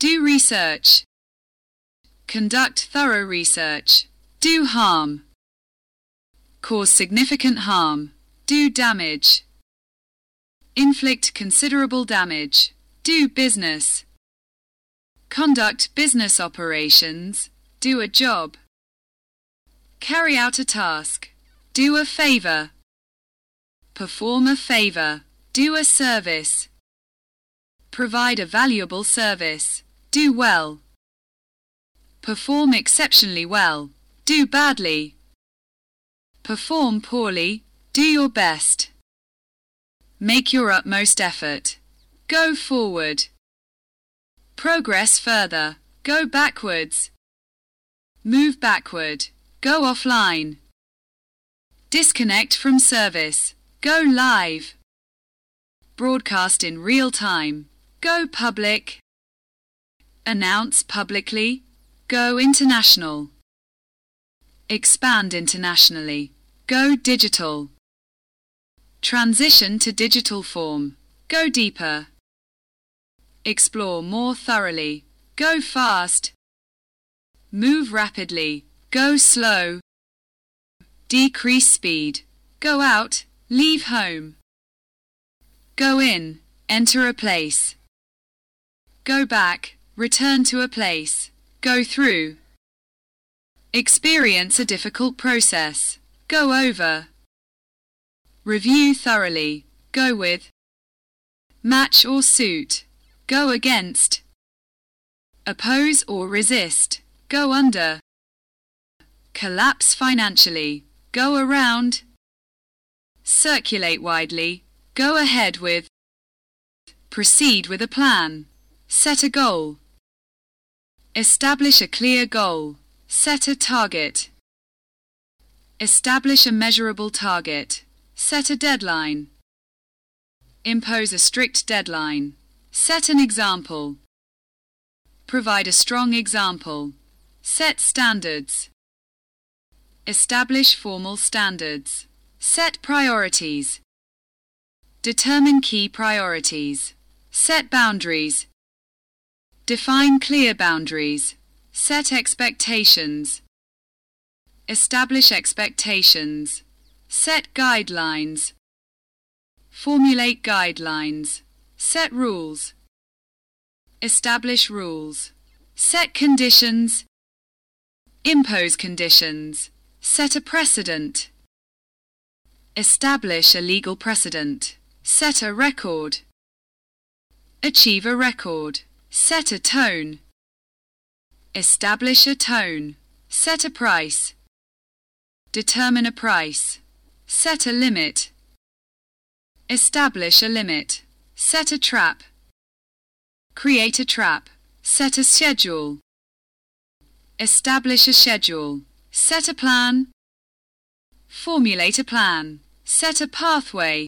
Do research. Conduct thorough research. Do harm. Cause significant harm. Do damage. Inflict considerable damage. Do business. Conduct business operations. Do a job. Carry out a task. Do a favor. Perform a favor. Do a service. Provide a valuable service. Do well. Perform exceptionally well. Do badly. Perform poorly. Do your best. Make your utmost effort. Go forward. Progress further. Go backwards. Move backward. Go offline. Disconnect from service. Go live. Broadcast in real time. Go public. Announce publicly. Go international. Expand internationally. Go digital. Transition to digital form. Go deeper. Explore more thoroughly. Go fast. Move rapidly. Go slow. Decrease speed. Go out. Leave home. Go in. Enter a place. Go back. Return to a place. Go through. Experience a difficult process. Go over. Review thoroughly. Go with. Match or suit. Go against. Oppose or resist. Go under. Collapse financially. Go around. Circulate widely. Go ahead with. Proceed with a plan. Set a goal. Establish a clear goal. Set a target. Establish a measurable target. Set a deadline. Impose a strict deadline. Set an example. Provide a strong example. Set standards. Establish formal standards. Set priorities. Determine key priorities. Set boundaries. Define clear boundaries. Set expectations. Establish expectations. Set guidelines. Formulate guidelines. Set rules. Establish rules. Set conditions. Impose conditions. Set a precedent. Establish a legal precedent. Set a record. Achieve a record. Set a tone. Establish a tone. Set a price. Determine a price. Set a limit. Establish a limit. Set a trap. Create a trap. Set a schedule. Establish a schedule. Set a plan. Formulate a plan. Set a pathway.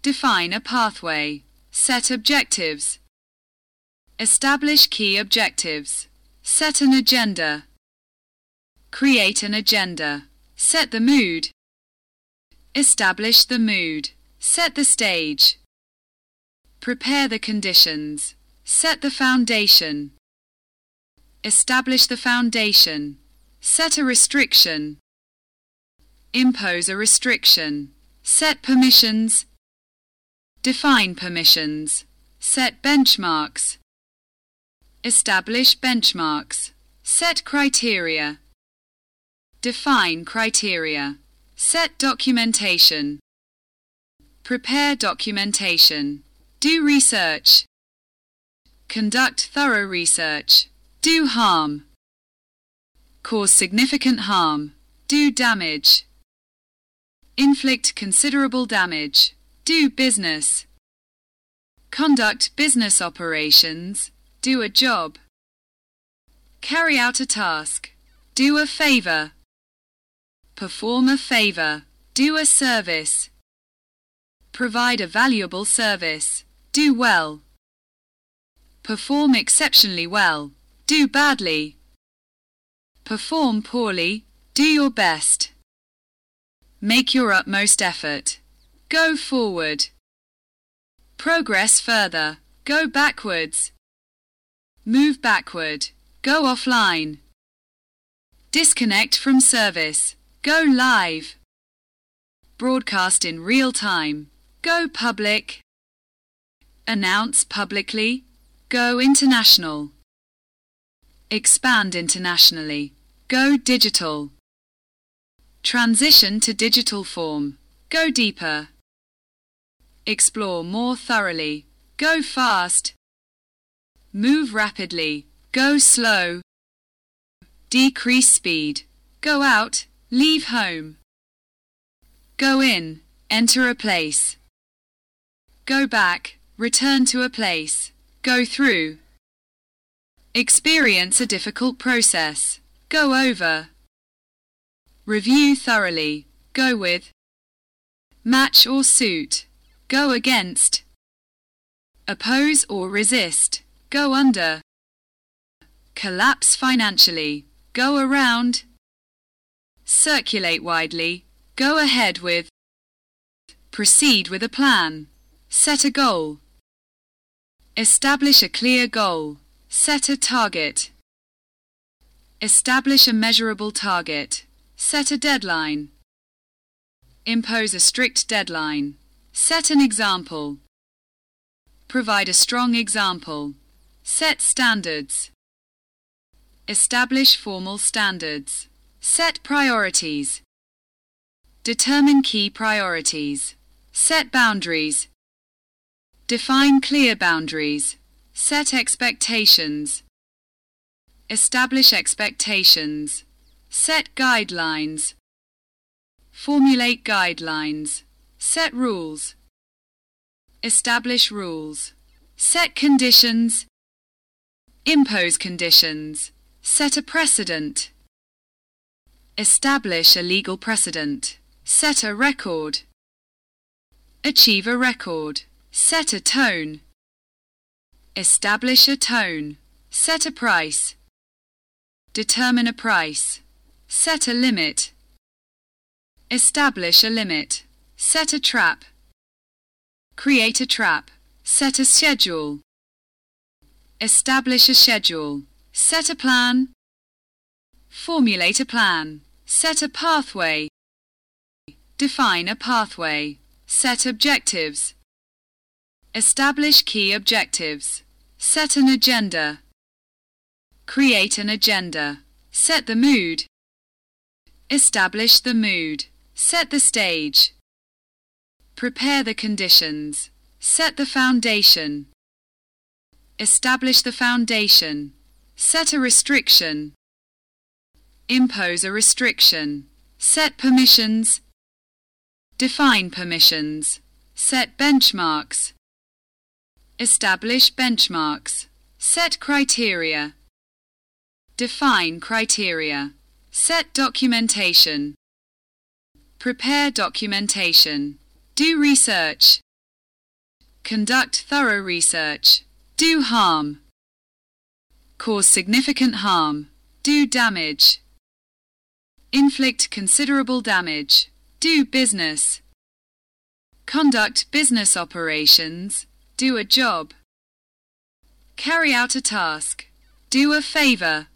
Define a pathway. Set objectives. Establish key objectives. Set an agenda. Create an agenda. Set the mood. Establish the mood. Set the stage. Prepare the conditions. Set the foundation. Establish the foundation. Set a restriction. Impose a restriction. Set permissions. Define permissions. Set benchmarks. Establish benchmarks. Set criteria. Define criteria. Set documentation. Prepare documentation. Do research. Conduct thorough research. Do harm. Cause significant harm. Do damage. Inflict considerable damage. Do business. Conduct business operations. Do a job. Carry out a task. Do a favor. Perform a favor. Do a service. Provide a valuable service. Do well. Perform exceptionally well. Do badly. Perform poorly. Do your best. Make your utmost effort. Go forward. Progress further. Go backwards. Move backward. Go offline. Disconnect from service. Go live. Broadcast in real time. Go public. Announce publicly. Go international. Expand internationally. Go digital. Transition to digital form. Go deeper. Explore more thoroughly. Go fast. Move rapidly. Go slow. Decrease speed. Go out. Leave home. Go in. Enter a place. Go back. Return to a place. Go through. Experience a difficult process. Go over. Review thoroughly. Go with. Match or suit. Go against. Oppose or resist. Go under. Collapse financially. Go around. Circulate widely. Go ahead with. Proceed with a plan. Set a goal. Establish a clear goal. Set a target. Establish a measurable target. Set a deadline. Impose a strict deadline. Set an example. Provide a strong example. Set standards. Establish formal standards. Set priorities. Determine key priorities. Set boundaries. Define clear boundaries. Set expectations. Establish expectations. Set guidelines. Formulate guidelines. Set rules. Establish rules. Set conditions. Impose conditions. Set a precedent. Establish a legal precedent. Set a record. Achieve a record. Set a tone. Establish a tone. Set a price. Determine a price. Set a limit. Establish a limit. Set a trap. Create a trap. Set a schedule. Establish a schedule. Set a plan. Formulate a plan. Set a pathway. Define a pathway. Set objectives. Establish key objectives. Set an agenda. Create an agenda. Set the mood. Establish the mood. Set the stage. Prepare the conditions. Set the foundation. Establish the foundation. Set a restriction. Impose a restriction. Set permissions. Define permissions. Set benchmarks. Establish benchmarks. Set criteria. Define criteria. Set documentation. Prepare documentation. Do research. Conduct thorough research. Do harm. Cause significant harm. Do damage. Inflict considerable damage. Do business. Conduct business operations. Do a job. Carry out a task. Do a favor.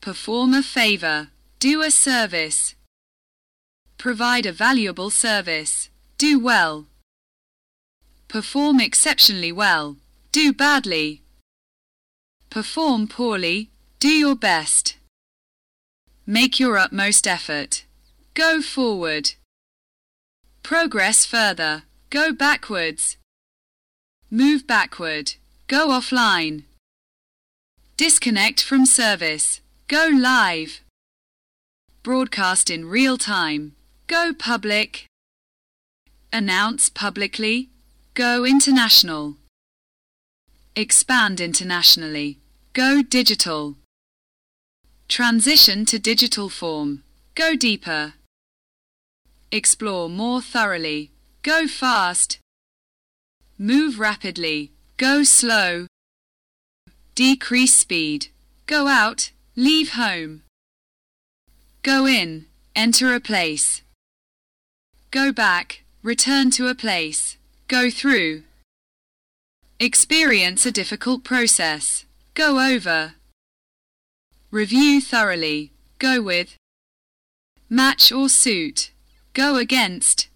Perform a favor. Do a service. Provide a valuable service. Do well. Perform exceptionally well. Do badly. Perform poorly. Do your best. Make your utmost effort. Go forward. Progress further. Go backwards. Move backward. Go offline. Disconnect from service. Go live. Broadcast in real time. Go public. Announce publicly. Go international. Expand internationally. Go digital. Transition to digital form. Go deeper. Explore more thoroughly. Go fast. Move rapidly. Go slow. Decrease speed. Go out. Leave home. Go in. Enter a place. Go back. Return to a place. Go through. Experience a difficult process. go over. Review thoroughly, go with. Match or suit, go against.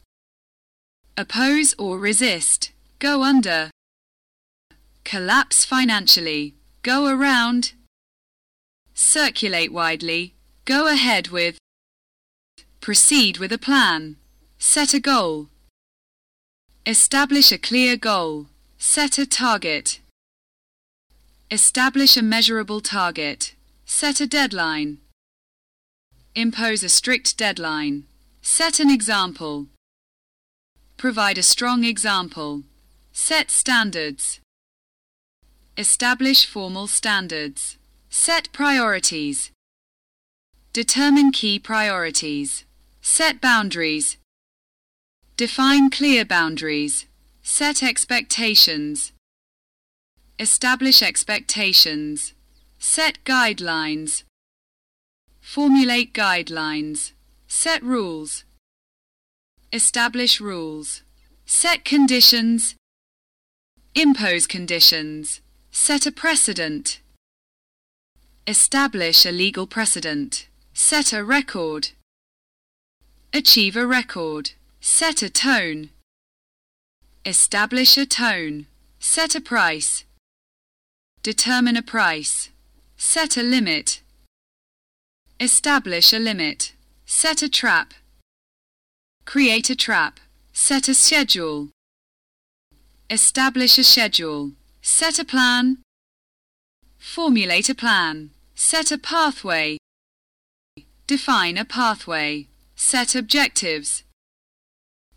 Oppose or resist, go under. Collapse financially, go around. Circulate widely, go ahead with. Proceed with a plan, set a goal. Establish a clear goal, set a target. Establish a measurable target, set a deadline. Impose a strict deadline, set an example. Provide a strong example, set standards. Establish formal standards. Set priorities. Determine key priorities. Set boundaries. Define clear boundaries. Set expectations. Establish expectations. Set guidelines. Formulate guidelines. Set rules. Establish rules. Set conditions. Impose conditions. Set a precedent. Establish a legal precedent. Set a record. Achieve a record. Set a tone. Establish a tone. Set a price. Determine a price. Set a limit. Establish a limit. Set a trap. Create a trap. Set a schedule. Establish a schedule. Set a plan. Formulate a plan. Set a pathway. Define a pathway. Set objectives.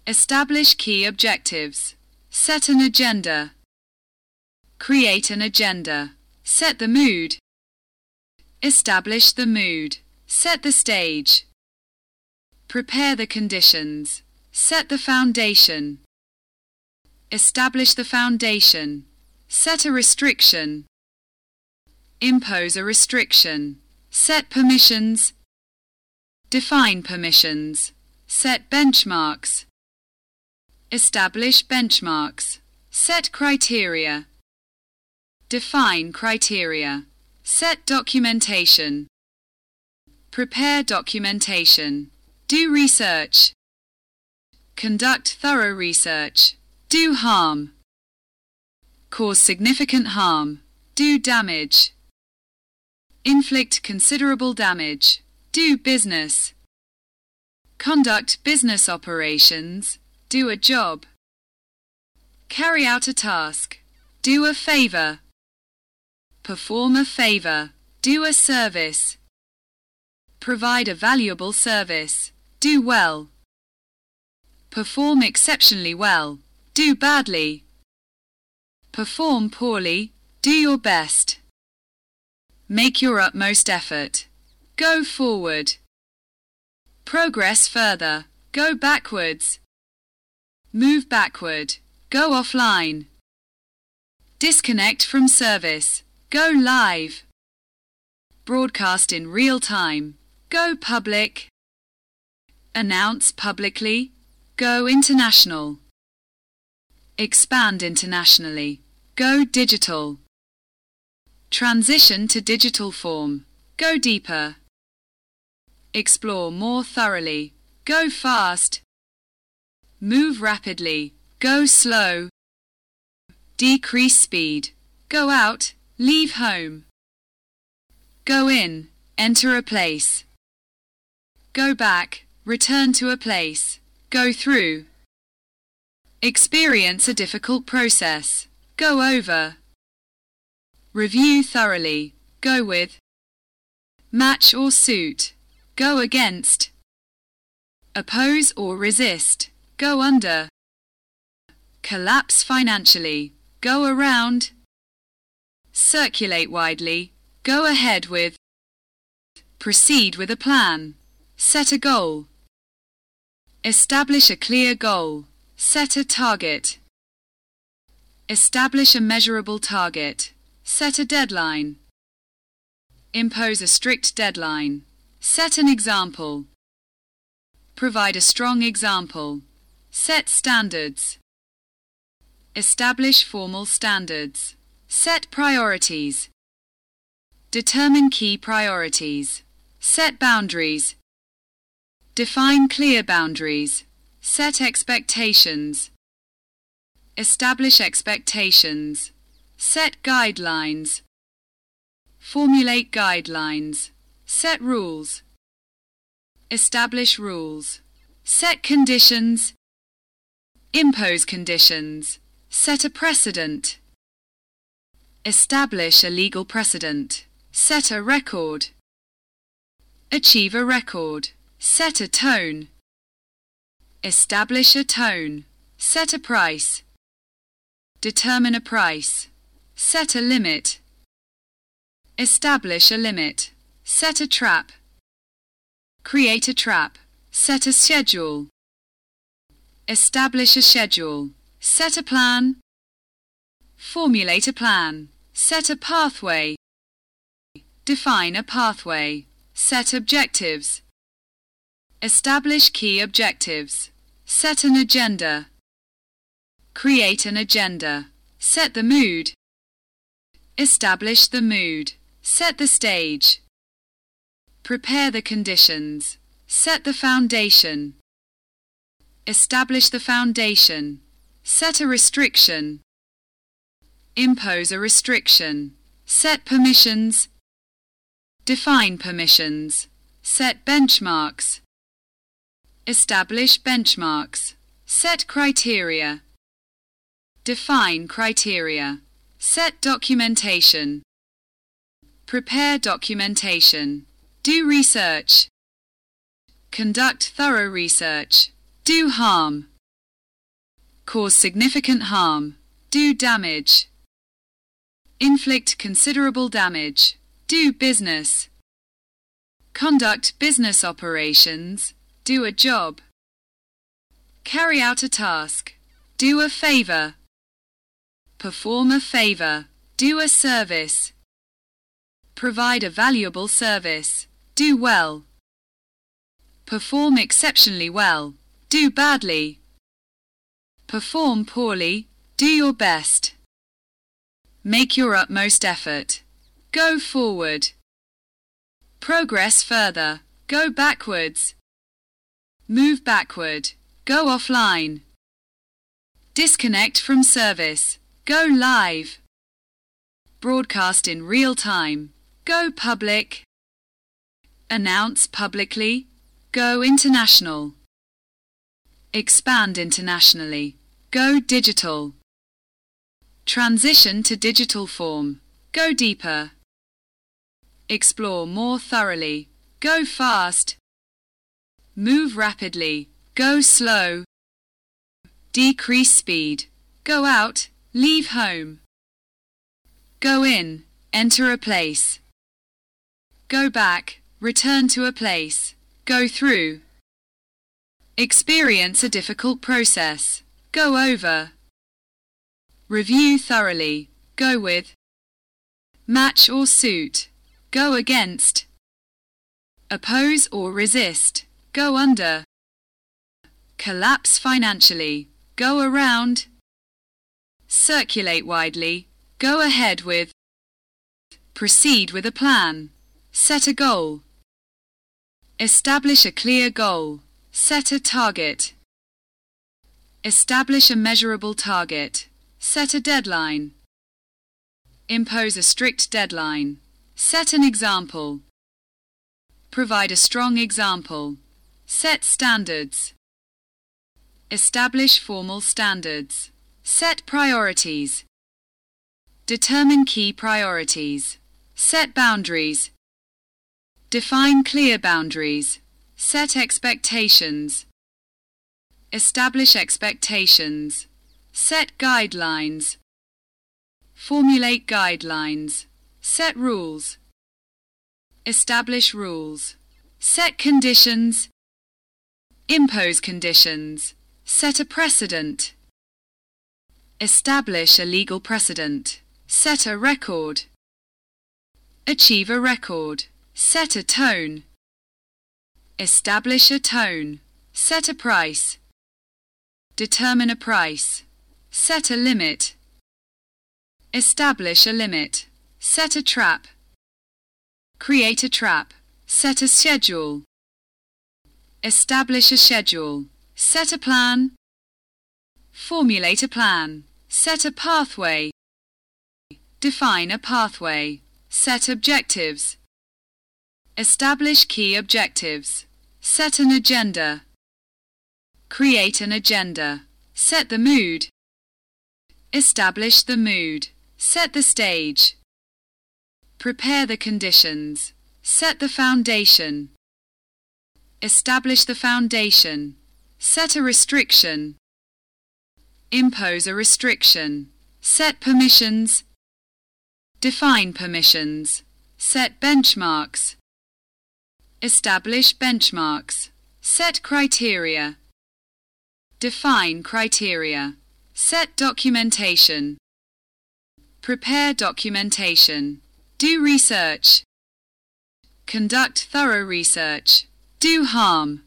Establish key objectives. Set an agenda. Create an agenda. Set the mood. Establish the mood. Set the stage. Prepare the conditions. Set the foundation. Establish the foundation. Set a restriction. Impose a restriction. Set permissions. Define permissions. Set benchmarks. Establish benchmarks. Set criteria. Define criteria. Set documentation. Prepare documentation. Do research. Conduct thorough research. Do harm. Cause significant harm. Do damage. Inflict considerable damage. Do business. Conduct business operations. Do a job. Carry out a task. Do a favor. Perform a favor. Do a service. Provide a valuable service. Do well. Perform exceptionally well. Do badly. Perform poorly, do your best. Make your utmost effort. Go forward. Progress further. Go backwards. Move backward. Go offline. Disconnect from service. Go live. Broadcast in real time. Go public. Announce publicly. Go international. Expand internationally. Go digital. Transition to digital form. Go deeper. Explore more thoroughly. Go fast. Move rapidly. Go slow. Decrease speed. Go out. Leave home. Go in. Enter a place. Go back. Return to a place. Go through. Experience a difficult process. Go over. Review thoroughly. Go with. Match or suit. Go against. Oppose or resist. Go under. Collapse financially. Go around. Circulate widely. Go ahead with. Proceed with a plan. Set a goal. Establish a clear goal. Set a target. Establish a measurable target. Set a deadline. Impose a strict deadline. Set an example. Provide a strong example. Set standards. Establish formal standards. Set priorities. Determine key priorities. Set boundaries. Define clear boundaries. Set expectations. Establish expectations. Set guidelines. Formulate guidelines. Set rules. Establish rules. Set conditions. Impose conditions. Set a precedent. Establish a legal precedent. Set a record. Achieve a record. Set a tone. Establish a tone. Set a price. Determine a price. Set a limit. Establish a limit. Set a trap. Create a trap. Set a schedule. Establish a schedule. Set a plan. Formulate a plan. Set a pathway. Define a pathway. Set objectives. Establish key objectives. Set an agenda. Create an agenda. Set the mood. Establish the mood. Set the stage. Prepare the conditions. Set the foundation. Establish the foundation. Set a restriction. Impose a restriction. Set permissions. Define permissions. Set benchmarks. Establish benchmarks. Set criteria. Define criteria. Set documentation. Prepare documentation. Do research. Conduct thorough research. Do harm. Cause significant harm. Do damage. Inflict considerable damage. Do business. Conduct business operations. Do a job. Carry out a task. Do a favor. Perform a favor. Do a service. Provide a valuable service. Do well. Perform exceptionally well. Do badly. Perform poorly. Do your best. Make your utmost effort. Go forward. Progress further. Go backwards. Move backward. Go offline. Disconnect from service. Go live. Broadcast in real time. Go public. Announce publicly. Go international. Expand internationally. Go digital. Transition to digital form. Go deeper. Explore more thoroughly. Go fast. Move rapidly. Go slow. Decrease speed. Go out. Leave home. Go in. Enter a place. Go back. Return to a place. Go through. Experience a difficult process. Go over. Review thoroughly. Go with. Match or suit. Go against. Oppose or resist. Go under. Collapse financially. Go around. Circulate widely. Go ahead with. Proceed with a plan. Set a goal. Establish a clear goal. Set a target. Establish a measurable target. Set a deadline. Impose a strict deadline. Set an example. Provide a strong example. Set standards. Establish formal standards. Set priorities. Determine key priorities. Set boundaries. Define clear boundaries. Set expectations. Establish expectations. Set guidelines. Formulate guidelines. Set rules. Establish rules. Set conditions. Impose conditions. Set a precedent. Establish a legal precedent. Set a record. Achieve a record. Set a tone. Establish a tone. Set a price. Determine a price. Set a limit. Establish a limit. Set a trap. Create a trap. Set a schedule. Establish a schedule. Set a plan. Formulate a plan. Set a pathway. Define a pathway. Set objectives. Establish key objectives. Set an agenda. Create an agenda. Set the mood. Establish the mood. Set the stage. Prepare the conditions. Set the foundation. Establish the foundation. Set a restriction. Impose a restriction. Set permissions. Define permissions. Set benchmarks. Establish benchmarks. Set criteria. Define criteria. Set documentation. Prepare documentation. Do research. Conduct thorough research. Do harm.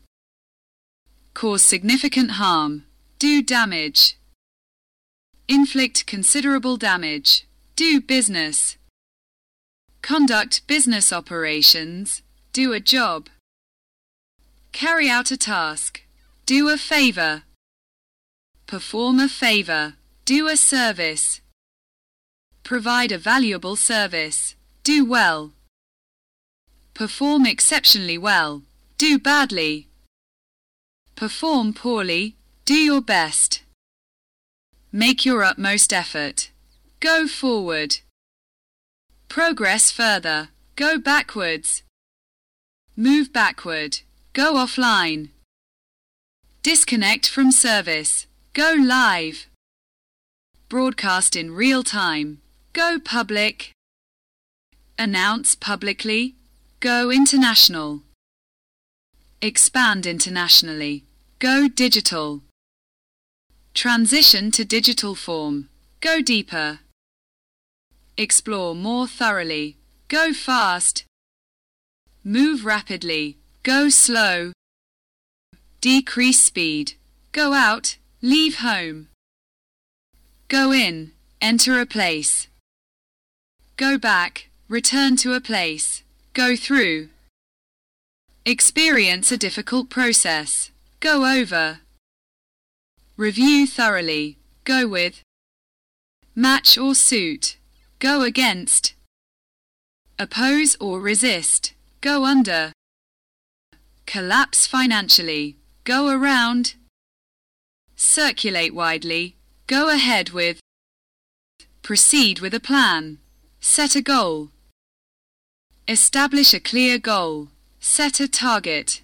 Cause significant harm. Do damage. Inflict considerable damage. Do business. Conduct business operations. Do a job. Carry out a task. Do a favor. Perform a favor. Do a service. Provide a valuable service. Do well. Perform exceptionally well. Do badly. Perform poorly. Do your best. Make your utmost effort. Go forward. Progress further. Go backwards. Move backward. Go offline. Disconnect from service. Go live. Broadcast in real time. Go public. Announce publicly. Go international. Expand internationally. Go digital. Transition to digital form. Go deeper. Explore more thoroughly. Go fast. Move rapidly. Go slow. Decrease speed. Go out. Leave home. Go in. Enter a place. Go back. Return to a place. Go through. Experience a difficult process. Go over. Review thoroughly. Go with. Match or suit. Go against. Oppose or resist. Go under. Collapse financially. Go around. Circulate widely. Go ahead with. Proceed with a plan. Set a goal. Establish a clear goal. Set a target.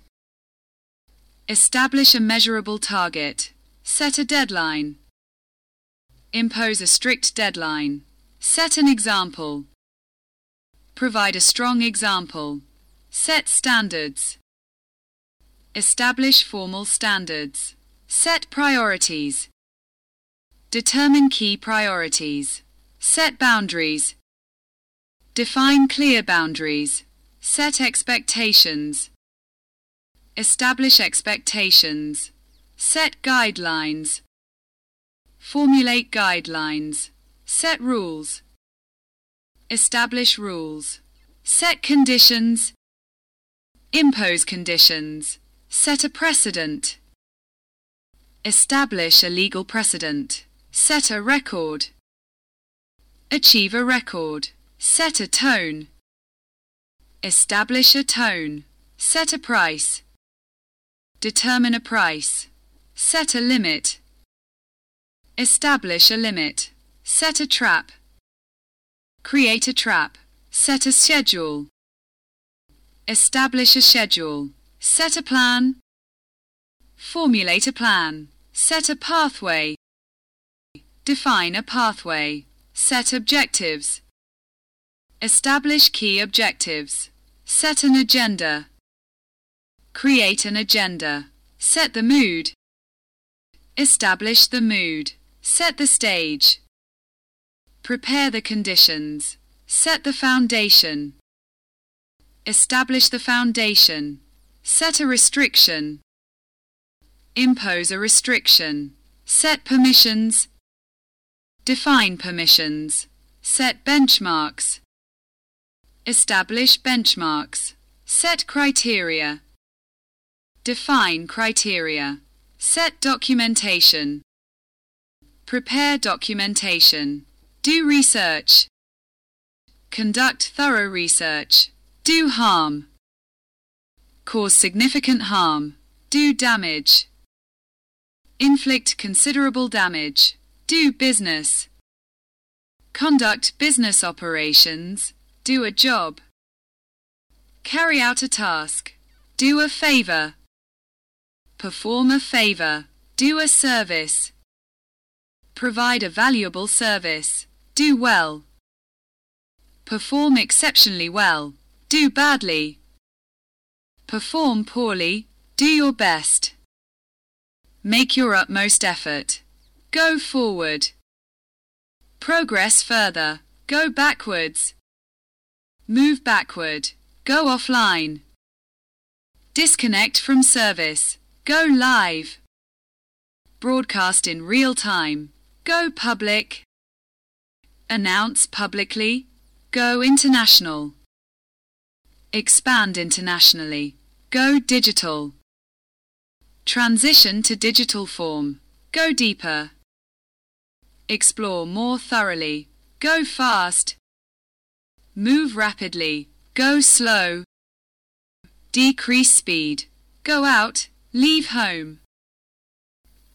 Establish a measurable target. Set a deadline. Impose a strict deadline. Set an example. Provide a strong example. Set standards. Establish formal standards. Set priorities. Determine key priorities. Set boundaries. Define clear boundaries. Set expectations. Establish expectations. Set guidelines. Formulate guidelines. Set rules. Establish rules. Set conditions. Impose conditions. Set a precedent. Establish a legal precedent. Set a record. Achieve a record. Set a tone. Establish a tone. Set a price. Determine a price. Set a limit. Establish a limit. Set a trap. Create a trap. Set a schedule. Establish a schedule. Set a plan. Formulate a plan. Set a pathway. Define a pathway. Set objectives. Establish key objectives. Set an agenda. Create an agenda. Set the mood. Establish the mood. Set the stage. Prepare the conditions. Set the foundation. Establish the foundation. Set a restriction. Impose a restriction. Set permissions. Define permissions. Set benchmarks. Establish benchmarks. Set criteria. Define criteria. Set documentation. Prepare documentation. Do research. Conduct thorough research. Do harm. Cause significant harm. Do damage. Inflict considerable damage. Do business. Conduct business operations. Do a job. Carry out a task. Do a favor. Perform a favor. Do a service. Provide a valuable service. Do well. Perform exceptionally well. Do badly. Perform poorly. Do your best. Make your utmost effort. Go forward. Progress further. Go backwards. Move backward. Go offline. Disconnect from service. Go live. Broadcast in real time. Go public. Announce publicly. Go international. Expand internationally. Go digital. Transition to digital form. Go deeper. Explore more thoroughly. Go fast. Move rapidly. Go slow. Decrease speed. Go out. Leave home.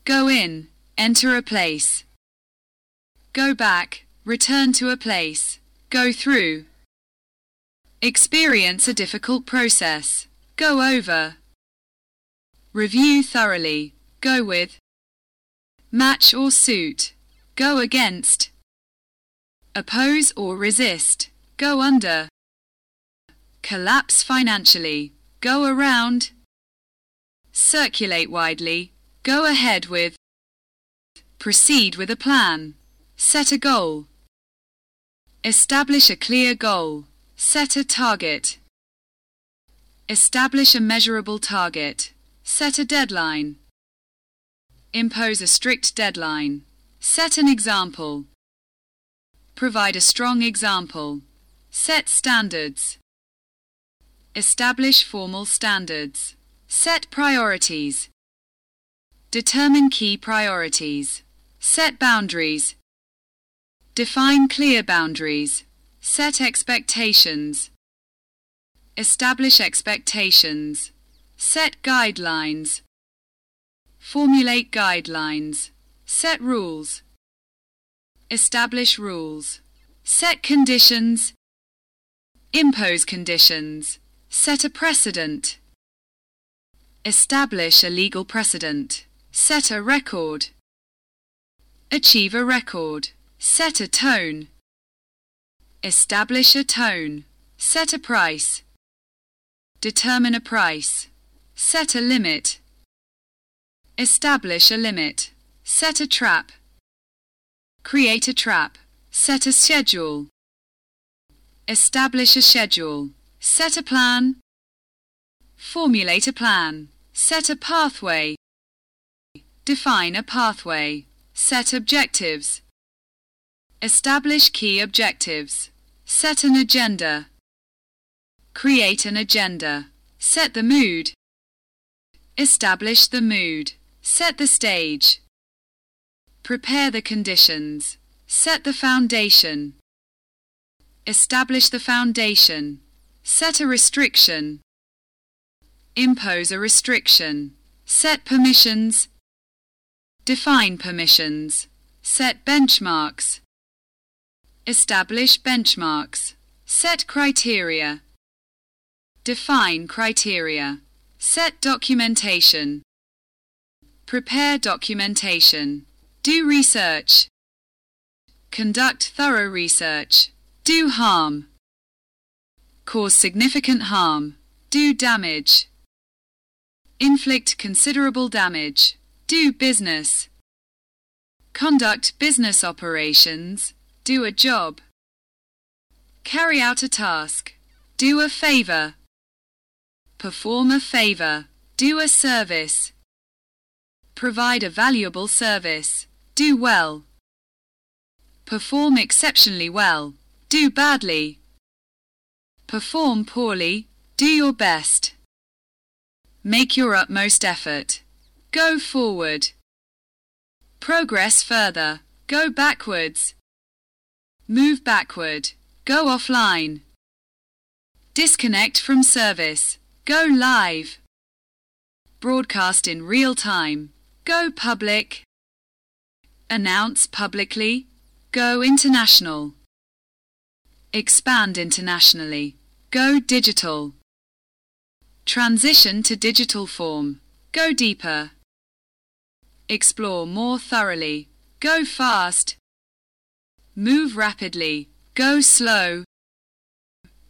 Go in. Enter a place. Go back. Return to a place. Go through. Experience a difficult process. Go over. Review thoroughly. Go with. Match or suit. Go against. Oppose or resist. Go under. Collapse financially. Go around. Circulate widely. Go ahead with. Proceed with a plan. Set a goal. Establish a clear goal. Set a target. Establish a measurable target. Set a deadline. Impose a strict deadline. Set an example. Provide a strong example. Set standards. Establish formal standards. Set priorities. Determine key priorities. Set boundaries. Define clear boundaries. Set expectations. Establish expectations. Set guidelines. Formulate guidelines. Set rules. Establish rules. Set conditions. Impose conditions. Set a precedent. Establish a legal precedent. Set a record. Achieve a record. Set a tone. Establish a tone. Set a price. Determine a price. Set a limit. Establish a limit. Set a trap. Create a trap. Set a schedule. Establish a schedule. Set a plan. Formulate a plan. Set a pathway. Define a pathway. Set objectives. Establish key objectives. Set an agenda. Create an agenda. Set the mood. Establish the mood. Set the stage. Prepare the conditions. Set the foundation. Establish the foundation. Set a restriction. Impose a restriction. Set permissions. Define permissions. Set benchmarks. Establish benchmarks. Set criteria. Define criteria. Set documentation. Prepare documentation. Do research. Conduct thorough research. Do harm. Cause significant harm. Do damage. Inflict considerable damage. Do business. Conduct business operations. Do a job. Carry out a task. Do a favor. Perform a favor. Do a service. Provide a valuable service. Do well. Perform exceptionally well. Do badly. Perform poorly, do your best. Make your utmost effort. Go forward. Progress further. Go backwards. Move backward. Go offline. Disconnect from service. Go live. Broadcast in real time. Go public. Announce publicly. Go international. Expand internationally. Go digital. Transition to digital form. Go deeper. Explore more thoroughly. Go fast. Move rapidly. Go slow.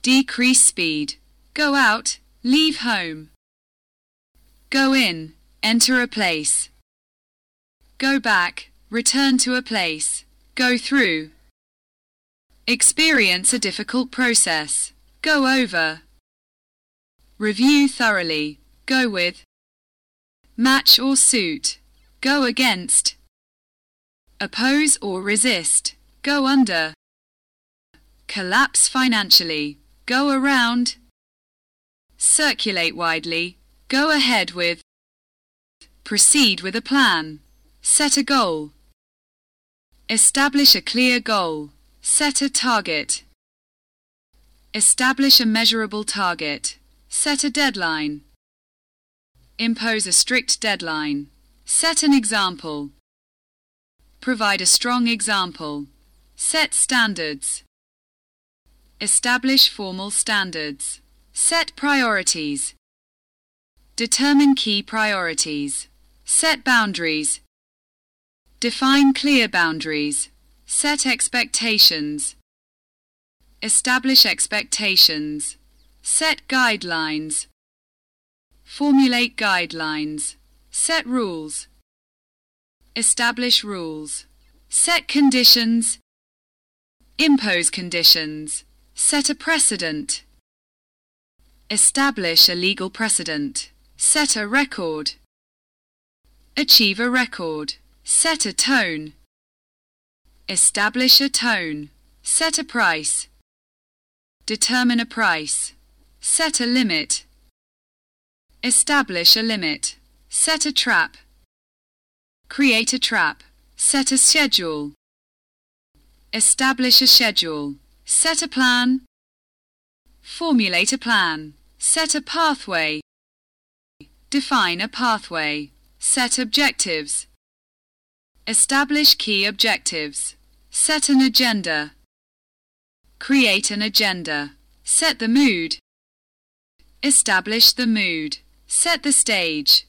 Decrease speed. Go out. Leave home. Go in. Enter a place. Go back. Return to a place. Go through. Experience a difficult process. Go over. Review thoroughly. Go with. Match or suit. Go against. Oppose or resist. Go under. Collapse financially. Go around. Circulate widely. Go ahead with. Proceed with a plan. Set a goal. Establish a clear goal. Set a target. Establish a measurable target. Set a deadline. Impose a strict deadline. Set an example. Provide a strong example. Set standards. Establish formal standards. Set priorities. Determine key priorities. Set boundaries. Define clear boundaries. Set expectations. Establish expectations. Set guidelines. Formulate guidelines. Set rules. Establish rules. Set conditions. Impose conditions. Set a precedent. Establish a legal precedent. Set a record. Achieve a record. Set a tone. Establish a tone. Set a price. Determine a price. Set a limit. Establish a limit. Set a trap. Create a trap. Set a schedule. Establish a schedule. Set a plan. Formulate a plan. Set a pathway. Define a pathway. Set objectives. Establish key objectives. Set an agenda. Create an agenda. Set the mood. Establish the mood. Set the stage.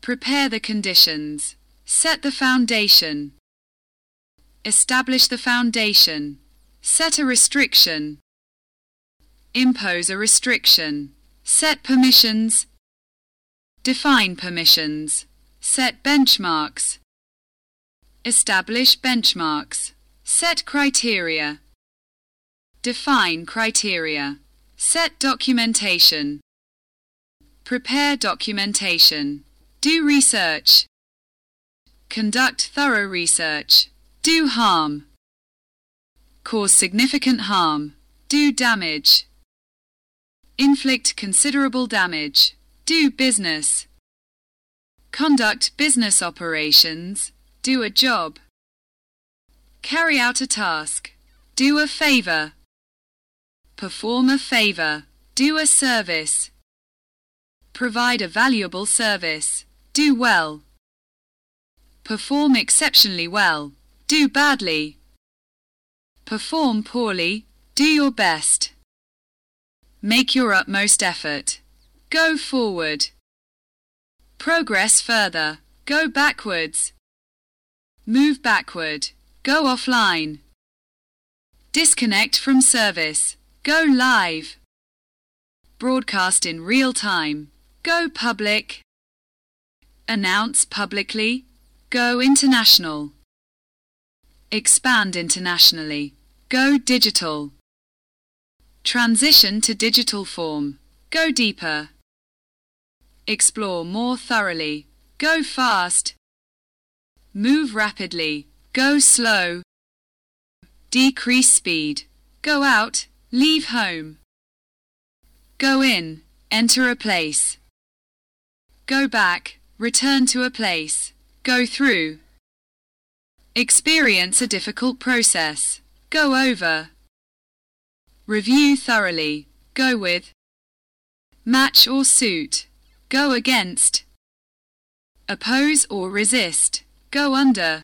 Prepare the conditions. Set the foundation. Establish the foundation. Set a restriction. Impose a restriction. Set permissions. Define permissions. Set benchmarks. Establish benchmarks. Set criteria. Define criteria. Set documentation. Prepare documentation. Do research. Conduct thorough research. Do harm. Cause significant harm. Do damage. Inflict considerable damage. Do business. Conduct business operations. Do a job. Carry out a task. Do a favor. Perform a favor. Do a service. Provide a valuable service. Do well. Perform exceptionally well. Do badly. Perform poorly. Do your best. Make your utmost effort. Go forward. Progress further. Go backwards. Move backward. Go offline. Disconnect from service. Go live. Broadcast in real time. Go public. Announce publicly. Go international. Expand internationally. Go digital. Transition to digital form. Go deeper. Explore more thoroughly. Go fast. Move rapidly. Go slow. Decrease speed. Go out. Leave home. Go in, enter a place. Go back, return to a place. Go through. Experience a difficult process. Go over. Review thoroughly. Go with. Match or suit. Go against. Oppose or resist. Go under.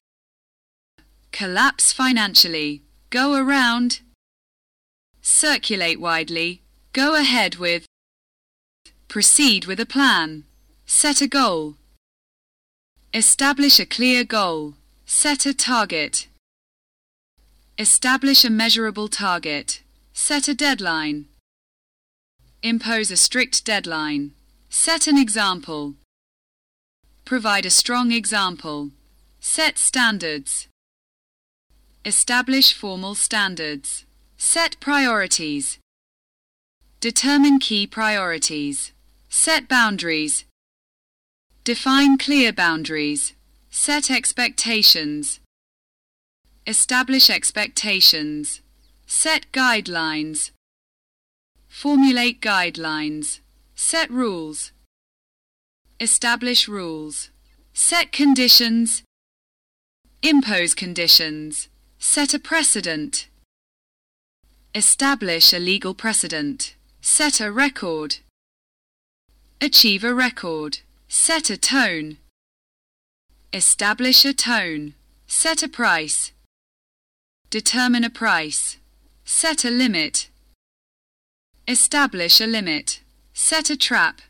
Collapse financially. Go around. Circulate widely. Go ahead with. Proceed with a plan. Set a goal. Establish a clear goal. Set a target. Establish a measurable target. Set a deadline. Impose a strict deadline. Set an example. Provide a strong example. Set standards. Establish formal standards. Set priorities. Determine key priorities. Set boundaries. Define clear boundaries. Set expectations. Establish expectations. Set guidelines. Formulate guidelines. Set rules. Establish rules. Set conditions. Impose conditions. Set a precedent. Establish a legal precedent. Set a record. Achieve a record. Set a tone. Establish a tone. Set a price. Determine a price. Set a limit. Establish a limit. Set a trap.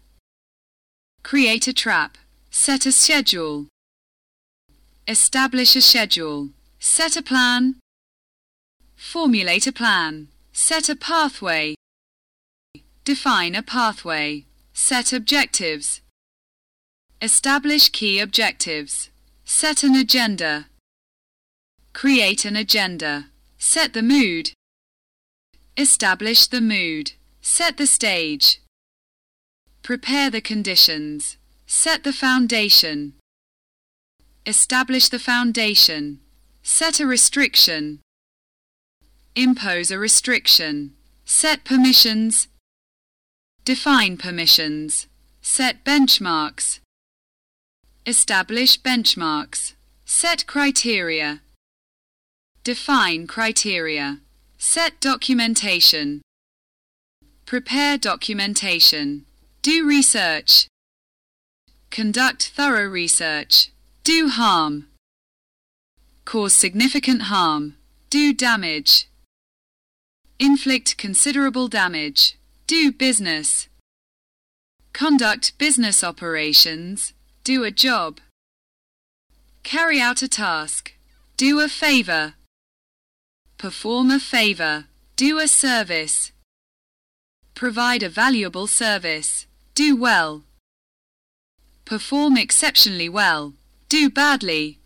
Create a trap. Set a schedule. Establish a schedule. Set a plan. Formulate a plan. Set a pathway. Define a pathway. Set objectives. Establish key objectives. Set an agenda. Create an agenda. Set the mood. Establish the mood. Set the stage. Prepare the conditions. Set the foundation. Establish the foundation. Set a restriction. Impose a restriction. Set permissions. Define permissions. Set benchmarks. Establish benchmarks. Set criteria. Define criteria. Set documentation. Prepare documentation. Do research. Conduct thorough research. Do harm. Cause significant harm. Do damage. Inflict considerable damage. Do business. Conduct business operations. Do a job. Carry out a task. Do a favor. Perform a favor. Do a service. Provide a valuable service. Do well. Perform exceptionally well. Do badly.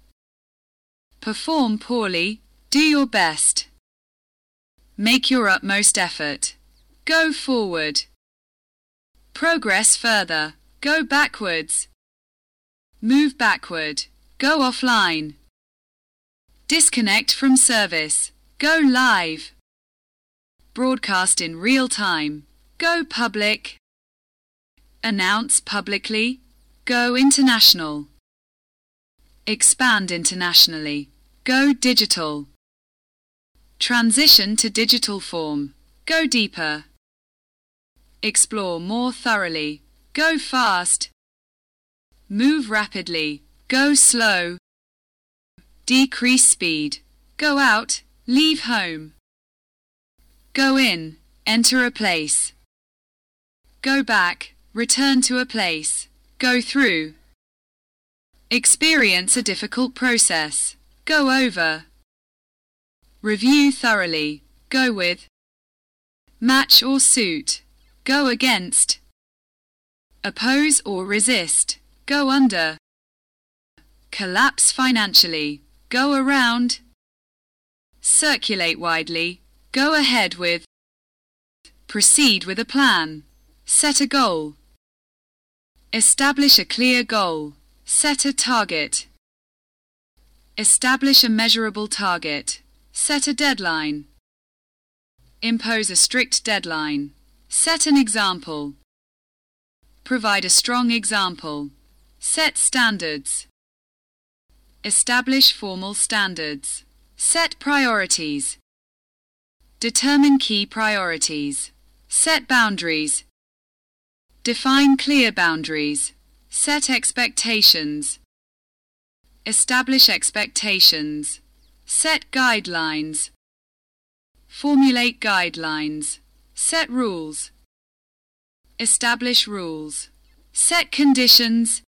Perform poorly. Do your best. Make your utmost effort. Go forward. Progress further. Go backwards. Move backward. Go offline. Disconnect from service. Go live. Broadcast in real time. Go public. Announce publicly. Go international. Expand internationally. Go digital. Transition to digital form. Go deeper. Explore more thoroughly. Go fast. Move rapidly. Go slow. Decrease speed. Go out. Leave home. Go in. Enter a place. Go back. Return to a place. Go through. Experience a difficult process. Go over. Review thoroughly. Go with. Match or suit. Go against. Oppose or resist. Go under. Collapse financially. Go around. Circulate widely. Go ahead with. Proceed with a plan. Set a goal. Establish a clear goal. Set a target. Establish a measurable target. Set a deadline. Impose a strict deadline. Set an example. Provide a strong example. Set standards. Establish formal standards. Set priorities. Determine key priorities. Set boundaries. Define clear boundaries. Set expectations. Establish expectations. Set guidelines. Formulate guidelines. Set rules. Establish rules. Set conditions.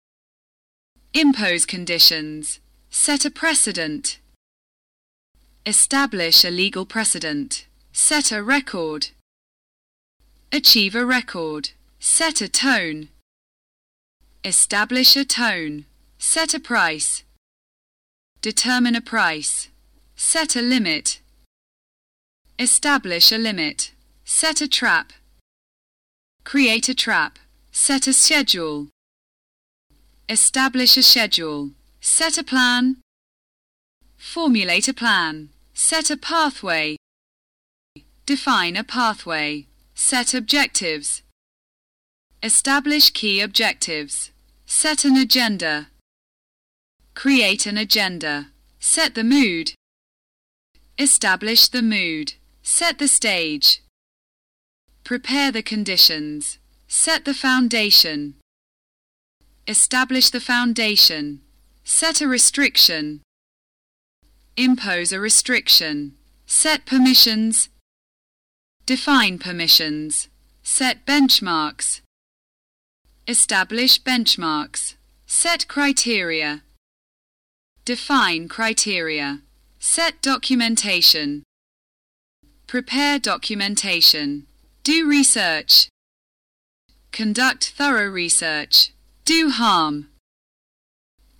Impose conditions. Set a precedent. Establish a legal precedent. Set a record. Achieve a record. Set a tone. Establish a tone. Set a price. Determine a price. Set a limit. Establish a limit. Set a trap. Create a trap. Set a schedule. Establish a schedule. Set a plan. Formulate a plan. Set a pathway. Define a pathway. Set objectives. Establish key objectives. Set an agenda. Create an agenda. Set the mood. Establish the mood. Set the stage. Prepare the conditions. Set the foundation. Establish the foundation. Set a restriction. Impose a restriction. Set permissions. Define permissions. Set benchmarks. Establish benchmarks. Set criteria. Define criteria. Set documentation. Prepare documentation. Do research. Conduct thorough research. Do harm.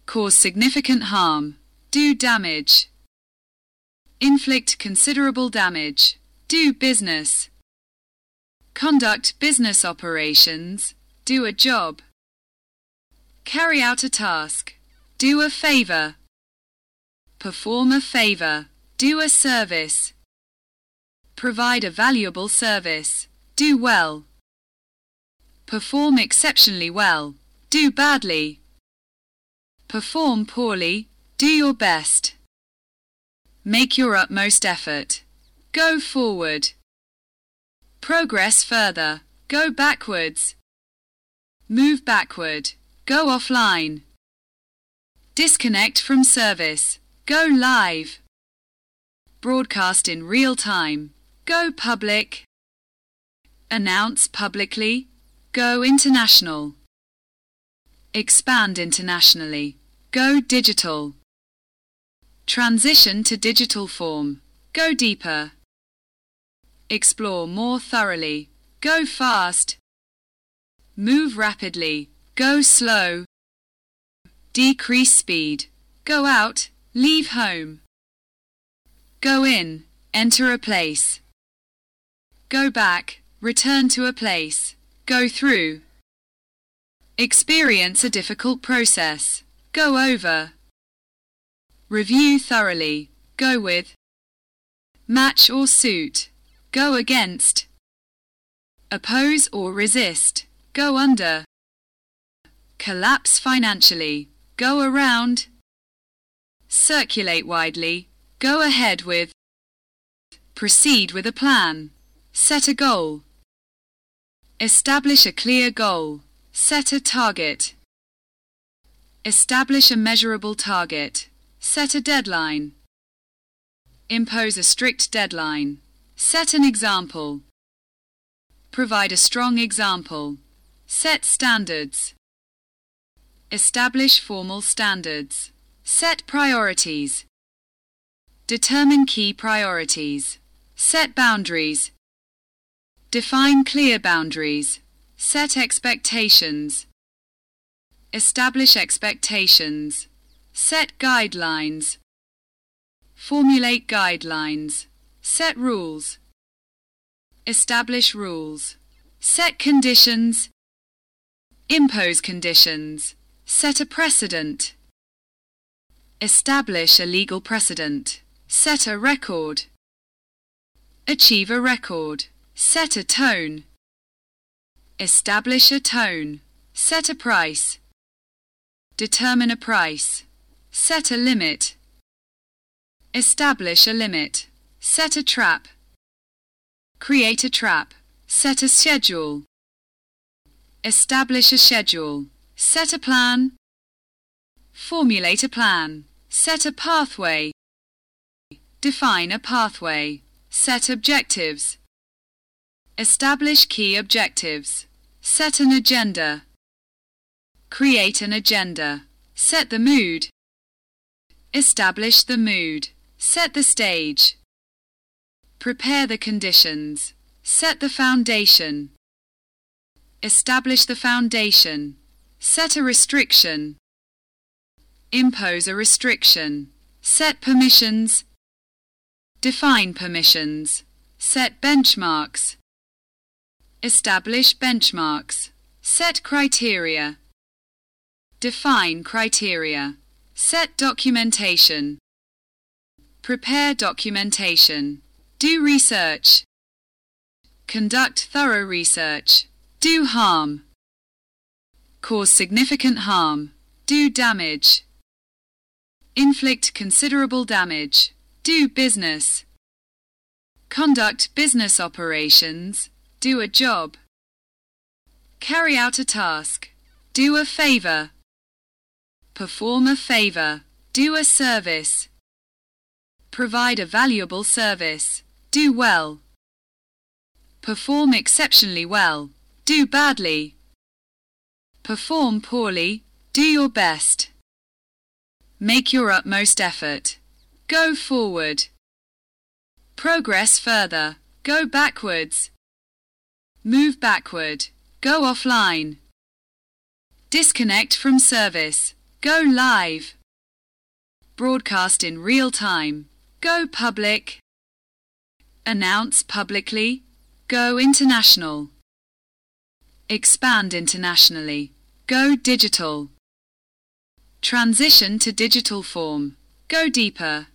Cause significant harm. Do damage. Inflict considerable damage. Do business. Conduct business operations. Do a job. Carry out a task. Do a favor. Perform a favor. Do a service. Provide a valuable service. Do well. Perform exceptionally well. Do badly. Perform poorly. Do your best. Make your utmost effort. Go forward. Progress further. Go backwards. Move backward. Go offline. Disconnect from service. Go live. Broadcast in real time. Go public. Announce publicly. Go international. Expand internationally. Go digital. Transition to digital form. Go deeper. Explore more thoroughly. Go fast. Move rapidly. Go slow. Decrease speed. Go out. Leave home. Go in. Enter a place. Go back. Return to a place. Go through. Experience a difficult process. Go over. Review thoroughly. Go with. Match or suit. Go against. Oppose or resist. Go under. Collapse financially. Go around. Circulate widely. Go ahead with. Proceed with a plan. Set a goal. Establish a clear goal. Set a target. Establish a measurable target. Set a deadline. Impose a strict deadline. Set an example. Provide a strong example. Set standards. Establish formal standards. Set priorities. Determine key priorities. Set boundaries. Define clear boundaries. Set expectations. Establish expectations. Set guidelines. Formulate guidelines. Set rules. Establish rules. Set conditions. Impose conditions. Set a precedent. Establish a legal precedent. Set a record. Achieve a record. Set a tone. Establish a tone. Set a price. Determine a price. Set a limit. Establish a limit. Set a trap. Create a trap. Set a schedule. Establish a schedule. Set a plan. Formulate a plan. Set a pathway. Define a pathway. Set objectives. Establish key objectives. Set an agenda. Create an agenda. Set the mood. Establish the mood. Set the stage. Prepare the conditions. Set the foundation. Establish the foundation. Set a restriction. Impose a restriction. Set permissions. Define permissions. Set benchmarks. Establish benchmarks. Set criteria. Define criteria. Set documentation. Prepare documentation. Do research. Conduct thorough research. Do harm. Cause significant harm. Do damage. Inflict considerable damage. Do business. Conduct business operations. Do a job. Carry out a task. Do a favor. Perform a favor. Do a service. Provide a valuable service. Do well. Perform exceptionally well. Do badly. Perform poorly. Do your best. Make your utmost effort. Go forward. Progress further. Go backwards. Move backward. Go offline. Disconnect from service. Go live. Broadcast in real time. Go public. Announce publicly. Go international. Expand internationally. Go digital. Transition to digital form. Go deeper.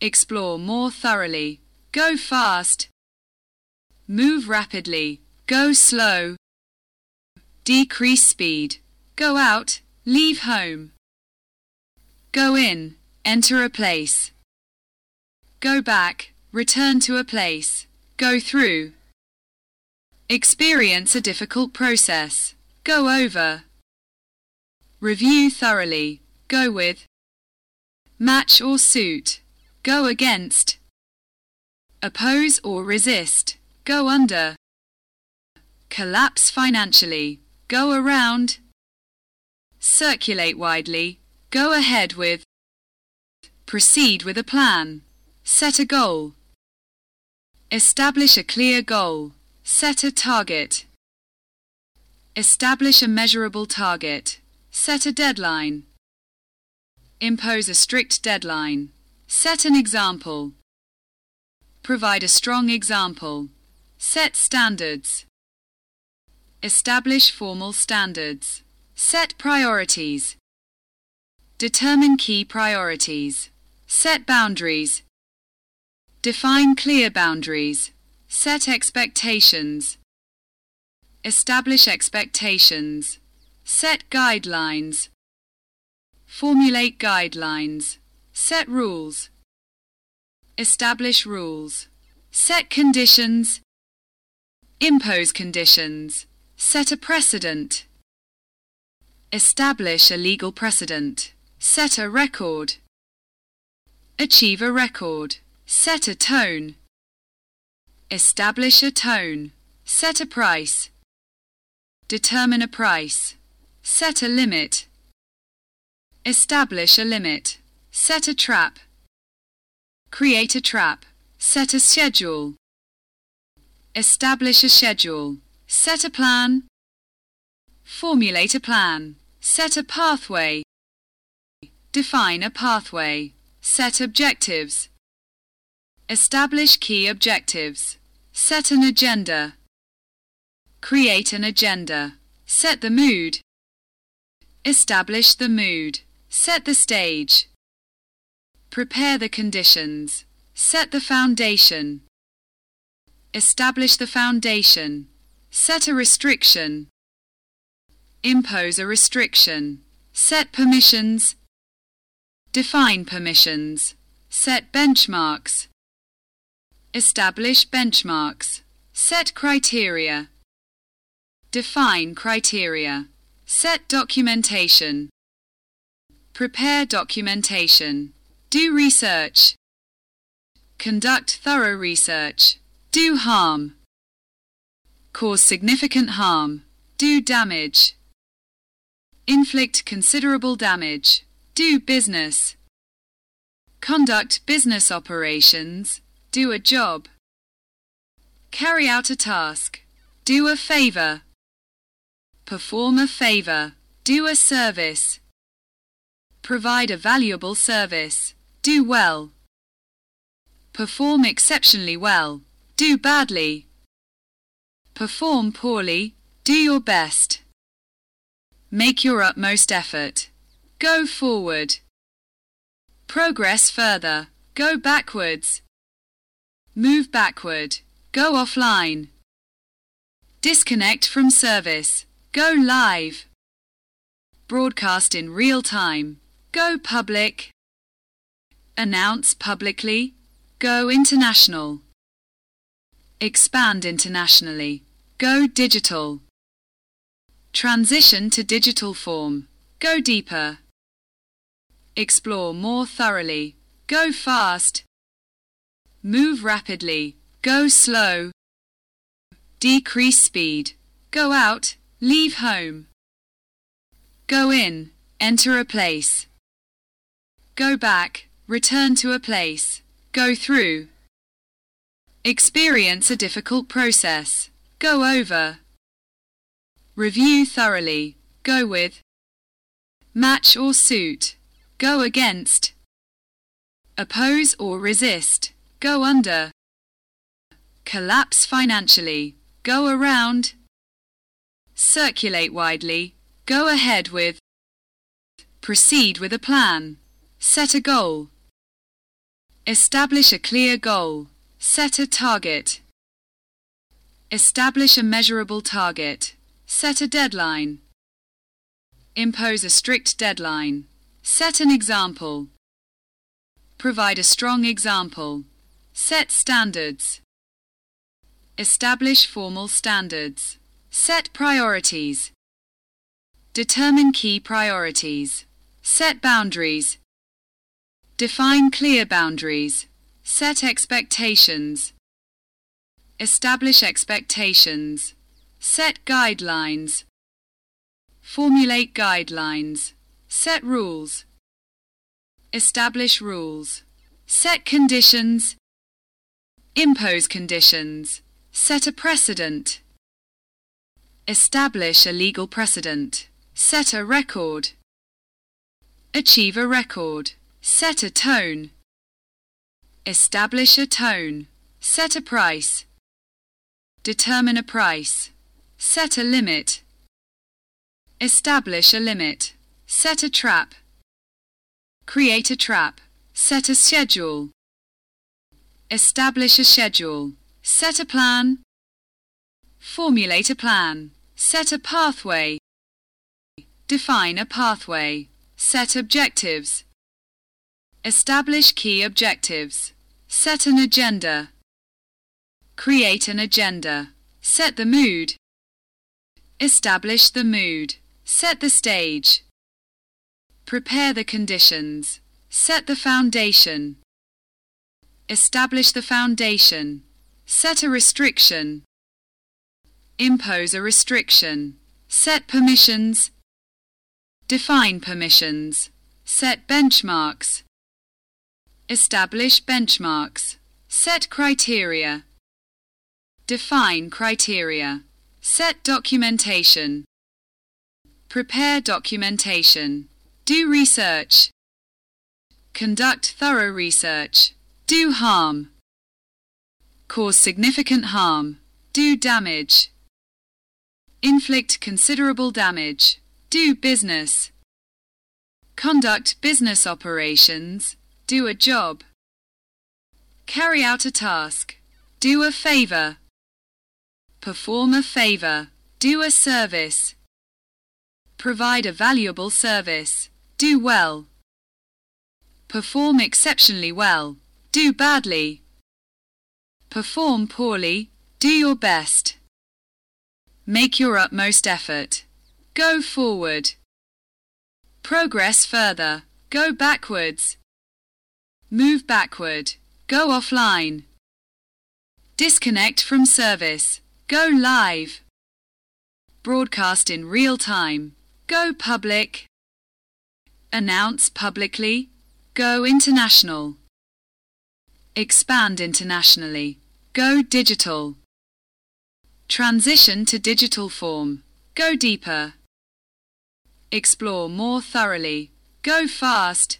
Explore more thoroughly. Go fast. Move rapidly. Go slow. Decrease speed. Go out. Leave home. Go in. Enter a place. Go back. Return to a place. Go through. Experience a difficult process. Go over. Review thoroughly. Go with. Match or suit. Go against. Oppose or resist. Go under. Collapse financially. Go around. Circulate widely. Go ahead with. Proceed with a plan. Set a goal. Establish a clear goal. Set a target. Establish a measurable target. Set a deadline. Impose a strict deadline. Set an example. Provide a strong example. Set standards. Establish formal standards. Set priorities. Determine key priorities. Set boundaries. Define clear boundaries. Set expectations. Establish expectations. Set guidelines. Formulate guidelines. Set rules. Establish rules. Set conditions. Impose conditions. Set a precedent. Establish a legal precedent. Set a record. Achieve a record. Set a tone. Establish a tone. Set a price. Determine a price. Set a limit. Establish a limit. Set a trap. Create a trap. Set a schedule. Establish a schedule. Set a plan. Formulate a plan. Set a pathway. Define a pathway. Set objectives. Establish key objectives. Set an agenda. Create an agenda. Set the mood. Establish the mood. Set the stage. Prepare the conditions. Set the foundation. Establish the foundation. Set a restriction. Impose a restriction. Set permissions. Define permissions. Set benchmarks. Establish benchmarks. Set criteria. Define criteria. Set documentation. Prepare documentation. Do research. Conduct thorough research. Do harm. Cause significant harm. Do damage. Inflict considerable damage. Do business. Conduct business operations. Do a job. Carry out a task. Do a favor. Perform a favor. Do a service. Provide a valuable service. Do well. Perform exceptionally well. Do badly. Perform poorly. Do your best. Make your utmost effort. Go forward. Progress further. Go backwards. Move backward. Go offline. Disconnect from service. Go live. Broadcast in real time. Go public. Announce publicly. Go international. Expand internationally. Go digital. Transition to digital form. Go deeper. Explore more thoroughly. Go fast. Move rapidly. Go slow. Decrease speed. Go out. Leave home. Go in. Enter a place. Go back. Return to a place. Go through. Experience a difficult process. Go over. Review thoroughly. Go with. Match or suit. Go against. Oppose or resist. Go under. Collapse financially. Go around. Circulate widely. Go ahead with. Proceed with a plan. Set a goal. Establish a clear goal. Set a target. Establish a measurable target. Set a deadline. Impose a strict deadline. Set an example. Provide a strong example. Set standards. Establish formal standards. Set priorities. Determine key priorities. Set boundaries. Define clear boundaries. Set expectations. Establish expectations. Set guidelines. Formulate guidelines. Set rules. Establish rules. Set conditions. Impose conditions. Set a precedent. Establish a legal precedent. Set a record. Achieve a record. Set a tone. Establish a tone. Set a price. Determine a price. Set a limit. Establish a limit. Set a trap. Create a trap. Set a schedule. Establish a schedule. Set a plan. Formulate a plan. Set a pathway. Define a pathway. Set objectives. Establish key objectives. Set an agenda. Create an agenda. Set the mood. Establish the mood. Set the stage. Prepare the conditions. Set the foundation. Establish the foundation. Set a restriction. Impose a restriction. Set permissions. Define permissions. Set benchmarks. Establish benchmarks. Set criteria. Define criteria. Set documentation. Prepare documentation. Do research. Conduct thorough research. Do harm. Cause significant harm. Do damage. Inflict considerable damage. Do business. Conduct business operations. Do a job. Carry out a task. Do a favor. Perform a favor. Do a service. Provide a valuable service. Do well. Perform exceptionally well. Do badly. Perform poorly. Do your best. Make your utmost effort. Go forward. Progress further. Go backwards. Move backward. Go offline. Disconnect from service. Go live. Broadcast in real time. Go public. Announce publicly. Go international. Expand internationally. Go digital. Transition to digital form. Go deeper. Explore more thoroughly. Go fast.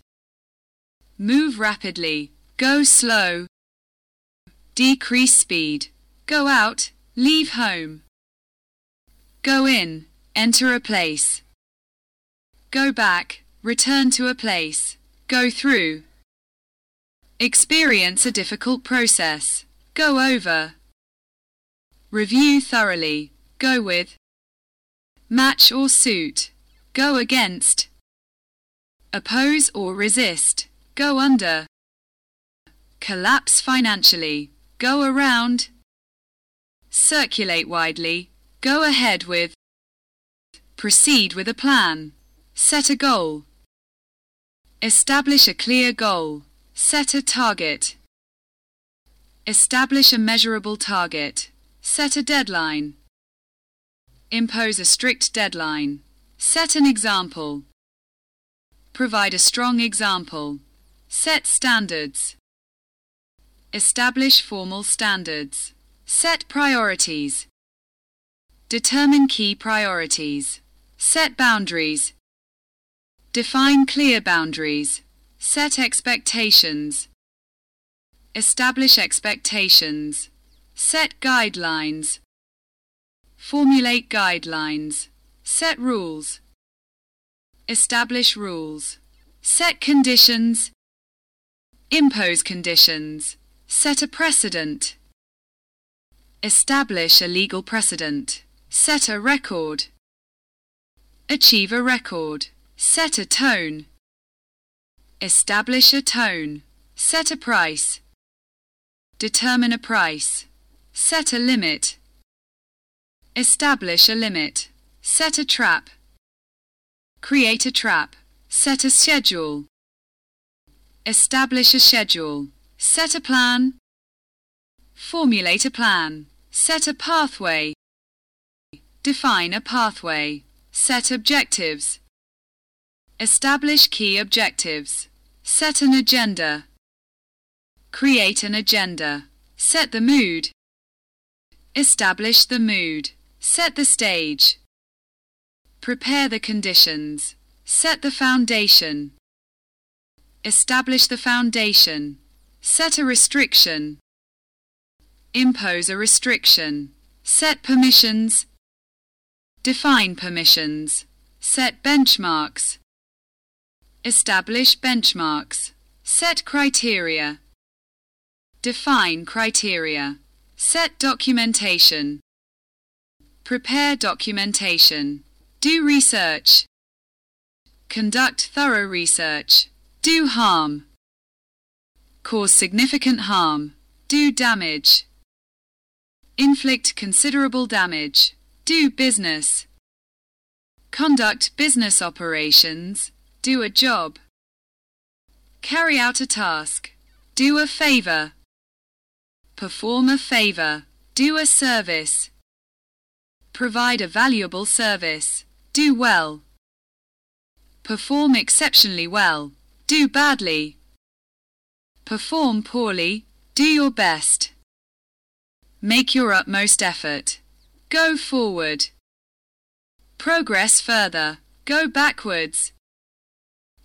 Move rapidly. Go slow. Decrease speed. Go out. Leave home. Go in. Enter a place. Go back. Return to a place. Go through. Experience a difficult process. Go over. Review thoroughly. Go with. Match or suit. Go against. Oppose or resist. Go under. Collapse financially. Go around. Circulate widely. Go ahead with. Proceed with a plan. Set a goal. Establish a clear goal. Set a target. Establish a measurable target. Set a deadline. Impose a strict deadline. Set an example. Provide a strong example. Set standards. Establish formal standards. Set priorities. Determine key priorities. Set boundaries. Define clear boundaries. Set expectations. Establish expectations. Set guidelines. Formulate guidelines. Set rules. Establish rules. Set conditions. Impose conditions. Set a precedent. Establish a legal precedent. Set a record. Achieve a record. Set a tone. Establish a tone. Set a price. Determine a price. Set a limit. Establish a limit. Set a trap. Create a trap. Set a schedule. Establish a schedule. Set a plan. Formulate a plan. Set a pathway. Define a pathway. Set objectives. Establish key objectives. Set an agenda. Create an agenda. Set the mood. Establish the mood. Set the stage. Prepare the conditions. Set the foundation. Establish the foundation. Set a restriction. Impose a restriction. Set permissions. Define permissions. Set benchmarks. Establish benchmarks. Set criteria. Define criteria. Set documentation. Prepare documentation. Do research. Conduct thorough research. Do harm. Cause significant harm. Do damage. Inflict considerable damage. Do business. Conduct business operations. Do a job. Carry out a task. Do a favor. Perform a favor. Do a service. Provide a valuable service. Do well. Perform exceptionally well. Do badly. Perform poorly. Do your best. Make your utmost effort. Go forward. Progress further. Go backwards.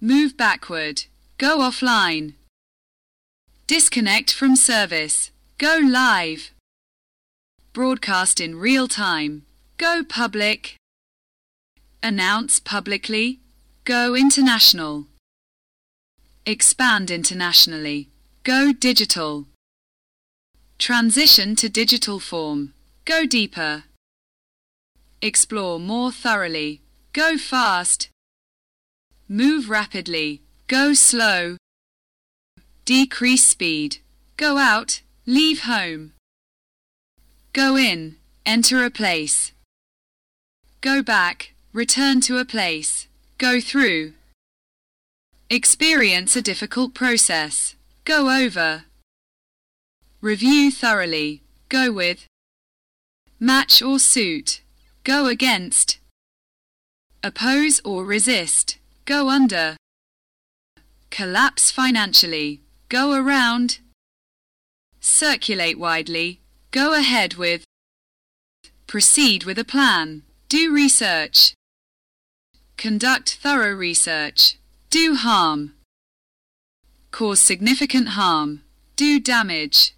Move backward. Go offline. Disconnect from service. Go live. Broadcast in real time. Go public. Announce publicly. Go international. Expand internationally. Go digital. Transition to digital form. Go deeper. Explore more thoroughly. Go fast. Move rapidly. Go slow. Decrease speed. Go out. Leave home. Go in. Enter a place. Go back. Return to a place. Go through. Experience a difficult process. Go over. Review thoroughly. Go with. Match or suit. Go against. Oppose or resist. Go under. Collapse financially. Go around. Circulate widely. Go ahead with. Proceed with a plan. Do research. Conduct thorough research. Do harm. Cause significant harm. Do damage.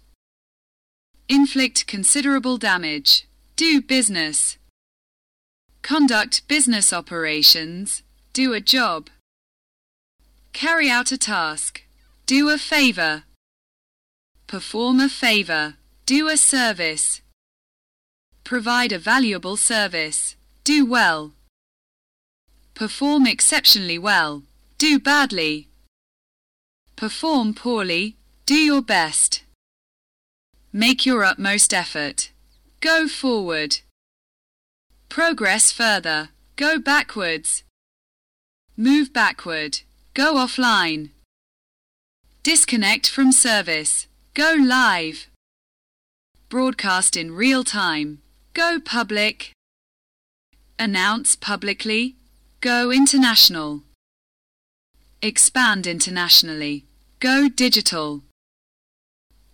Inflict considerable damage. Do business. Conduct business operations. Do a job. Carry out a task. Do a favor. Perform a favor. Do a service. Provide a valuable service. Do well. Perform exceptionally well. Do badly. Perform poorly. Do your best. Make your utmost effort. Go forward. Progress further. Go backwards. Move backward. Go offline. Disconnect from service. Go live. Broadcast in real time. Go public. Announce publicly. Go international. Expand internationally. Go digital.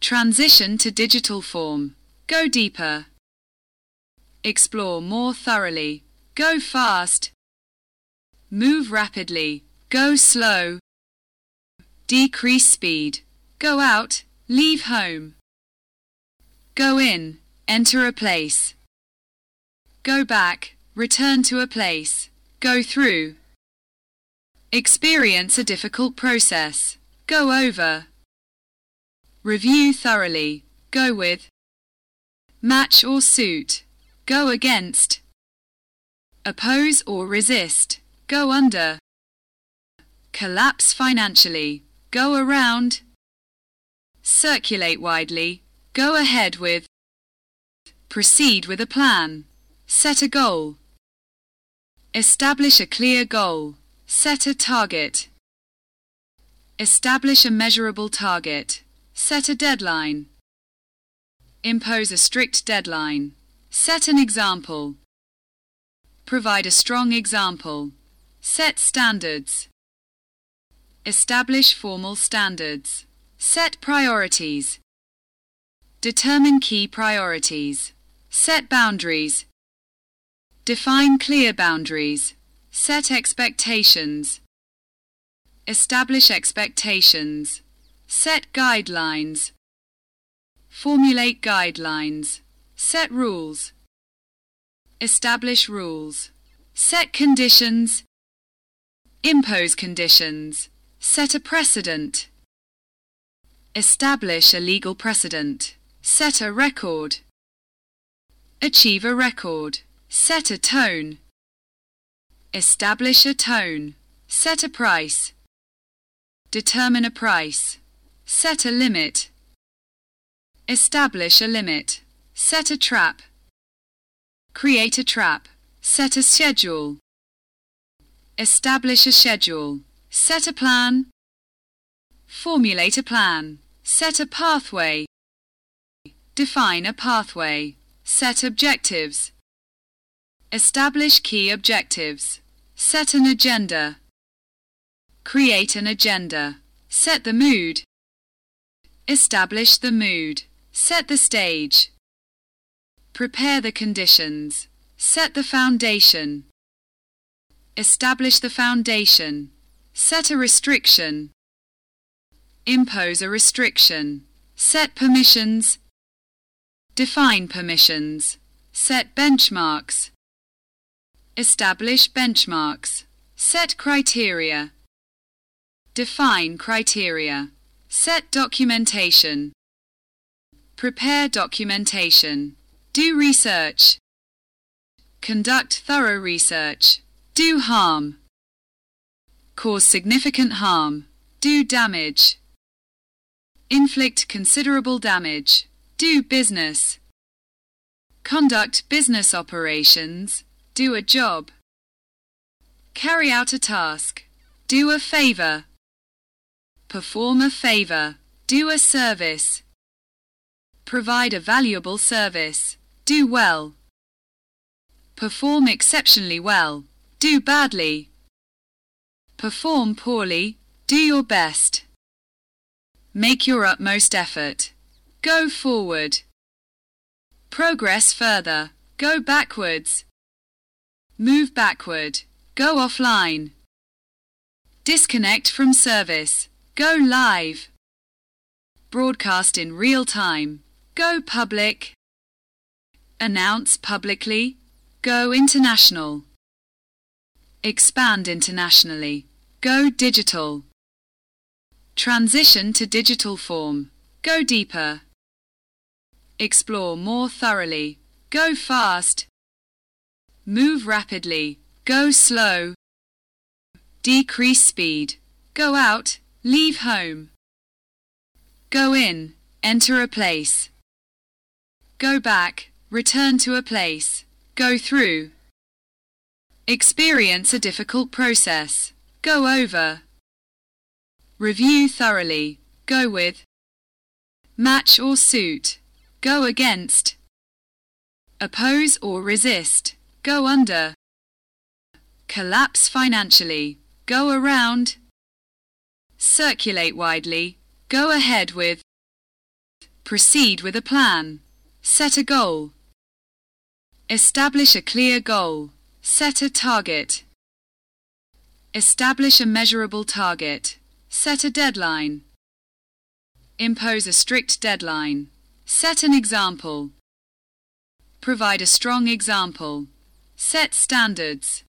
Transition to digital form. Go deeper. Explore more thoroughly. Go fast. Move rapidly. Go slow. Decrease speed. Go out. Leave home. Go in. Enter a place. Go back. Return to a place. Go through. Experience a difficult process. Go over. Review thoroughly. Go with. Match or suit. Go against. Oppose or resist. Go under. Collapse financially. Go around. Circulate widely. Go ahead with. Proceed with a plan. Set a goal. Establish a clear goal. Set a target. Establish a measurable target. Set a deadline. Impose a strict deadline. Set an example. Provide a strong example. Set standards. Establish formal standards. Set priorities. Determine key priorities. Set boundaries. Define clear boundaries. Set expectations. Establish expectations. Set guidelines. Formulate guidelines. Set rules. Establish rules. Set conditions. Impose conditions. Set a precedent. Establish a legal precedent. Set a record. Achieve a record. Set a tone. Establish a tone. Set a price. Determine a price. Set a limit. Establish a limit. Set a trap. Create a trap. Set a schedule. Establish a schedule. Set a plan. Formulate a plan. Set a pathway. Define a pathway. Set objectives. Establish key objectives. Set an agenda. Create an agenda. Set the mood. Establish the mood. Set the stage. Prepare the conditions. Set the foundation. Establish the foundation. Set a restriction. Impose a restriction. Set permissions. Define permissions. Set benchmarks. Establish benchmarks. Set criteria. Define criteria. Set documentation. Prepare documentation. Do research. Conduct thorough research. Do harm. Cause significant harm. Do damage. Inflict considerable damage. Do business. Conduct business operations. Do a job. Carry out a task. Do a favor. Perform a favor. Do a service. Provide a valuable service. Do well. Perform exceptionally well. Do badly. Perform poorly. Do your best. Make your utmost effort. Go forward. Progress further. Go backwards. Move backward. Go offline. Disconnect from service. Go live. Broadcast in real time. Go public. Announce publicly. Go international. Expand internationally. Go digital. Transition to digital form. Go deeper. Explore more thoroughly. Go fast. Move rapidly. Go slow. Decrease speed. Go out. Leave home. Go in. Enter a place. Go back. Return to a place. Go through. Experience a difficult process. Go over. Review thoroughly. Go with. Match or suit. Go against. Oppose or resist. Go under. Collapse financially. Go around. Circulate widely. Go ahead with. Proceed with a plan. Set a goal. Establish a clear goal. Set a target. Establish a measurable target. Set a deadline. Impose a strict deadline. Set an example. Provide a strong example. Set standards.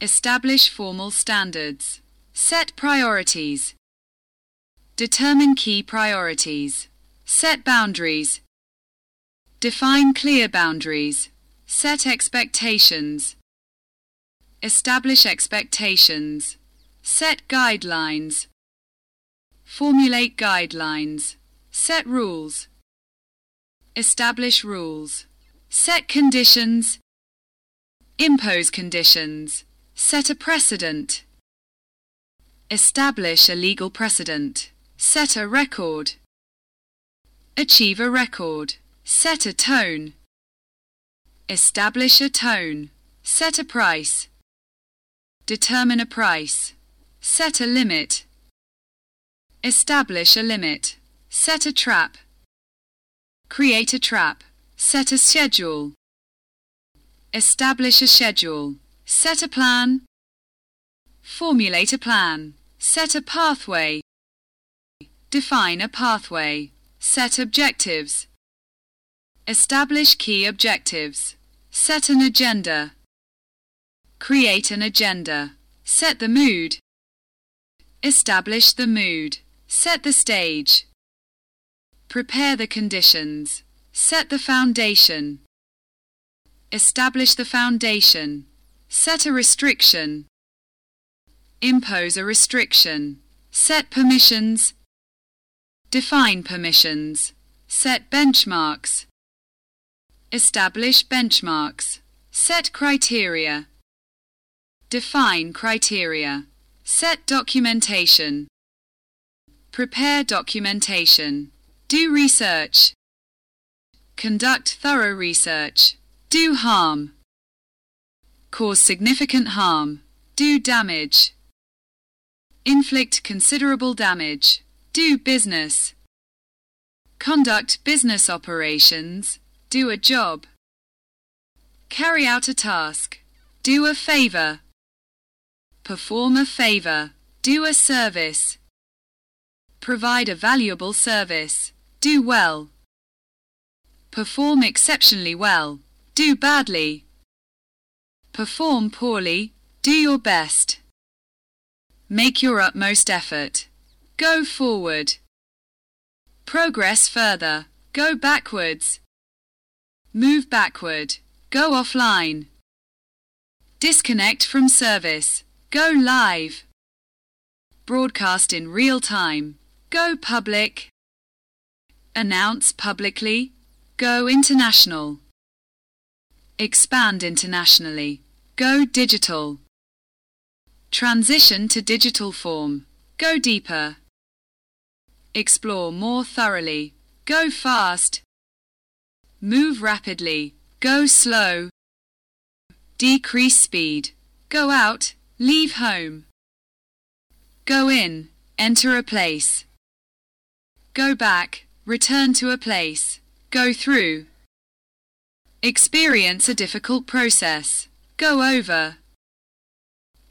Establish formal standards. Set priorities. Determine key priorities. Set boundaries. Define clear boundaries. Set expectations. Establish expectations. Set guidelines. Formulate guidelines. Set rules. Establish rules. Set conditions. Impose conditions. Set a precedent. Establish a legal precedent. Set a record. Achieve a record. Set a tone. Establish a tone. Set a price. Determine a price. Set a limit. Establish a limit. Set a trap. Create a trap. Set a schedule. Establish a schedule. Set a plan. Formulate a plan. Set a pathway. Define a pathway. Set objectives. Establish key objectives. Set an agenda. Create an agenda. Set the mood. Establish the mood. Set the stage. Prepare the conditions. Set the foundation. Establish the foundation. Set a restriction. Impose a restriction. Set permissions. Define permissions. Set benchmarks. Establish benchmarks. Set criteria. Define criteria. Set documentation. Prepare documentation. Do research. Conduct thorough research. Do harm. Cause significant harm. Do damage. Inflict considerable damage. Do business. Conduct business operations. Do a job. Carry out a task. Do a favor. Perform a favor. Do a service. Provide a valuable service. Do well. Perform exceptionally well. Do badly. Perform poorly. Do your best. Make your utmost effort. Go forward. Progress further. Go backwards. Move backward. Go offline. Disconnect from service. Go live. Broadcast in real time. Go public. Announce publicly. Go international. Expand internationally. Go digital. Transition to digital form. Go deeper. Explore more thoroughly. Go fast. Move rapidly. Go slow. Decrease speed. Go out. Leave home. Go in. Enter a place. Go back. Return to a place. Go through. Experience a difficult process. Go over.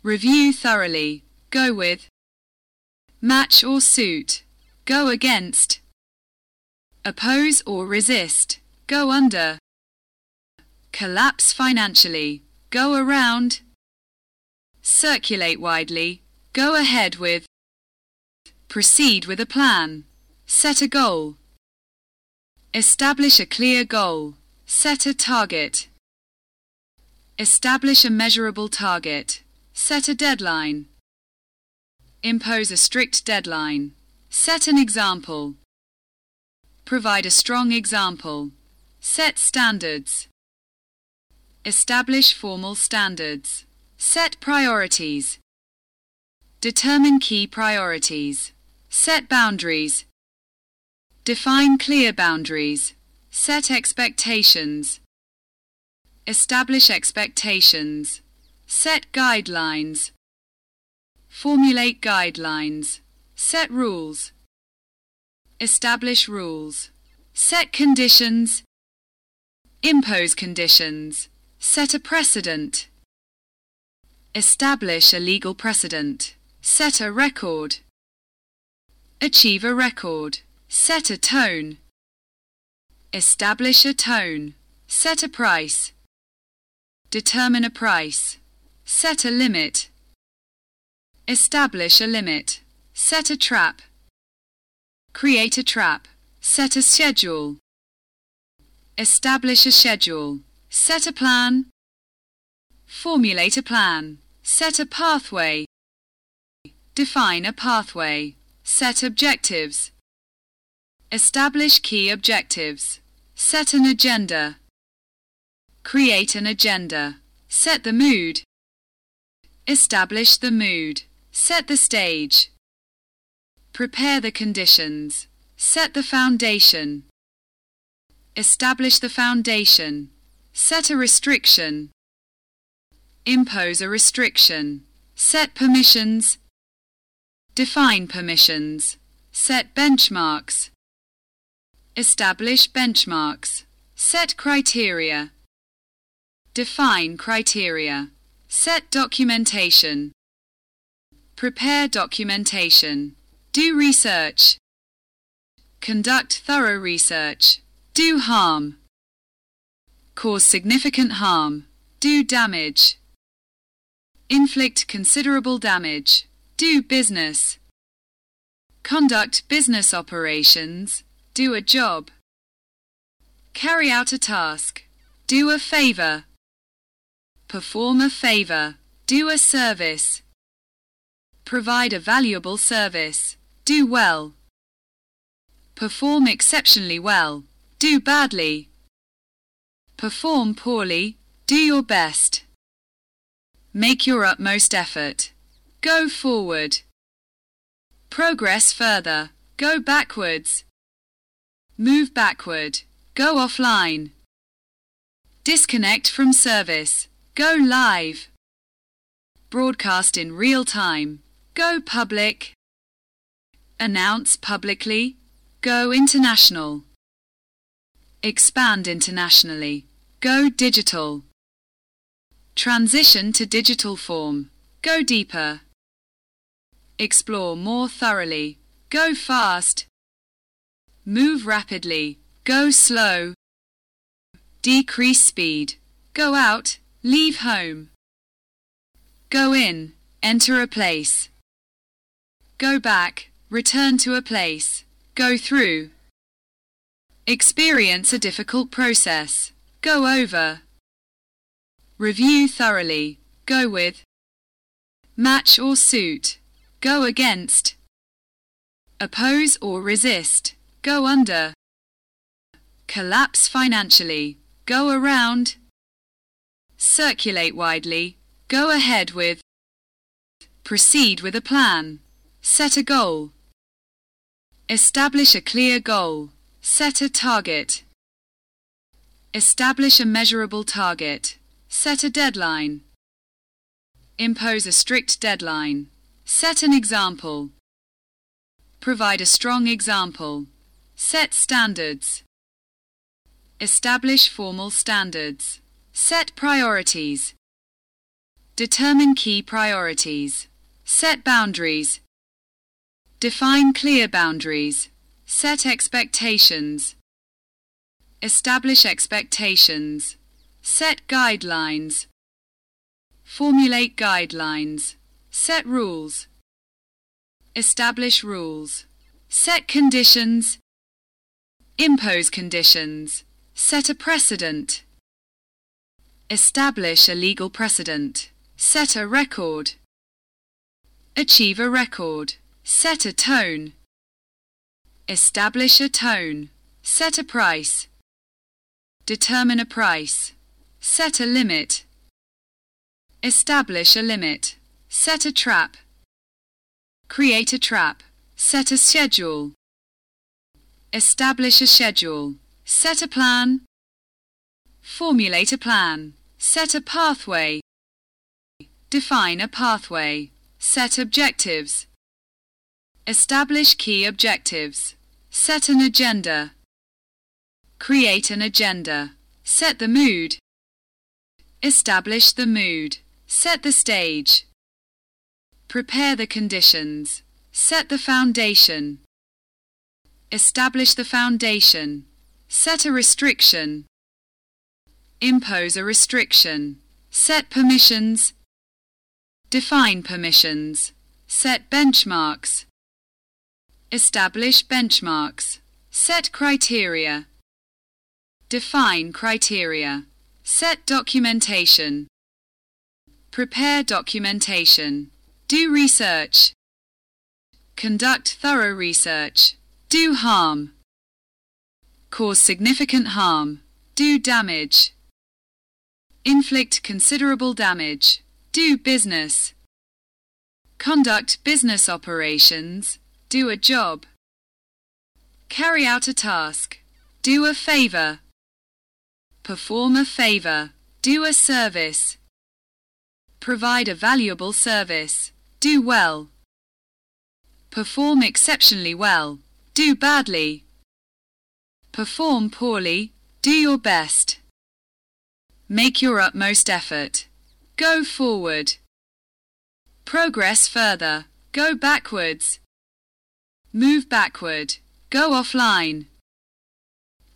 Review thoroughly. Go with. Match or suit. Go against. Oppose or resist. Go under. Collapse financially. Go around. Circulate widely. Go ahead with. Proceed with a plan. Set a goal. Establish a clear goal. Set a target. Establish a measurable target. Set a deadline. Impose a strict deadline. Set an example. Provide a strong example. Set standards. Establish formal standards. Set priorities. Determine key priorities. Set boundaries. Define clear boundaries. Set expectations. Establish expectations. Set guidelines. Formulate guidelines. Set rules. Establish rules. Set conditions. Impose conditions. Set a precedent. Establish a legal precedent. Set a record. Achieve a record. Set a tone. Establish a tone. Set a price. Determine a price. Set a limit. Establish a limit. Set a trap. Create a trap. Set a schedule. Establish a schedule. Set a plan. Formulate a plan. Set a pathway. Define a pathway. Set objectives. Establish key objectives. Set an agenda. Create an agenda. Set the mood. Establish the mood. Set the stage. Prepare the conditions. Set the foundation. Establish the foundation. Set a restriction. Impose a restriction. Set permissions. Define permissions. Set benchmarks. Establish benchmarks. Set criteria. Define criteria. Set documentation. Prepare documentation. Do research. Conduct thorough research. Do harm. Cause significant harm. Do damage. Inflict considerable damage. Do business. Conduct business operations. Do a job. Carry out a task. Do a favor. Perform a favor. Do a service. Provide a valuable service. Do well. Perform exceptionally well. Do badly. Perform poorly. Do your best. Make your utmost effort. Go forward. Progress further. Go backwards. Move backward. Go offline. Disconnect from service. Go live. Broadcast in real time. Go public. Announce publicly. Go international. Expand internationally. Go digital. Transition to digital form. Go deeper. Explore more thoroughly. Go fast. Move rapidly. Go slow. Decrease speed. Go out. Leave home. Go in. Enter a place. Go back. Return to a place. Go through. Experience a difficult process. Go over. Review thoroughly. Go with. Match or suit. Go against. Oppose or resist. Go under. Collapse financially. Go around. Circulate widely. Go ahead with. Proceed with a plan. Set a goal. Establish a clear goal. Set a target. Establish a measurable target. Set a deadline. Impose a strict deadline. Set an example. Provide a strong example. Set standards. Establish formal standards. Set priorities. Determine key priorities. Set boundaries. Define clear boundaries. Set expectations. Establish expectations. Set guidelines. Formulate guidelines. Set rules. Establish rules. Set conditions. Impose conditions. Set a precedent. Establish a legal precedent. Set a record. Achieve a record. Set a tone. Establish a tone. Set a price. Determine a price. Set a limit. Establish a limit. Set a trap. Create a trap. Set a schedule. Establish a schedule. Set a plan. Formulate a plan. Set a pathway. Define a pathway. Set objectives. Establish key objectives. Set an agenda. Create an agenda. Set the mood. Establish the mood. Set the stage. Prepare the conditions. Set the foundation. Establish the foundation. Set a restriction. Impose a restriction. Set permissions. Define permissions. Set benchmarks. Establish benchmarks. Set criteria. Define criteria. Set documentation. Prepare documentation. Do research. Conduct thorough research. Do harm. Cause significant harm. Do damage. Inflict considerable damage. Do business. Conduct business operations. Do a job. Carry out a task. Do a favor. Perform a favor. Do a service. Provide a valuable service. Do well. Perform exceptionally well. Do badly. Perform poorly. Do your best. Make your utmost effort. Go forward. Progress further. Go backwards. Move backward. Go offline.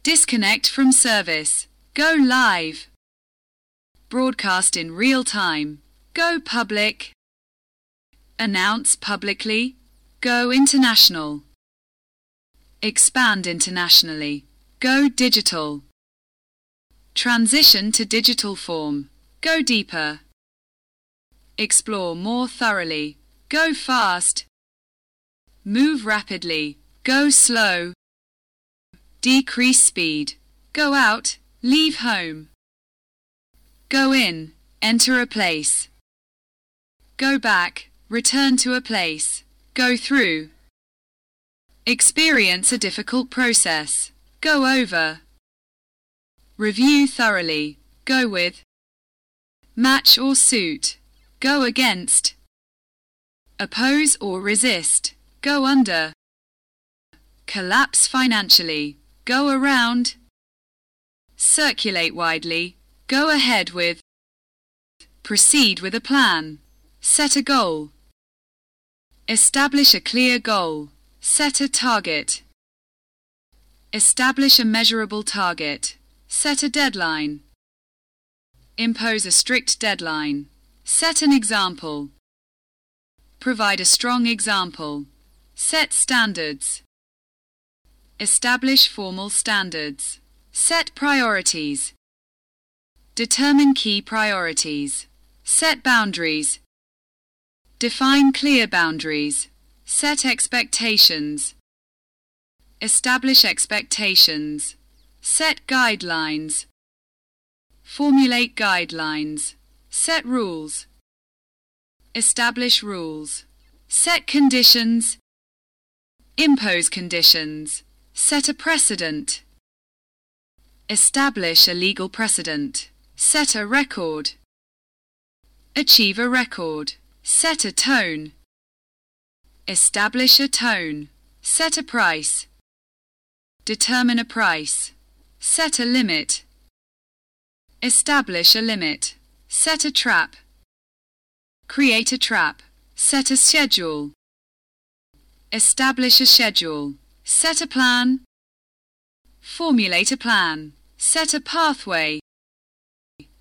Disconnect from service. Go live. Broadcast in real time. Go public. Announce publicly. Go international. Expand internationally. Go digital. Transition to digital form. Go deeper. Explore more thoroughly. Go fast. Move rapidly. Go slow. Decrease speed. Go out. Leave home. Go in. Enter a place. Go back. Return to a place. Go through. Experience a difficult process. Go over. Review thoroughly. Go with. Match or suit. Go against. Oppose or resist. Go under. Collapse financially. Go around. Circulate widely. Go ahead with. Proceed with a plan. Set a goal. Establish a clear goal. Set a target. Establish a measurable target. Set a deadline. Impose a strict deadline. Set an example. Provide a strong example. Set standards. Establish formal standards. Set priorities. Determine key priorities. Set boundaries. Define clear boundaries. Set expectations. Establish expectations. Set guidelines. Formulate guidelines. Set rules. Establish rules. Set conditions. Impose conditions. Set a precedent. Establish a legal precedent. Set a record. Achieve a record. Set a tone. Establish a tone. Set a price. Determine a price. Set a limit. Establish a limit. Set a trap. Create a trap. Set a schedule. Establish a schedule. Set a plan. Formulate a plan. Set a pathway.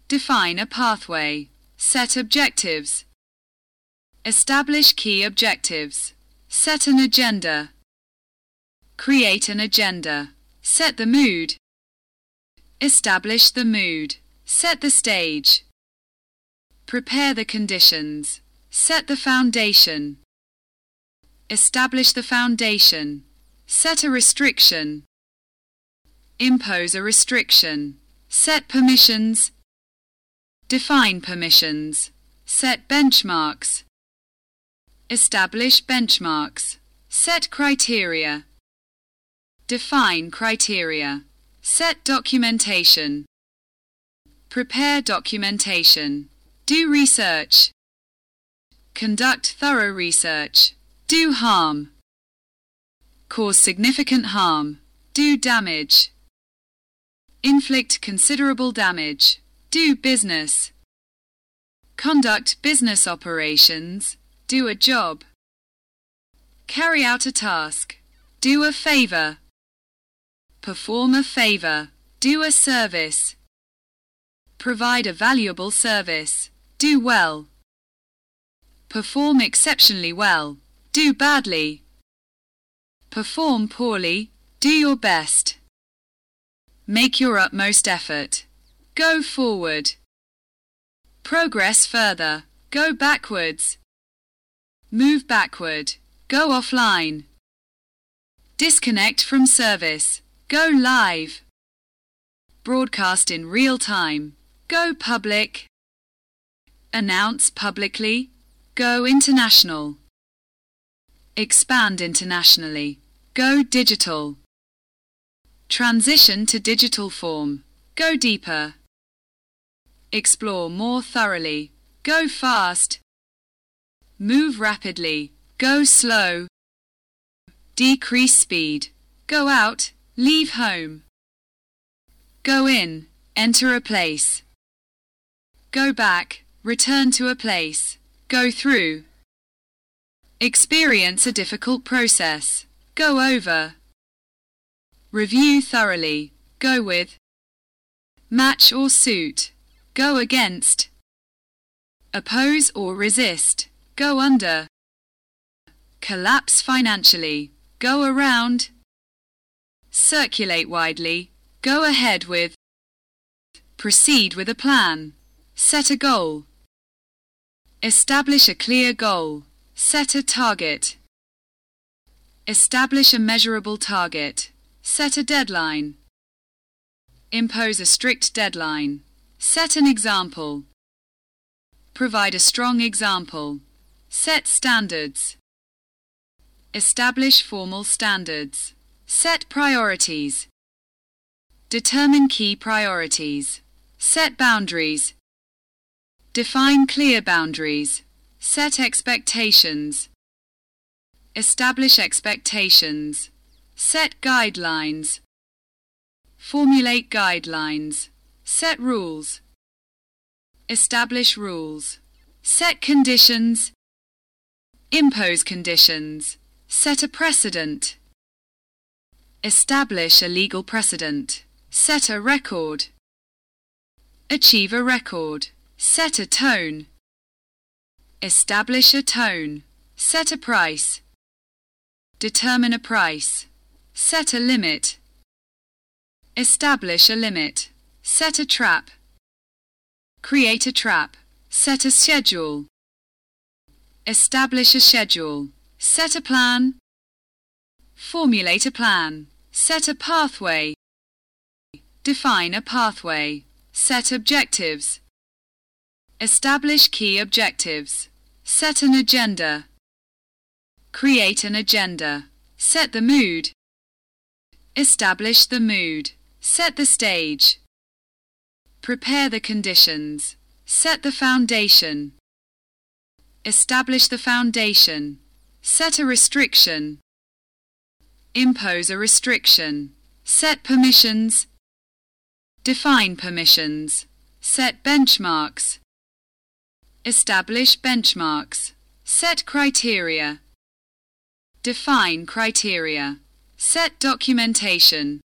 Define a pathway. Set objectives. Establish key objectives. Set an agenda. Create an agenda. Set the mood. Establish the mood. Set the stage. Prepare the conditions. Set the foundation. Establish the foundation. Set a restriction. Impose a restriction. Set permissions. Define permissions. Set benchmarks. Establish benchmarks. Set criteria. Define criteria. Set documentation. Prepare documentation. Do research. Conduct thorough research. Do harm. Cause significant harm. Do damage. Inflict considerable damage. Do business. Conduct business operations. Do a job. Carry out a task. Do a favor. Perform a favor. Do a service. Provide a valuable service. Do well. Perform exceptionally well. Do badly. Perform poorly. Do your best. Make your utmost effort. Go forward. Progress further. Go backwards. Move backward. Go offline. Disconnect from service. Go live. Broadcast in real time. Go public. Announce publicly. Go international. Expand internationally. Go digital. Transition to digital form. Go deeper. Explore more thoroughly. Go fast. Move rapidly. Go slow. Decrease speed. Go out. Leave home. Go in. Enter a place. Go back. Return to a place. Go through. Experience a difficult process. Go over. Review thoroughly. Go with. Match or suit. Go against. Oppose or resist. Go under. Collapse financially. Go around. Circulate widely. Go ahead with. Proceed with a plan. Set a goal. Establish a clear goal. Set a target. Establish a measurable target. Set a deadline. Impose a strict deadline. Set an example. Provide a strong example. Set standards. Establish formal standards. Set priorities. Determine key priorities. Set boundaries. Define clear boundaries. Set expectations. Establish expectations. Set guidelines. Formulate guidelines. Set rules. Establish rules. Set conditions. Impose conditions. Set a precedent. Establish a legal precedent. Set a record. Achieve a record. Set a tone. Establish a tone. Set a price. Determine a price. Set a limit. Establish a limit. Set a trap. Create a trap. Set a schedule. Establish a schedule. Set a plan. Formulate a plan. Set a pathway. Define a pathway. Set objectives. Establish key objectives. Set an agenda. Create an agenda. Set the mood. Establish the mood. Set the stage. Prepare the conditions. Set the foundation. Establish the foundation. Set a restriction. Impose a restriction. Set permissions. Define permissions. Set benchmarks. Establish benchmarks. Set criteria. Define criteria. Set documentation.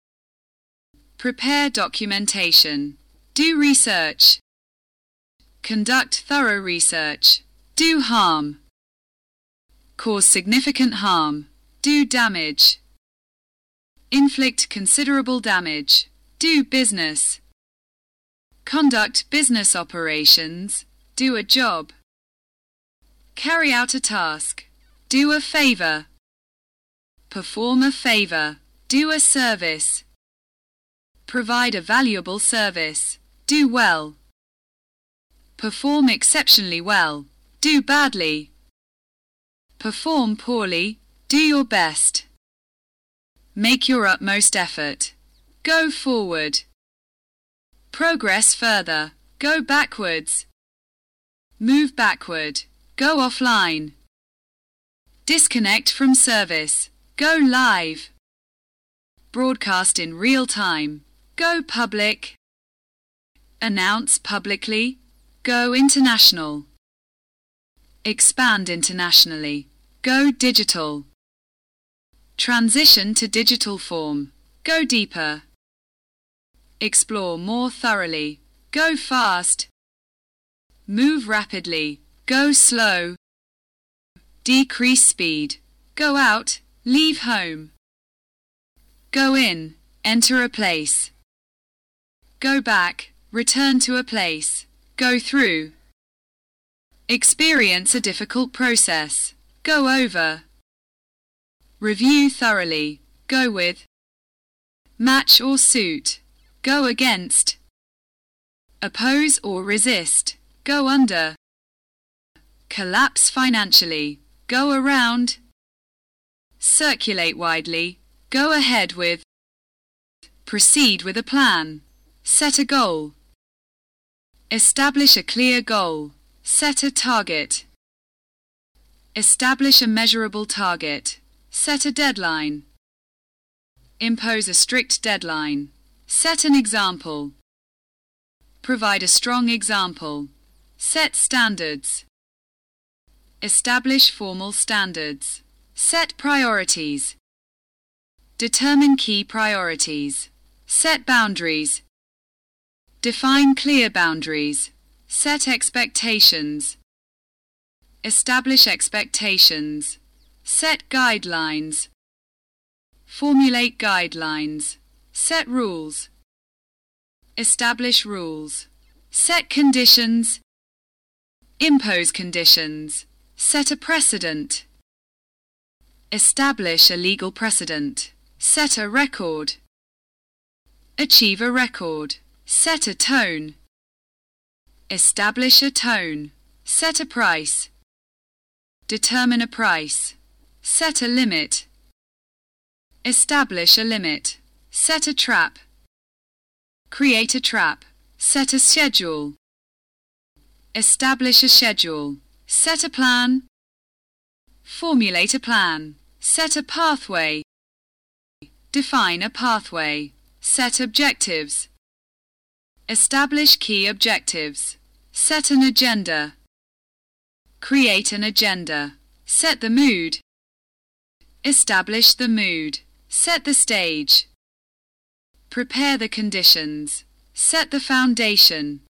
Prepare documentation. Do research. Conduct thorough research. Do harm. Cause significant harm. Do damage. Inflict considerable damage. Do business. Conduct business operations. Do a job. Carry out a task. Do a favor. Perform a favor. Do a service. Provide a valuable service. Do well. Perform exceptionally well. Do badly. Perform poorly. Do your best. Make your utmost effort. Go forward. Progress further. Go backwards. Move backward. Go offline. Disconnect from service. Go live. Broadcast in real time. Go public. Announce publicly. Go international. Expand internationally. Go digital. Transition to digital form. Go deeper. Explore more thoroughly. Go fast. Move rapidly. Go slow. Decrease speed. Go out. Leave home. Go in. Enter a place. Go back. Return to a place. Go through. Experience a difficult process. Go over. Review thoroughly. Go with. Match or suit. Go against. Oppose or resist. Go under. Collapse financially. Go around. Circulate widely. Go ahead with. Proceed with a plan. Set a goal. Establish a clear goal. Set a target. Establish a measurable target. Set a deadline. Impose a strict deadline. Set an example. Provide a strong example. Set standards. Establish formal standards. Set priorities. Determine key priorities. Set boundaries. Define clear boundaries. Set expectations. Establish expectations. Set guidelines. Formulate guidelines. Set rules. Establish rules. Set conditions. Impose conditions. Set a precedent. Establish a legal precedent. Set a record. Achieve a record. Set a tone. Establish a tone. Set a price. Determine a price. Set a limit. Establish a limit. Set a trap. Create a trap. Set a schedule. Establish a schedule. Set a plan. Formulate a plan. Set a pathway. Define a pathway. Set objectives. Establish key objectives. Set an agenda. Create an agenda. Set the mood. Establish the mood. Set the stage. Prepare the conditions. Set the foundation.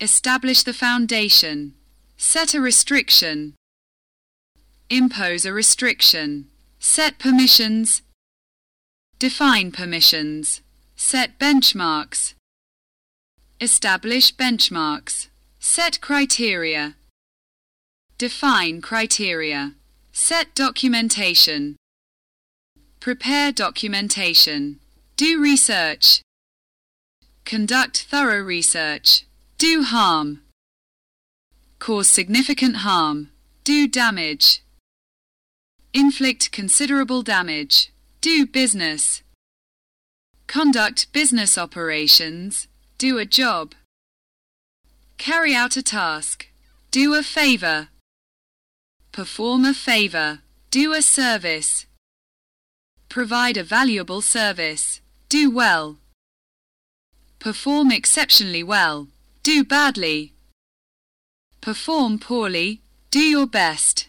Establish the foundation. Set a restriction. Impose a restriction. Set permissions. Define permissions. Set benchmarks. Establish benchmarks. Set criteria. Define criteria. Set documentation. Prepare documentation. Do research. Conduct thorough research. Do harm. Cause significant harm. Do damage. Inflict considerable damage. Do business. Conduct business operations. Do a job. Carry out a task. Do a favor. Perform a favor. Do a service. Provide a valuable service. Do well. Perform exceptionally well. Do badly. Perform poorly. Do your best.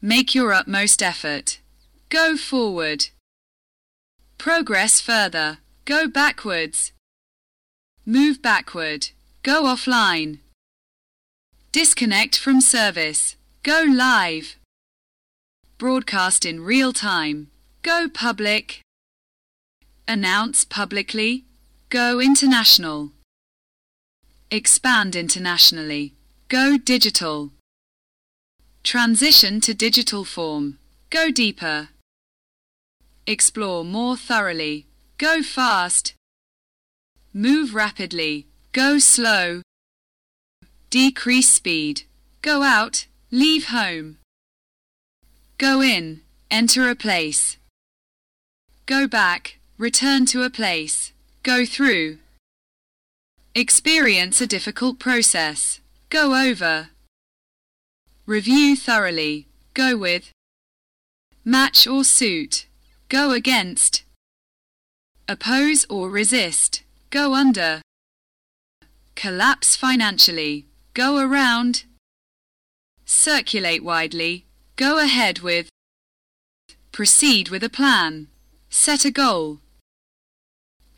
Make your utmost effort. Go forward. Progress further. Go backwards. Move backward. Go offline. Disconnect from service. Go live. Broadcast in real time. Go public. Announce publicly. Go international. Expand internationally. Go digital. Transition to digital form. Go deeper. Explore more thoroughly. Go fast. Move rapidly. Go slow. Decrease speed. Go out. Leave home. Go in. Enter a place. Go back. Return to a place. Go through. Experience a difficult process. Go over. Review thoroughly. Go with. Match or suit. Go against. Oppose or resist. Go under. Collapse financially. Go around. Circulate widely. Go ahead with. Proceed with a plan. Set a goal.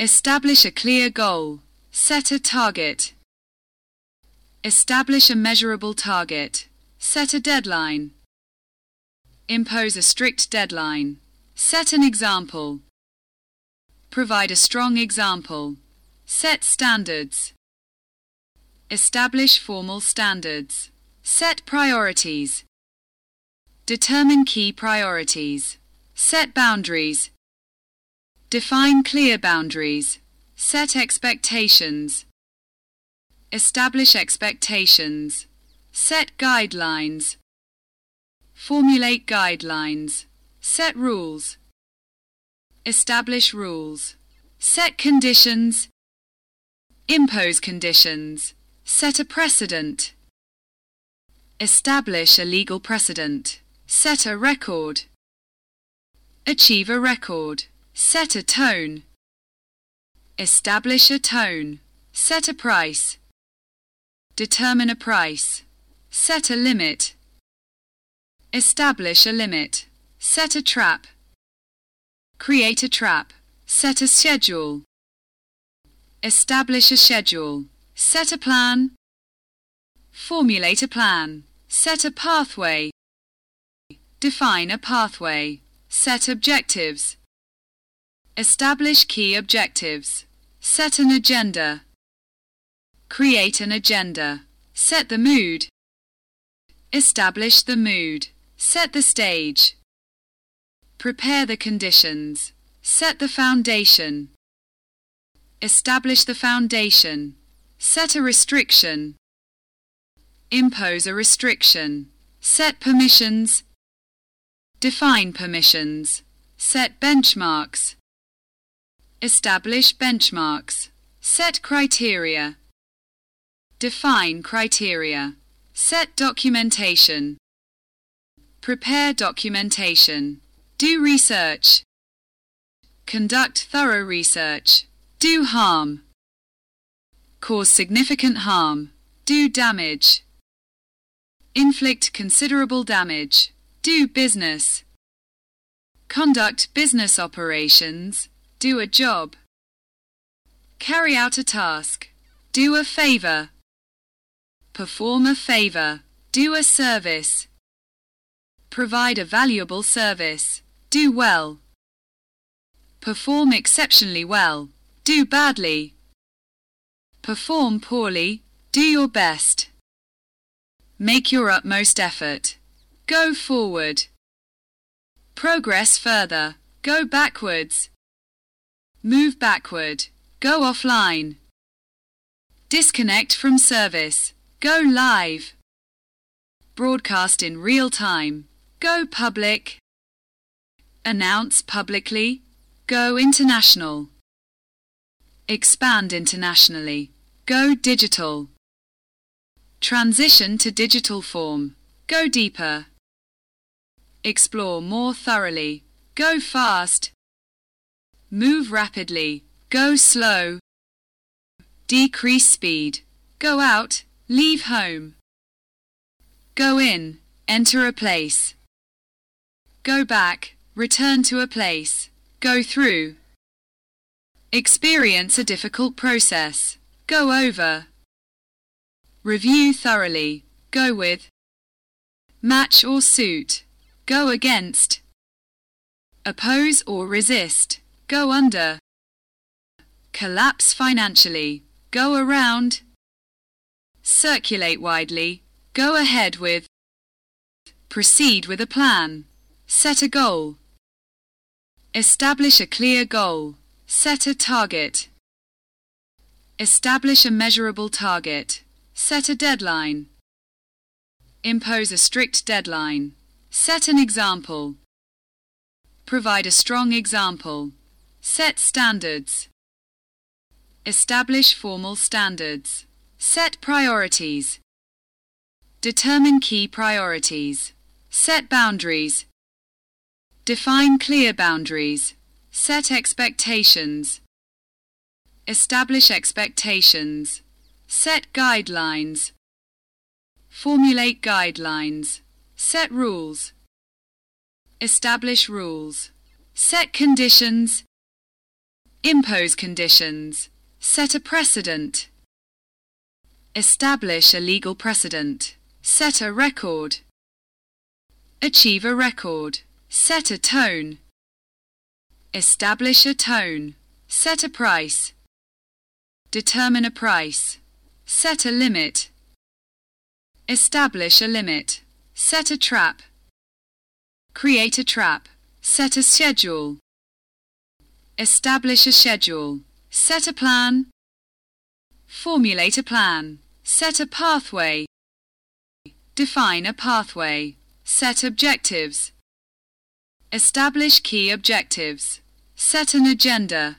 Establish a clear goal. Set a target. Establish a measurable target. Set a deadline. Impose a strict deadline. Set an example. Provide a strong example. Set standards. Establish formal standards. Set priorities. Determine key priorities. Set boundaries. Define clear boundaries. Set expectations. Establish expectations. Set guidelines. Formulate guidelines. Set rules. Establish rules. Set conditions. Impose conditions. Set a precedent. Establish a legal precedent. Set a record. Achieve a record. Set a tone. Establish a tone. Set a price. Determine a price. Set a limit. Establish a limit. Set a trap. Create a trap. Set a schedule. Establish a schedule. Set a plan. Formulate a plan. Set a pathway. Define a pathway. Set objectives. Establish key objectives. Set an agenda. Create an agenda. Set the mood. Establish the mood. Set the stage. Prepare the conditions. Set the foundation. Establish the foundation. Set a restriction. Impose a restriction. Set permissions. Define permissions. Set benchmarks. Establish benchmarks. Set criteria. Define criteria. Set documentation. Prepare documentation. Do research. Conduct thorough research. Do harm. Cause significant harm. Do damage. Inflict considerable damage. Do business. Conduct business operations. Do a job. Carry out a task. Do a favor. Perform a favor. Do a service. Provide a valuable service. Do well. Perform exceptionally well. Do badly. Perform poorly, do your best. Make your utmost effort. Go forward. Progress further. Go backwards. Move backward. Go offline. Disconnect from service. Go live. Broadcast in real time. Go public. Announce publicly. Go international. Expand internationally. Go digital. Transition to digital form. Go deeper. Explore more thoroughly. Go fast. Move rapidly. Go slow. Decrease speed. Go out. Leave home. Go in. Enter a place. Go back. Return to a place. Go through. Experience a difficult process. Go over. Review thoroughly. Go with. Match or suit. Go against. Oppose or resist. Go under. Collapse financially. Go around. Circulate widely. Go ahead with. Proceed with a plan. Set a goal. Establish a clear goal. Set a target. Establish a measurable target. Set a deadline. Impose a strict deadline. Set an example. Provide a strong example. Set standards. Establish formal standards. Set priorities. Determine key priorities. Set boundaries. Define clear boundaries. Set expectations. Establish expectations. Set guidelines. Formulate guidelines. Set rules. Establish rules. Set conditions. Impose conditions. Set a precedent. Establish a legal precedent. Set a record. Achieve a record. Set a tone. Establish a tone. Set a price. Determine a price. Set a limit. Establish a limit. Set a trap. Create a trap. Set a schedule. Establish a schedule. Set a plan. Formulate a plan. Set a pathway. Define a pathway. Set objectives. Establish key objectives. Set an agenda.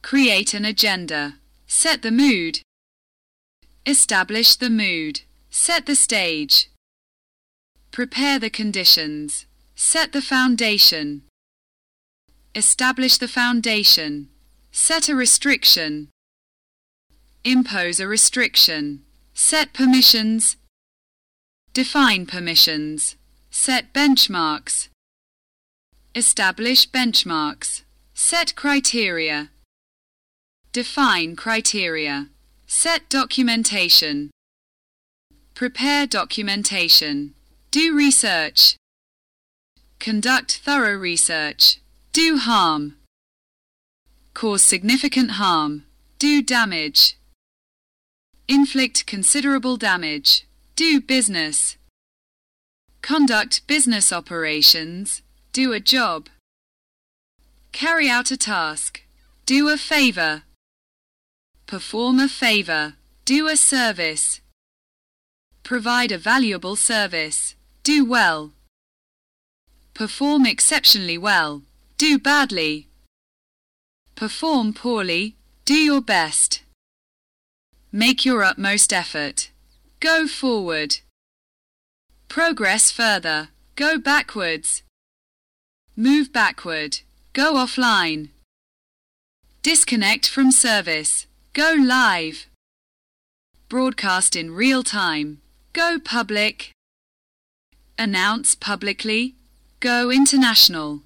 Create an agenda. Set the mood. Establish the mood. Set the stage. Prepare the conditions. Set the foundation. Establish the foundation. Set a restriction. Impose a restriction. Set permissions. Define permissions. Set benchmarks. Establish benchmarks. Set criteria. Define criteria. Set documentation. Prepare documentation. Do research. Conduct thorough research. Do harm. Cause significant harm. Do damage. Inflict considerable damage. Do business. Conduct business operations. Do a job. Carry out a task. Do a favor. Perform a favor. Do a service. Provide a valuable service. Do well. Perform exceptionally well. Do badly. Perform poorly. Do your best. Make your utmost effort. Go forward. Progress further. Go backwards. Move backward. Go offline. Disconnect from service. Go live. Broadcast in real time. Go public. Announce publicly. Go international.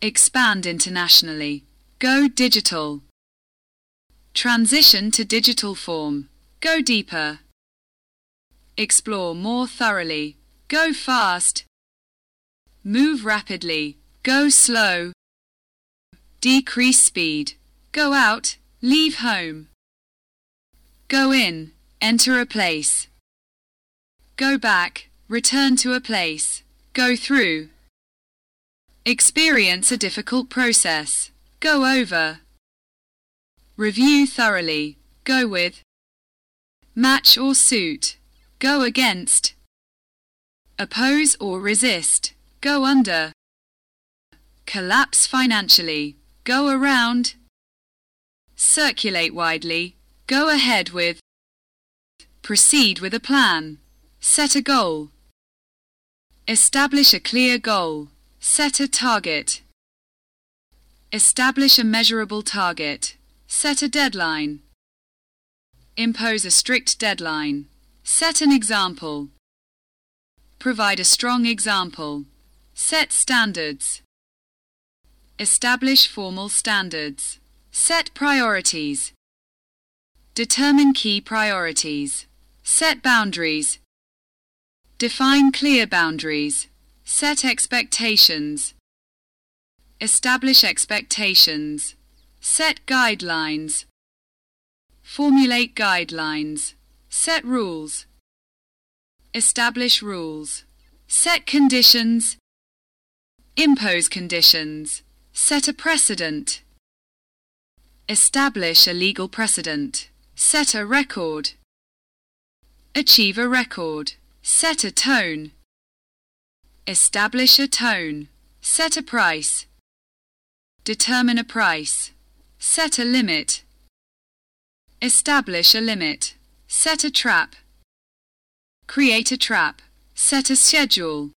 Expand internationally. Go digital. Transition to digital form. Go deeper. Explore more thoroughly. Go fast. Move rapidly. Go slow. Decrease speed. Go out. leave home. Go in, enter a place. Go back, return to a place. Go through. Experience a difficult process. Go over. Review thoroughly. Go with. Match or suit. Go against. Oppose or resist. Go under. Collapse financially. Go around. Circulate widely. Go ahead with. Proceed with a plan. Set a goal. Establish a clear goal. Set a target. Establish a measurable target. Set a deadline. Impose a strict deadline. Set an example. Provide a strong example. Set standards. Establish formal standards. Set priorities. Determine key priorities. Set boundaries. Define clear boundaries. Set expectations. Establish expectations. Set guidelines. Formulate guidelines. Set rules. Establish rules. Set conditions. Impose conditions. Set a precedent. Establish a legal precedent. Set a record. Achieve a record. Set a tone. Establish a tone. Set a price. Determine a price. Set a limit. Establish a limit. Set a trap. Create a trap. Set a schedule.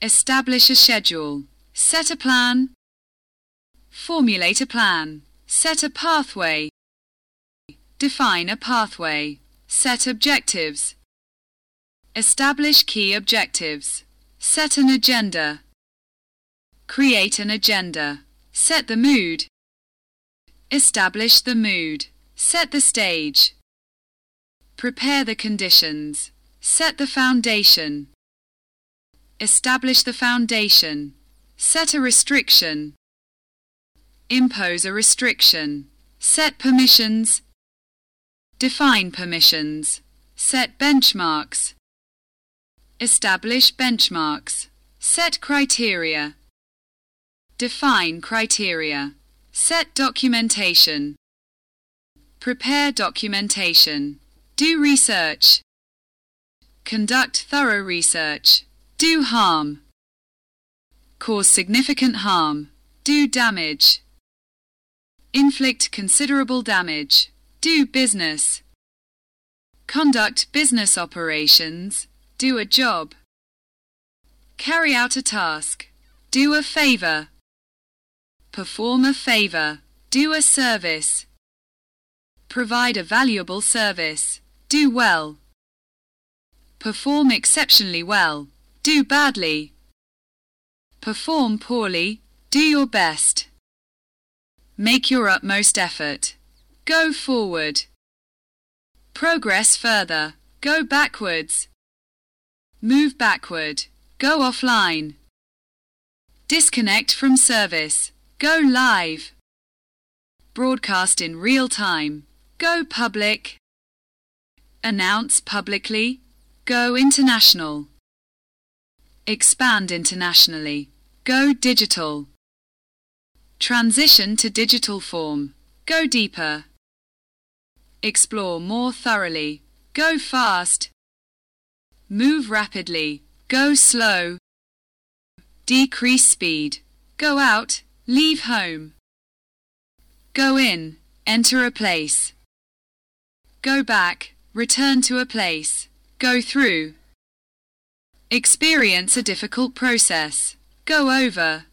Establish a schedule. Set a plan. Formulate a plan. Set a pathway. Define a pathway. Set objectives. Establish key objectives. Set an agenda. Create an agenda. Set the mood. Establish the mood. Set the stage. Prepare the conditions. Set the foundation. Establish the foundation. Set a restriction. Impose a restriction. Set permissions. Define permissions. Set benchmarks. Establish benchmarks. Set criteria. Define criteria. Set documentation. Prepare documentation. Do research. Conduct thorough research. Do harm. Cause significant harm. Do damage. Inflict considerable damage. Do business. Conduct business operations. Do a job. Carry out a task. Do a favor. Perform a favor. Do a service. Provide a valuable service. Do well. Perform exceptionally well. Do badly. Perform poorly. Do your best. Make your utmost effort. Go forward. Progress further. Go backwards. Move backward. Go offline. Disconnect from service. Go live. Broadcast in real time. Go public. Announce publicly. Go international. Expand internationally. Go digital. Transition to digital form. Go deeper. Explore more thoroughly. Go fast. Move rapidly. Go slow. Decrease speed. Go out. Leave home. Go in. Enter a place. Go back. Return to a place. Go through. Experience a difficult process. Go over.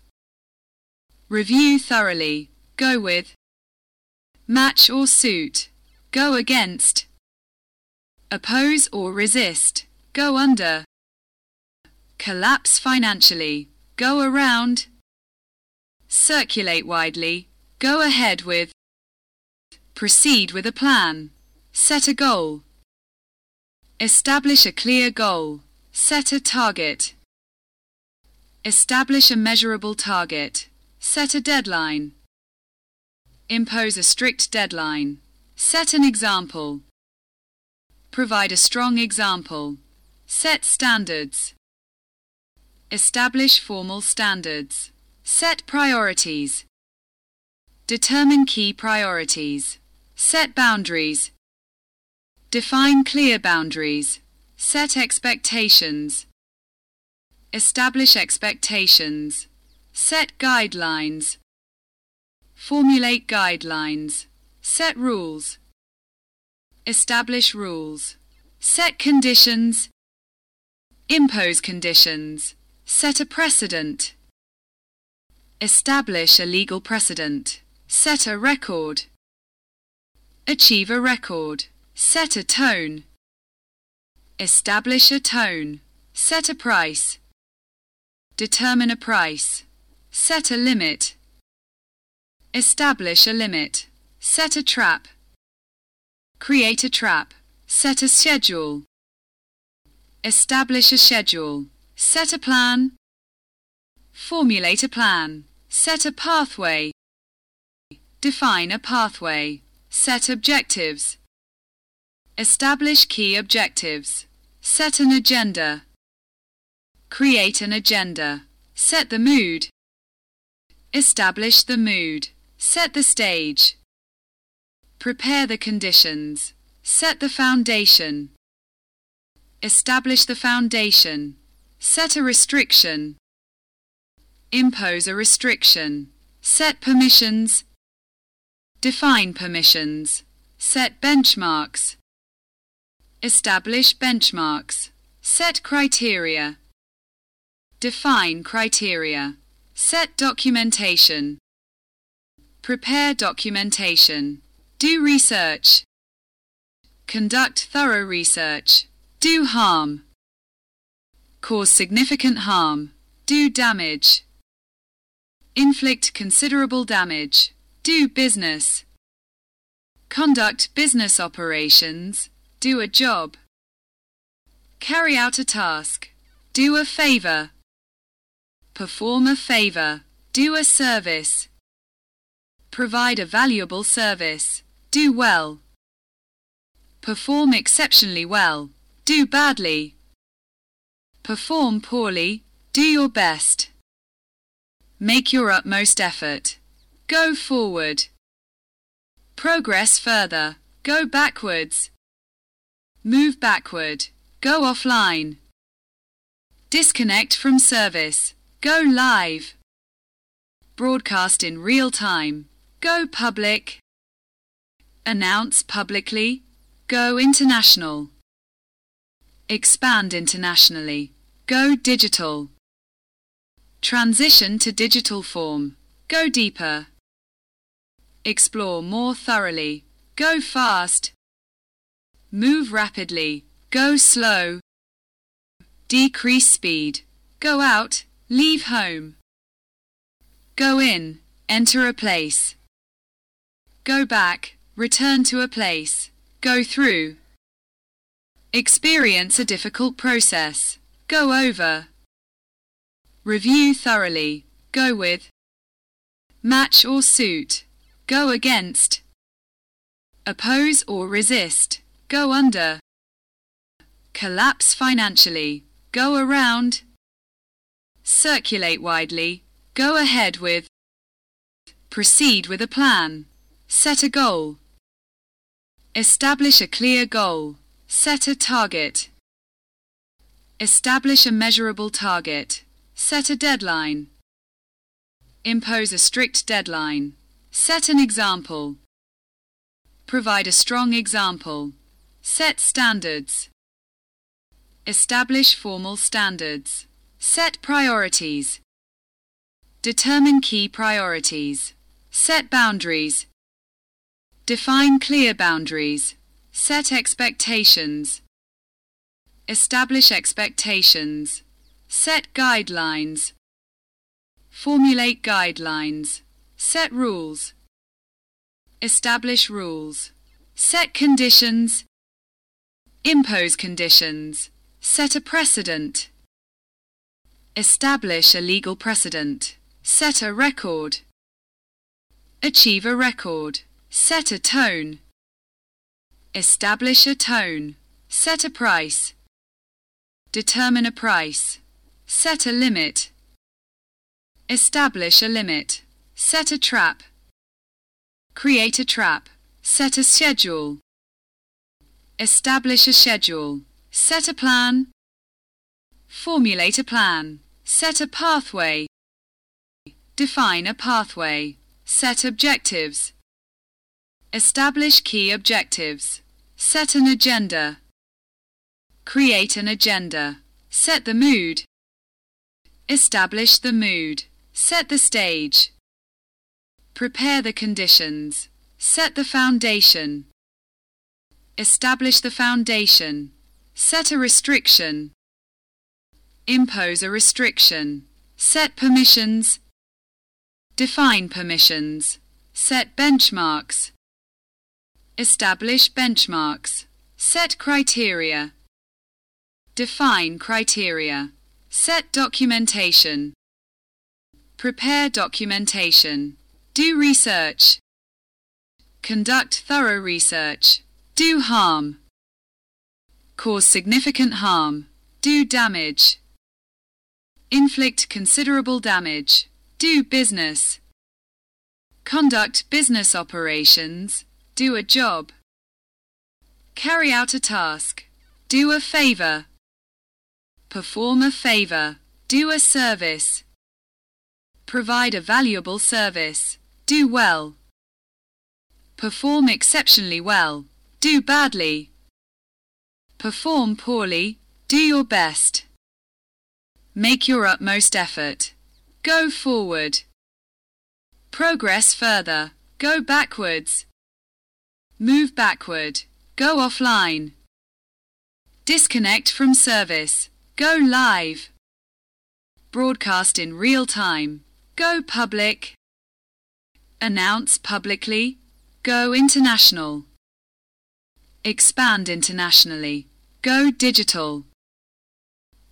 Review thoroughly. Go with. Match or suit. Go against. Oppose or resist. Go under. Collapse financially. Go around. Circulate widely. Go ahead with. Proceed with a plan. Set a goal. Establish a clear goal. Set a target. Establish a measurable target. Set a deadline. Impose a strict deadline. Set an example. Provide a strong example. Set standards. Establish formal standards. Set priorities. Determine key priorities. Set boundaries. Define clear boundaries. Set expectations. Establish expectations. Set guidelines. Formulate guidelines. Set rules. Establish rules. Set conditions. Impose conditions. Set a precedent. Establish a legal precedent. Set a record. Achieve a record. Set a tone. Establish a tone. Set a price. Determine a price. Set a limit. Establish a limit. Set a trap. Create a trap. Set a schedule. Establish a schedule. Set a plan. Formulate a plan. Set a pathway. Define a pathway. Set objectives. Establish key objectives. Set an agenda. Create an agenda. Set the mood. Establish the mood. Set the stage. Prepare the conditions. Set the foundation. Establish the foundation. Set a restriction. Impose a restriction. Set permissions. Define permissions. Set benchmarks. Establish benchmarks. Set criteria. Define criteria. Set documentation. Prepare documentation. Do research. Conduct thorough research. Do harm. Cause significant harm. Do damage. Inflict considerable damage. Do business. Conduct business operations. Do a job. Carry out a task. Do a favor. Perform a favor. Do a service. Provide a valuable service. Do well. Perform exceptionally well. Do badly. Perform poorly. Do your best. Make your utmost effort. Go forward. Progress further. Go backwards. Move backward. Go offline. Disconnect from service. Go live. Broadcast in real time. Go public. Announce publicly. Go international. Expand internationally. Go digital. Transition to digital form. Go deeper. Explore more thoroughly. Go fast. Move rapidly. Go slow. Decrease speed. Go out. Leave home. Go in. Enter a place. Go back. Return to a place. Go through. Experience a difficult process. Go over. Review thoroughly. Go with. Match or suit. Go against. Oppose or resist. Go under. Collapse financially. Go around. Circulate widely. Go ahead with. Proceed with a plan. Set a goal. Establish a clear goal. Set a target. Establish a measurable target. Set a deadline. Impose a strict deadline. Set an example. Provide a strong example. Set standards. Establish formal standards. Set priorities. Determine key priorities. Set boundaries. Define clear boundaries. Set expectations. Establish expectations. Set guidelines. Formulate guidelines. Set rules. Establish rules. Set conditions. Impose conditions. Set a precedent. Establish a legal precedent. Set a record. Achieve a record. Set a tone. Establish a tone. Set a price. Determine a price. Set a limit. Establish a limit. Set a trap. Create a trap. Set a schedule. Establish a schedule. Set a plan. Formulate a plan. Set a pathway. Define a pathway. Set objectives. Establish key objectives. Set an agenda. Create an agenda. Set the mood. Establish the mood. Set the stage. Prepare the conditions. Set the foundation. Establish the foundation. Set a restriction. Impose a restriction. Set permissions. Define permissions. Set benchmarks. Establish benchmarks. Set criteria. Define criteria. Set documentation. Prepare documentation. Do research. Conduct thorough research. Do harm. Cause significant harm. Do damage. Inflict considerable damage. Do business. Conduct business operations. Do a job. Carry out a task. Do a favor. Perform a favor. Do a service. Provide a valuable service. Do well. Perform exceptionally well. Do badly. Perform poorly. Do your best. Make your utmost effort. Go forward. Progress further. Go backwards. Move backward. Go offline. Disconnect from service. Go live. Broadcast in real time. Go public. Announce publicly. Go international. Expand internationally. Go digital.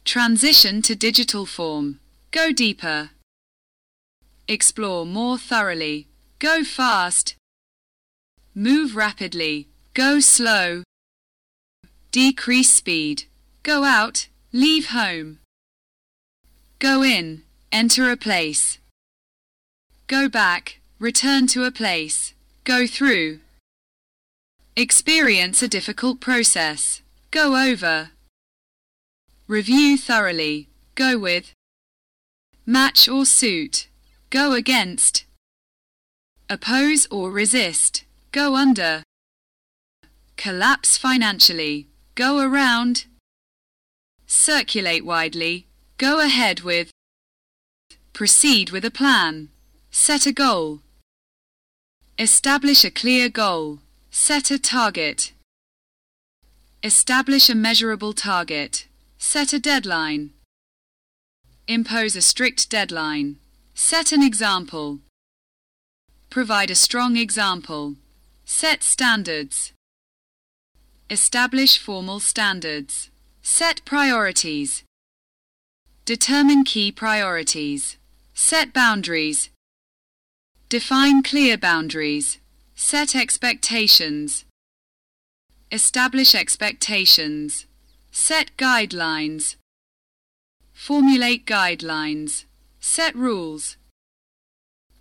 Transition to digital form. Go deeper. Explore more thoroughly. Go fast. Move rapidly. Go slow. Decrease speed. Go out. Leave home. Go in. Enter a place. Go back. Return to a place. Go through. Experience a difficult process. Go over. Review thoroughly. Go with. Match or suit. Go against. Oppose or resist. Go under. Collapse financially. Go around. Circulate widely. Go ahead with. Proceed with a plan. Set a goal. Establish a clear goal. Set a target. Establish a measurable target. Set a deadline. Impose a strict deadline. Set an example. Provide a strong example. Set standards. Establish formal standards. Set priorities. Determine key priorities. Set boundaries. Define clear boundaries. Set expectations. Establish expectations. Set guidelines. Formulate guidelines. Set rules.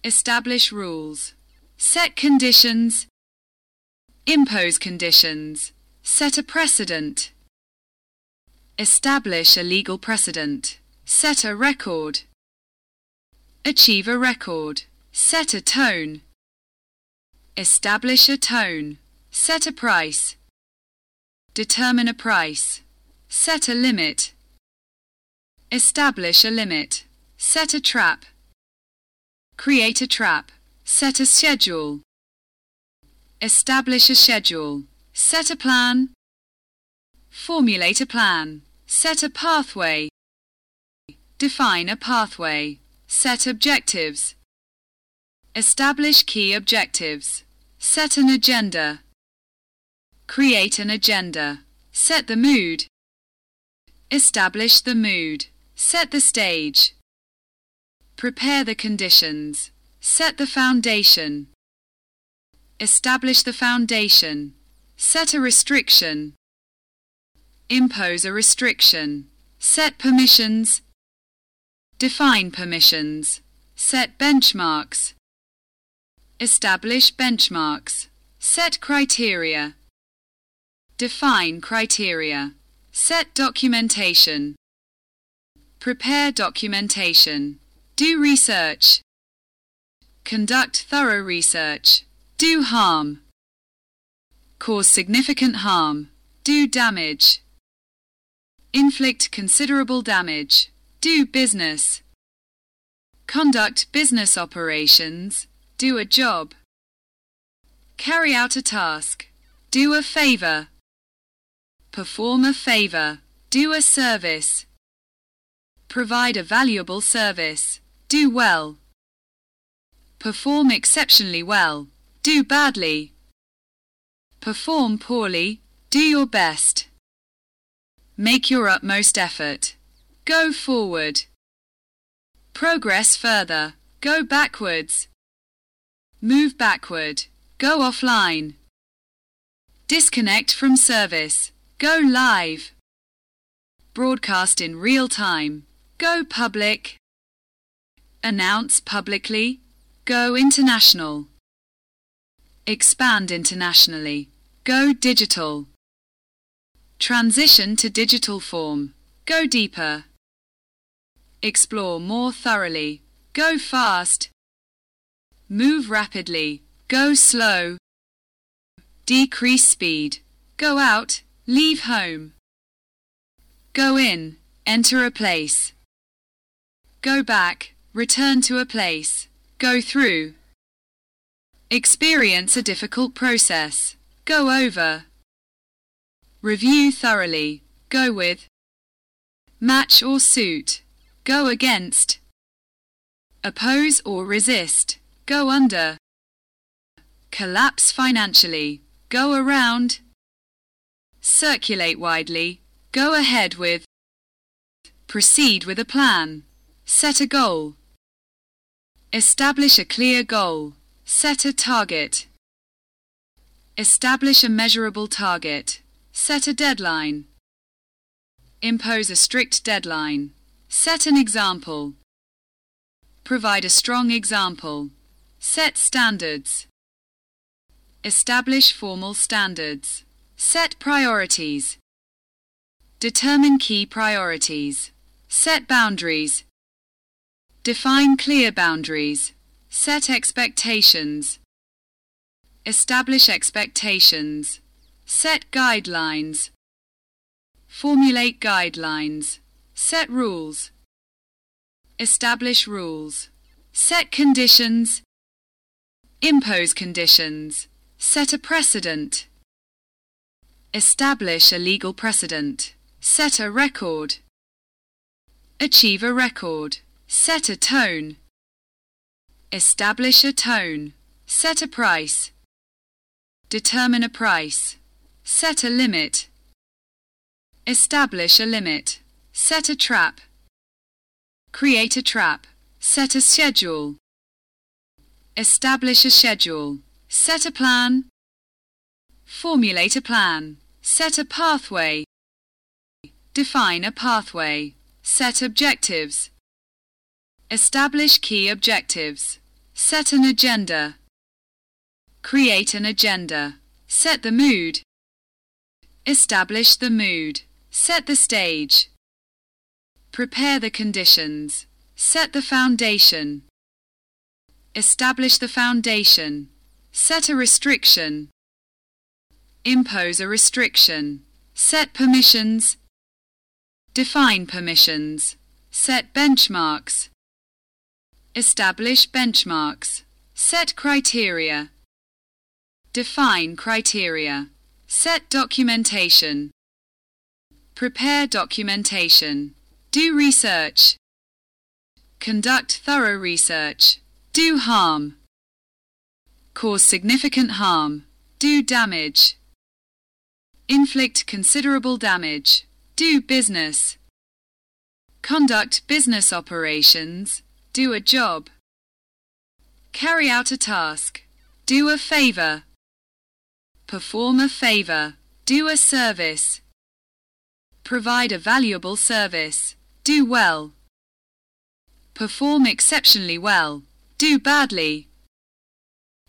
Establish rules. Set conditions. Impose conditions. Set a precedent. Establish a legal precedent. Set a record. Achieve a record. Set a tone. Establish a tone. Set a price. Determine a price. Set a limit. Establish a limit. Set a trap. Create a trap. Set a schedule. Establish a schedule. Set a plan. Formulate a plan. Set a pathway. Define a pathway. Set objectives. Establish key objectives. Set an agenda. Create an agenda. Set the mood. Establish the mood. Set the stage. Prepare the conditions. Set the foundation. Establish the foundation. Set a restriction. Impose a restriction. Set permissions. Define permissions. Set benchmarks. Establish benchmarks. Set criteria. Define criteria. Set documentation. Prepare documentation. Do research. Conduct thorough research. Do harm. Cause significant harm. Do damage. Inflict considerable damage. Do business. Conduct business operations. Do a job. Carry out a task. Do a favor. Perform a favor. Do a service. Provide a valuable service. Do well. Perform exceptionally well. Do badly. Perform poorly. Do your best. Make your utmost effort. Go forward. Progress further. Go backwards. Move backward. Go offline. Disconnect from service. Go live. Broadcast in real time. Go public. Announce publicly. Go international. Expand internationally. Go digital. Transition to digital form. Go deeper. Explore more thoroughly. Go fast. Move rapidly. Go slow. Decrease speed. Go out. Leave home. Go in. Enter a place. Go back. Return to a place. Go through. Experience a difficult process. Go over. Review thoroughly. Go with. Match or suit. Go against. Oppose or resist. Go under. Collapse financially. Go around. Circulate widely. Go ahead with. Proceed with a plan. Set a goal. Establish a clear goal. Set a target. Establish a measurable target. Set a deadline. Impose a strict deadline. Set an example. Provide a strong example. Set standards. Establish formal standards. Set priorities. Determine key priorities. Set boundaries. Define clear boundaries. Set expectations. Establish expectations. Set guidelines. Formulate guidelines. Set rules. Establish rules. Set conditions. Impose conditions. Set a precedent. Establish a legal precedent. Set a record. Achieve a record. Set a tone. Establish a tone. Set a price. Determine a price. Set a limit. Establish a limit. Set a trap. Create a trap. Set a schedule. Establish a schedule. Set a plan. Formulate a plan. Set a pathway. Define a pathway. Set objectives. Establish key objectives. Set an agenda. Create an agenda. Set the mood. Establish the mood. Set the stage. Prepare the conditions. Set the foundation. Establish the foundation. Set a restriction. Impose a restriction. Set permissions. Define permissions. Set benchmarks. Establish benchmarks. Set criteria. Define criteria. Set documentation. Prepare documentation. Do research. Conduct thorough research. Do harm. Cause significant harm. Do damage. Inflict considerable damage. Do business. Conduct business operations. Do a job. Carry out a task. do a favor. Perform a favor, do a service. Provide a valuable service, do well. Perform exceptionally well, do badly.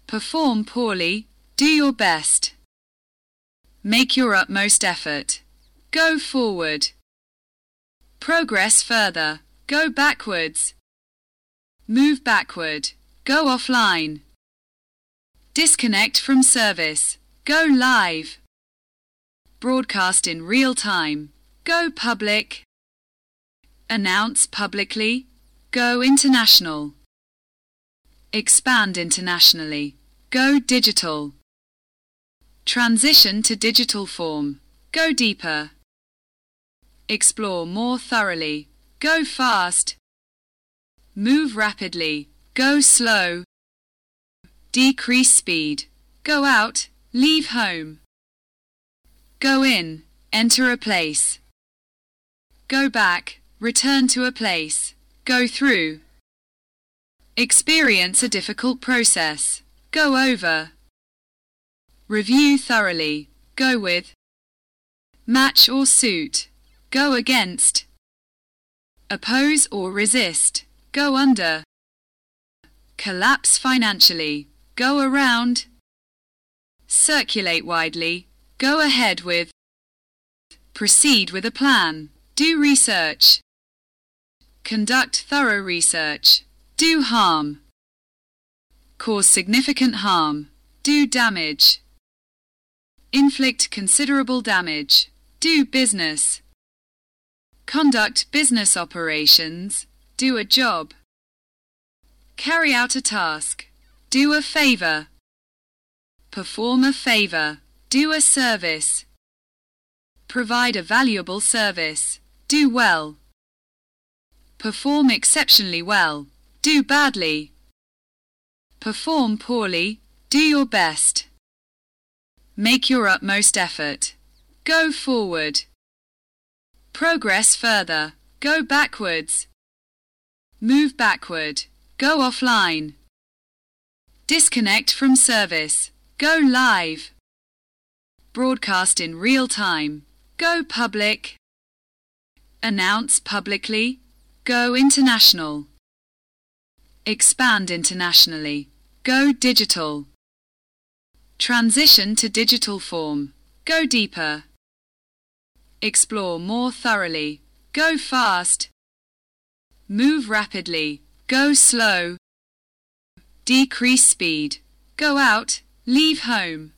Perform poorly, do your best. Make your utmost effort. Go forward. Progress further. Go backwards. Move backward. Go offline. Disconnect from service. Go live. Broadcast in real time. Go public. Announce publicly. Go international. Expand internationally. Go digital. Transition to digital form. Go deeper. Explore more thoroughly. Go fast. Move rapidly. Go slow. Decrease speed. Go out. Leave home. Go in. Enter a place. Go back. Return to a place. Go through. Experience a difficult process. Go over. Review thoroughly. Go with. Match or suit. Go against. Oppose or resist. Go under. Collapse financially. Go around. Circulate widely. Go ahead with. Proceed with a plan. Do research. Conduct thorough research. Do harm. Cause significant harm. Do damage. Inflict considerable damage. Do business. Conduct business operations. Do a job. Carry out a task. Do a favor. Perform a favor. Do a service. Provide a valuable service. Do well. Perform exceptionally well. Do badly. Perform poorly. Do your best. Make your utmost effort. Go forward. Progress further. Go backwards. Move backward. Go offline. Disconnect from service. Go live. Broadcast in real time. Go public. Announce publicly. Go international. Expand internationally. Go digital. Transition to digital form. Go deeper. Explore more thoroughly. Go fast. Move rapidly. Go slow. Decrease speed. Go out. Leave home.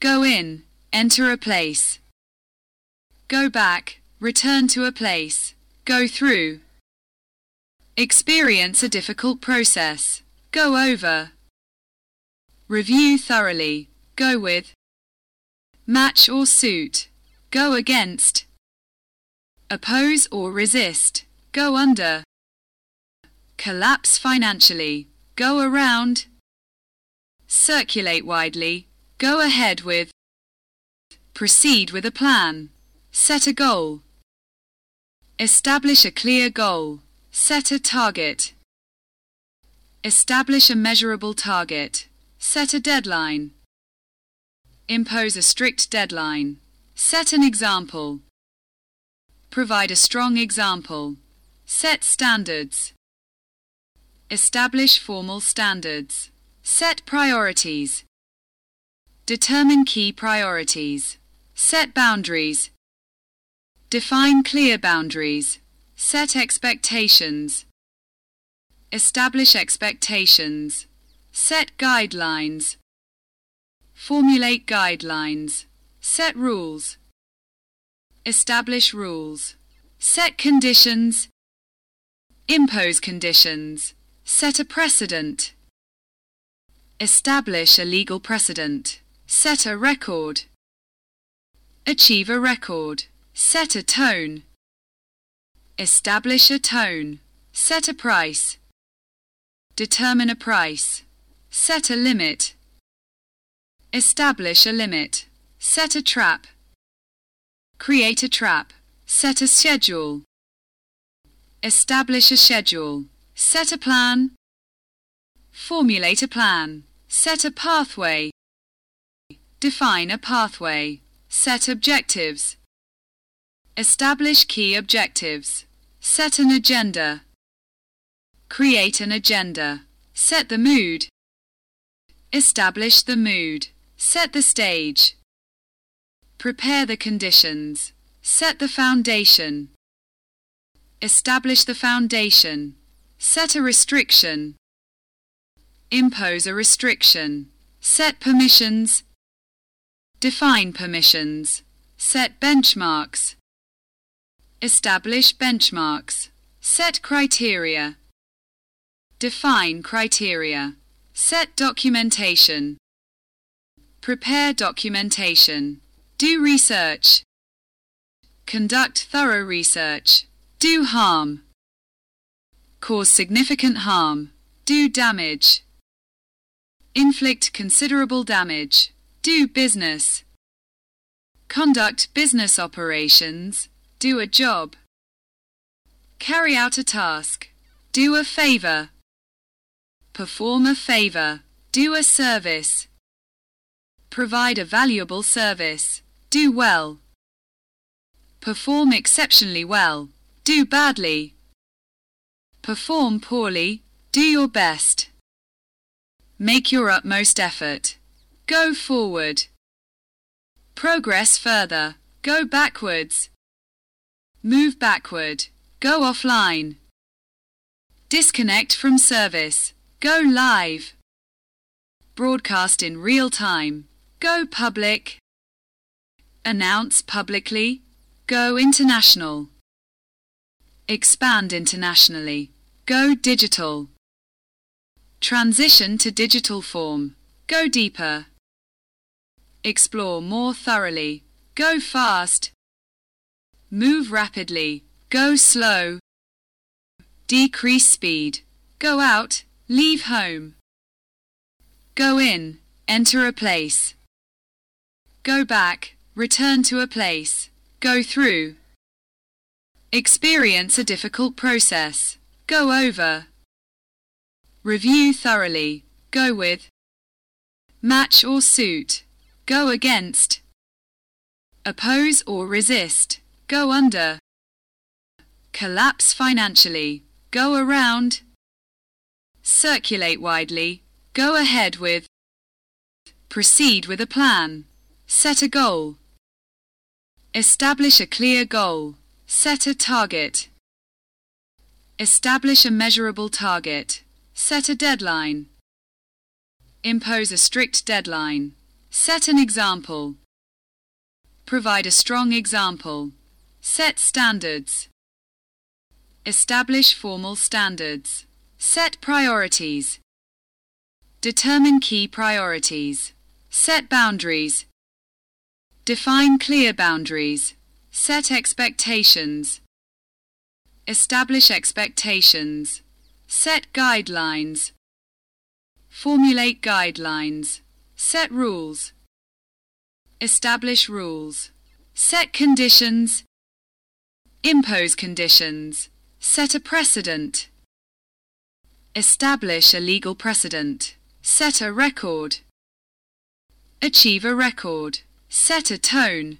Go in. Enter a place. Go back. Return to a place. Go through. Experience a difficult process. Go over. Review thoroughly. Go with. Match or suit. Go against. Oppose or resist. Go under. Collapse financially. Go around. Circulate widely. Go ahead with. Proceed with a plan. Set a goal. Establish a clear goal. Set a target. Establish a measurable target. Set a deadline. Impose a strict deadline. Set an example. Provide a strong example. Set standards. Establish formal standards. Set priorities. Determine key priorities. Set boundaries. Define clear boundaries. Set expectations. Establish expectations. Set guidelines. Formulate guidelines. Set rules. Establish rules. Set conditions. Impose conditions. Set a precedent. Establish a legal precedent. Set a record. Achieve a record. Set a tone. Establish a tone. Set a price. Determine a price. Set a limit. Establish a limit. Set a trap. Create a trap. Set a schedule. Establish a schedule. Set a plan. Formulate a plan. Set a pathway. Define a pathway. Set objectives. Establish key objectives. Set an agenda. Create an agenda. Set the mood. Establish the mood. Set the stage. Prepare the conditions. Set the foundation. Establish the foundation. Set a restriction. Impose a restriction. Set permissions. Define permissions. Set benchmarks. Establish benchmarks. Set criteria. Define criteria. Set documentation. Prepare documentation. Do research. Conduct thorough research. Do harm. Cause significant harm. Do damage. Inflict considerable damage. Do business. Conduct business operations. Do a job. Carry out a task. Do a favor. Perform a favor. Do a service. Provide a valuable service. Do well. Perform exceptionally well. Do badly. Perform poorly. Do your best. Make your utmost effort. Go forward. Progress further. Go backwards. Move backward. Go offline. Disconnect from service. Go live. Broadcast in real time. Go public. Announce publicly. Go international. Expand internationally. Go digital. Transition to digital form. Go deeper. Explore more thoroughly. Go fast. Move rapidly. Go slow. Decrease speed. Go out. Leave home. Go in. Enter a place. Go back. Return to a place. Go through. Experience a difficult process. Go over. Review thoroughly. Go with. Match or suit. Go against. Oppose or resist. Go under. Collapse financially. Go around. Circulate widely. Go ahead with. Proceed with a plan. Set a goal. Establish a clear goal. Set a target. Establish a measurable target. Set a deadline. Impose a strict deadline. Set an example. Provide a strong example. Set standards. Establish formal standards. Set priorities. Determine key priorities. Set boundaries. Define clear boundaries. Set expectations. Establish expectations. Set guidelines. Formulate guidelines. Set rules. Establish rules. Set conditions. Impose conditions. Set a precedent. Establish a legal precedent. Set a record. Achieve a record. Set a tone.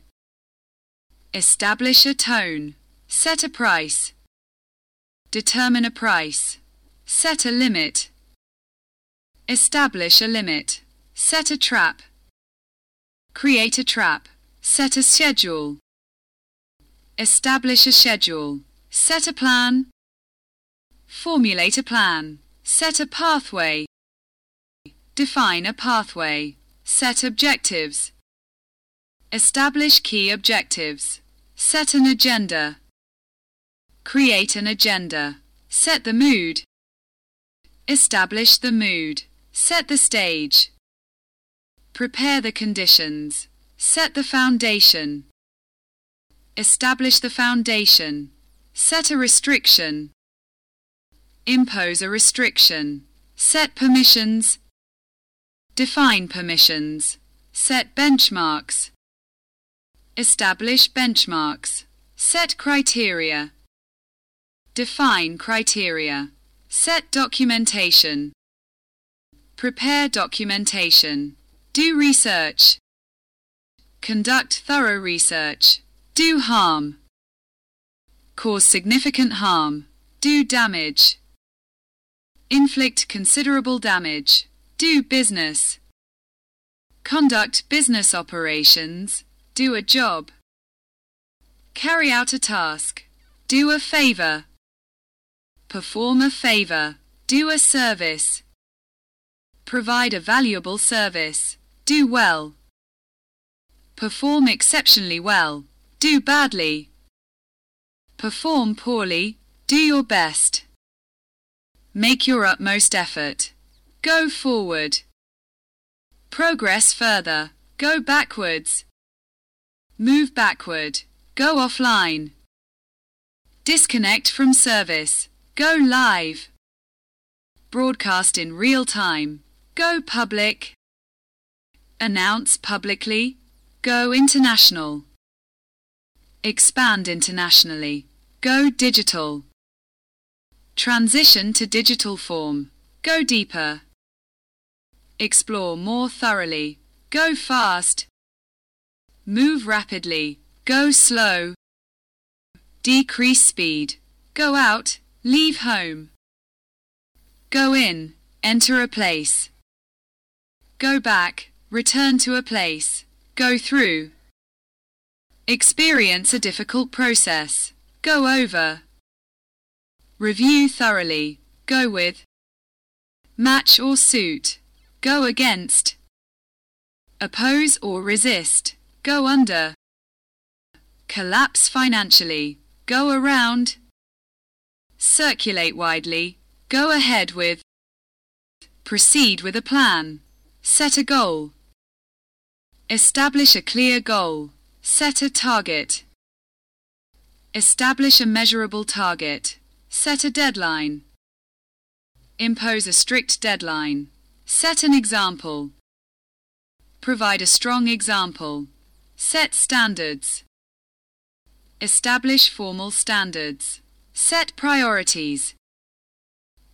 Establish a tone. Set a price. Determine a price. Set a limit. Establish a limit. Set a trap. Create a trap. Set a schedule. Establish a schedule. Set a plan. Formulate a plan. Set a pathway. Define a pathway. Set objectives. Establish key objectives. Set an agenda. Create an agenda. Set the mood. Establish the mood. Set the stage. Prepare the conditions. Set the foundation. Establish the foundation. Set a restriction. Impose a restriction. Set permissions. Define permissions. Set benchmarks. Establish benchmarks. Set criteria. Define criteria. Set documentation. Prepare documentation. Do research. Conduct thorough research. Do harm. Cause significant harm. Do damage. Inflict considerable damage. Do business. Conduct business operations. Do a job. Carry out a task. Do a favor. Perform a favor. Do a service. Provide a valuable service. Do well. Perform exceptionally well. Do badly. Perform poorly. Do your best. Make your utmost effort. Go forward. Progress further. Go backwards. Move backward. Go offline. Disconnect from service. Go live. Broadcast in real time. Go public. Announce publicly. Go international. Expand internationally. Go digital. Transition to digital form. Go deeper. Explore more thoroughly. Go fast. Move rapidly. Go slow. Decrease speed. Go out. Leave home. Go in. Enter a place. Go back. Return to a place. Go through. Experience a difficult process. Go over. Review thoroughly. Go with. Match or suit. Go against. Oppose or resist. Go under. Collapse financially. Go around. Circulate widely. Go ahead with. Proceed with a plan. Set a goal. Establish a clear goal. Set a target. Establish a measurable target. Set a deadline. Impose a strict deadline. Set an example. Provide a strong example. Set standards. Establish formal standards. Set priorities.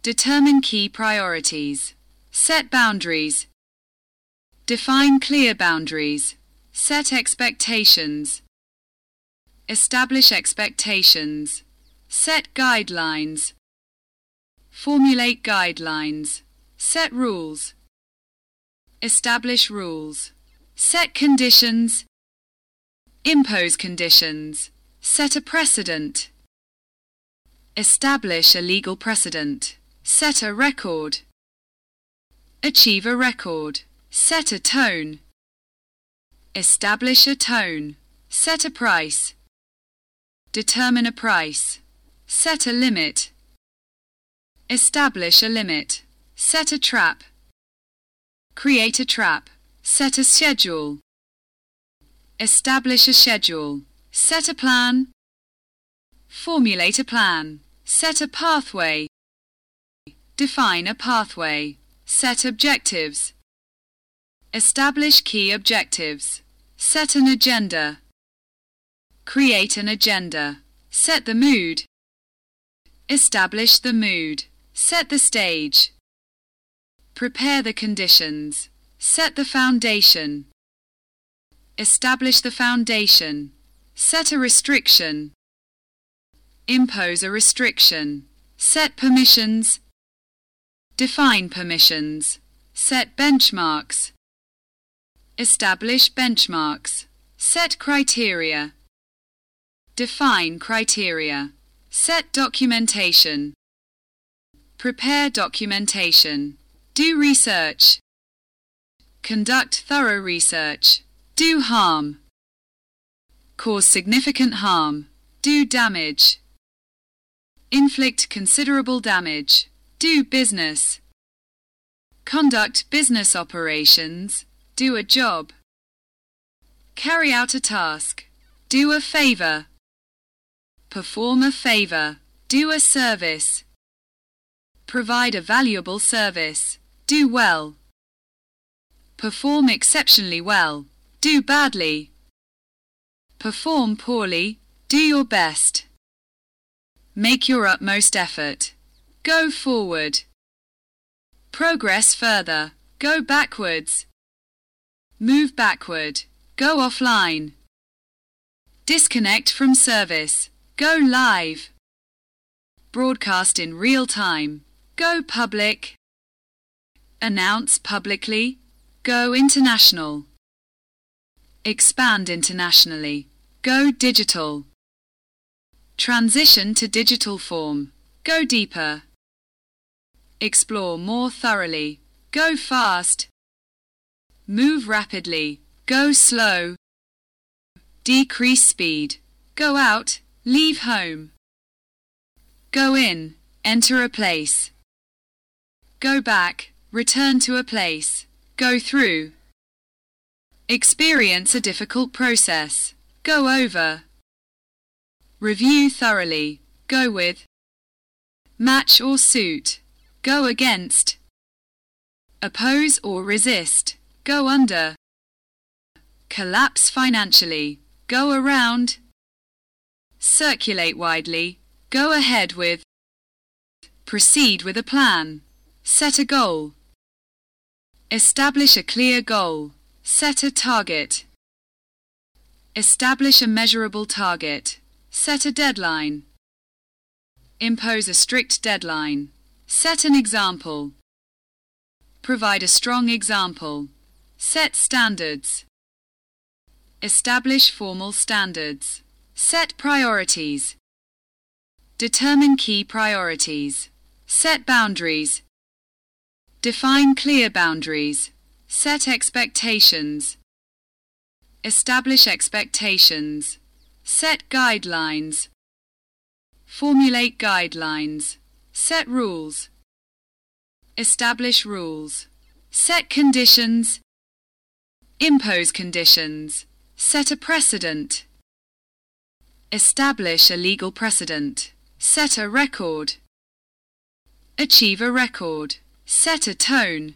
Determine key priorities. Set boundaries. Define clear boundaries. Set expectations. Establish expectations. Set guidelines. Formulate guidelines. Set rules. Establish rules. Set conditions. Impose conditions. Set a precedent. Establish a legal precedent. Set a record. Achieve a record. Set a tone. Establish a tone. Set a price. Determine a price. Set a limit. Establish a limit. Set a trap. Create a trap. Set a schedule. Establish a schedule. Set a plan. Formulate a plan. Set a pathway. Define a pathway. Set objectives. Establish key objectives. Set an agenda. Create an agenda. Set the mood. Establish the mood. Set the stage. Prepare the conditions. Set the foundation. Establish the foundation. Set a restriction. Impose a restriction. Set permissions. Define permissions. Set benchmarks. Establish benchmarks. Set criteria. Define criteria. Set documentation. Prepare documentation. Do research. Conduct thorough research. Do harm. Cause significant harm. Do damage. Inflict considerable damage. Do business. Conduct business operations. Do a job. Carry out a task. Do a favor. Perform a favor. Do a service. Provide a valuable service. Do well. Perform exceptionally well. Do badly. Perform poorly. Do your best. Make your utmost effort. Go forward. Progress further. go backwards. Move backward, go offline. Disconnect from service, go live. Broadcast in real time, go public. Announce publicly, go international. Expand internationally, go digital. Transition to digital form, go deeper. Explore more thoroughly, go fast. Move rapidly, go slow. Decrease speed, go out, leave home. Go in, enter a place. Go back, return to a place. Go through. Experience a difficult process. Go over. Review thoroughly. Go with. Match or suit. Go against. Oppose or resist. Go under. Collapse financially. Go around. Circulate widely. Go ahead with. Proceed with a plan. Set a goal. Establish a clear goal. Set a target. Establish a measurable target. Set a deadline. Impose a strict deadline. Set an example. Provide a strong example. Set standards. Establish formal standards. Set priorities. Determine key priorities. Set boundaries. Define clear boundaries. Set expectations. Establish expectations. Set guidelines. Formulate guidelines. Set rules. Establish rules. Set conditions. Impose conditions. Set a precedent. Establish a legal precedent. Set a record. Achieve a record. Set a tone.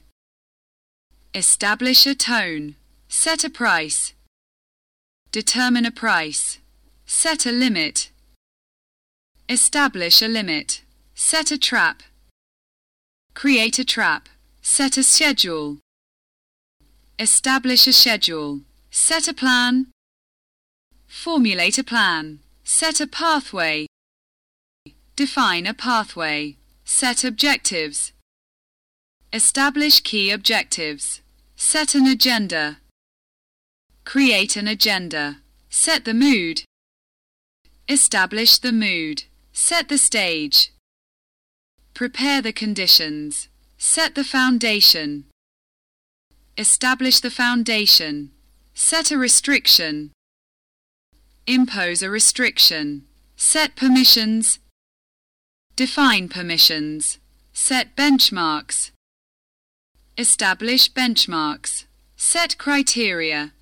Establish a tone. Set a price. Determine a price. Set a limit. Establish a limit. Set a trap. Create a trap. Set a schedule. Establish a schedule. Set a plan. Formulate a plan. Set a pathway. Define a pathway. Set objectives. Establish key objectives. Set an agenda. Create an agenda. Set the mood. Establish the mood. Set the stage. Prepare the conditions. Set the foundation. Establish the foundation. Set a restriction. Impose a restriction. Set permissions. Define permissions. Set benchmarks. Establish benchmarks. Set criteria.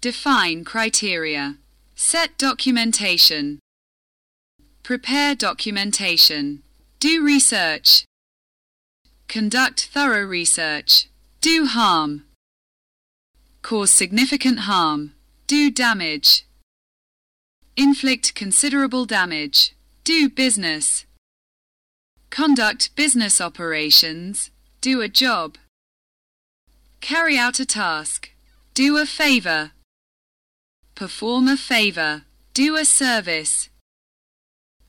Define criteria. Set documentation. Prepare documentation. Do research. Conduct thorough research. Do harm. Cause significant harm. Do damage. Inflict considerable damage. Do business. Conduct business operations. Do a job. Carry out a task. Do a favor. Perform a favor. Do a service.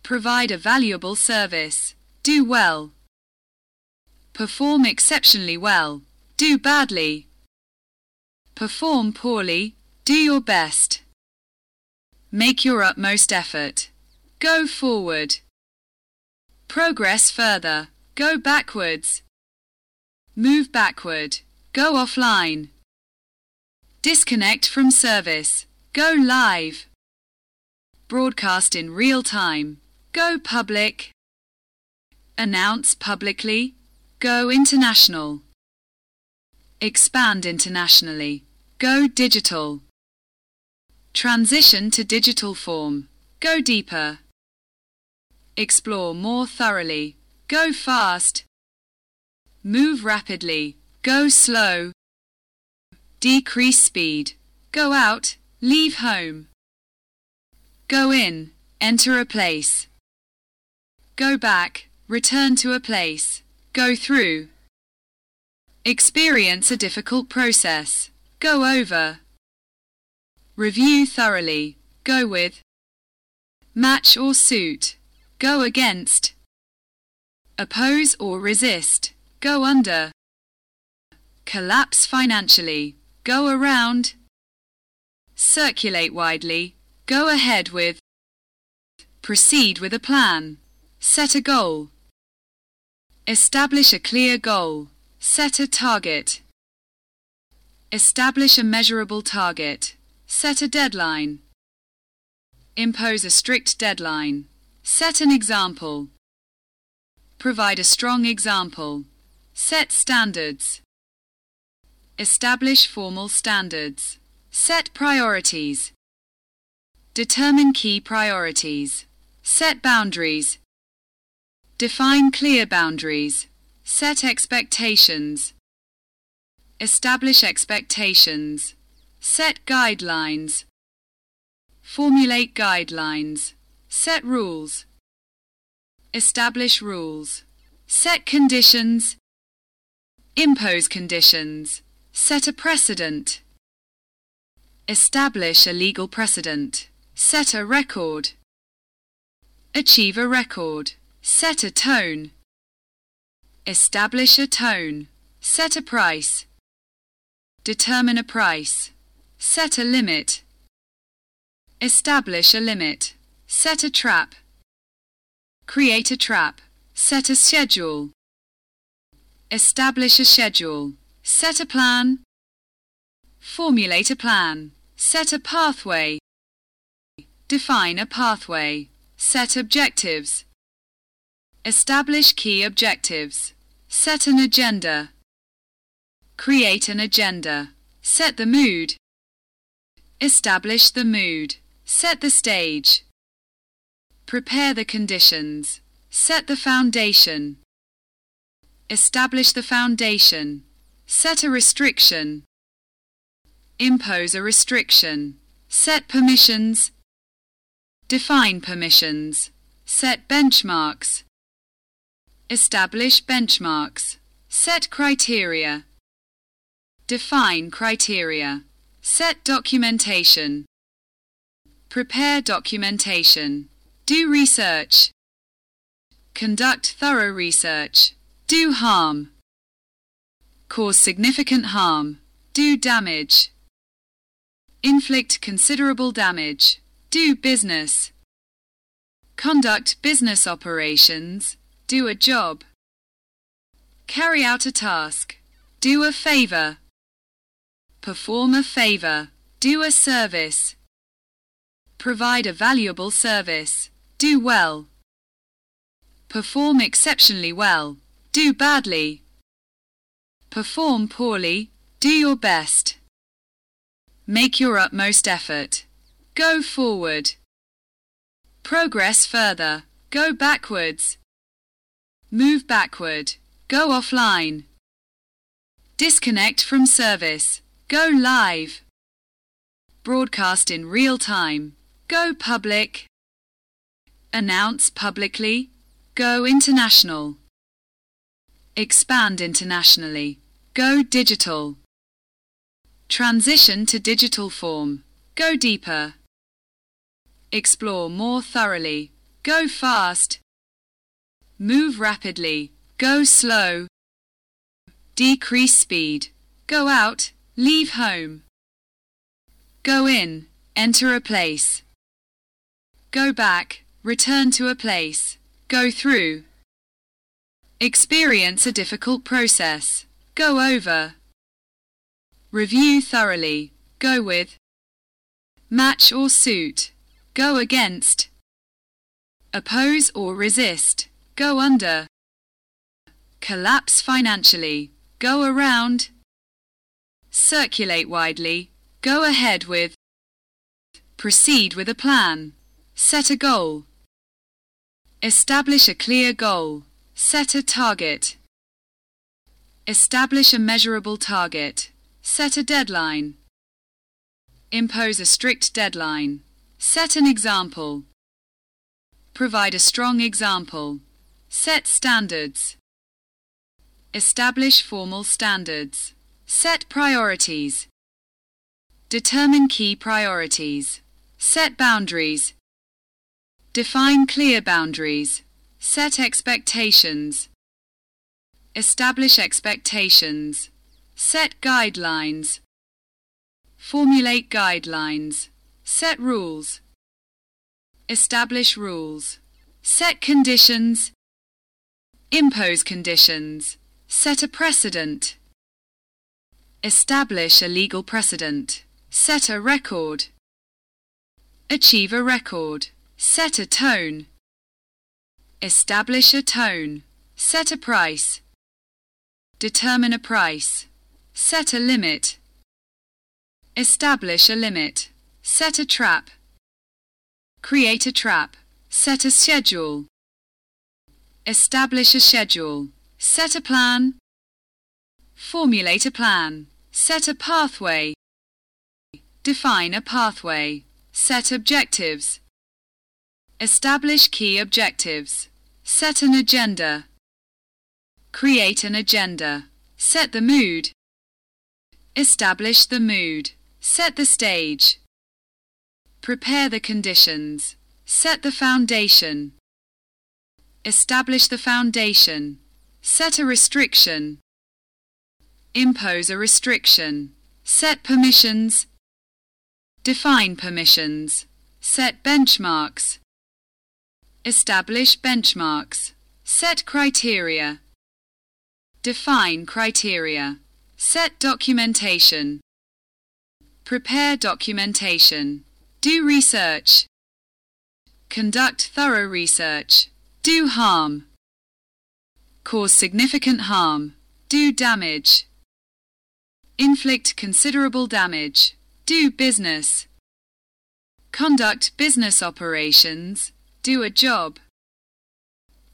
Provide a valuable service. Do well. Perform exceptionally well. Do badly. Perform poorly. Do your best. Make your utmost effort. Go forward. Progress further. Go backwards. Move backward. Go offline. Disconnect from service. Go live. Broadcast in real time. Go public. Announce publicly. Go international. Expand internationally. Go digital. Transition to digital form. Go deeper. Explore more thoroughly. Go fast. Move rapidly. Go slow. Decrease speed. Go out. Leave home. Go in. Enter a place. Go back. Return to a place. Go through. Experience a difficult process. Go over. Review thoroughly. Go with. Match or suit. Go against. Oppose or resist. Go under. Collapse financially. Go around. Circulate widely. Go ahead with. Proceed with a plan. Set a goal. Establish a clear goal. Set a target. Establish a measurable target. Set a deadline. Impose a strict deadline. Set an example. Provide a strong example. Set standards. Establish formal standards. Set priorities. Determine key priorities. Set boundaries. Define clear boundaries. Set expectations. Establish expectations. Set guidelines. Formulate guidelines. Set rules. Establish rules. Set conditions. Impose conditions. Set a precedent. Establish a legal precedent. Set a record. Achieve a record. Set a tone. Establish a tone. Set a price. Determine a price. Set a limit. Establish a limit. Set a trap. Create a trap. Set a schedule. Establish a schedule. Set a plan. Formulate a plan. Set a pathway. Define a pathway. Set objectives. Establish key objectives. Set an agenda. Create an agenda. Set the mood. Establish the mood. Set the stage. Prepare the conditions. Set the foundation. Establish the foundation. Set a restriction. Impose a restriction. Set permissions. Define permissions. Set benchmarks. Establish benchmarks. Set criteria. Define criteria. Set documentation. Prepare documentation. Do research. Conduct thorough research. Do harm. Cause significant harm. Do damage. Inflict considerable damage. Do business. Conduct business operations. Do a job. Carry out a task. Do a favor. Perform a favor. Do a service. Provide a valuable service. Do well. Perform exceptionally well. Do badly. Perform poorly. Do your best. Make your utmost effort. Go forward. Progress further. Go backwards. Move backward. Go offline. Disconnect from service. Go live. Broadcast in real time. Go public. Announce publicly. Go international. Expand internationally. Go digital. Transition to digital form. Go deeper. Explore more thoroughly. Go fast. Move rapidly. Go slow. Decrease speed. Go out. Leave home. Go in. Enter a place. Go back. Return to a place. Go through. Experience a difficult process. Go over. Review thoroughly. Go with. Match or suit. Go against. Oppose or resist. Go under. Collapse financially. Go around. Circulate widely. Go ahead with. Proceed with a plan. Set a goal. Establish a clear goal. Set a target. Establish a measurable target. Set a deadline. Impose a strict deadline. Set an example. Provide a strong example. Set standards. Establish formal standards. Set priorities. Determine key priorities. Set boundaries. Define clear boundaries. Set expectations. Establish expectations. Set guidelines. Formulate guidelines. Set rules. Establish rules. Set conditions. Impose conditions. Set a precedent. Establish a legal precedent. Set a record. Achieve a record. Set a tone. Establish a tone. Set a price. Determine a price. Set a limit. Establish a limit. Set a trap. Create a trap. Set a schedule. Establish a schedule. Set a plan. Formulate a plan. Set a pathway. Define a pathway. Set objectives. Establish key objectives. Set an agenda. Create an agenda. Set the mood. Establish the mood. Set the stage. Prepare the conditions. Set the foundation. Establish the foundation. Set a restriction. Impose a restriction. Set permissions. Define permissions. Set benchmarks. Establish benchmarks. Set criteria. Define criteria. Set documentation. Prepare documentation. Do research. Conduct thorough research. Do harm. Cause significant harm. Do damage. Inflict considerable damage. Do business. Conduct business operations. Do a job.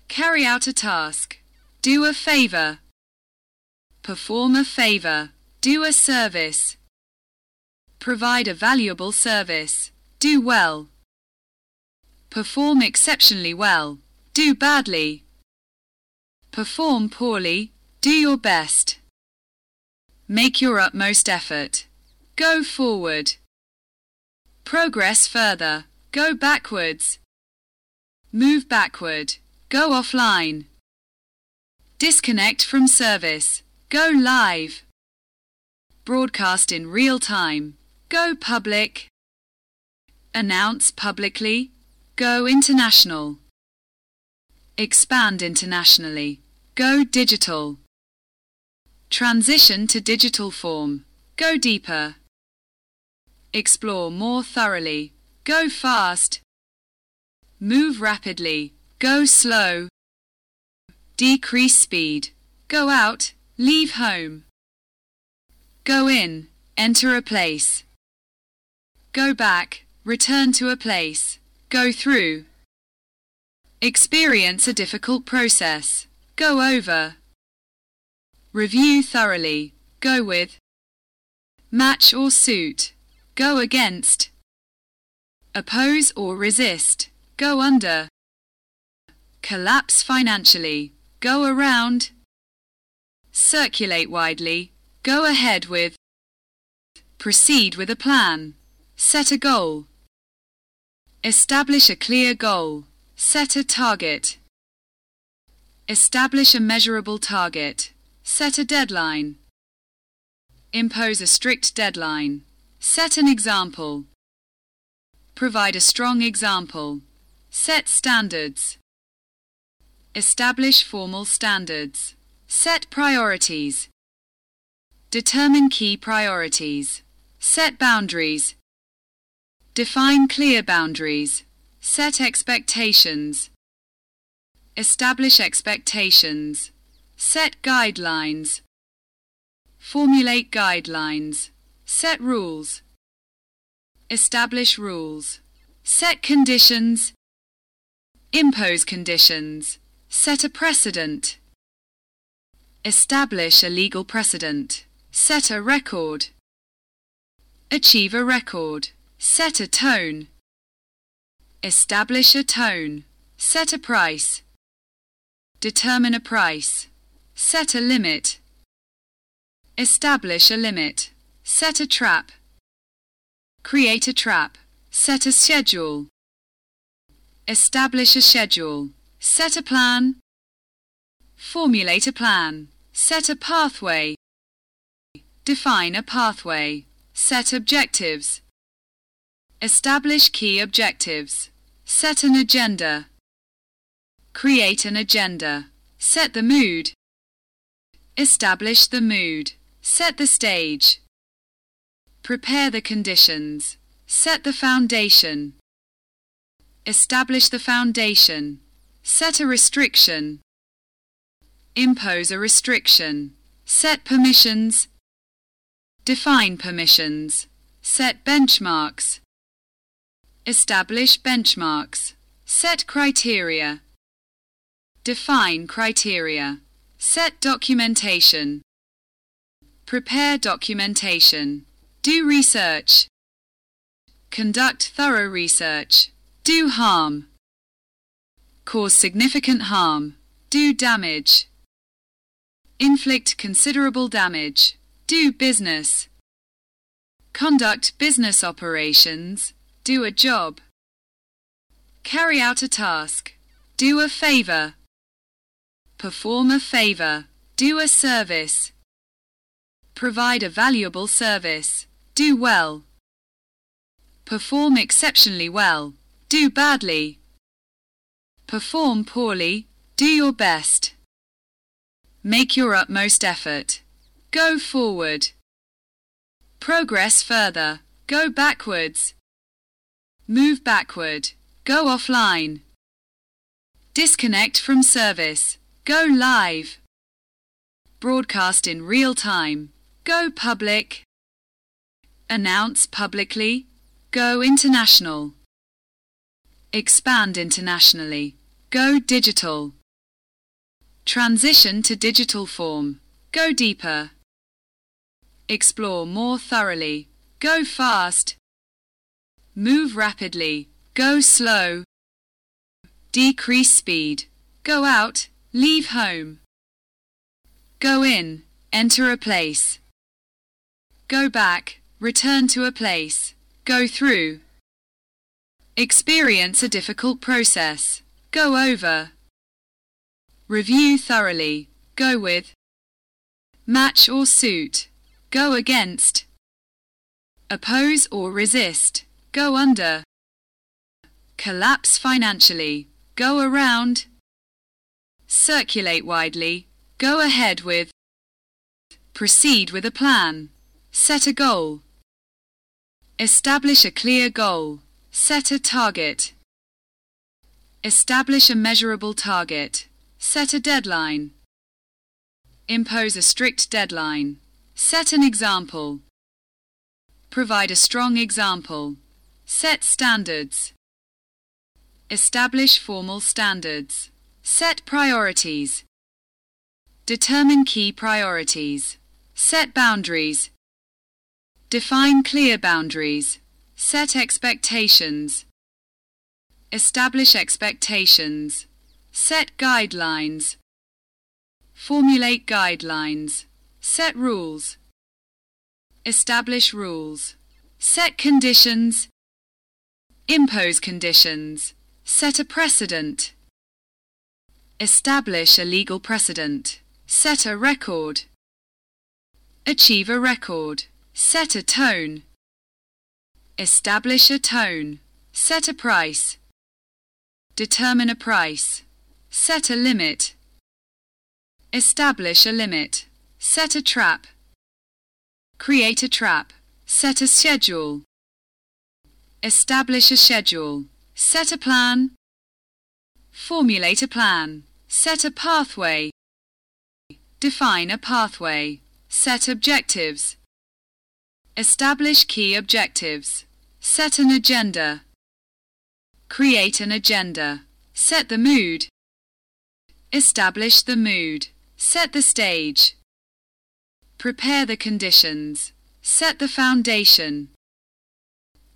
Carry out a task. Do a favor. Perform a favor. Do a service. Provide a valuable service. Do well. Perform exceptionally well. Do badly. Perform poorly. Do your best. Make your utmost effort. Go forward. Progress further. Go backwards. Move backward. Go offline. Disconnect from service. Go live. Broadcast in real time. Go public. Announce publicly. Go international. Expand internationally. Go digital. Transition to digital form. Go deeper. Explore more thoroughly. Go fast. Move rapidly. Go slow. Decrease speed. Go out. Leave home. Go in. Enter a place. Go back. Return to a place. Go through. Experience a difficult process. Go over. Review thoroughly. Go with. Match or suit. Go against. Oppose or resist. Go under. Collapse financially. Go around. Circulate widely. Go ahead with. Proceed with a plan. Set a goal. Establish a clear goal. Set a target. Establish a measurable target. Set a deadline. Impose a strict deadline. Set an example. Provide a strong example. Set standards. Establish formal standards. Set priorities. Determine key priorities. Set boundaries. Define clear boundaries. Set expectations. Establish expectations. Set guidelines. Formulate guidelines. Set rules. Establish rules. Set conditions. Impose conditions. Set a precedent. Establish a legal precedent. Set a record. Achieve a record. Set a tone. Establish a tone. Set a price. Determine a price. Set a limit. Establish a limit. Set a trap. Create a trap. Set a schedule. Establish a schedule. Set a plan. Formulate a plan. Set a pathway. Define a pathway. Set objectives. Establish key objectives. Set an agenda. Create an agenda. Set the mood. Establish the mood. Set the stage. Prepare the conditions. Set the foundation. Establish the foundation. Set a restriction. Impose a restriction. Set permissions. Define permissions. Set benchmarks. Establish benchmarks. Set criteria. Define criteria. Set documentation. Prepare documentation. Do research. Conduct thorough research. Do harm. Cause significant harm. Do damage. Inflict considerable damage. Do business. Conduct business operations. Do a job. Carry out a task. Do a favor. Perform a favor. Do a service. Provide a valuable service. Do well. Perform exceptionally well. Do badly. Perform poorly. Do your best. Make your utmost effort. Go forward. Progress further. Go backwards. Move backward. Go offline. Disconnect from service. Go live. Broadcast in real time. Go public. Announce publicly. Go international. Expand internationally. Go digital. Transition to digital form. Go deeper. Explore more thoroughly. Go fast. Move rapidly. Go slow. Decrease speed. Go out. Leave home. Go in. Enter a place. Go back. Return to a place. Go through. Experience a difficult process. Go over. Review thoroughly. Go with. Match or suit. Go against. Oppose or resist. Go under. Collapse financially. Go around. Circulate widely. Go ahead with. Proceed with a plan. Set a goal. Establish a clear goal. Set a target. Establish a measurable target. Set a deadline. Impose a strict deadline. Set an example. Provide a strong example. Set standards. Establish formal standards. Set priorities. Determine key priorities. Set boundaries. Define clear boundaries. Set expectations. Establish expectations. Set guidelines. Formulate guidelines. Set rules. Establish rules. Set conditions. Impose conditions. Set a precedent. Establish a legal precedent. Set a record. Achieve a record. Set a tone. Establish a tone. Set a price. Determine a price. Set a limit. Establish a limit. Set a trap. Create a trap. Set a schedule. Establish a schedule. Set a plan. Formulate a plan. Set a pathway. Define a pathway. Set objectives. Establish key objectives. Set an agenda. Create an agenda. Set the mood. Establish the mood. Set the stage. Prepare the conditions. Set the foundation.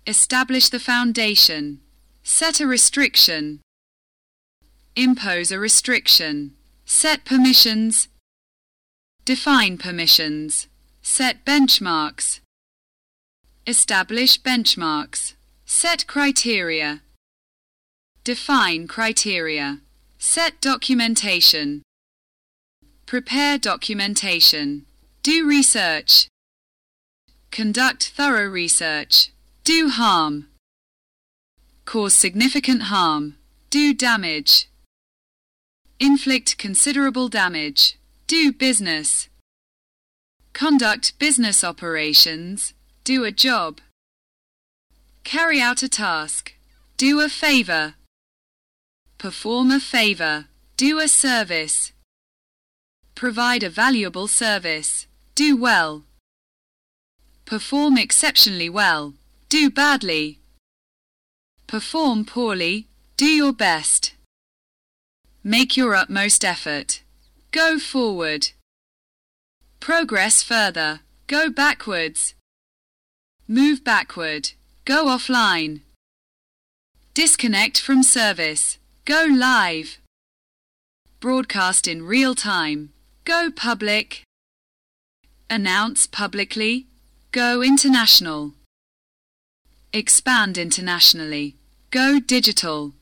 Establish the foundation. Set a restriction. Impose a restriction. Set permissions. Define permissions. Set benchmarks. Establish benchmarks. Set criteria. Define criteria. Set documentation. Prepare documentation. Do research. Conduct thorough research. Do harm. Cause significant harm. Do damage. Inflict considerable damage. Do business. Conduct business operations. Do a job. Carry out a task. Do a favor. Perform a favor. Do a service. Provide a valuable service. Do well. Perform exceptionally well. Do badly. Perform poorly. Do your best. Make your utmost effort. Go forward. Progress further. Go backwards. Move backward. Go offline. Disconnect from service. Go live. Broadcast in real time. Go public. Announce publicly. Go international. Expand internationally. Go digital.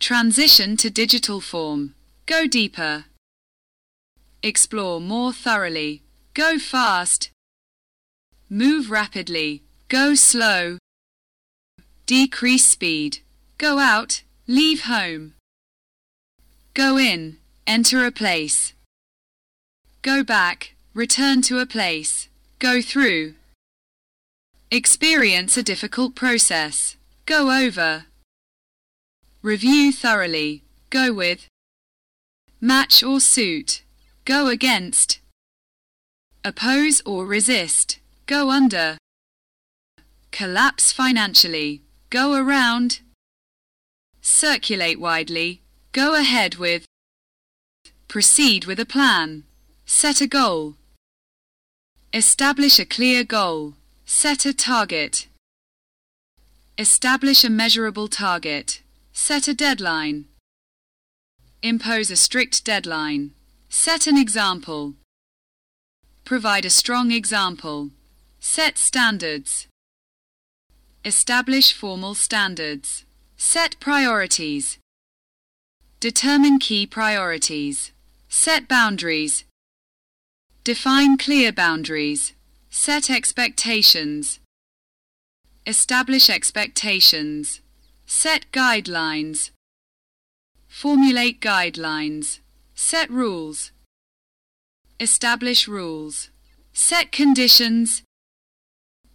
Transition to digital form. Go deeper. Explore more thoroughly. Go fast. Move rapidly. Go slow. Decrease speed. Go out. Leave home. Go in. Enter a place. Go back. Return to a place. Go through. Experience a difficult process. Go over. Review thoroughly. Go with. Match or suit. Go against. Oppose or resist. Go under. Collapse financially. Go around. Circulate widely. Go ahead with. Proceed with a plan. Set a goal. Establish a clear goal. Set a target. Establish a measurable target. Set a deadline. Impose a strict deadline. Set an example. Provide a strong example. Set standards. Establish formal standards. Set priorities. Determine key priorities. Set boundaries. Define clear boundaries. Set expectations. Establish expectations. Set guidelines. Formulate guidelines. Set rules. Establish rules. Set conditions.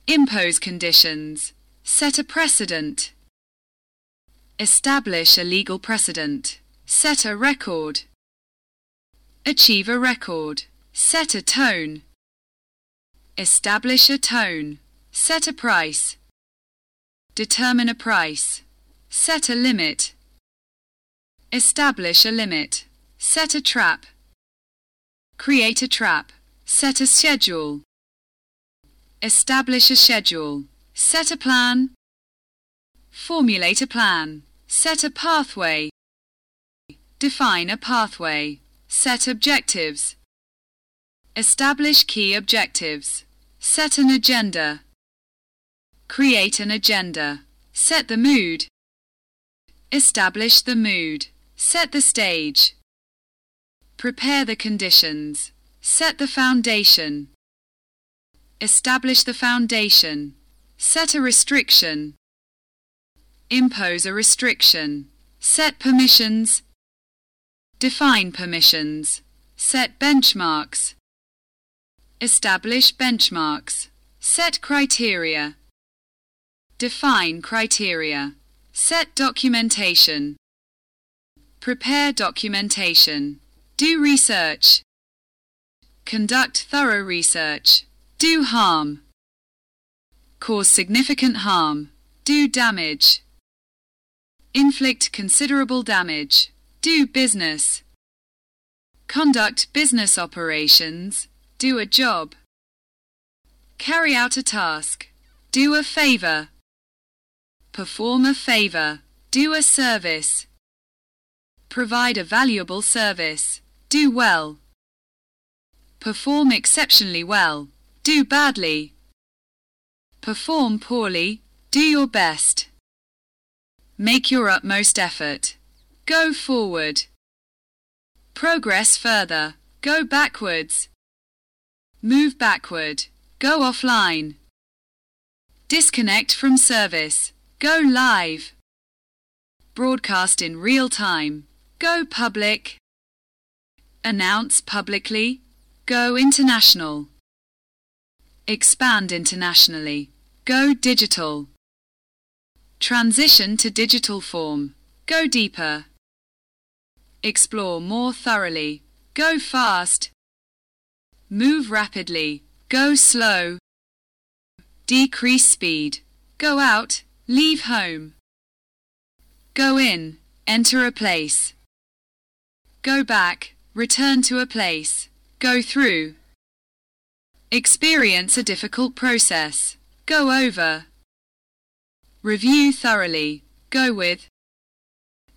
Impose conditions. Set a precedent. Establish a legal precedent. Set a record. Achieve a record. Set a tone. Establish a tone. Set a price. Determine a price. Set a limit. Establish a limit. Set a trap. Create a trap. Set a schedule. Establish a schedule. Set a plan. Formulate a plan. Set a pathway. Define a pathway. Set objectives. Establish key objectives. Set an agenda. Create an agenda. Set the mood. Establish the mood. Set the stage. Prepare the conditions. Set the foundation. Establish the foundation. Set a restriction. Impose a restriction. Set permissions. Define permissions. Set benchmarks. Establish benchmarks. Set criteria. Define criteria. Set documentation. Prepare documentation. Do research. Conduct thorough research. Do harm. Cause significant harm. Do damage. Inflict considerable damage. Do business. Conduct business operations. Do a job. Carry out a task. Do a favor. Perform a favor. Do a service. Provide a valuable service. Do well. Perform exceptionally well. Do badly. Perform poorly. Do your best. Make your utmost effort. Go forward. Progress further. Go backwards. Move backward. Go offline. Disconnect from service. Go live. Broadcast in real time. Go public. Announce publicly. Go international. Expand internationally. Go digital. Transition to digital form. Go deeper. Explore more thoroughly. Go fast. Move rapidly. Go slow. Decrease speed. Go out. Leave home. Go in. Enter a place. Go back. Return to a place. Go through. Experience a difficult process. Go over. Review thoroughly. Go with.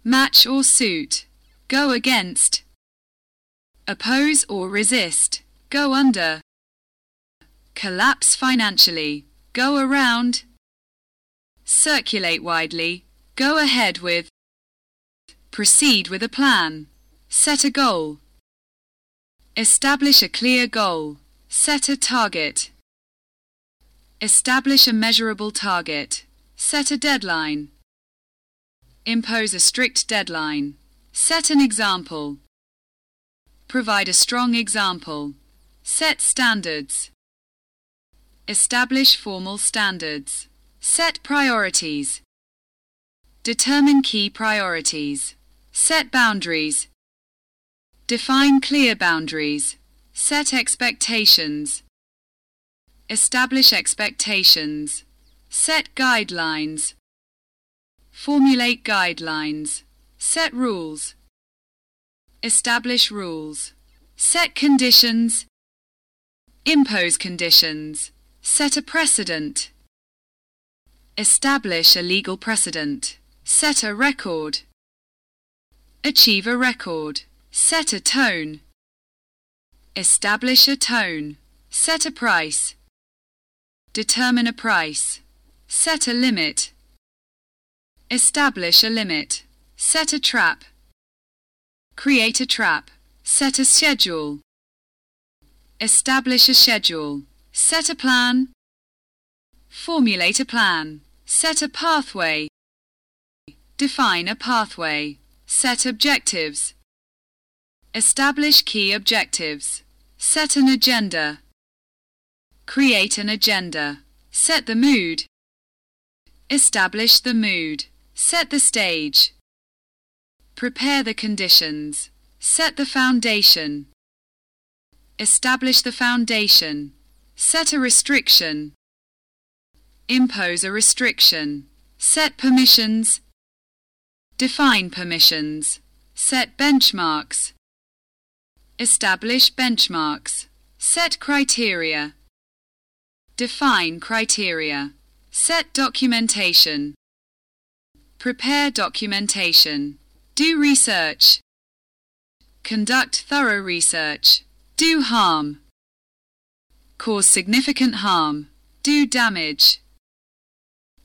Match or suit. Go against. Oppose or resist. Go under. Collapse financially. Go around. Circulate widely. Go ahead with. Proceed with a plan. Set a goal. Establish a clear goal. Set a target. Establish a measurable target. Set a deadline. Impose a strict deadline. Set an example. Provide a strong example. Set standards. Establish formal standards. Set priorities. Determine key priorities. Set boundaries. Define clear boundaries. Set expectations. Establish expectations. Set guidelines. Formulate guidelines. Set rules. Establish rules. Set conditions. Impose conditions. Set a precedent. Establish a legal precedent. Set a record. Achieve a record. Set a tone. Establish a tone. Set a price. Determine a price. Set a limit. Establish a limit. Set a trap. Create a trap. Set a schedule. Establish a schedule. Set a plan. Formulate a plan. Set a pathway. Define a pathway. Set objectives. Establish key objectives. Set an agenda. Create an agenda. Set the mood. Establish the mood. Set the stage. Prepare the conditions. Set the foundation. Establish the foundation. Set a restriction. Impose a restriction. Set permissions. Define permissions. Set benchmarks. Establish benchmarks. Set criteria. Define criteria. Set documentation. Prepare documentation. Do research. Conduct thorough research. Do harm. Cause significant harm. Do damage.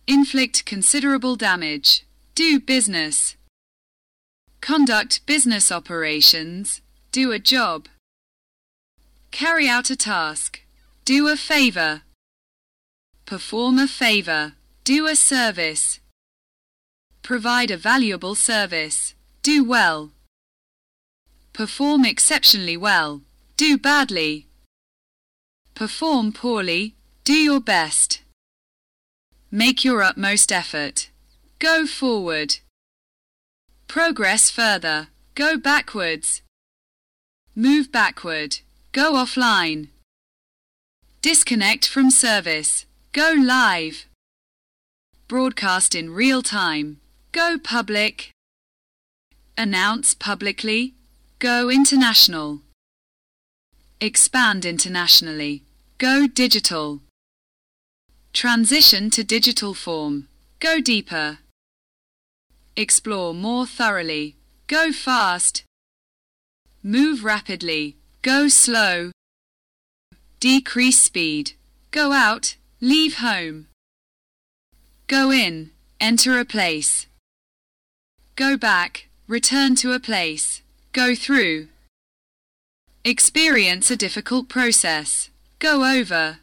Inflict considerable damage. Do business. Conduct business operations. Do a job. Carry out a task. Do a favor. Perform a favor. Do a service. Provide a valuable service. Do well. Perform exceptionally well. Do badly. Perform poorly. Do your best. Make your utmost effort. Go forward. Progress further. Go backwards. Move backward. Go offline. Disconnect from service. Go live. Broadcast in real time. Go public. Announce publicly. Go international. Expand internationally. Go digital. Transition to digital form. Go deeper. Explore more thoroughly. Go fast. Move rapidly. Go slow. decrease speed, go out, leave home. Go in, enter a place. Go back, return to a place, go through. Experience a difficult process, go over.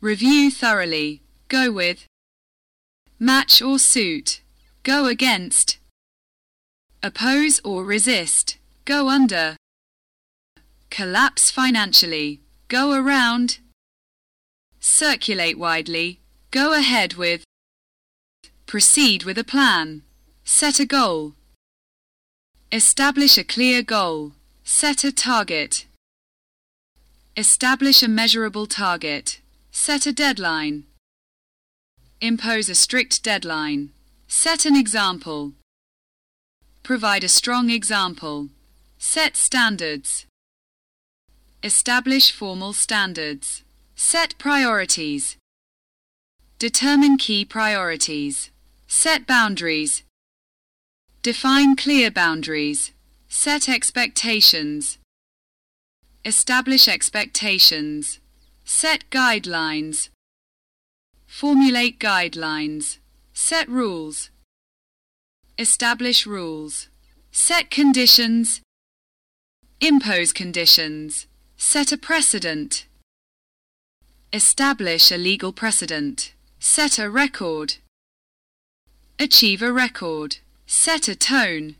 Review thoroughly, go with. Match or suit, go against. Oppose or resist, go under. Collapse financially, go around. Circulate widely, go ahead with. Proceed with a plan. Set a goal. Establish a clear goal. Set a target. Establish a measurable target. Set a deadline. Impose a strict deadline. Set an example. Provide a strong example. Set standards. Establish formal standards. Set priorities. Determine key priorities. Set boundaries. Define clear boundaries. Set expectations. Establish expectations. Set guidelines. Formulate guidelines. Set rules. Establish rules. Set conditions. Impose conditions. Set a precedent. Establish a legal precedent. Set a record. Achieve a record. Set a tone.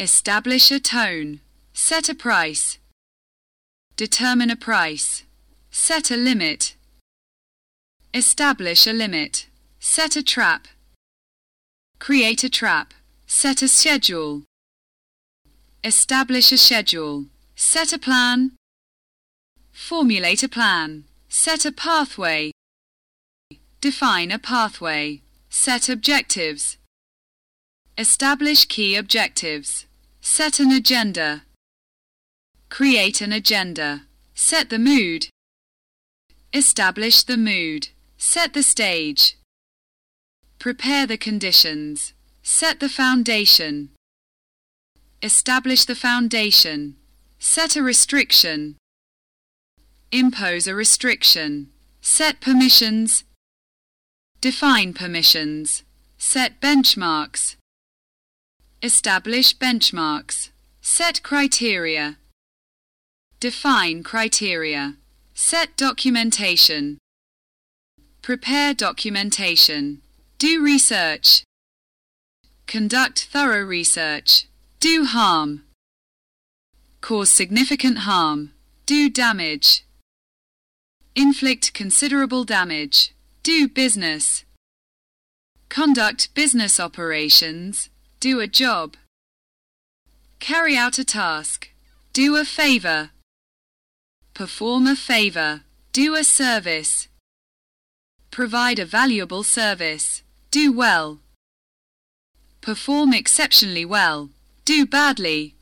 Establish a tone. Set a price. Determine a price. Set a limit. Establish a limit. Set a trap. Create a trap. Set a schedule. Establish a schedule. Set a plan. Formulate a plan. Set a pathway. Define a pathway. Set objectives. Establish key objectives. Set an agenda. Create an agenda. Set the mood. Establish the mood. Set the stage. Prepare the conditions. Set the foundation. Establish the foundation. Set a restriction. Impose a restriction. Set permissions. Define permissions. Set benchmarks. Establish benchmarks. Set criteria. Define criteria. Set documentation. Prepare documentation. Do research. Conduct thorough research. Do harm. Cause significant harm. Do damage. Inflict considerable damage. Do business. Conduct business operations. Do a job. Carry out a task. Do a favor. Perform a favor. Do a service. Provide a valuable service. Do well. Perform exceptionally well. Do badly.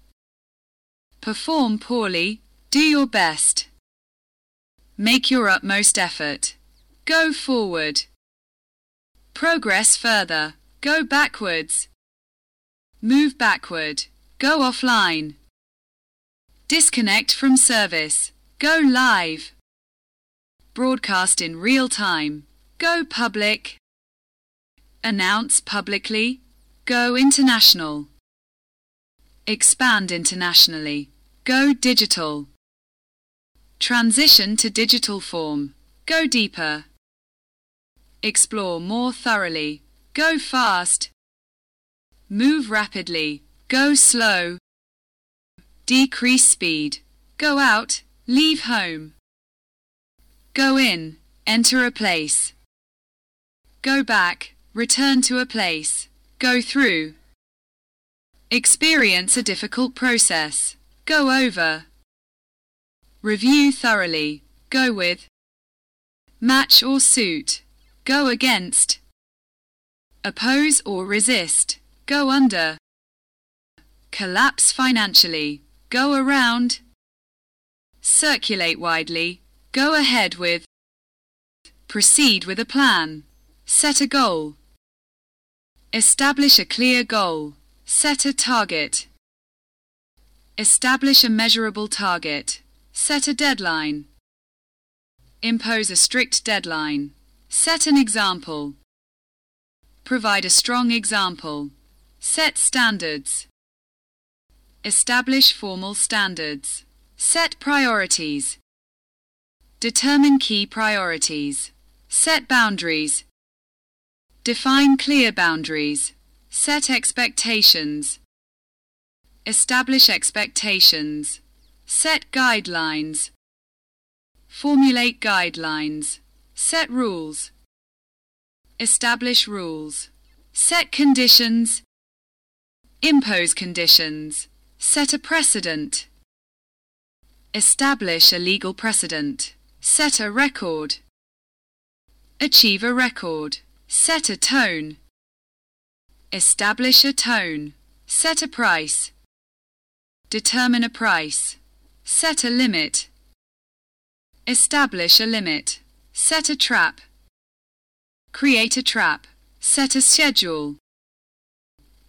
Perform poorly. Do your best. Make your utmost effort. Go forward. Progress further. Go backwards. Move backward. Go offline. Disconnect from service. Go live. Broadcast in real time. Go public. Announce publicly. Go international. Expand internationally. Go digital. Transition to digital form. Go deeper. Explore more thoroughly. Go fast. Move rapidly. Go slow. Decrease speed. Go out. Leave home. Go in. Enter a place. Go back. Return to a place. Go through. Experience a difficult process. Go over. Review thoroughly. Go with. Match or suit. Go against. Oppose or resist. Go under. Collapse financially. Go around. Circulate widely. Go ahead with. Proceed with a plan. Set a goal. Establish a clear goal. Set a target. Establish a measurable target. Set a deadline. Impose a strict deadline. Set an example. Provide a strong example. Set standards. Establish formal standards. Set priorities. Determine key priorities. Set boundaries. Define clear boundaries. Set expectations. Establish expectations. Set guidelines. Formulate guidelines. Set rules. Establish rules. Set conditions. Impose conditions. Set a precedent. Establish a legal precedent. Set a record. Achieve a record. Set a tone. Establish a tone. Set a price. Determine a price. Set a limit. Establish a limit. Set a trap. Create a trap. Set a schedule.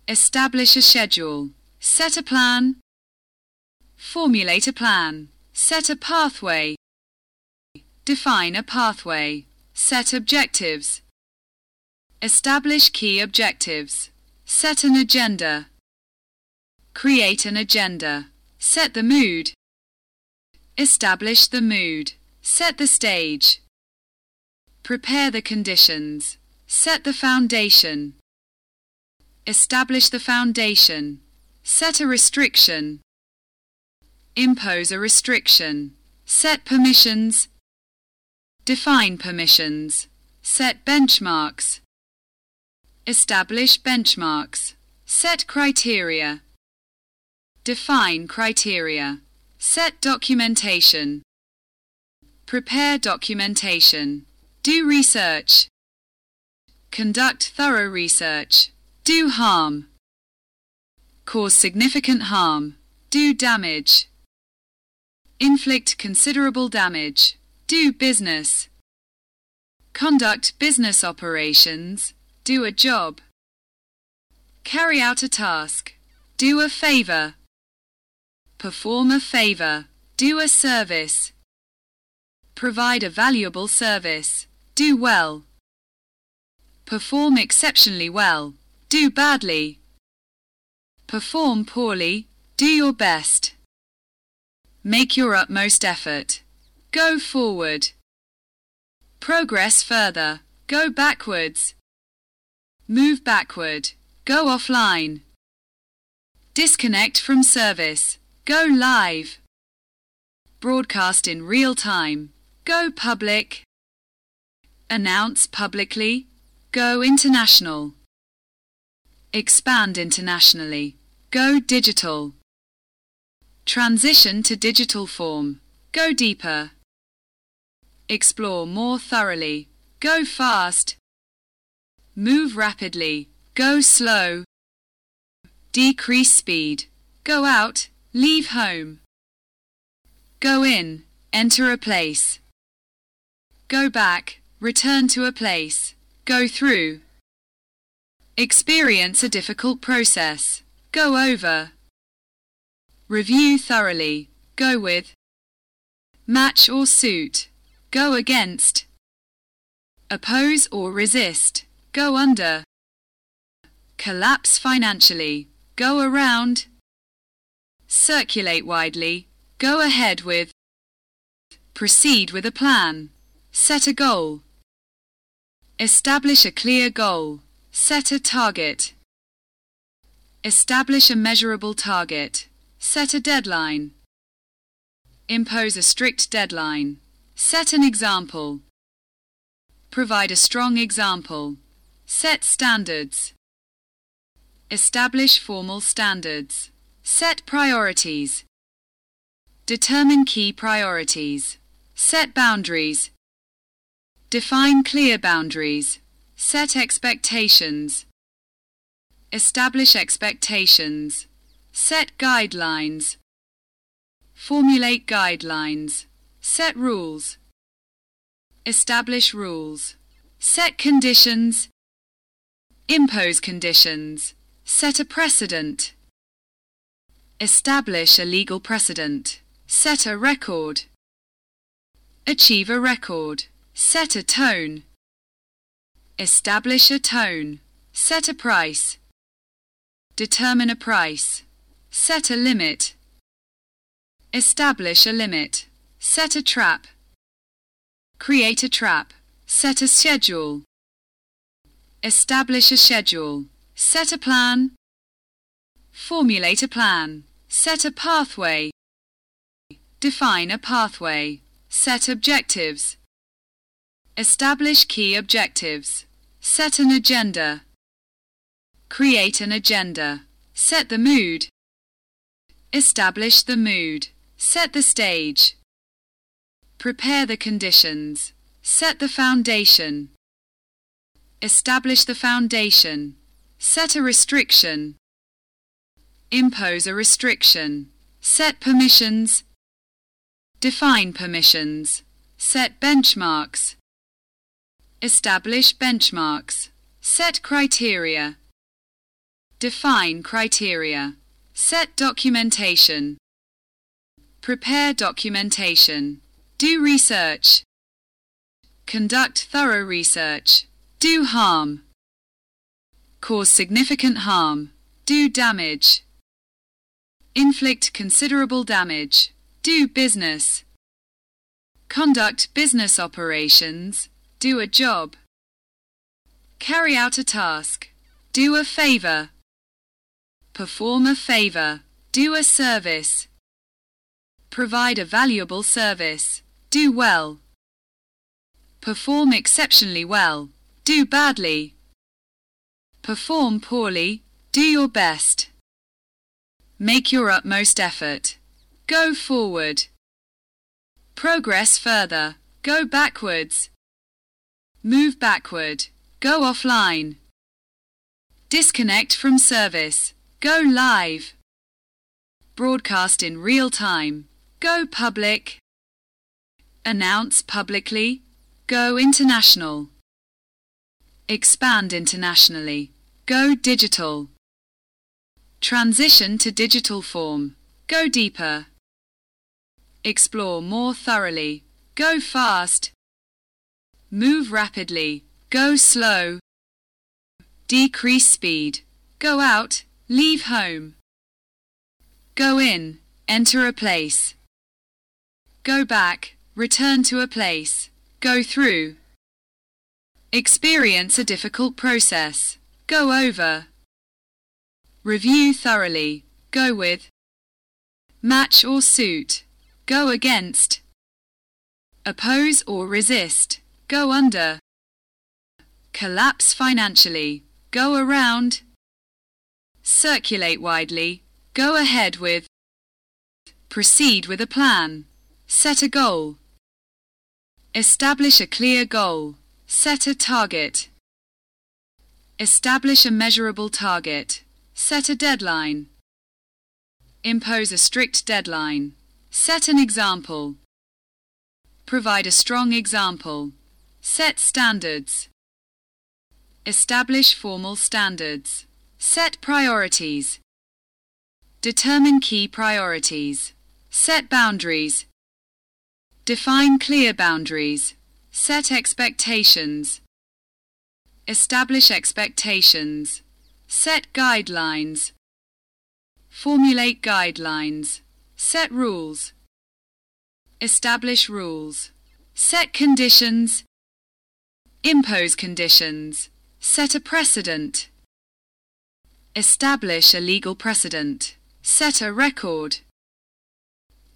Establish a schedule. Set a plan. Formulate a plan. Set a pathway. Define a pathway. Set objectives. Establish key objectives. Set an agenda. Create an agenda. Set the mood. Establish the mood. Set the stage. Prepare the conditions. Set the foundation. Establish the foundation. Set a restriction. Impose a restriction. Set permissions. Define permissions. Set benchmarks. Establish benchmarks. Set criteria. Define criteria. Set documentation. Prepare documentation. Do research. Conduct thorough research. Do harm. Cause significant harm. Do damage. Inflict considerable damage. Do business. Conduct business operations. Do a job. Carry out a task. Do a favor. Perform a favor. Do a service. Provide a valuable service. Do well. Perform exceptionally well. Do badly. Perform poorly. Do your best. Make your utmost effort. Go forward. Progress further. Go backwards. Move backward. Go offline. Disconnect from service. Go live. Broadcast in real time. Go public. Announce publicly. Go international. Expand internationally. Go digital. Transition to digital form. Go deeper. Explore more thoroughly. Go fast. Move rapidly. Go slow. Decrease speed. Go out. Leave home. Go in. Enter a place. Go back. Return to a place. Go through. Experience a difficult process. Go over. Review thoroughly. Go with. Match or suit. Go against. Oppose or resist. Go under. Collapse financially. Go around. Circulate widely. Go ahead with. Proceed with a plan. Set a goal. Establish a clear goal. Set a target. Establish a measurable target. Set a deadline. Impose a strict deadline. Set an example. Provide a strong example. Set standards. Establish formal standards. Set priorities. Determine key priorities. Set boundaries. Define clear boundaries. Set expectations. Establish expectations. Set guidelines. Formulate guidelines. Set rules. Establish rules. Set conditions. Impose conditions. Set a precedent. Establish a legal precedent. Set a record. Achieve a record. Set a tone. Establish a tone. Set a price. Determine a price. Set a limit. Establish a limit. Set a trap. Create a trap. Set a schedule. Establish a schedule. Set a plan. Formulate a plan. Set a pathway. Define a pathway. Set objectives. Establish key objectives. Set an agenda. Create an agenda. Set the mood. Establish the mood. Set the stage. Prepare the conditions. Set the foundation. Establish the foundation. Set a restriction. Impose a restriction. Set permissions. Define permissions. Set benchmarks. Establish benchmarks. Set criteria. Define criteria. Set documentation. Prepare documentation. Do research. Conduct thorough research. Do harm. Cause significant harm. Do damage. Inflict considerable damage. Do business. Conduct business operations. Do a job. Carry out a task. Do a favor. Perform a favor. Do a service. Provide a valuable service. Do well. Perform exceptionally well. Do badly. Perform poorly. Do your best. Make your utmost effort. Go forward. Progress further. Go backwards. Move backward. Go offline. Disconnect from service. Go live. Broadcast in real time. Go public. Announce publicly. Go international. Expand internationally. Go digital. Transition to digital form. Go deeper. Explore more thoroughly. Go fast. Move rapidly. Go slow. Decrease speed. Go out. Leave home. Go in. Enter a place. Go back. Return to a place. Go through. Experience a difficult process. Go over. Review thoroughly. Go with. Match or suit. Go against. Oppose or resist. Go under. Collapse financially. Go around. Circulate widely. Go ahead with. Proceed with a plan. Set a goal. Establish a clear goal. Set a target. Establish a measurable target. Set a deadline. Impose a strict deadline. Set an example. Provide a strong example. Set standards. Establish formal standards. Set priorities. Determine key priorities. Set boundaries. Define clear boundaries. Set expectations. Establish expectations. Set guidelines. Formulate guidelines. Set rules. Establish rules. Set conditions. Impose conditions. Set a precedent. Establish a legal precedent. Set a record.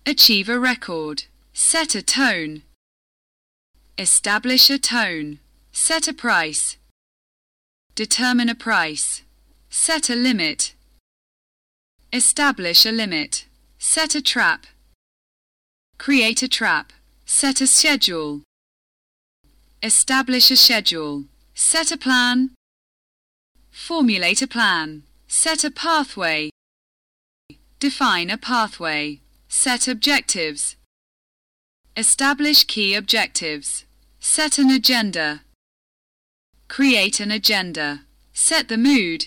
Achieve a record. Set a tone. Establish a tone. Set a price. Determine a price. Set a limit. Establish a limit. Set a trap. Create a trap. Set a schedule. Establish a schedule. Set a plan. Formulate a plan. Set a pathway. Define a pathway. Set objectives. Establish key objectives. Set an agenda. Create an agenda. Set the mood.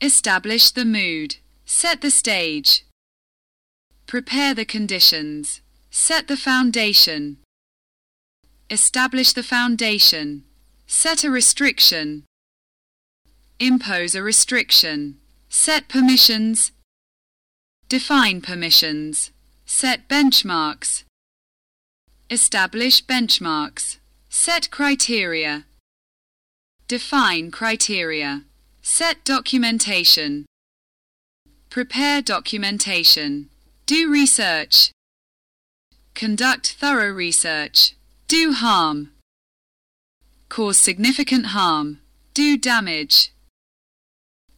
Establish the mood. Set the stage. Prepare the conditions. Set the foundation. Establish the foundation. Set a restriction. Impose a restriction. Set permissions. Define permissions. Set benchmarks. Establish benchmarks. Set criteria. Define criteria. Set documentation. Prepare documentation. Do research. Conduct thorough research. Do harm. Cause significant harm. Do damage.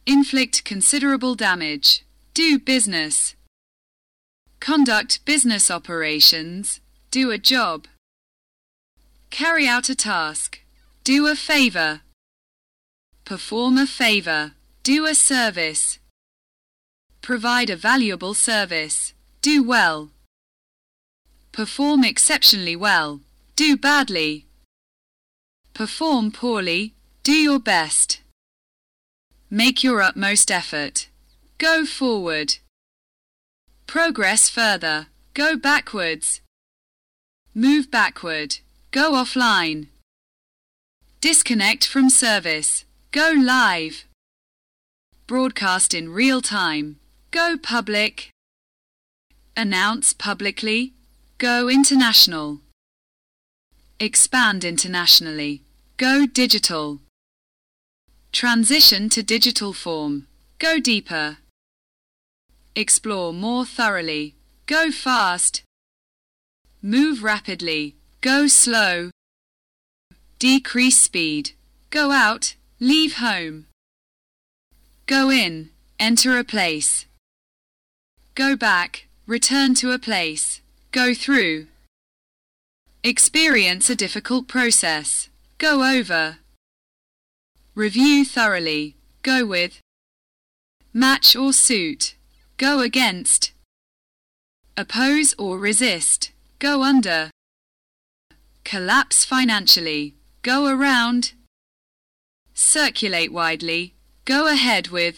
Inflict considerable damage. Do business. Conduct business operations. Do a job. Carry out a task. Do a favor. Perform a favor. Do a service. Provide a valuable service. Do well. Perform exceptionally well. Do badly. Perform poorly. Do your best. Make your utmost effort. Go forward. Progress further. Go backwards. Move backward. Go offline. Disconnect from service. Go live. Broadcast in real time. Go public. Announce publicly. Go international. Expand internationally. Go digital. Transition to digital form. Go deeper. Explore more thoroughly. Go fast. Move rapidly. Go slow. Decrease speed. Go out. Leave home. Go in. Enter a place. Go back. Return to a place. Go through. Experience a difficult process. Go over. Review thoroughly. Go with. Match or suit. Go against. Oppose or resist. Go under. Collapse financially. Go around. Circulate widely. Go ahead with.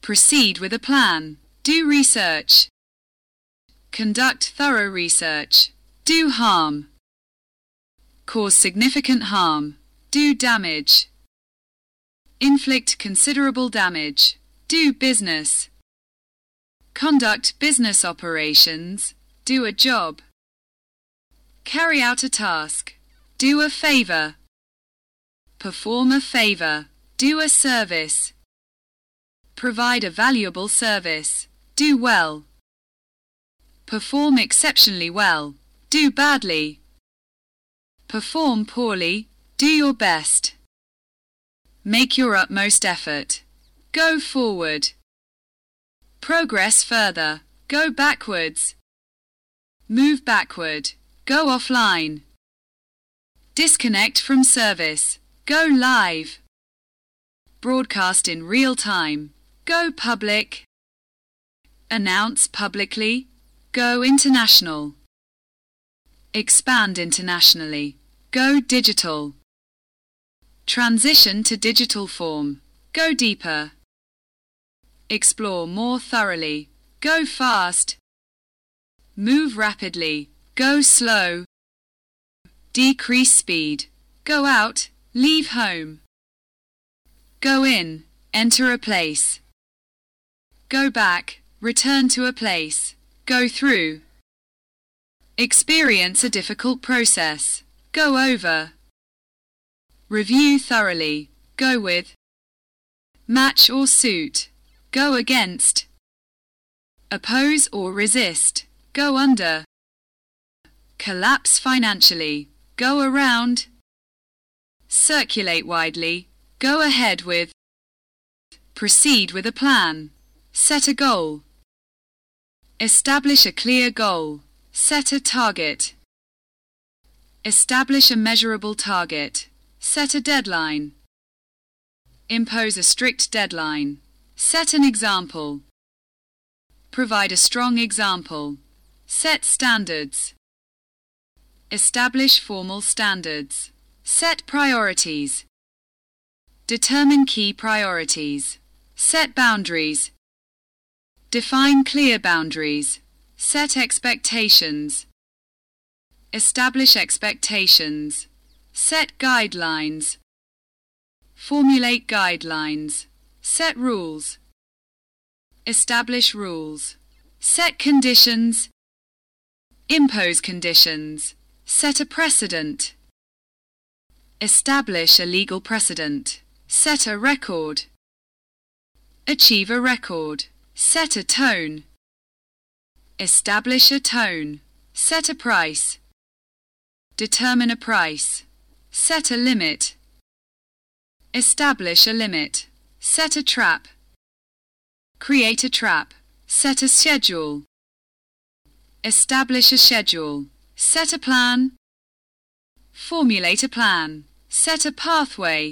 Proceed with a plan. Do research. Conduct thorough research. Do harm. Cause significant harm. Do damage. Inflict considerable damage. Do business. Conduct business operations. Do a job. Carry out a task. Do a favor. Perform a favor. Do a service. Provide a valuable service. Do well. Perform exceptionally well. Do badly. Perform poorly. Do your best. Make your utmost effort. Go forward. Progress further. Go backwards. Move backward. Go offline. Disconnect from service. Go live. Broadcast in real time. Go public. Announce publicly. Go international. Expand internationally. Go digital. Transition to digital form. Go deeper. Explore more thoroughly. Go fast. Move rapidly. Go slow. Decrease speed. Go out. Leave home. Go in. Enter a place. Go back. Return to a place. Go through. Experience a difficult process. Go over. Review thoroughly. Go with. Match or suit. Go against. Oppose or resist. Go under. Collapse financially. Go around. Circulate widely. Go ahead with. Proceed with a plan. Set a goal. Establish a clear goal. Set a target. Establish a measurable target. Set a deadline. Impose a strict deadline. Set an example. Provide a strong example. Set standards. Establish formal standards. Set priorities. Determine key priorities. Set boundaries. Define clear boundaries. Set expectations. Establish expectations. Set guidelines. Formulate guidelines. Set rules. Establish rules. Set conditions. Impose conditions. Set a precedent. Establish a legal precedent. Set a record. Achieve a record. Set a tone. Establish a tone. Set a price. Determine a price. Set a limit. Establish a limit. Set a trap. Create a trap. Set a schedule. Establish a schedule. Set a plan. Formulate a plan. Set a pathway.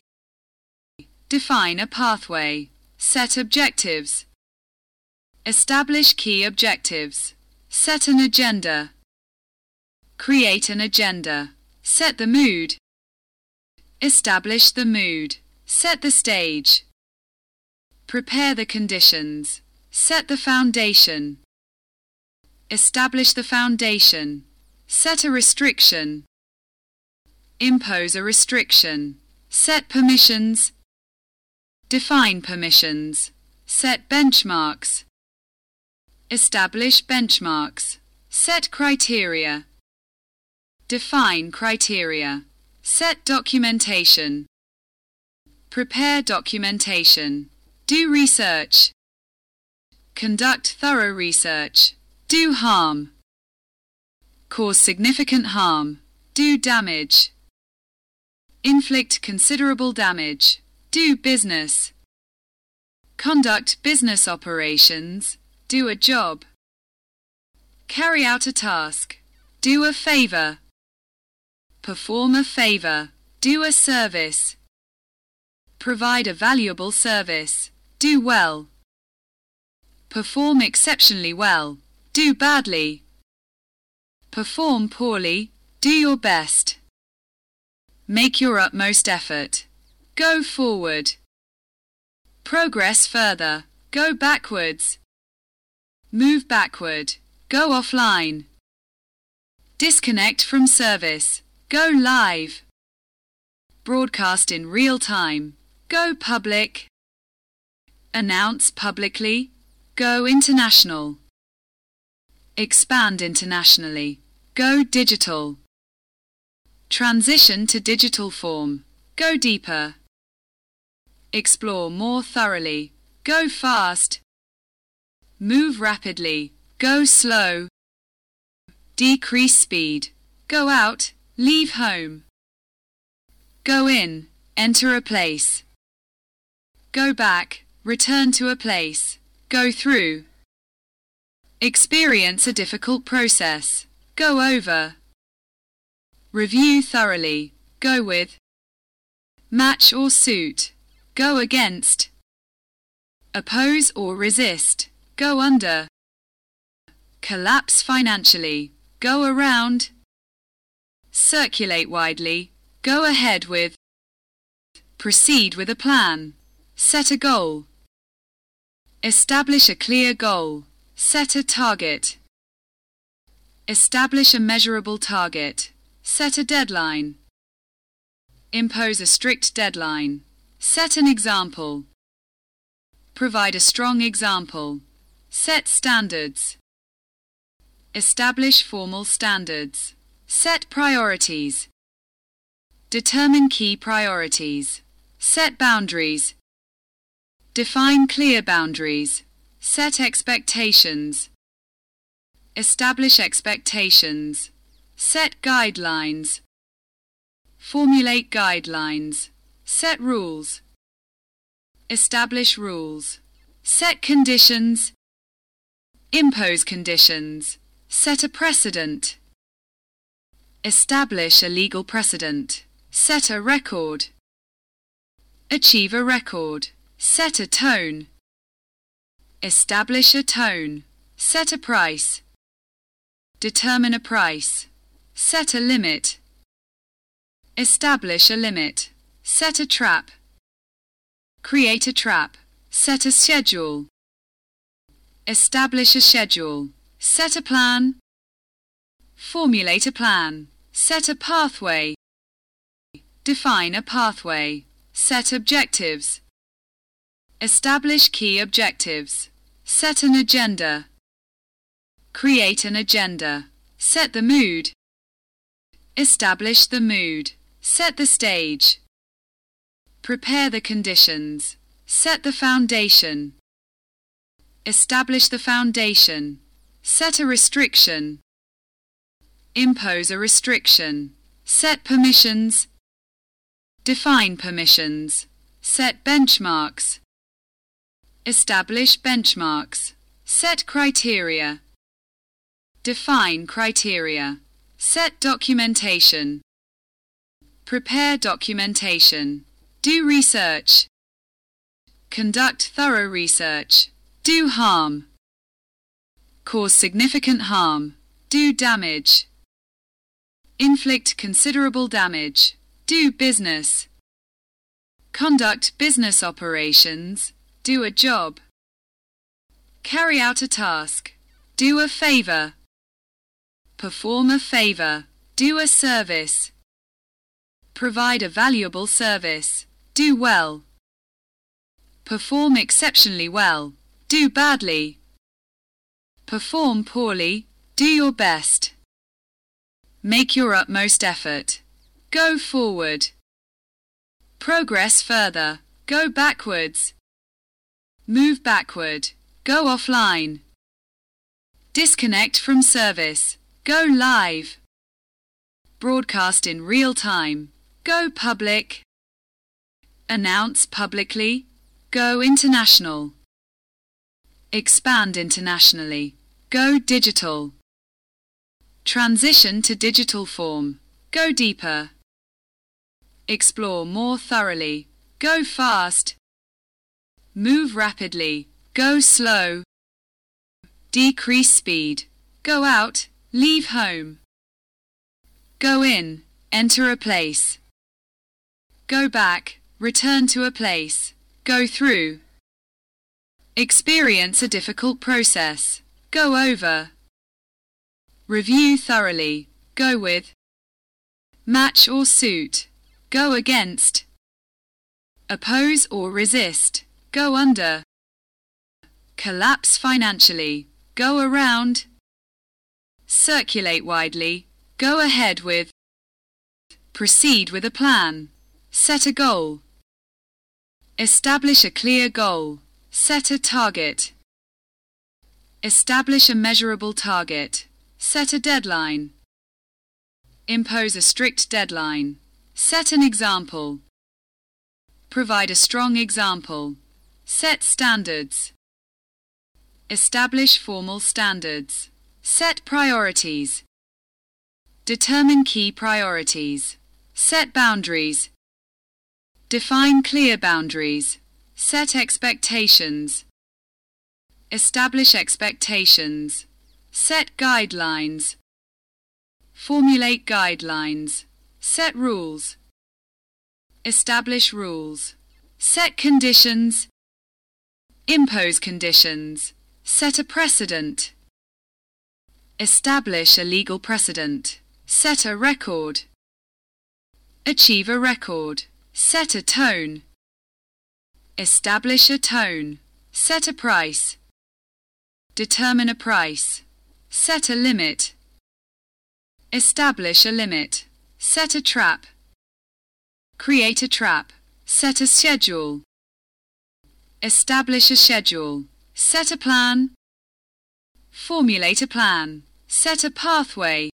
Define a pathway. Set objectives. Establish key objectives. Set an agenda. Create an agenda. Set the mood. Establish the mood. Set the stage. Prepare the conditions. Set the foundation. Establish the foundation. Set a restriction. Impose a restriction. Set permissions. Define permissions. Set benchmarks. Establish benchmarks. Set criteria. Define criteria. Set documentation. Prepare documentation. Do research. Conduct thorough research. Do harm. Cause significant harm. Do damage. Inflict considerable damage. Do business. Conduct business operations. Do a job. Carry out a task. Do a favor. Perform a favor. Do a service. Provide a valuable service. Do well. Perform exceptionally well. Do badly. Perform poorly. Do your best. Make your utmost effort. Go forward. Progress further. Go backwards. Move backward. Go offline. Disconnect from service. Go live. Broadcast in real time. Go public. Announce publicly. Go international. Expand internationally. Go digital. Transition to digital form. Go deeper. Explore more thoroughly. Go fast. Move rapidly. Go slow. Decrease speed. Go out. Leave home. Go in. Enter a place. Go back. Return to a place. Go through. Experience a difficult process. Go over. Review thoroughly. Go with. Match or suit. Go against. Oppose or resist. Go under. Collapse financially. Go around. Circulate widely. Go ahead with. Proceed with a plan. Set a goal. Establish a clear goal. Set a target. Establish a measurable target. Set a deadline. Impose a strict deadline. Set an example. Provide a strong example. Set standards. Establish formal standards. Set priorities. Determine key priorities. Set boundaries. Define clear boundaries. Set expectations. Establish expectations. Set guidelines. Formulate guidelines. Set rules. Establish rules. Set conditions. Impose conditions. Set a precedent. Establish a legal precedent. Set a record. Achieve a record. Set a tone. Establish a tone. Set a price. Determine a price. Set a limit. Establish a limit. Set a trap. Create a trap. Set a schedule. Establish a schedule. Set a plan. Formulate a plan. Set a pathway. Define a pathway. Set objectives. Establish key objectives. Set an agenda. Create an agenda. Set the mood. Establish the mood. Set the stage. Prepare the conditions. Set the foundation. Establish the foundation. Set a restriction. Impose a restriction. Set permissions. Define permissions. Set benchmarks. Establish benchmarks. Set criteria. Define criteria. Set documentation. Prepare documentation. Do research. Conduct thorough research. Do harm. Cause significant harm. Do damage. Inflict considerable damage. Do business. Conduct business operations. Do a job. Carry out a task. Do a favor. Perform a favor. Do a service. Provide a valuable service. Do well. Perform exceptionally well. Do badly. Perform poorly. Do your best. Make your utmost effort. Go forward. Progress further. Go backwards. Move backward. Go offline. Disconnect from service. Go live. Broadcast in real time. Go public. Announce publicly. Go international. Expand internationally. Go digital. Transition to digital form. Go deeper. Explore more thoroughly. Go fast. Move rapidly. Go slow. Decrease speed. Go out. Leave home. Go in. Enter a place. Go back. Return to a place. Go through. Experience a difficult process. Go over. Review thoroughly. Go with. Match or suit. Go against. Oppose or resist. Go under. Collapse financially. Go around. Circulate widely. Go ahead with. Proceed with a plan. Set a goal. Establish a clear goal. Set a target. Establish a measurable target. Set a deadline. Impose a strict deadline. Set an example. Provide a strong example. Set standards. Establish formal standards. Set priorities. Determine key priorities. Set boundaries. Define clear boundaries. Set expectations. Establish expectations. Set guidelines. Formulate guidelines. Set rules. Establish rules. Set conditions. Impose conditions. Set a precedent. Establish a legal precedent. Set a record. Achieve a record. Set a tone. Establish a tone. Set a price. Determine a price. Set a limit. Establish a limit. Set a trap. Create a trap. Set a schedule. Establish a schedule. Set a plan. Formulate a plan. Set a pathway.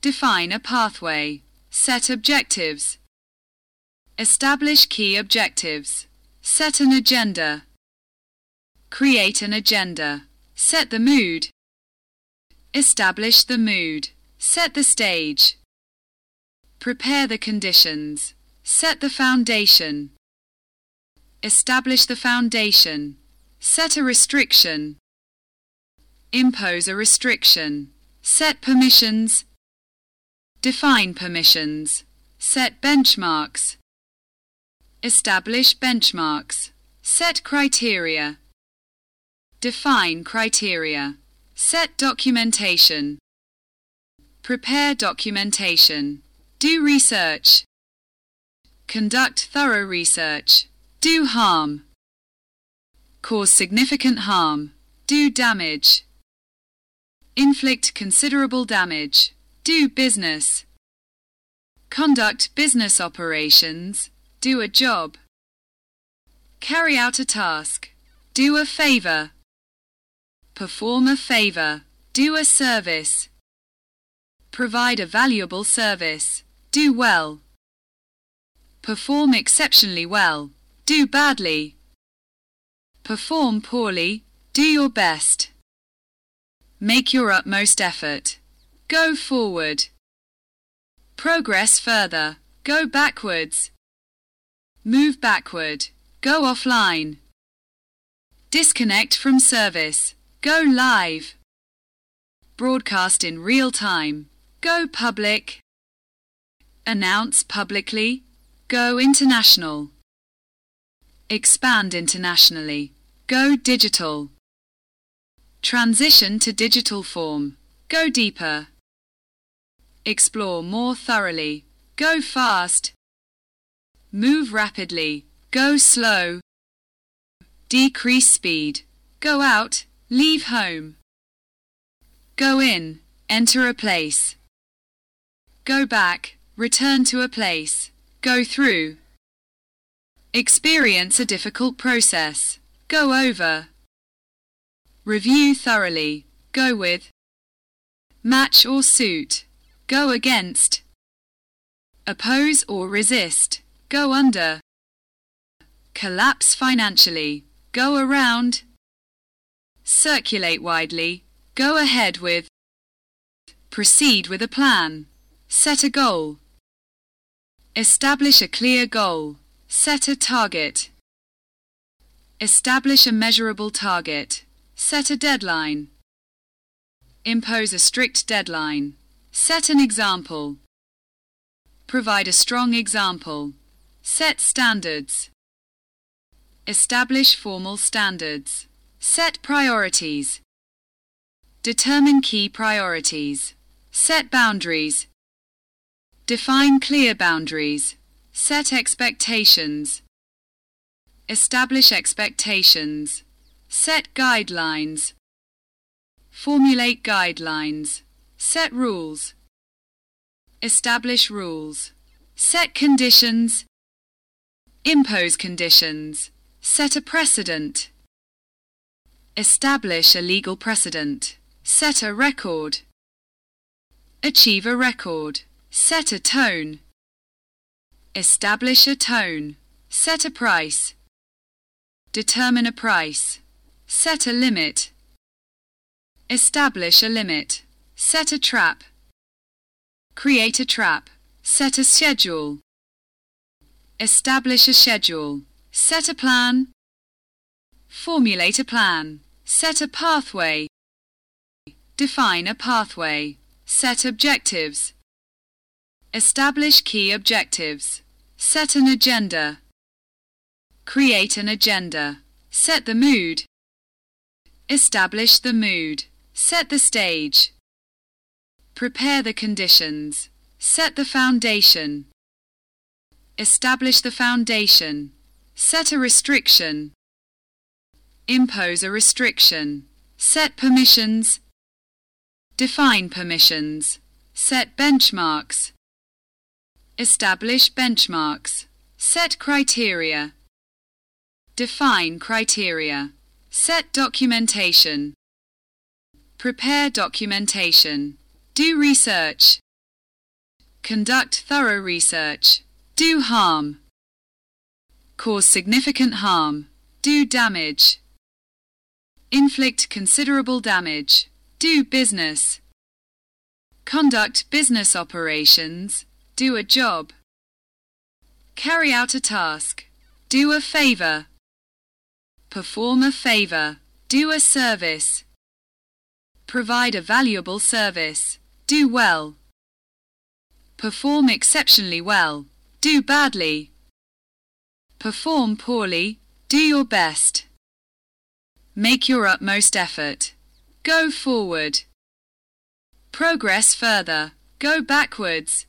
Define a pathway. Set objectives. Establish key objectives. Set an agenda. Create an agenda. Set the mood. Establish the mood. Set the stage. Prepare the conditions. Set the foundation. Establish the foundation. Set a restriction. Impose a restriction. Set permissions. Define permissions. Set benchmarks. Establish benchmarks. Set criteria. Define criteria. Set documentation. Prepare documentation. Do research. Conduct thorough research. Do harm. Cause significant harm. Do damage. Inflict considerable damage. Do business. Conduct business operations. Do a job. Carry out a task. Do a favor. Perform a favor. Do a service. Provide a valuable service. Do well. Perform exceptionally well. Do badly. Perform poorly. Do your best. Make your utmost effort. Go forward. Progress further. Go backwards. Move backward. Go offline. Disconnect from service. Go live. Broadcast in real time. Go public. Announce publicly. Go international. Expand internationally. Go digital. Transition to digital form. Go deeper. Explore more thoroughly. Go fast. Move rapidly. Go slow. Decrease speed. Go out. Leave home. Go in. Enter a place. Go back. Return to a place. Go through. Experience a difficult process. Go over. Review thoroughly. Go with. Match or suit. Go against. Oppose or resist. Go under. Collapse financially. Go around. Circulate widely. Go ahead with. Proceed with a plan. Set a goal. Establish a clear goal. Set a target. Establish a measurable target. Set a deadline. Impose a strict deadline. Set an example. Provide a strong example. Set standards. Establish formal standards. Set priorities. Determine key priorities. Set boundaries. Define clear boundaries. Set expectations. Establish expectations. Set guidelines. Formulate guidelines. Set rules. Establish rules. Set conditions. Impose conditions. Set a precedent. Establish a legal precedent. Set a record. Achieve a record. Set a tone. Establish a tone. Set a price. Determine a price. Set a limit. Establish a limit. Set a trap. Create a trap. Set a schedule. Establish a schedule. Set a plan. Formulate a plan. Set a pathway. Define a pathway. Set objectives. Establish key objectives. Set an agenda. Create an agenda. Set the mood. Establish the mood. Set the stage. Prepare the conditions. Set the foundation. Establish the foundation. Set a restriction. Impose a restriction. Set permissions. Define permissions. Set benchmarks. Establish benchmarks. Set criteria. Define criteria. Set documentation. Prepare documentation. Do research. Conduct thorough research. Do harm. Cause significant harm. Do damage. Inflict considerable damage. Do business. Conduct business operations. Do a job. Carry out a task. Do a favor. Perform a favor. Do a service. Provide a valuable service. Do well. Perform exceptionally well. Do badly. Perform poorly, do your best. Make your utmost effort. go forward. Progress further, go backwards.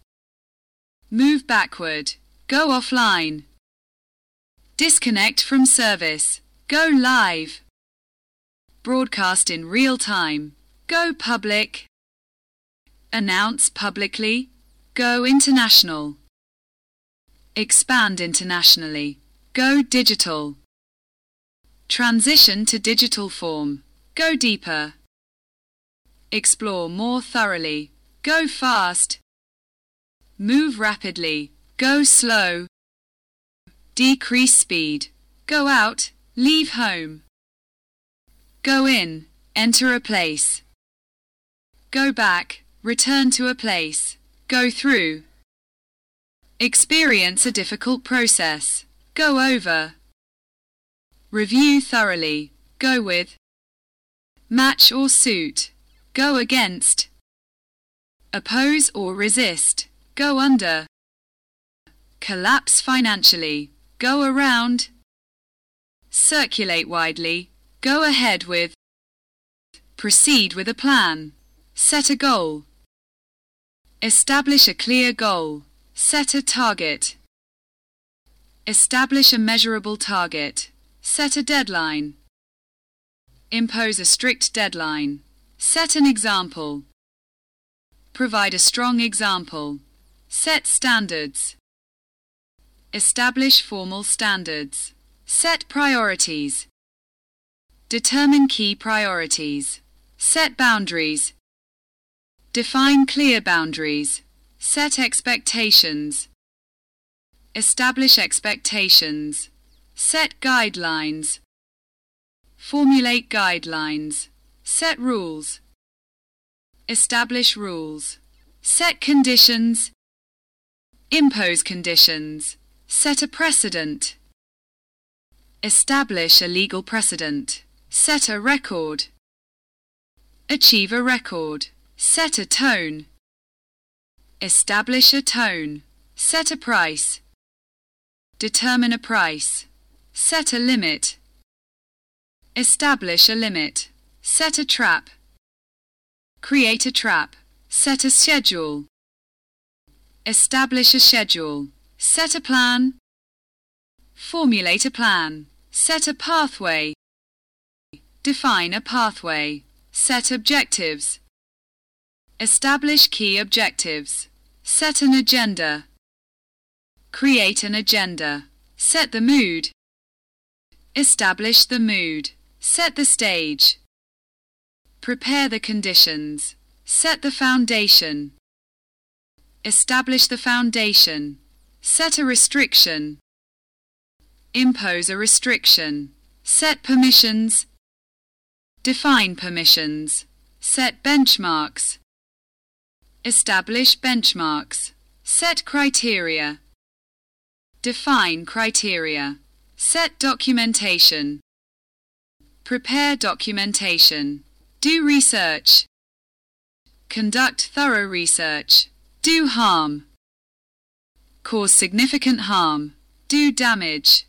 Move backward, go offline. Disconnect from service, go live. Broadcast in real time, go public. Announce publicly, go international. Expand internationally, go digital. Transition to digital form, go deeper. Explore more thoroughly, go fast. Move rapidly, go slow. Decrease speed, go out, leave home. Go in, enter a place. Go back, return to a place. Go through. Experience a difficult process. Go over. Review thoroughly. Go with. Match or suit. Go against. Oppose or resist. Go under. Collapse financially. Go around. Circulate widely. Go ahead with. Proceed with a plan. Set a goal. Establish a clear goal. Set a target. Establish a measurable target. Set a deadline. Impose a strict deadline. Set an example. Provide a strong example. Set standards. Establish formal standards. Set priorities. Determine key priorities. Set boundaries. Define clear boundaries. Set expectations. Establish expectations. Set guidelines. Formulate guidelines. Set rules. Establish rules. Set conditions. Impose conditions. Set a precedent. Establish a legal precedent. Set a record. Achieve a record. Set a tone. Establish a tone. Set a price. Determine a price. Set a limit. Establish a limit. Set a trap. Create a trap. Set a schedule. Establish a schedule. Set a plan. Formulate a plan. Set a pathway. Define a pathway. Set objectives. Establish key objectives. Set an agenda. Create an agenda. Set the mood. Establish the mood. Set the stage. Prepare the conditions. Set the foundation. Establish the foundation. Set a restriction. Impose a restriction. Set permissions. Define permissions. Set benchmarks. Establish benchmarks. Set criteria. Define criteria. Set documentation. Prepare documentation. Do research. Conduct thorough research. Do harm. Cause significant harm. Do damage.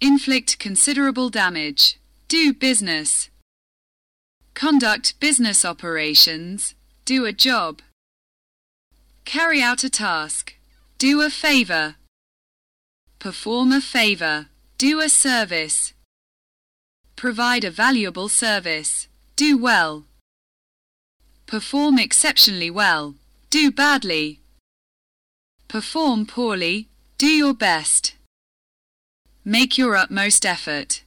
Inflict considerable damage. Do business. Conduct business operations. Do a job. Carry out a task. Do a favor. Perform a favor. Do a service. Provide a valuable service. Do well. Perform exceptionally well. Do badly. Perform poorly. Do your best. Make your utmost effort.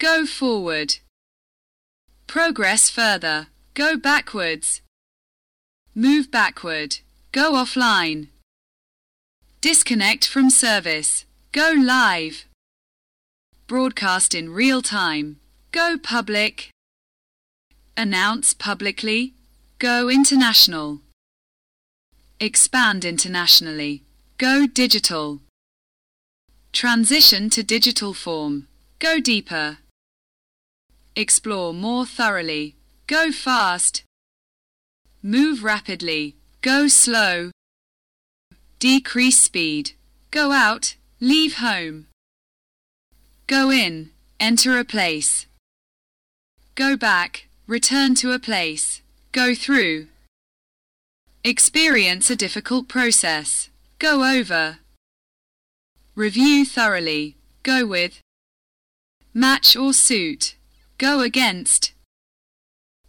Go forward. Progress further. Go backwards. Move backward. Go offline. Disconnect from service. Go live. Broadcast in real time. Go public. Announce publicly. Go international. Expand internationally. Go digital. Transition to digital form. Go deeper. Explore more thoroughly. Go fast. Move rapidly. Go slow. Decrease speed. Go out. Leave home. Go in. Enter a place. Go back. return to a place, go through. Experience a difficult process, go over. Review thoroughly, go with. Match or suit, go against.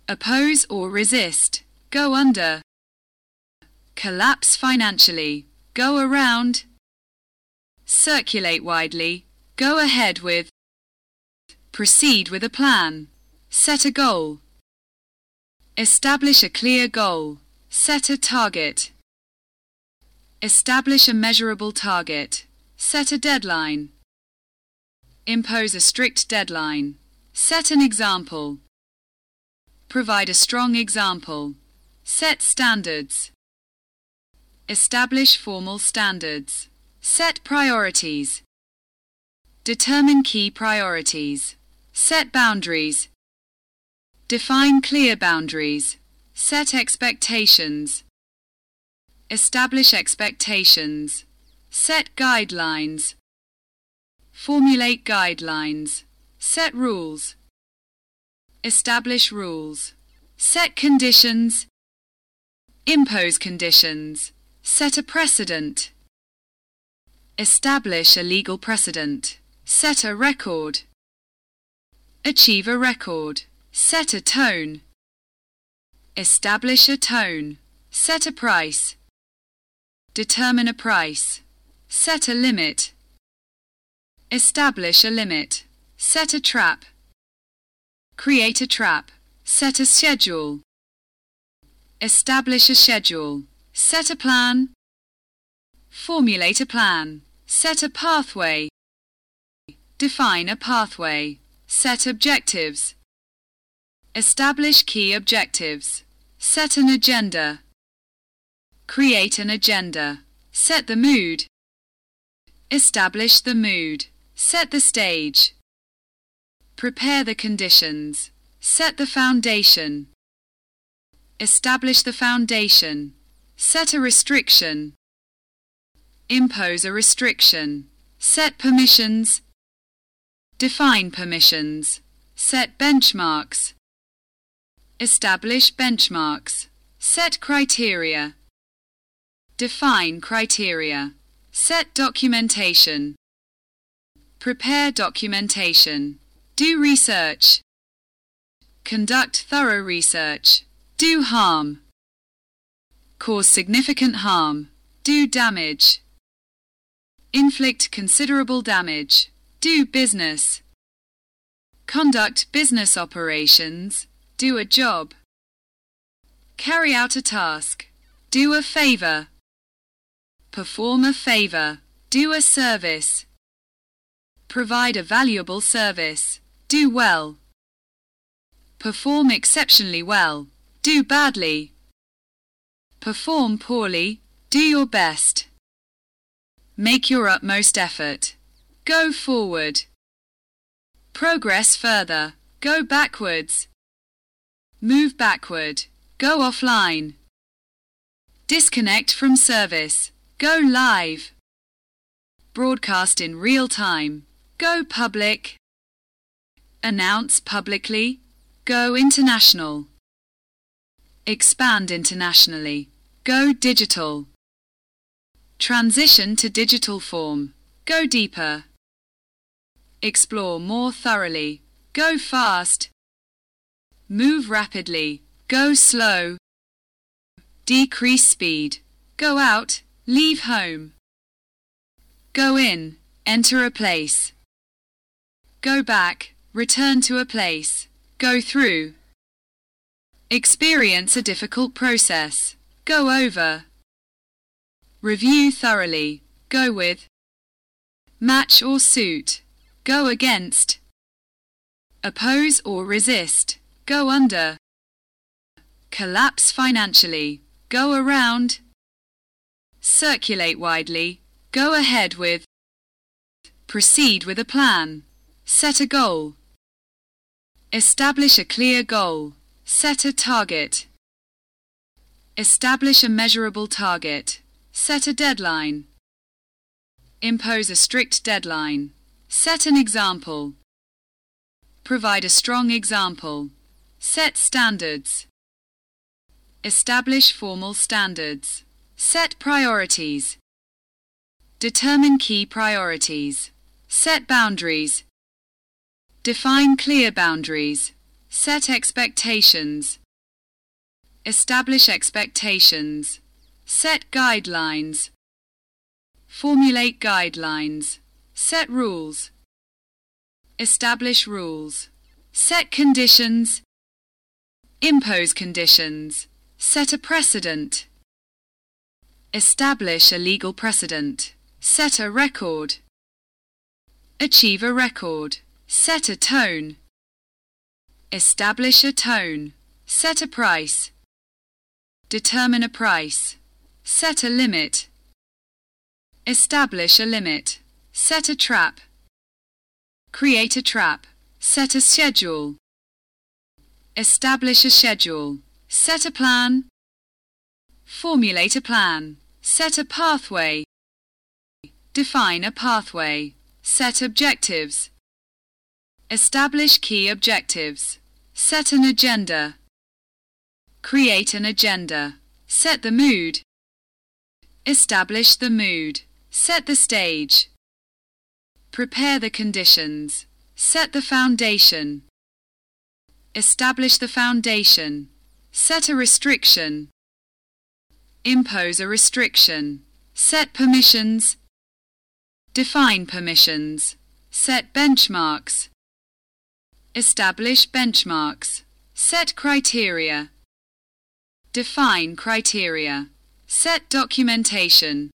Oppose or resist, go under. Collapse financially, go around. Circulate widely, go ahead with. Proceed with a plan. Set a goal. Establish a clear goal. Set a target. Establish a measurable target. Set a deadline. Impose a strict deadline. Set an example. Provide a strong example. Set standards. Establish formal standards. Set priorities. Determine key priorities. Set boundaries. Define clear boundaries. Set expectations. Establish expectations. Set guidelines. Formulate guidelines. Set rules. Establish rules. Set conditions. Impose conditions. Set a precedent. Establish a legal precedent. Set a record. Achieve a record. Set a tone. Establish a tone. Set a price. Determine a price. Set a limit. Establish a limit. Set a trap. Create a trap. Set a schedule. Establish a schedule. Set a plan. Formulate a plan. Set a pathway. Define a pathway. Set objectives. Establish key objectives. Set an agenda. Create an agenda. Set the mood. Establish the mood. Set the stage. Prepare the conditions. Set the foundation. Establish the foundation. Set a restriction. Impose a restriction. Set permissions. Define permissions. Set benchmarks. Establish benchmarks. Set criteria. Define criteria. Set documentation. Prepare documentation. Do research. Conduct thorough research. Do harm. Cause significant harm. Do damage. Inflict considerable damage. Do business. Conduct business operations. Do a job. Carry out a task. Do a favor. Perform a favor. Do a service. Provide a valuable service. Do well. Perform exceptionally well. Do badly. Perform poorly. Do your best. Make your utmost effort. Go forward. Progress further. Go backwards. Move backward. Go offline. Disconnect from service. Go live. Broadcast in real time. Go public. Announce publicly. Go international. Expand internationally. Go digital. Transition to digital form. Go deeper. Explore more thoroughly. Go fast. Move rapidly. Go slow. Decrease speed. Go out. Leave home. Go in. Enter a place. Go back. Return to a place. Go through. Experience a difficult process. Go over. Review thoroughly. Go with. Match or suit. Go against. Oppose or resist. Go under. Collapse financially. Go around. Circulate widely. Go ahead with. Proceed with a plan. Set a goal. Establish a clear goal. Set a target. Establish a measurable target. Set a deadline. Impose a strict deadline. Set an example. Provide a strong example. Set standards. Establish formal standards. Set priorities. Determine key priorities. Set boundaries. Define clear boundaries. Set expectations. Establish expectations. Set guidelines. Formulate guidelines. Set rules. Establish rules. Set conditions. Impose conditions. Set a precedent. Establish a legal precedent. Set a record. Achieve a record. Set a tone. Establish a tone. Set a price. Determine a price. Set a limit. Establish a limit. Set a trap. Create a trap. Set a schedule. Establish a schedule. Set a plan. Formulate a plan. Set a pathway. Define a pathway. Set objectives. Establish key objectives. Set an agenda. Create an agenda. Set the mood. Establish the mood. Set the stage. Prepare the conditions. Set the foundation. Establish the foundation. Set a restriction. Impose a restriction. Set permissions. Define permissions. Set benchmarks. Establish benchmarks. Set criteria. Define criteria. Set documentation.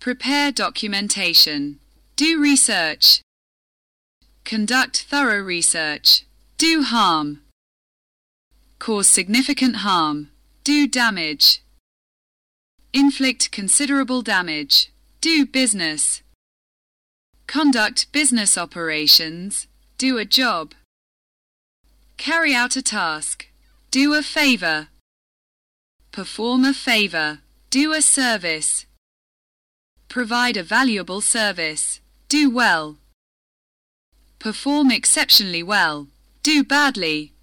Prepare documentation. Do research. Conduct thorough research. Do harm. Cause significant harm. Do damage. Inflict considerable damage. Do business. Conduct business operations. Do a job. Carry out a task. Do a favor. Perform a favor. Do a service. Provide a valuable service. Do well. Perform exceptionally well. Do badly.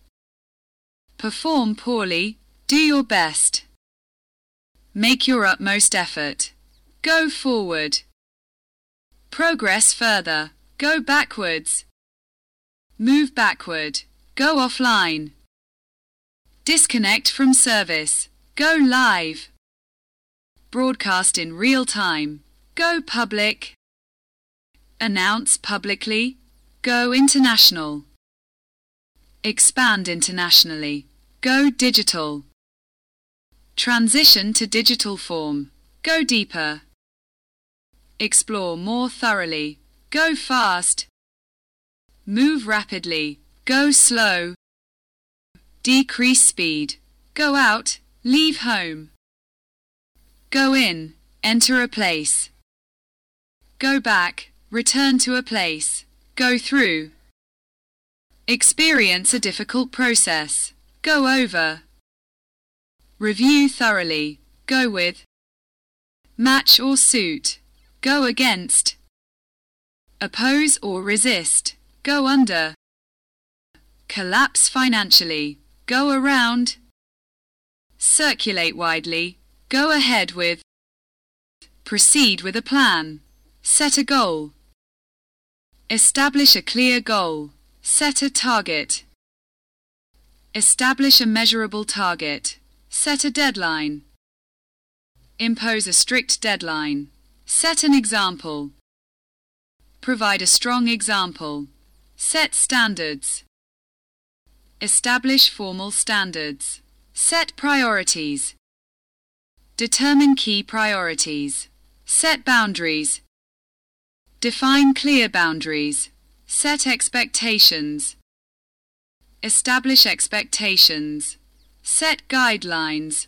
Perform poorly. Do your best. Make your utmost effort. Go forward. Progress further. Go backwards. Move backward. Go offline. Disconnect from service. Go live. Broadcast in real time. Go public. Announce publicly. Go international. Expand internationally. Go digital. Transition to digital form. Go deeper. Explore more thoroughly. Go fast. Move rapidly. Go slow. Decrease speed. Go out. Leave home. Go in. Enter a place. Go back. Return to a place. Go through. Experience a difficult process. Go over. Review thoroughly. Go with. Match or suit. Go against. Oppose or resist. Go under. Collapse financially. Go around. Circulate widely. Go ahead with. Proceed with a plan. Set a goal. Establish a clear goal. Set a target. Establish a measurable target. Set a deadline. Impose a strict deadline. Set an example. Provide a strong example. Set standards. Establish formal standards. Set priorities. Determine key priorities. Set boundaries. Define clear boundaries. Set expectations. Establish expectations. Set guidelines.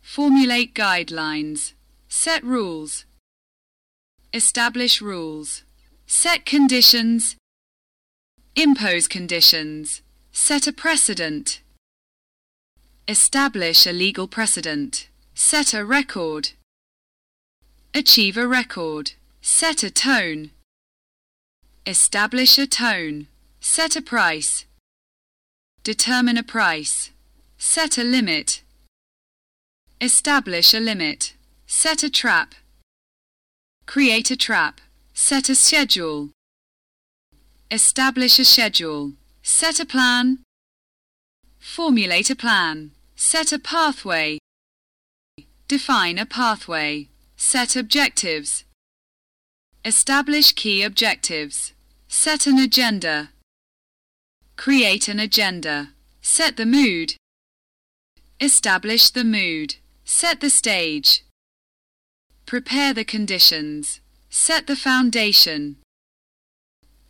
Formulate guidelines. Set rules. Establish rules. Set conditions. Impose conditions. Set a precedent. Establish a legal precedent. Set a record. Achieve a record. Set a tone. Establish a tone. Set a price. Determine a price. Set a limit. Establish a limit. Set a trap. Create a trap. Set a schedule. Establish a schedule. Set a plan. Formulate a plan. Set a pathway. Define a pathway. Set objectives. Establish key objectives. Set an agenda. Create an agenda. Set the mood. Establish the mood. Set the stage. Prepare the conditions. Set the foundation.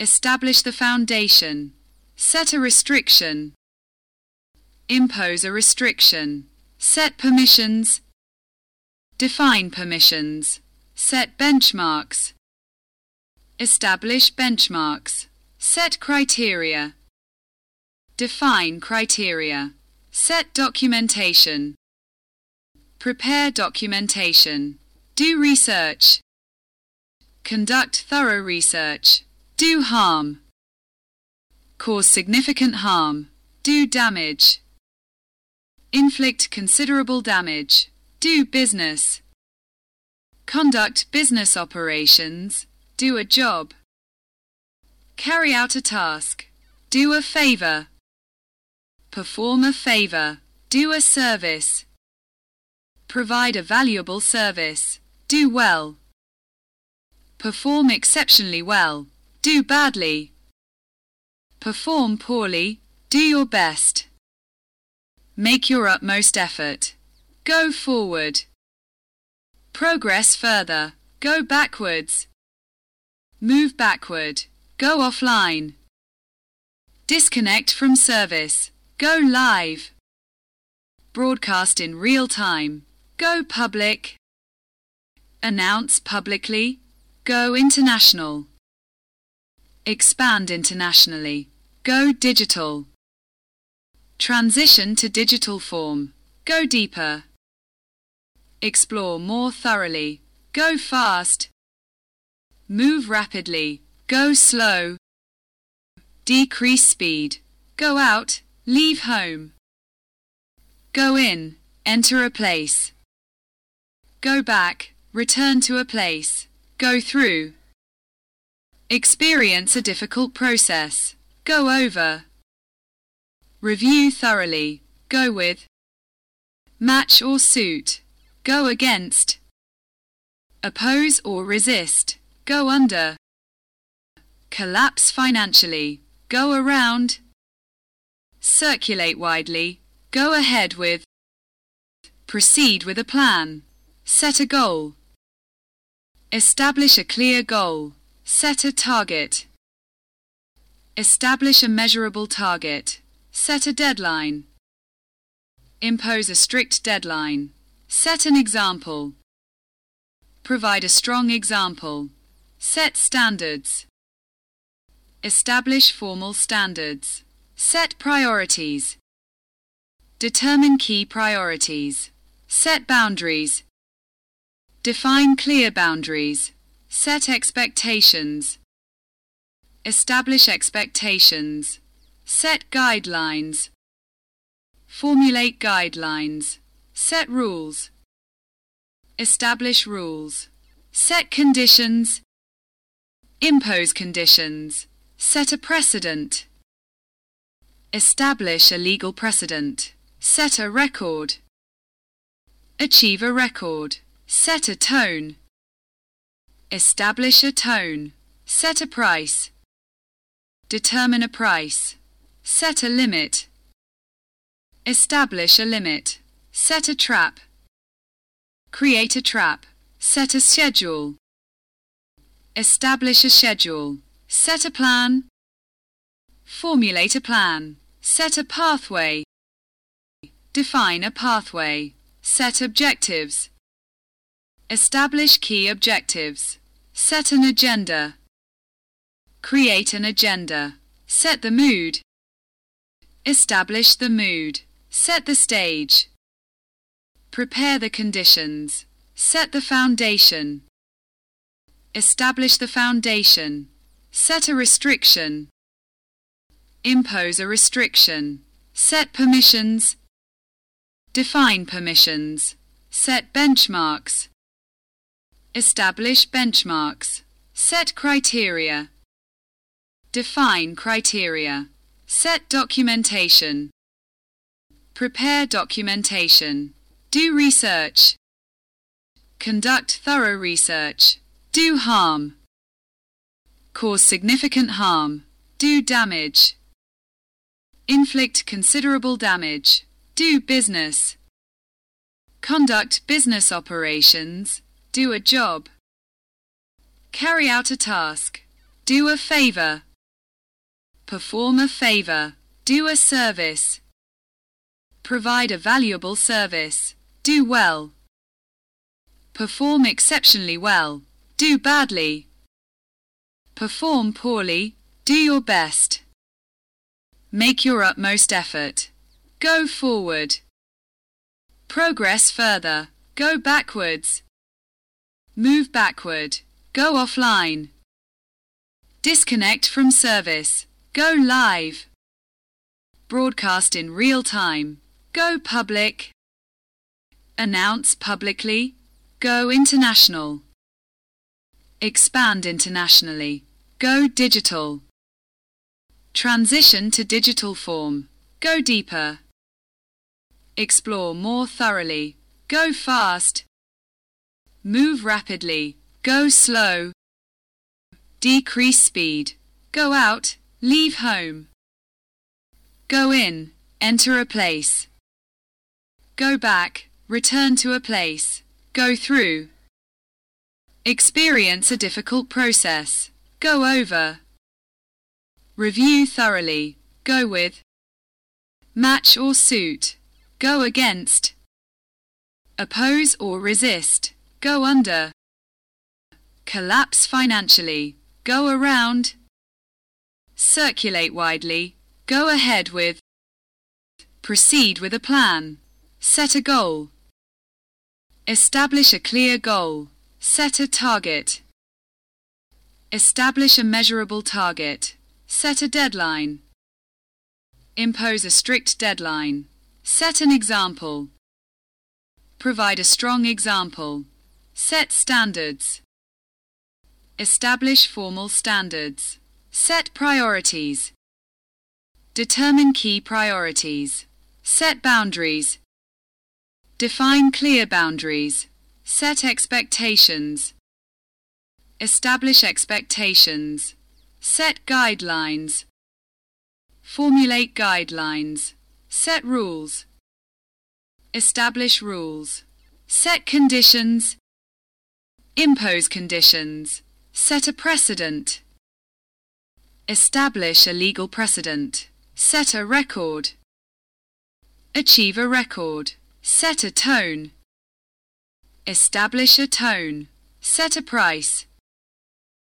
Establish the foundation. Set a restriction. Impose a restriction. Set permissions. Define permissions. Set benchmarks. Establish benchmarks. Set criteria. Define criteria. Set documentation. Prepare documentation. Do research. Conduct thorough research. Do harm. Cause significant harm. Do damage. Inflict considerable damage. Do business. Conduct business operations. Do a job. Carry out a task. Do a favor. Perform a favor. Do a service. Provide a valuable service. Do well. Perform exceptionally well. Do badly. Perform poorly. Do your best. Make your utmost effort. Go forward. Progress further. Go backwards. Move backward. Go offline. Disconnect from service. Go live. Broadcast in real time. Go public. Announce publicly. Go international. Expand internationally. Go digital. Transition to digital form. Go deeper. Explore more thoroughly. Go fast. Move rapidly. Go slow. Decrease speed. Go out. Leave home. Go in. Enter a place. Go back. Return to a place. Go through. Experience a difficult process. Go over. Review thoroughly. Go with. Match or suit. Go against. Oppose or resist. Go under. Collapse financially. Go around. Circulate widely. Go ahead with. Proceed with a plan. Set a goal. Establish a clear goal. Set a target. Establish a measurable target. Set a deadline. Impose a strict deadline. Set an example. Provide a strong example. Set standards. Establish formal standards. Set priorities. Determine key priorities. Set boundaries. Define clear boundaries. Set expectations. Establish expectations. Set guidelines. Formulate guidelines. Set rules. Establish rules. Set conditions. Impose conditions. Set a precedent. Establish a legal precedent. Set a record. Achieve a record. Set a tone. Establish a tone. Set a price. Determine a price. Set a limit. Establish a limit. Set a trap. Create a trap. Set a schedule. Establish a schedule. Set a plan. Formulate a plan. Set a pathway. Define a pathway. Set objectives. Establish key objectives. Set an agenda. Create an agenda. Set the mood. Establish the mood. Set the stage. Prepare the conditions. Set the foundation. Establish the foundation. Set a restriction. Impose a restriction. Set permissions. Define permissions. Set benchmarks. Establish benchmarks. Set criteria. Define criteria. Set documentation. Prepare documentation. Do research. Conduct thorough research. Do harm. Cause significant harm. Do damage. Inflict considerable damage. Do business. Conduct business operations. Do a job. Carry out a task. Do a favor. Perform a favor. Do a service. Provide a valuable service. Do well. Perform exceptionally well. Do badly. Perform poorly. Do your best. Make your utmost effort. Go forward. Progress further. Go backwards. Move backward. Go offline. Disconnect from service. Go live. Broadcast in real time. Go public. Announce publicly. Go international. Expand internationally. Go digital. Transition to digital form. Go deeper. Explore more thoroughly. Go fast. Move rapidly. Go slow. Decrease speed. Go out. Leave home. Go in. Enter a place. Go back. Return to a place. Go through. Experience a difficult process. Go over. Review thoroughly. Go with. Match or suit. Go against. Oppose or resist. Go under. Collapse financially. Go around. Circulate widely. Go ahead with. Proceed with a plan. Set a goal. Establish a clear goal. Set a target. Establish a measurable target. Set a deadline. Impose a strict deadline. Set an example. Provide a strong example. Set standards. Establish formal standards. Set priorities. Determine key priorities. Set boundaries. Define clear boundaries. Set expectations. Establish expectations. Set guidelines. Formulate guidelines. Set rules. Establish rules. Set conditions. Impose conditions. Set a precedent. Establish a legal precedent. Set a record. Achieve a record. Set a tone. Establish a tone. Set a price.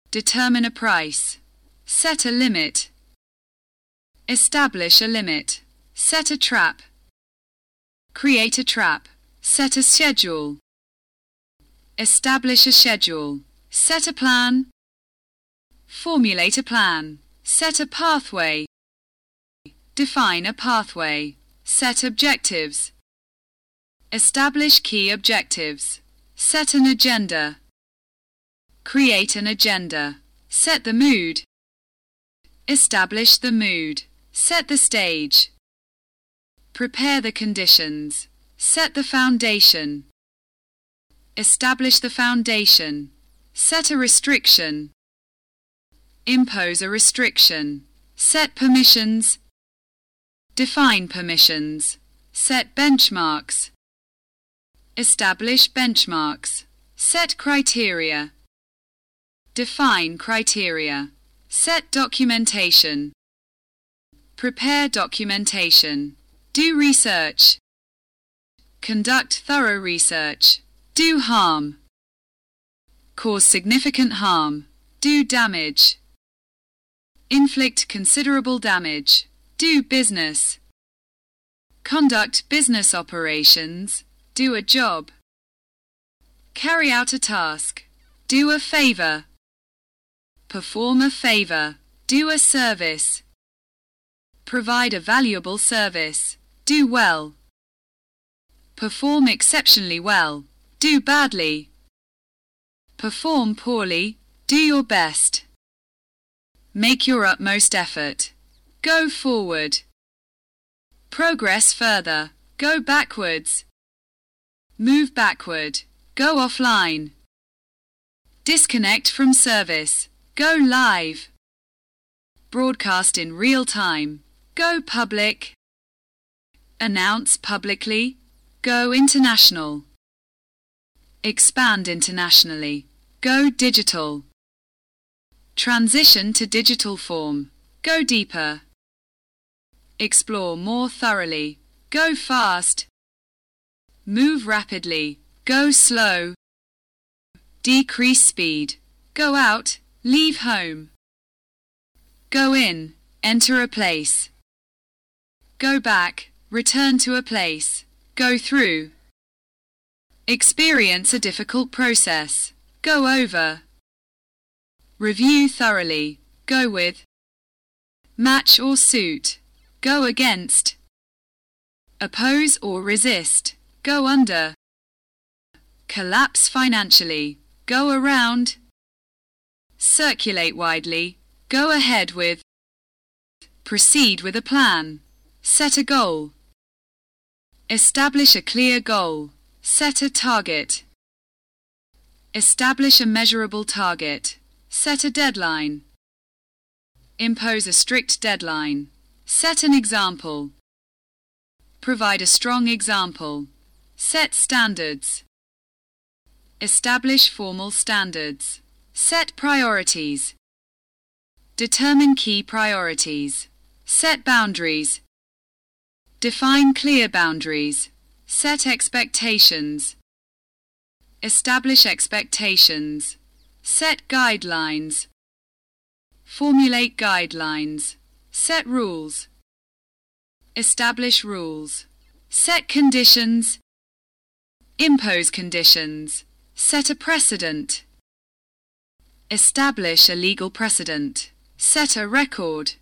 Determine a price. Set a limit. Establish a limit. Set a trap. Create a trap. Set a schedule. Establish a schedule. Set a plan. Formulate a plan. Set a pathway. Define a pathway. Set objectives. Establish key objectives. Set an agenda. Create an agenda. Set the mood. Establish the mood. Set the stage. Prepare the conditions. Set the foundation. Establish the foundation. Set a restriction. Impose a restriction. Set permissions. Define permissions. Set benchmarks. Establish benchmarks. Set criteria. Define criteria. Set documentation. Prepare documentation. Do research. Conduct thorough research. Do harm. Cause significant harm. Do damage. Inflict considerable damage. Do business. Conduct business operations. Do a job. Carry out a task. Do a favor. Perform a favor. Do a service. Provide a valuable service. Do well. Perform exceptionally well. Do badly. Perform poorly. Do your best. Make your utmost effort. Go forward. Progress further. Go backwards. Move backward. Go offline. Disconnect from service. Go live. Broadcast in real time. Go public. Announce publicly. Go international. Expand internationally. Go digital. Transition to digital form. Go deeper. Explore more thoroughly. Go fast. Move rapidly. Go slow. Decrease speed. Go out. Leave home. Go in. Enter a place. Go back. Return to a place. Go through. Experience a difficult process. Go over. Review thoroughly. Go with. Match or suit. Go against. Oppose or resist. Go under. Collapse financially. Go around. Circulate widely. Go ahead with. Proceed with a plan. Set a goal. Establish a clear goal. Set a target. Establish a measurable target. Set a deadline. Impose a strict deadline. Set an example. Provide a strong example. Set standards. Establish formal standards. Set priorities. Determine key priorities. Set boundaries. Define clear boundaries. Set expectations. Establish expectations. Set guidelines. Formulate guidelines. Set rules. Establish rules. Set conditions. Impose conditions. Set a precedent. Establish a legal precedent. Set a record.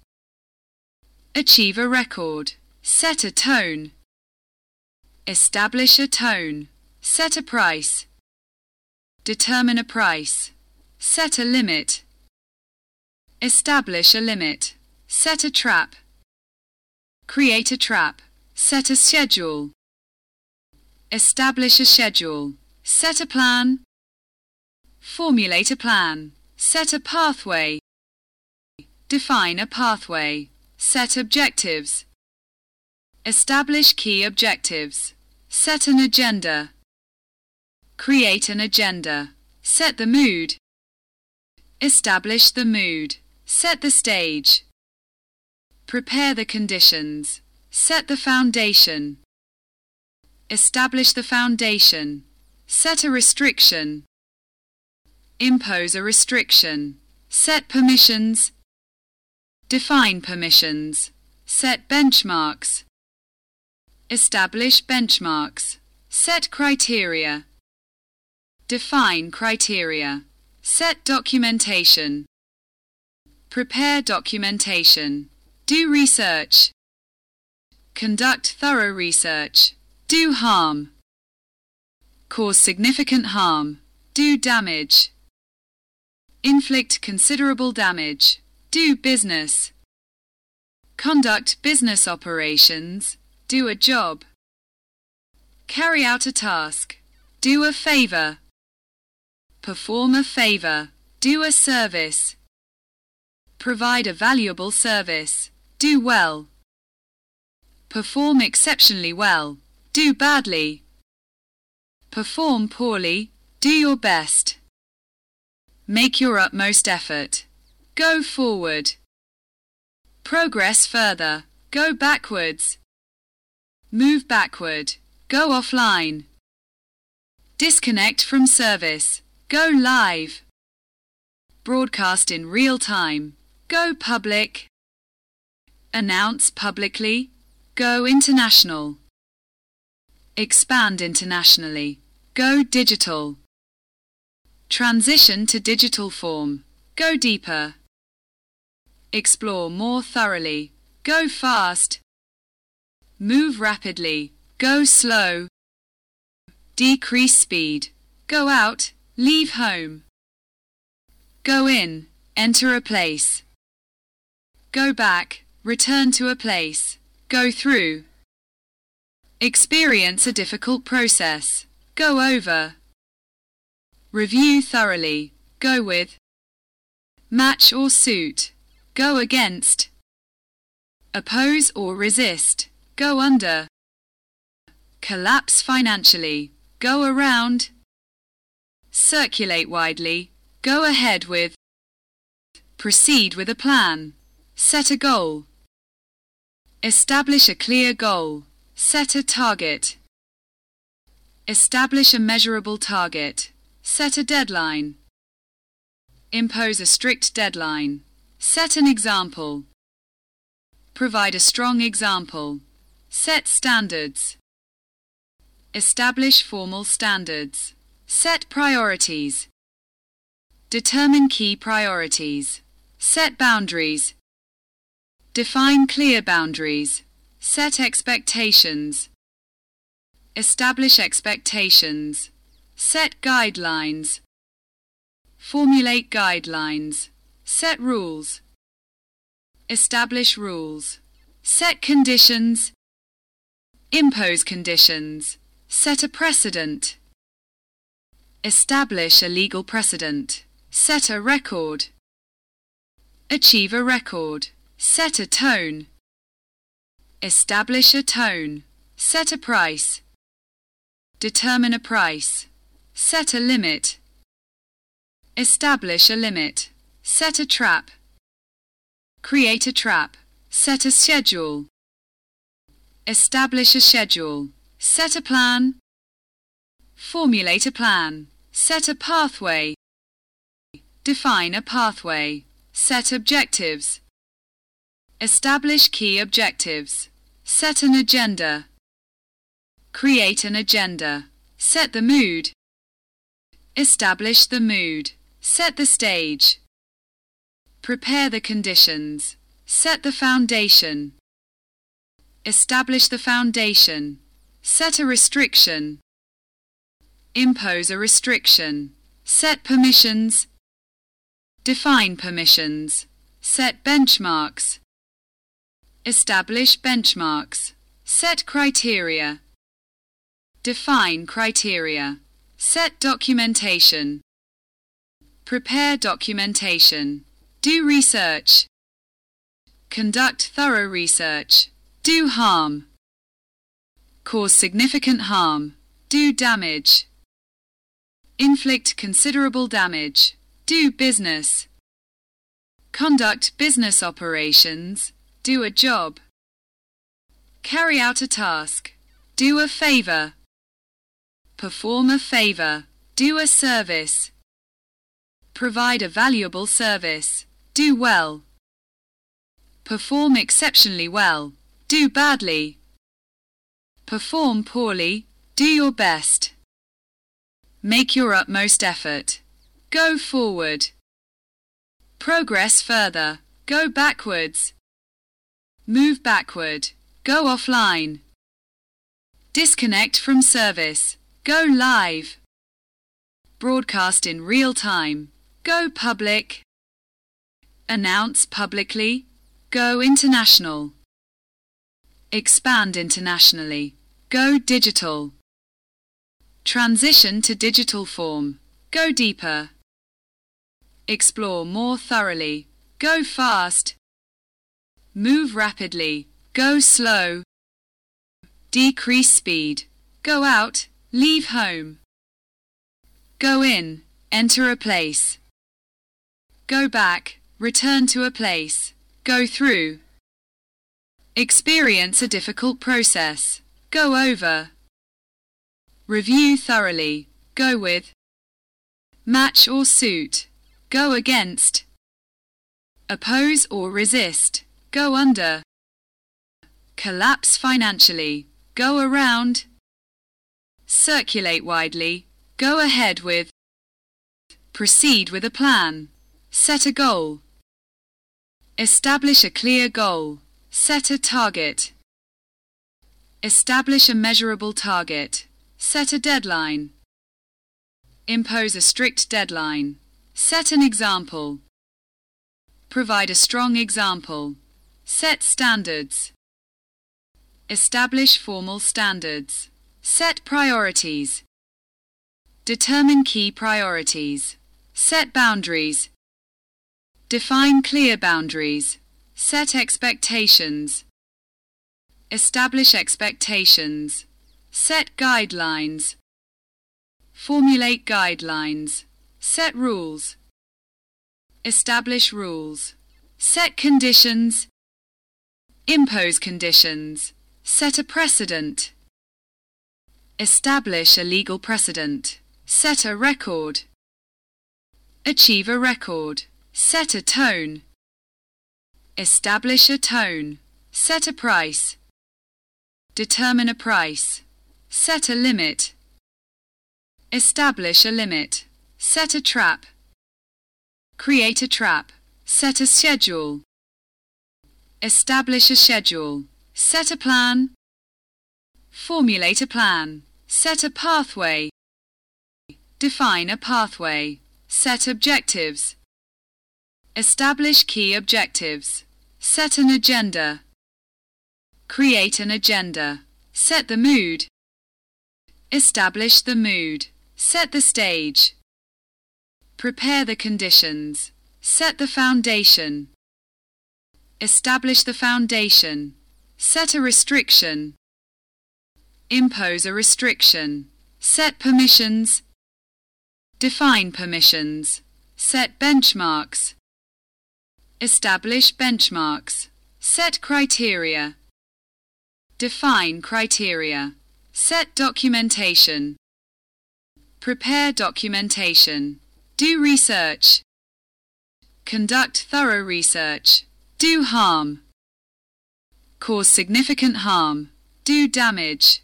Achieve a record. Set a tone. Establish a tone. Set a price. Determine a price. Set a limit. Establish a limit. Set a trap. Create a trap. Set a schedule. Establish a schedule. Set a plan. Formulate a plan. Set a pathway. Define a pathway. Set objectives. Establish key objectives. Set an agenda. Create an agenda. Set the mood. Establish the mood. Set the stage. Prepare the conditions. Set the foundation. Establish the foundation. Set a restriction. Impose a restriction. Set permissions. Define permissions. Set benchmarks. Establish benchmarks. Set criteria. Define criteria. Set documentation. Prepare documentation. Do research. Conduct thorough research. Do harm. Cause significant harm. Do damage. Inflict considerable damage. Do business. Conduct business operations. Do a job. Carry out a task. Do a favor. Perform a favor. Do a service. Provide a valuable service. Do well. Perform exceptionally well. Do badly. Perform poorly. Do your best. Make your utmost effort. Go forward. Progress further. Go backwards. Move backward. Go offline. Disconnect from service. Go live. Broadcast in real time. Go public. Announce publicly. Go international. Expand internationally. Go digital. Transition to digital form. Go deeper. Explore more thoroughly. go fast. Move rapidly, go slow. Decrease speed, go out, leave home. Go in, enter a place. Go back, return to a place. Go through. Experience a difficult process. Go over. Review thoroughly. Go with. Match or suit. Go against. Oppose or resist. Go under. Collapse financially. Go around. Circulate widely. Go ahead with. Proceed with a plan. Set a goal. Establish a clear goal. Set a target. Establish a measurable target. Set a deadline. Impose a strict deadline. Set an example. Provide a strong example. Set standards. Establish formal standards. Set priorities. Determine key priorities. Set boundaries. Define clear boundaries. Set expectations. Establish expectations. Set guidelines. Formulate guidelines. Set rules. Establish rules. Set conditions. Impose conditions. Set a precedent. Establish a legal precedent. Set a record. Achieve a record. Set a tone. Establish a tone. Set a price. Determine a price. Set a limit. Establish a limit. Set a trap. Create a trap. Set a schedule. Establish a schedule. Set a plan. Formulate a plan. Set a pathway. Define a pathway. Set objectives. Establish key objectives. Set an agenda. Create an agenda. Set the mood. Establish the mood. Set the stage. Prepare the conditions. Set the foundation. Establish the foundation. Set a restriction. Impose a restriction. Set permissions. Define permissions. Set benchmarks. Establish benchmarks. Set criteria. Define criteria. Set documentation. Prepare documentation. Do research. Conduct thorough research. Do harm. Cause significant harm. Do damage. Inflict considerable damage. Do business. Conduct business operations. Do a job. Carry out a task. Do a favor. Perform a favor. Do a service. Provide a valuable service. Do well. Perform exceptionally well. Do badly. Perform poorly. Do your best. Make your utmost effort. Go forward. Progress further. Go backwards. Move backward. Go offline. Disconnect from service. Go live. Broadcast in real time. Go public. Announce publicly. Go international. Expand internationally. Go digital. Transition to digital form. Go deeper. Explore more thoroughly. Go fast. Move rapidly. Go slow. Decrease speed. Go out. Leave home. Go in. Enter a place. Go back. Return to a place. Go through. Experience a difficult process. Go over. Review thoroughly. Go with. Match or suit. Go against. Oppose or resist. Go under. Collapse financially. Go around. Circulate widely. Go ahead with. Proceed with a plan. Set a goal. Establish a clear goal. Set a target. Establish a measurable target. Set a deadline. Impose a strict deadline. Set an example. Provide a strong example. Set standards. Establish formal standards. Set priorities. Determine key priorities. Set boundaries. Define clear boundaries. Set expectations. Establish expectations. Set guidelines. Formulate guidelines. Set rules. Establish rules. Set conditions. Impose conditions. Set a precedent. Establish a legal precedent. Set a record. Achieve a record. Set a tone. Establish a tone. Set a price. Determine a price. Set a limit. Establish a limit. Set a trap. Create a trap. Set a schedule. Establish a schedule. Set a plan. Formulate a plan. Set a pathway. Define a pathway. Set objectives. Establish key objectives. Set an agenda. Create an agenda. Set the mood. Establish the mood. Set the stage. Prepare the conditions. Set the foundation. Establish the foundation. Set a restriction. Impose a restriction. Set permissions. Define permissions. Set benchmarks. Establish benchmarks. Set criteria. Define criteria. Set documentation. Prepare documentation. Do research. Conduct thorough research. Do harm. Cause significant harm. Do damage.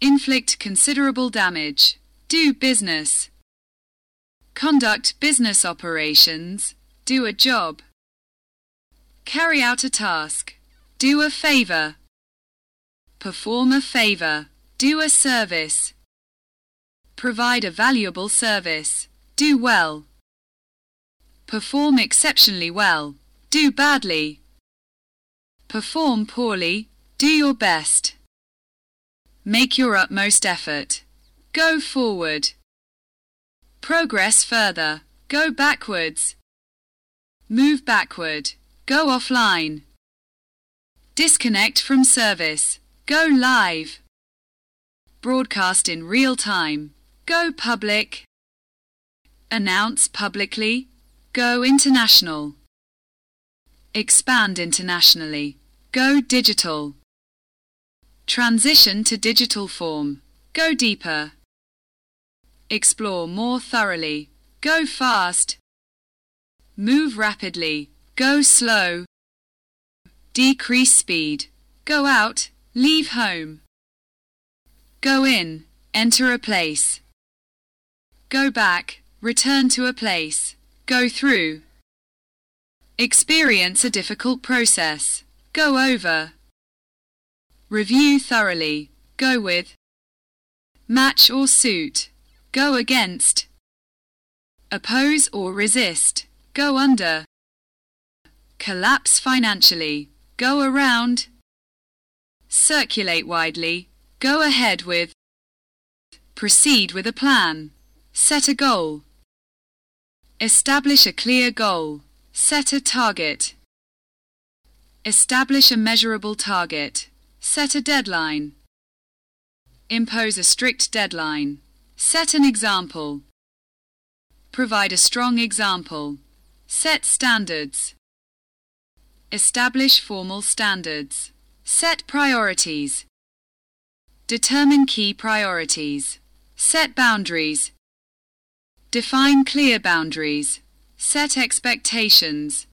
Inflict considerable damage. Do business. Conduct business operations. Do a job. Carry out a task. Do a favor. Perform a favor. Do a service. Provide a valuable service. Do well. Perform exceptionally well. Do badly. Perform poorly. Do your best. Make your utmost effort. Go forward. Progress further. Go backwards. Move backward. Go offline. Disconnect from service. Go live. Broadcast in real time. Go public. Announce publicly. Go international. Expand internationally. Go digital. Transition to digital form. Go deeper. Explore more thoroughly. Go fast. Move rapidly. Go slow. Decrease speed. Go out. Leave home. Go in. Enter a place. Go back. Return to a place. Go through. Experience a difficult process. Go over. Review thoroughly. Go with. Match or suit. Go against. Oppose or resist. Go under. Collapse financially. Go around. Circulate widely. Go ahead with. Proceed with a plan. Set a goal. Establish a clear goal. Set a target. Establish a measurable target. Set a deadline. Impose a strict deadline. Set an example. Provide a strong example. Set standards. Establish formal standards. Set priorities. Determine key priorities. Set boundaries. Define clear boundaries. Set expectations.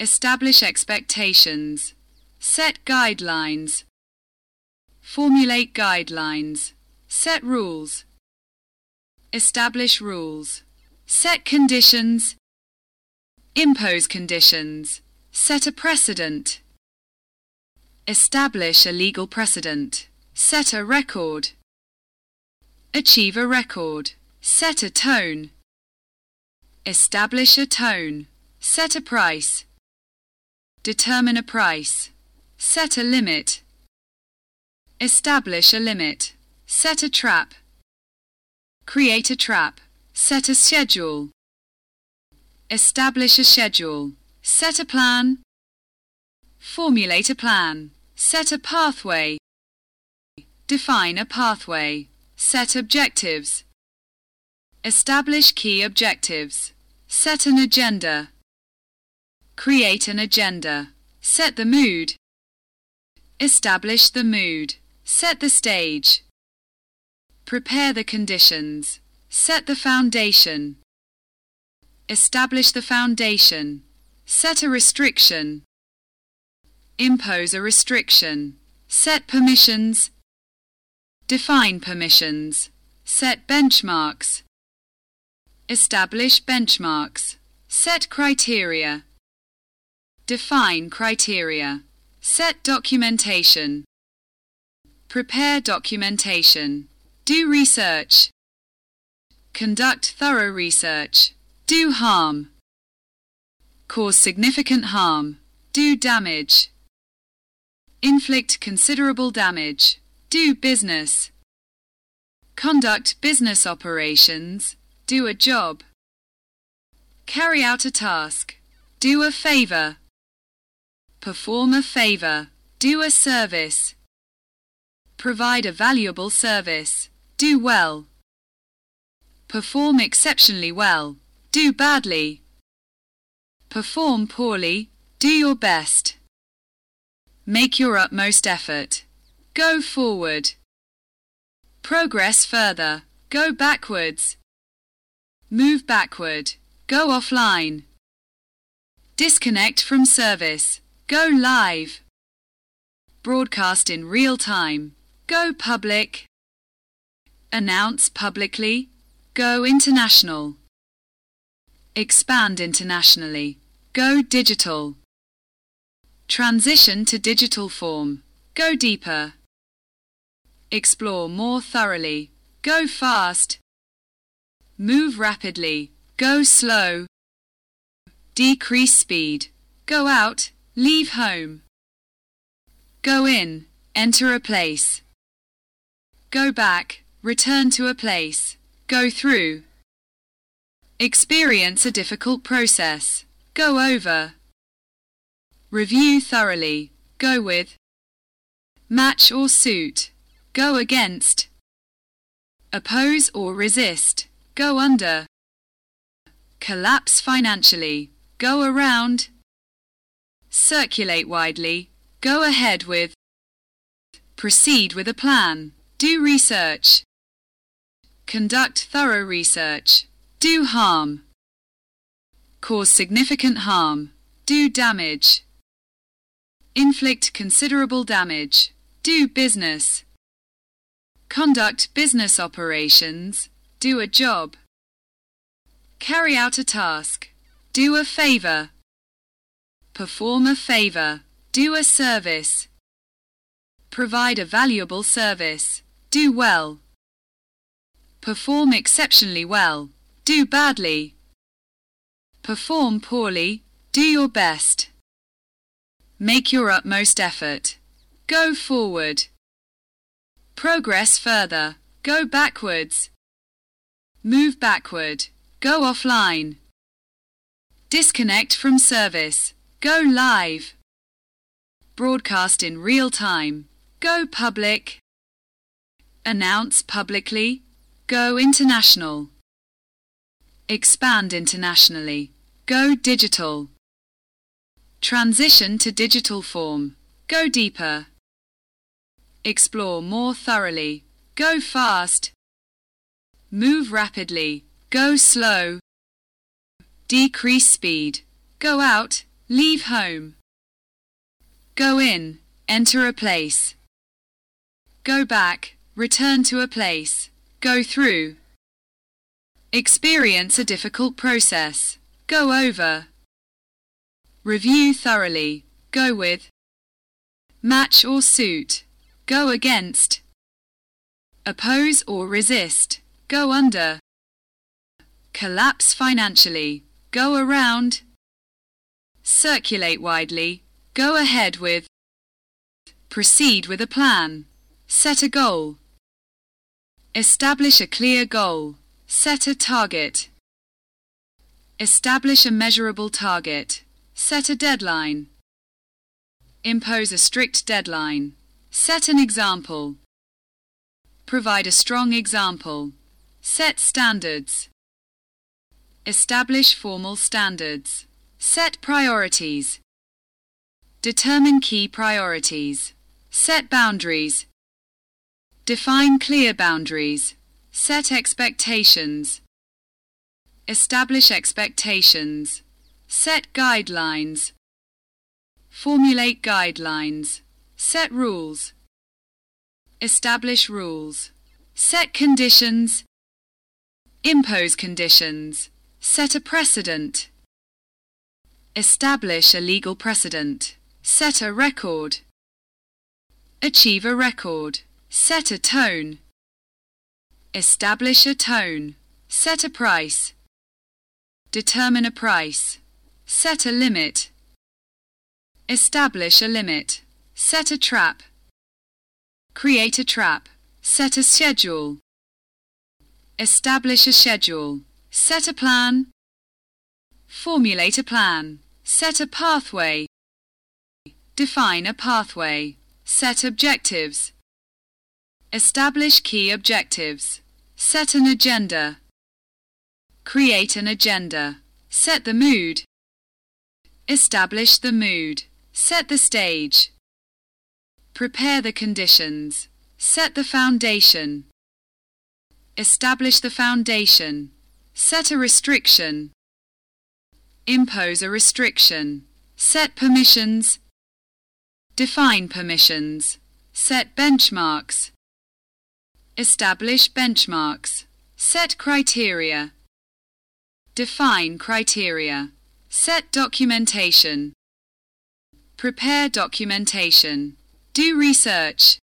Establish expectations. Set guidelines. Formulate guidelines. Set rules. Establish rules. Set conditions. Impose conditions. Set a precedent. Establish a legal precedent. Set a record. Achieve a record. Set a tone. Establish a tone. Set a price. Determine a price. Set a limit. Establish a limit. Set a trap. Create a trap. Set a schedule. Establish a schedule. Set a plan. Formulate a plan. Set a pathway. Define a pathway. Set objectives. Establish key objectives. Set an agenda. Create an agenda. Set the mood. Establish the mood. Set the stage. Prepare the conditions. Set the foundation. Establish the foundation. Set a restriction. Impose a restriction. Set permissions. Define permissions. Set benchmarks. Establish benchmarks. Set criteria. Define criteria. Set documentation. Prepare documentation. Do research. Conduct thorough research. Do harm. Cause significant harm. Do damage. Inflict considerable damage. Do business. Conduct business operations. Do a job. Carry out a task. Do a favor. Perform a favor. Do a service. Provide a valuable service. Do well. Perform exceptionally well. Do badly. Perform poorly. Do your best. Make your utmost effort. Go forward. Progress further. Go backwards. Move backward. Go offline. Disconnect from service. Go live. Broadcast in real time. Go public. Announce publicly. Go international. Expand internationally. Go digital. Transition to digital form. Go deeper. Explore more thoroughly. Go fast. Move rapidly. Go slow. Decrease speed. Go out. Leave home. Go in. Enter a place. Go back. Return to a place. Go through. Experience a difficult process. Go over. Review thoroughly. Go with. Match or suit. Go against. Oppose or resist. Go under. Collapse financially. Go around. Circulate widely. Go ahead with. Proceed with a plan. Do research. Conduct thorough research. Do harm. Cause significant harm. Do damage. Inflict considerable damage. Do business. Conduct business operations. Do a job. Carry out a task. Do a favor. Perform a favor. Do a service. Provide a valuable service. Do well. Perform exceptionally well. Do badly. Perform poorly. Do your best. Make your utmost effort. Go forward. Progress further. Go backwards. Move backward. Go offline. Disconnect from service. Go live. Broadcast in real time. Go public. Announce publicly. Go international. Expand internationally. Go digital. Transition to digital form. Go deeper. Explore more thoroughly. Go fast. Move rapidly. Go slow. Decrease speed. Go out. Leave home. Go in. Enter a place. Go back. Return to a place. Go through. Experience a difficult process. Go over. Review thoroughly. Go with. Match or suit. Go against. Oppose or resist. Go under. Collapse financially. Go around. Circulate widely. Go ahead with. Proceed with a plan. Set a goal. Establish a clear goal. Set a target. Establish a measurable target. Set a deadline. Impose a strict deadline. Set an example. Provide a strong example. Set standards. Establish formal standards. Set priorities. Determine key priorities. Set boundaries. Define clear boundaries. Set expectations. Establish expectations. Set guidelines. Formulate guidelines. Set rules. Establish rules. Set conditions. Impose conditions. Set a precedent. Establish a legal precedent. Set a record. Achieve a record. Set a tone. Establish a tone. Set a price. Determine a price. Set a limit. Establish a limit. Set a trap. Create a trap. Set a schedule. Establish a schedule. Set a plan. Formulate a plan. Set a pathway. Define a pathway. Set objectives. Establish key objectives. Set an agenda. Create an agenda. Set the mood. Establish the mood. Set the stage. Prepare the conditions. Set the foundation. Establish the foundation. Set a restriction. Impose a restriction. Set permissions. Define permissions. Set benchmarks. Establish benchmarks. Set criteria. Define criteria. Set documentation. Prepare documentation. Do research.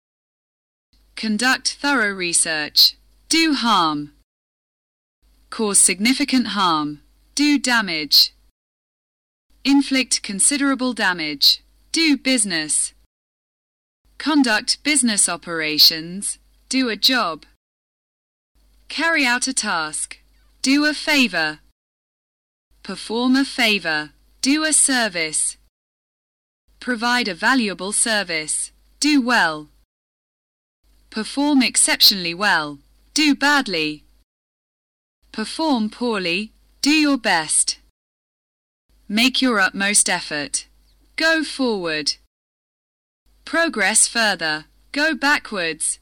Conduct thorough research. Do harm. Cause significant harm. Do damage. Inflict considerable damage. Do business. Conduct business operations. Do a job. Carry out a task. Do a favor. Perform a favor. Do a service. Provide a valuable service. Do well. Perform exceptionally well. Do badly. Perform poorly. Do your best. Make your utmost effort. Go forward. Progress further. Go backwards.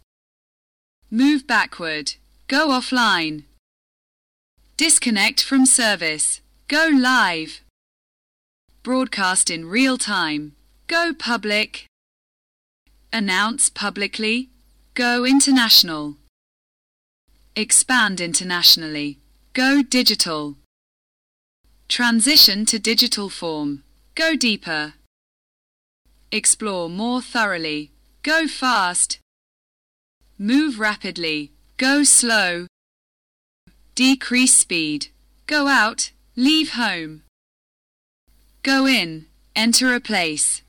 Move backward. Go offline. Disconnect from service. Go live. Broadcast in real time. Go public. Announce publicly. Go international. Expand internationally. Go digital. Transition to digital form. Go deeper. Explore more thoroughly. Go fast. Move rapidly. Go slow. Decrease speed. Go out. Leave home. Go in. Enter a place.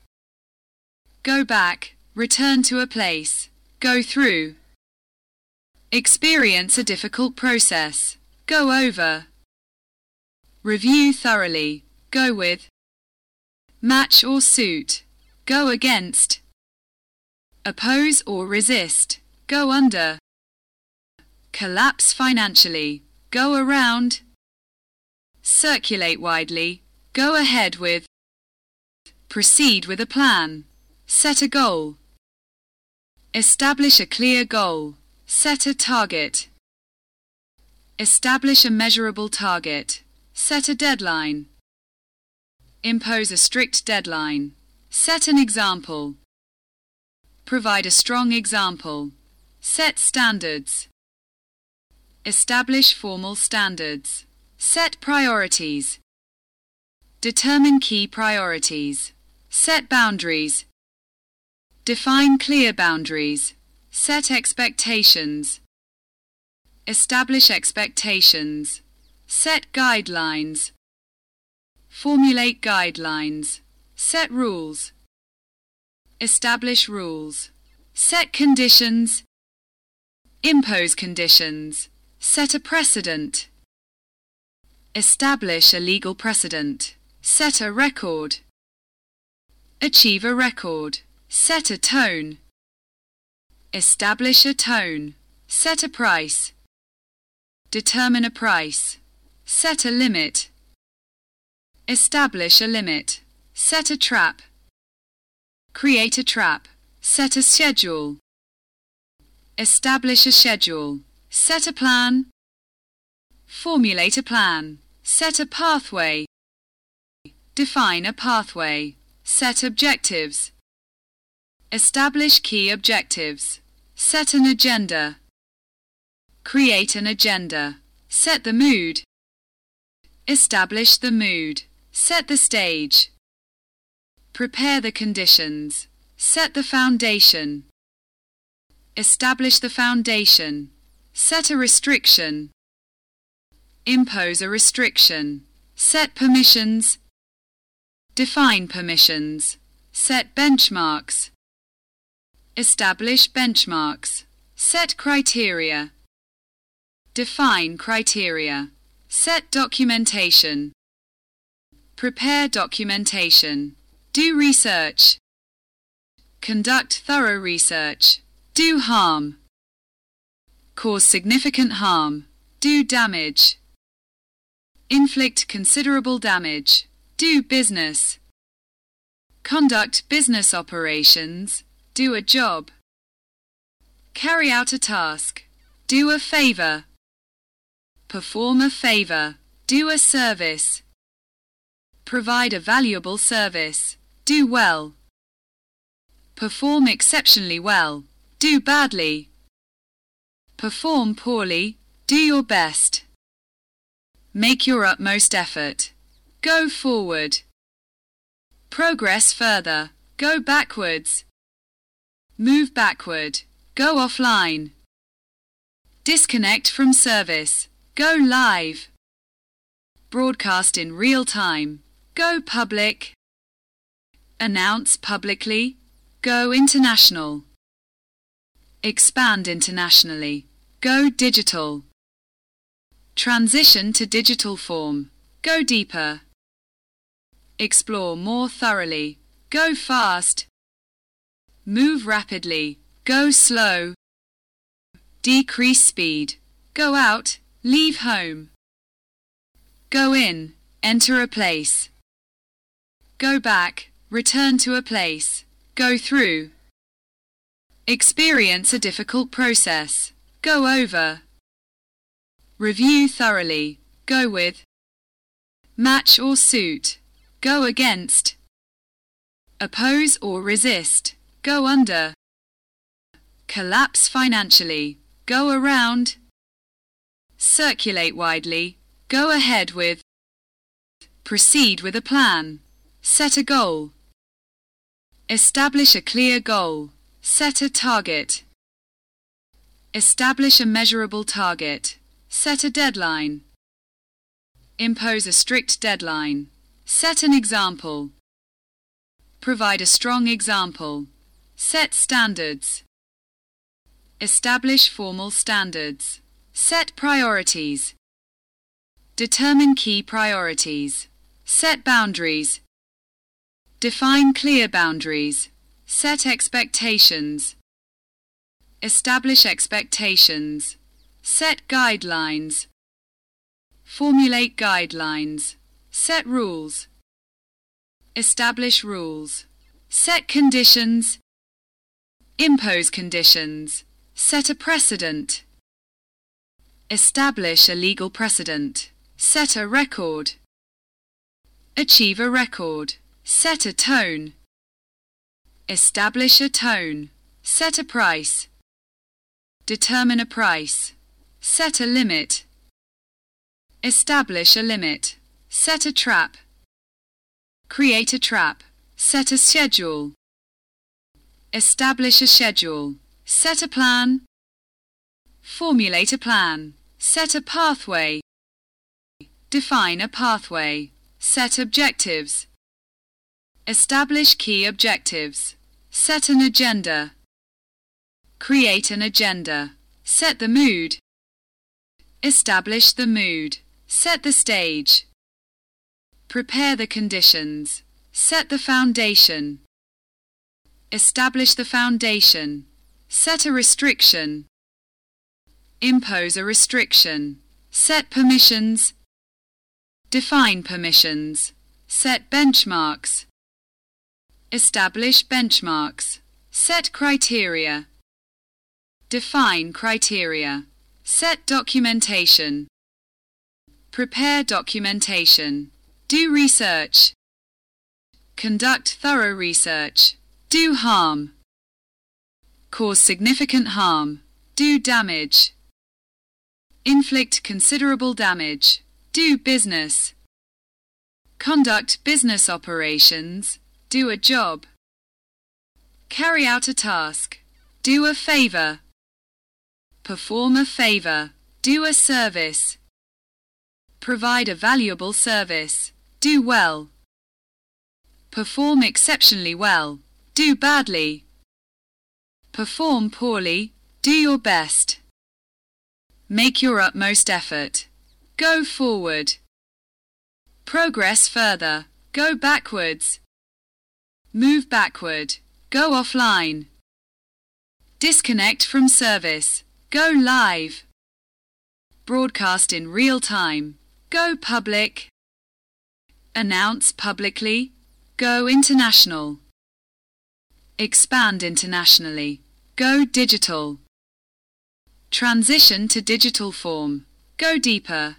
Go back. Return to a place. Go through. Experience a difficult process. Go over. Review thoroughly. Go with. Match or suit. Go against. Oppose or resist. Go under. Collapse financially. Go around. Circulate widely. Go ahead with. Proceed with a plan. Set a goal. Establish a clear goal. Set a target. Establish a measurable target. Set a deadline. Impose a strict deadline. Set an example. Provide a strong example. Set standards. Establish formal standards. Set priorities. Determine key priorities. Set boundaries. Define clear boundaries. Set expectations. Establish expectations. Set guidelines. Formulate guidelines. Set rules. Establish rules. Set conditions. Impose conditions. Set a precedent. Establish a legal precedent. Set a record. Achieve a record. Set a tone. Establish a tone. Set a price. Determine a price. Set a limit. Establish a limit. Set a trap. Create a trap. Set a schedule. Establish a schedule. Set a plan. Formulate a plan. Set a pathway. Define a pathway. Set objectives. Establish key objectives. Set an agenda. Create an agenda. Set the mood. Establish the mood. Set the stage. Prepare the conditions. Set the foundation. Establish the foundation. Set a restriction. Impose a restriction. Set permissions. Define permissions. Set benchmarks. Establish benchmarks. Set criteria. Define criteria. Set documentation. Prepare documentation. Do research. Conduct thorough research. Do harm. Cause significant harm. Do damage. Inflict considerable damage. Do business. Conduct business operations. Do a job. Carry out a task. Do a favor. Perform a favor. Do a service. Provide a valuable service. Do well. Perform exceptionally well. Do badly. Perform poorly. Do your best. Make your utmost effort. Go forward. Progress further. Go backwards. Move backward. Go offline. Disconnect from service. Go live. Broadcast in real time. Go public. Announce publicly. Go international. Expand internationally. Go digital. Transition to digital form. Go deeper. Explore more thoroughly. Go fast. Move rapidly. Go slow. Decrease speed. Go out. Leave home. Go in. Enter a place. Go back. Return to a place. Go through. Experience a difficult process. Go over. Review thoroughly. Go with. Match or suit. Go against. Oppose or resist. Go under. Collapse financially. Go around. Circulate widely. Go ahead with. Proceed with a plan. Set a goal. Establish a clear goal. Set a target. Establish a measurable target. Set a deadline. Impose a strict deadline. Set an example. Provide a strong example. Set standards. Establish formal standards. Set priorities. Determine key priorities. Set boundaries. Define clear boundaries. Set expectations. Establish expectations. Set guidelines. Formulate guidelines. Set rules. Establish rules. Set conditions. Impose conditions. Set a precedent. Establish a legal precedent. Set a record. Achieve a record. Set a tone. Establish a tone. Set a price. Determine a price. Set a limit. Establish a limit. Set a trap. Create a trap. Set a schedule. Establish a schedule. Set a plan. Formulate a plan. Set a pathway. Define a pathway. Set objectives. Establish key objectives. Set an agenda. Create an agenda. Set the mood. Establish the mood. Set the stage. Prepare the conditions. Set the foundation. Establish the foundation. Set a restriction. Impose a restriction. Set permissions. Define permissions. Set benchmarks. Establish benchmarks. Set criteria. Define criteria. Set documentation. Prepare documentation. Do research. Conduct thorough research. Do harm. Cause significant harm. Do damage. Inflict considerable damage. Do business. Conduct business operations. Do a job. Carry out a task. Do a favor. Perform a favor. Do a service. Provide a valuable service. Do well. Perform exceptionally well. Do badly. Perform poorly. Do your best. Make your utmost effort. Go forward. Progress further. Go backwards. Move backward. Go offline. Disconnect from service. Go live. Broadcast in real time. Go public. Announce publicly. Go international. Expand internationally. Go digital. Transition to digital form. Go deeper.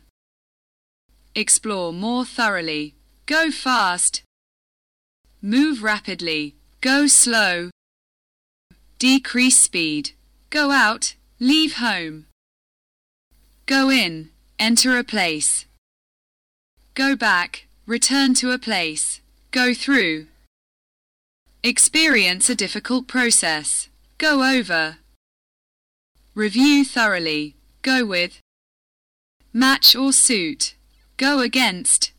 Explore more thoroughly. Go fast. Move rapidly. Go slow. Decrease speed. Go out. Leave home. Go in. Enter a place. Go back. Return to a place. Go through. Experience a difficult process. Go over. Review thoroughly. Go with. Match or suit. Go against.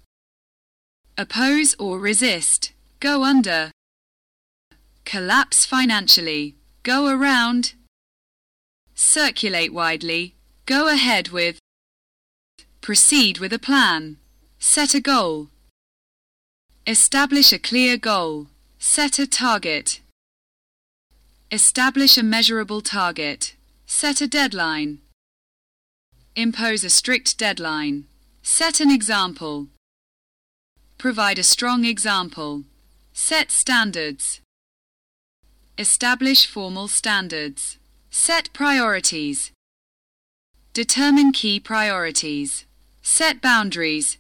Oppose or resist. Go under. Collapse financially. Go around. Circulate widely. Go ahead with. Proceed with a plan. Set a goal. Establish a clear goal. Set a target. Establish a measurable target. Set a deadline. Impose a strict deadline. Set an example. Provide a strong example. Set standards. Establish formal standards. Set priorities. Determine key priorities. Set boundaries.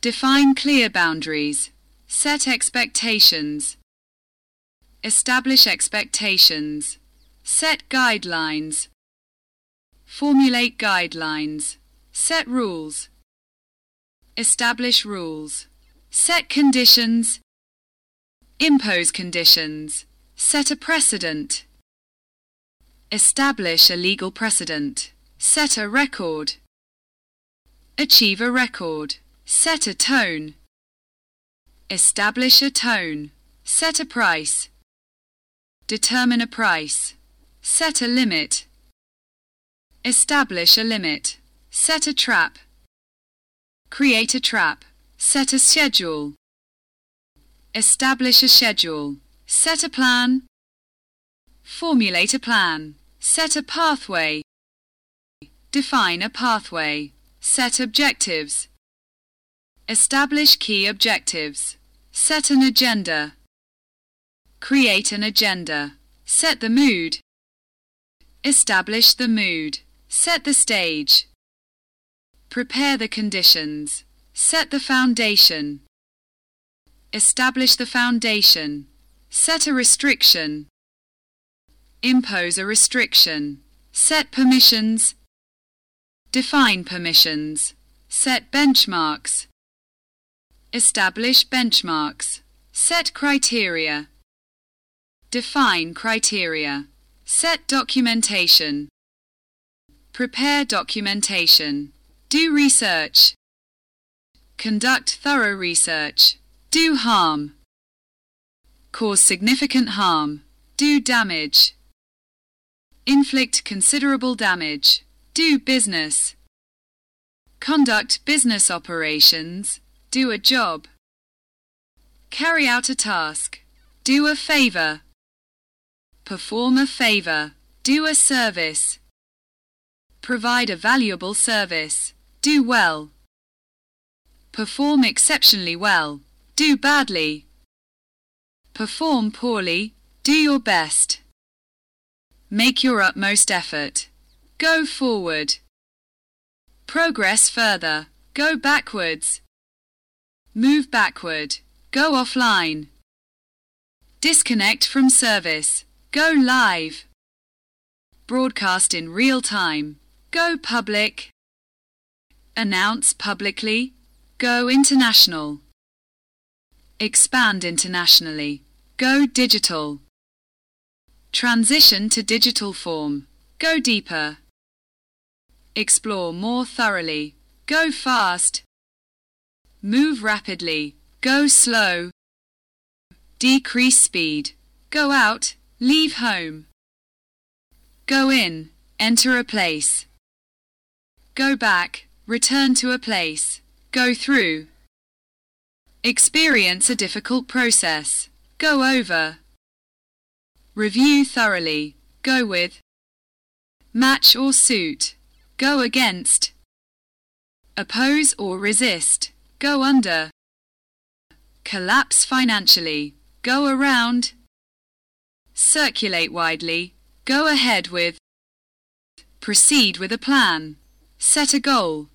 Define clear boundaries. Set expectations. Establish expectations. Set guidelines. Formulate guidelines. Set rules. Establish rules. Set conditions. Impose conditions. Set a precedent. Establish a legal precedent. Set a record. Achieve a record. Set a tone. Establish a tone. Set a price. Determine a price. Set a limit. Establish a limit. Set a trap. Create a trap. Set a schedule. Establish a schedule. Set a plan. Formulate a plan. Set a pathway. Define a pathway. Set objectives. Establish key objectives. Set an agenda. Create an agenda. Set the mood. Establish the mood. Set the stage. Prepare the conditions. Set the foundation. Establish the foundation. Set a restriction. Impose a restriction. Set permissions. Define permissions. Set benchmarks. Establish benchmarks. Set criteria. Define criteria. Set documentation. Prepare documentation. Do research. Conduct thorough research. Do harm. Cause significant harm. Do damage. Inflict considerable damage. Do business. Conduct business operations. Do a job. Carry out a task. Do a favor. Perform a favor. Do a service. Provide a valuable service. Do well. Perform exceptionally well. Do badly. Perform poorly. Do your best. Make your utmost effort. Go forward. Progress further. Go backwards. Move backward. Go offline. Disconnect from service. Go live. Broadcast in real time. Go public. Announce publicly. Go international. Expand internationally. Go digital. Transition to digital form. Go deeper. Explore more thoroughly. Go fast. Move rapidly. Go slow. Decrease speed. Go out. Leave home. Go in. Enter a place. Go back. Return to a place. Go through. Experience a difficult process. Go over. Review thoroughly. Go with. Match or suit. Go against. Oppose or resist. Go under. Collapse financially. Go around. Circulate widely. Go ahead with. Proceed with a plan. Set a goal.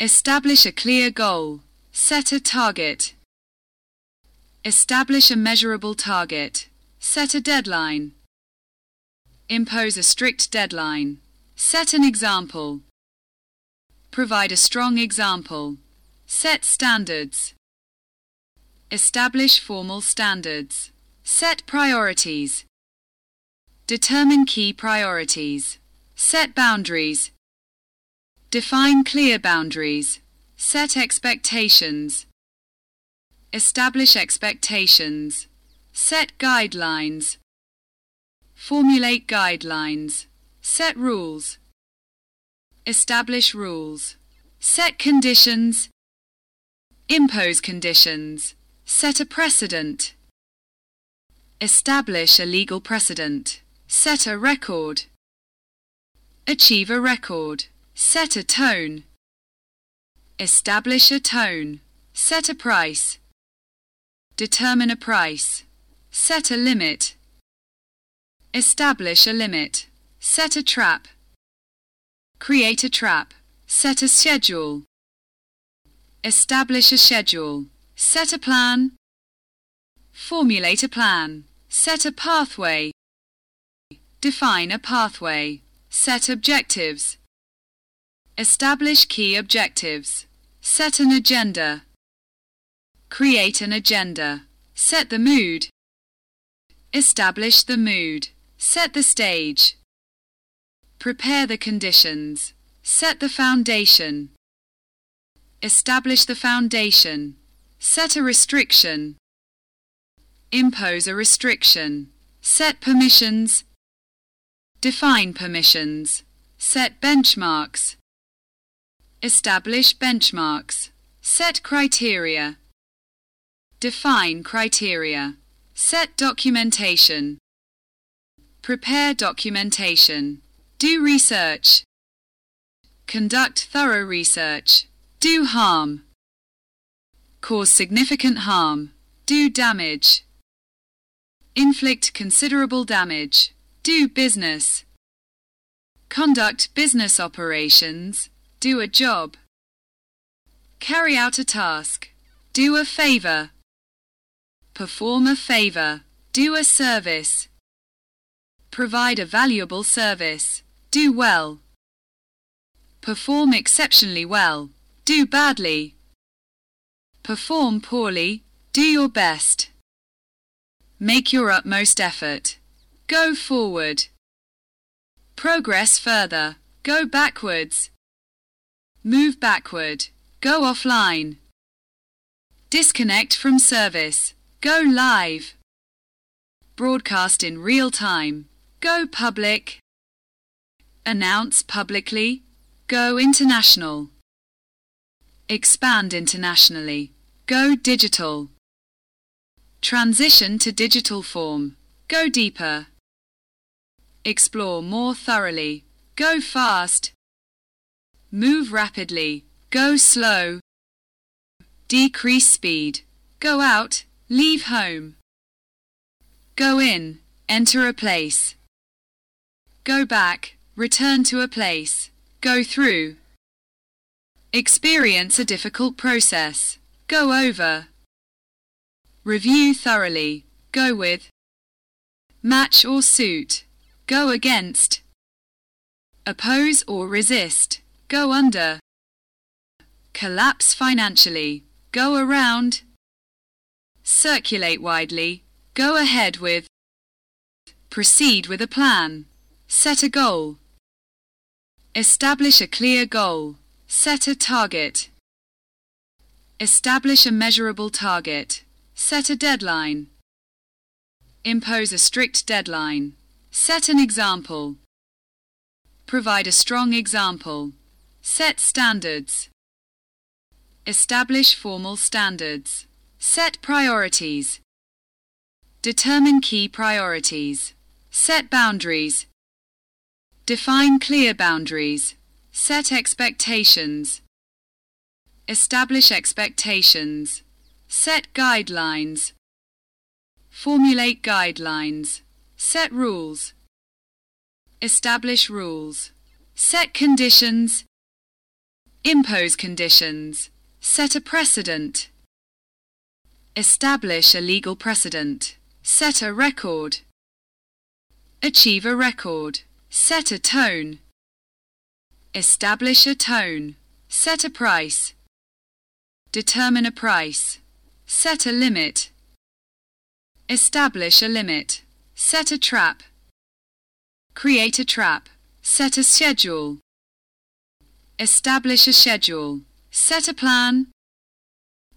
Establish a clear goal. Set a target. Establish a measurable target. Set a deadline. Impose a strict deadline. Set an example. Provide a strong example. Set standards. Establish formal standards. Set priorities. Determine key priorities. Set boundaries. Define clear boundaries. Set expectations. Establish expectations. Set guidelines. Formulate guidelines. Set rules. Establish rules. Set conditions. Impose conditions. Set a precedent. Establish a legal precedent. Set a record. Achieve a record. Set a tone. Establish a tone. Set a price. Determine a price. Set a limit. Establish a limit. Set a trap. Create a trap. Set a schedule. Establish a schedule. Set a plan. Formulate a plan. Set a pathway. Define a pathway. Set objectives. Establish key objectives. Set an agenda. Create an agenda. Set the mood. Establish the mood. Set the stage. Prepare the conditions. Set the foundation. Establish the foundation. Set a restriction. Impose a restriction. Set permissions. Define permissions. Set benchmarks. Establish benchmarks. Set criteria. Define criteria. Set documentation. Prepare documentation. Do research. Conduct thorough research. Do harm. Cause significant harm. Do damage. Inflict considerable damage. Do business. Conduct business operations. Do a job. Carry out a task. Do a favor. Perform a favor. Do a service. Provide a valuable service. Do well. Perform exceptionally well. Do badly. Perform poorly, do your best. Make your utmost effort. Go forward. Progress further. Go backwards. Move backward. Go offline. Disconnect from service. Go live. Broadcast in real time. Go public. Announce publicly. Go international. Expand internationally. Go digital. Transition to digital form. Go deeper. Explore more thoroughly. Go fast. Move rapidly. Go slow. Decrease speed. Go out. Leave home. Go in. Enter a place. Go back. Return to a place. Go through. Experience a difficult process. Go over. Review thoroughly. Go with. Match or suit. Go against. Oppose or resist. Go under. Collapse financially. Go around. Circulate widely. Go ahead with. Proceed with a plan. Set a goal. Establish a clear goal. Set a target. Establish a measurable target. Set a deadline. Impose a strict deadline. Set an example. Provide a strong example. Set standards. Establish formal standards. Set priorities. Determine key priorities. Set boundaries. Define clear boundaries. Set expectations. Establish expectations. Set guidelines. Formulate guidelines. Set rules. Establish rules. Set conditions. Impose conditions. Set a precedent. Establish a legal precedent. Set a record. Achieve a record. Set a tone. Establish a tone. Set a price. Determine a price. Set a limit. Establish a limit. Set a trap. Create a trap. Set a schedule. Establish a schedule. Set a plan.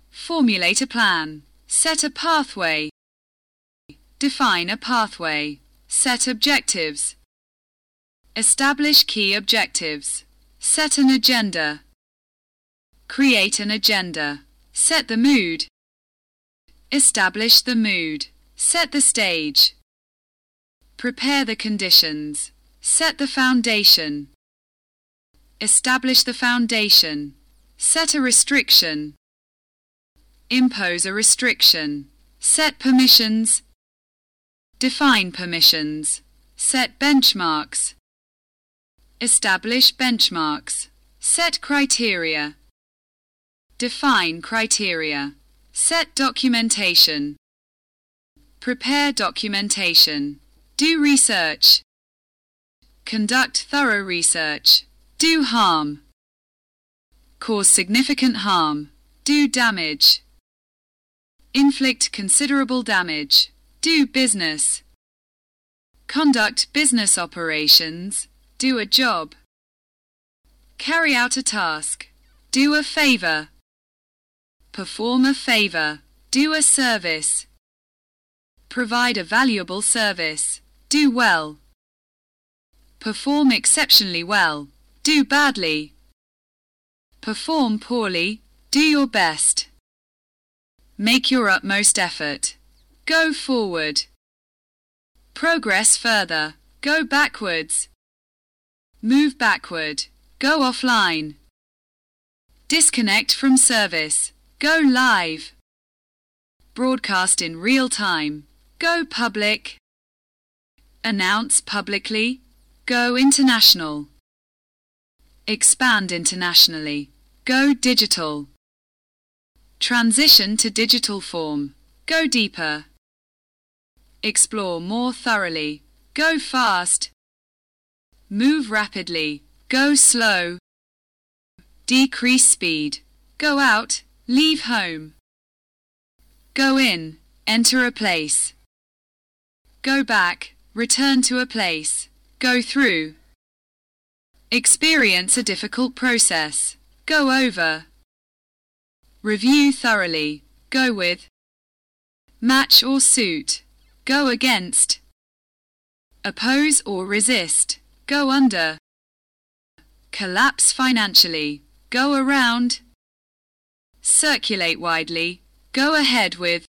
Formulate a plan. Set a pathway. Define a pathway. Set objectives. Establish key objectives. Set an agenda. Create an agenda. Set the mood. Establish the mood. Set the stage. Prepare the conditions. Set the foundation. Establish the foundation. Set a restriction. Impose a restriction. Set permissions. Define permissions. Set benchmarks. Establish benchmarks. Set criteria. Define criteria. Set documentation. Prepare documentation. Do research. Conduct thorough research. Do harm. Cause significant harm. Do damage. Inflict considerable damage. Do business. Conduct business operations. Do a job. Carry out a task. Do a favor. Perform a favor. Do a service. Provide a valuable service. Do well. Perform exceptionally well. Do badly. Perform poorly. Do your best. Make your utmost effort. Go forward. Progress further. Go backwards. Move backward. Go offline. Disconnect from service. Go live. Broadcast in real time. Go public. Announce publicly. Go international. Expand internationally. Go digital. Transition to digital form. Go deeper. Explore more thoroughly. Go fast. Move rapidly. Go slow. Decrease speed. Go out. Leave home. Go in, enter a place. Go back, return to a place. Go through. Experience a difficult process. Go over. Review thoroughly. Go with. Match or suit. Go against. Oppose or resist. Go under. Collapse financially. Go around. Circulate widely. Go ahead with.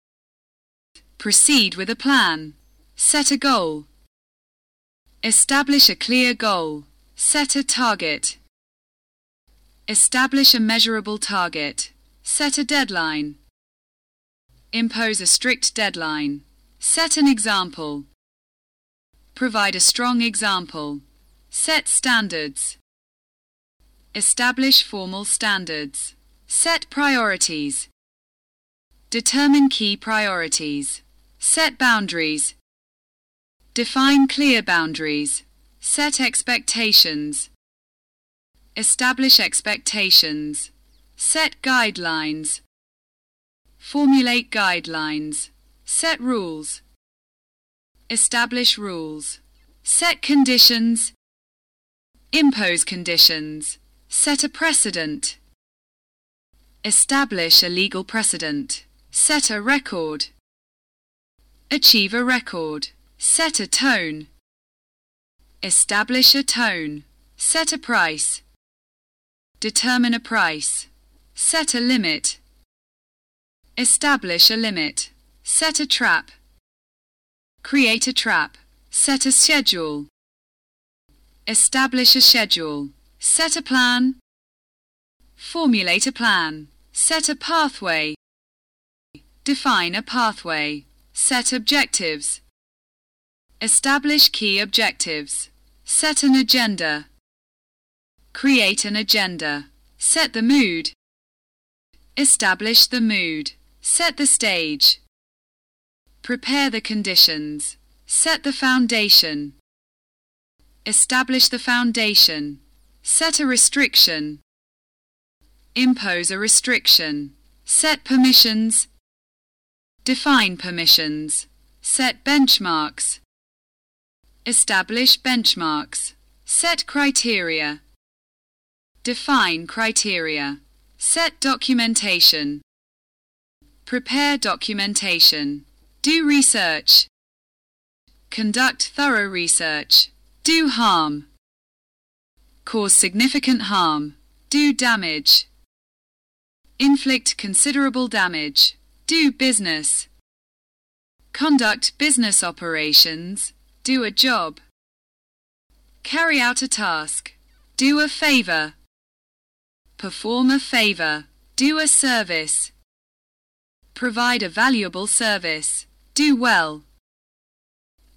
Proceed with a plan. Set a goal. Establish a clear goal. Set a target. Establish a measurable target. Set a deadline. Impose a strict deadline. Set an example. Provide a strong example. Set standards. Establish formal standards. Set priorities. Determine key priorities. Set boundaries. Define clear boundaries. Set expectations. Establish expectations. Set guidelines. Formulate guidelines. Set rules. Establish rules. Set conditions. Impose conditions. Set a precedent. Establish a legal precedent. Set a record. Achieve a record. Set a tone. Establish a tone. Set a price. Determine a price. Set a limit. Establish a limit. Set a trap. Create a trap. Set a schedule. Establish a schedule. Set a plan. Formulate a plan. Set a pathway. Define a pathway. Set objectives. Establish key objectives. Set an agenda. Create an agenda. Set the mood. Establish the mood. Set the stage. Prepare the conditions. Set the foundation. Establish the foundation. Set a restriction. Impose a restriction. Set permissions. Define permissions. Set benchmarks. Establish benchmarks. Set criteria. Define criteria. Set documentation. Prepare documentation. Do research. Conduct thorough research. Do harm. Cause significant harm. Do damage. Inflict considerable damage. Do business. Conduct business operations. Do a job. Carry out a task. Do a favor. Perform a favor. Do a service. Provide a valuable service. Do well.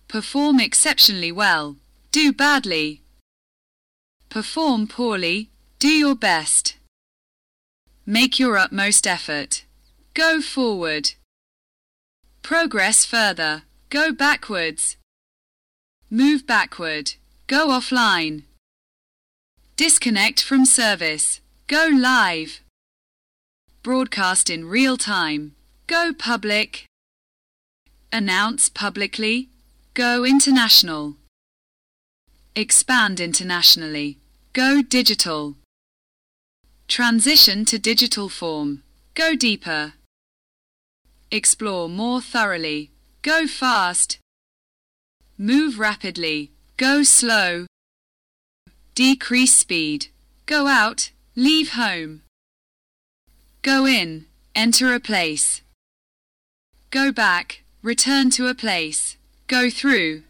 Perform exceptionally well. Do badly. Perform poorly. Do your best. Make your utmost effort. Go forward. Progress further. Go backwards. Move backward. Go offline. Disconnect from service. Go live. Broadcast in real time. Go public. Announce publicly. Go international. Expand internationally. Go digital. Transition to digital form. Go deeper. Explore more thoroughly. Go fast. Move rapidly. Go slow. Decrease speed. Go out. Leave home. Go in. Enter a place. Go back. Return to a place. Go through.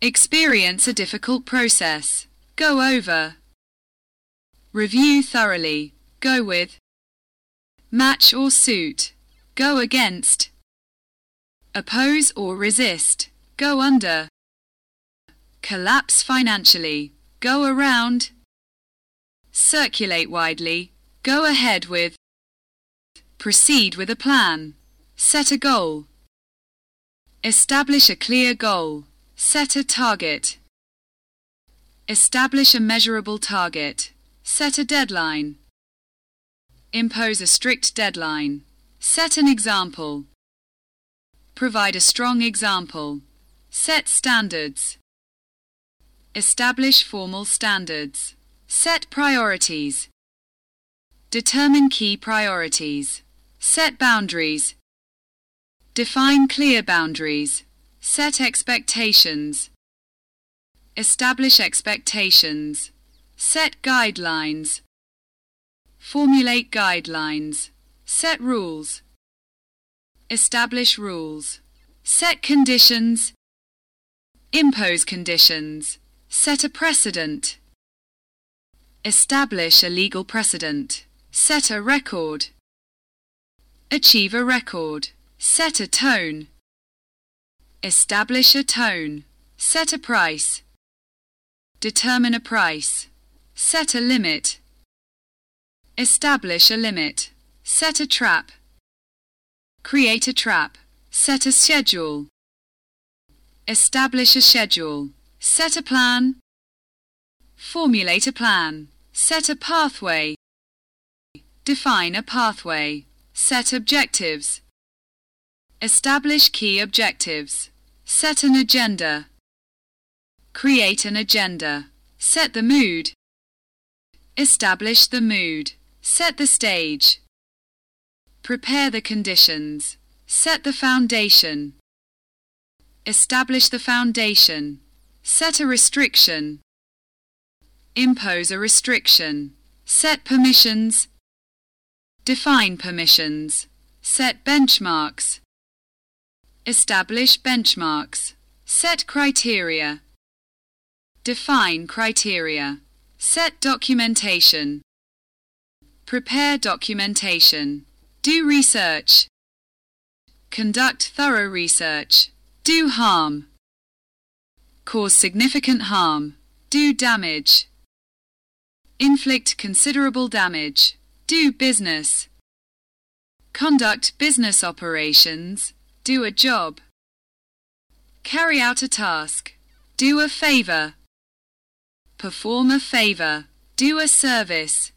Experience a difficult process. Go over. Review thoroughly. Go with. Match or suit. Go against. Oppose or resist. Go under. Collapse financially. Go around. Circulate widely. Go ahead with. Proceed with a plan. Set a goal. Establish a clear goal. Set a target. Establish a measurable target. Set a deadline. Impose a strict deadline. Set an example. Provide a strong example. Set standards. Establish formal standards. Set priorities. Determine key priorities. Set boundaries. Define clear boundaries. Set expectations. Establish expectations. Set guidelines. Formulate guidelines. Set rules. Establish rules. Set conditions. Impose conditions. Set a precedent. Establish a legal precedent. Set a record. Achieve a record. Set a tone. Establish a tone. Set a price. Determine a price. Set a limit. Establish a limit. Set a trap. Create a trap. Set a schedule. Establish a schedule. Set a plan. Formulate a plan. Set a pathway. Define a pathway. Set objectives. Establish key objectives. Set an agenda. Create an agenda. Set the mood. Establish the mood. Set the stage. Prepare the conditions. Set the foundation. Establish the foundation. Set a restriction. Impose a restriction. Set permissions. Define permissions. Set benchmarks. Establish benchmarks. Set criteria. Define criteria. Set documentation. Prepare documentation. Do research. Conduct thorough research. Do harm. Cause significant harm. Do damage. Inflict considerable damage. Do business. Conduct business operations. Do a job. Carry out a task. Do a favor. Perform a favor. Do a service.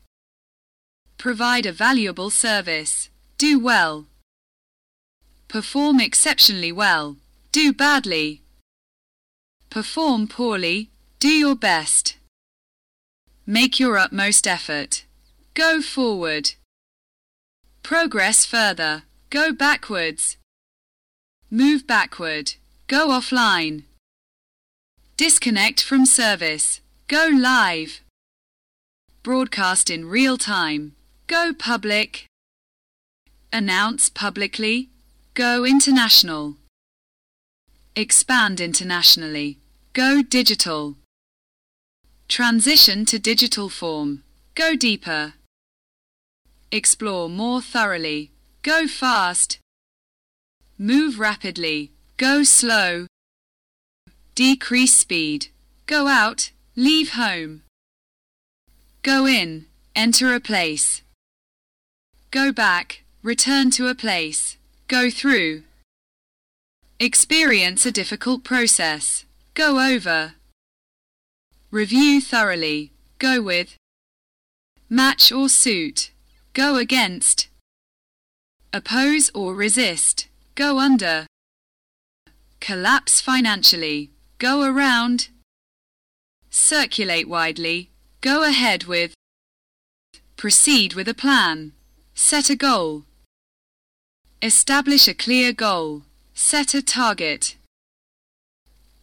Provide a valuable service. Do well. Perform exceptionally well. Do badly. Perform poorly. Do your best. Make your utmost effort. Go forward. Progress further. Go backwards. Move backward. Go offline. Disconnect from service. Go live. Broadcast in real time. Go public. Announce publicly. Go international. Expand internationally. Go digital. Transition to digital form. Go deeper. Explore more thoroughly. Go fast. Move rapidly. Go slow. Decrease speed. Go out. Leave home. Go in. Enter a place. Go back. Return to a place. Go through. Experience a difficult process. Go over. Review thoroughly. Go with. Match or suit. Go against. Oppose or resist. Go under. Collapse financially. Go around. Circulate widely. Go ahead with. Proceed with a plan. Set a goal. Establish a clear goal. Set a target.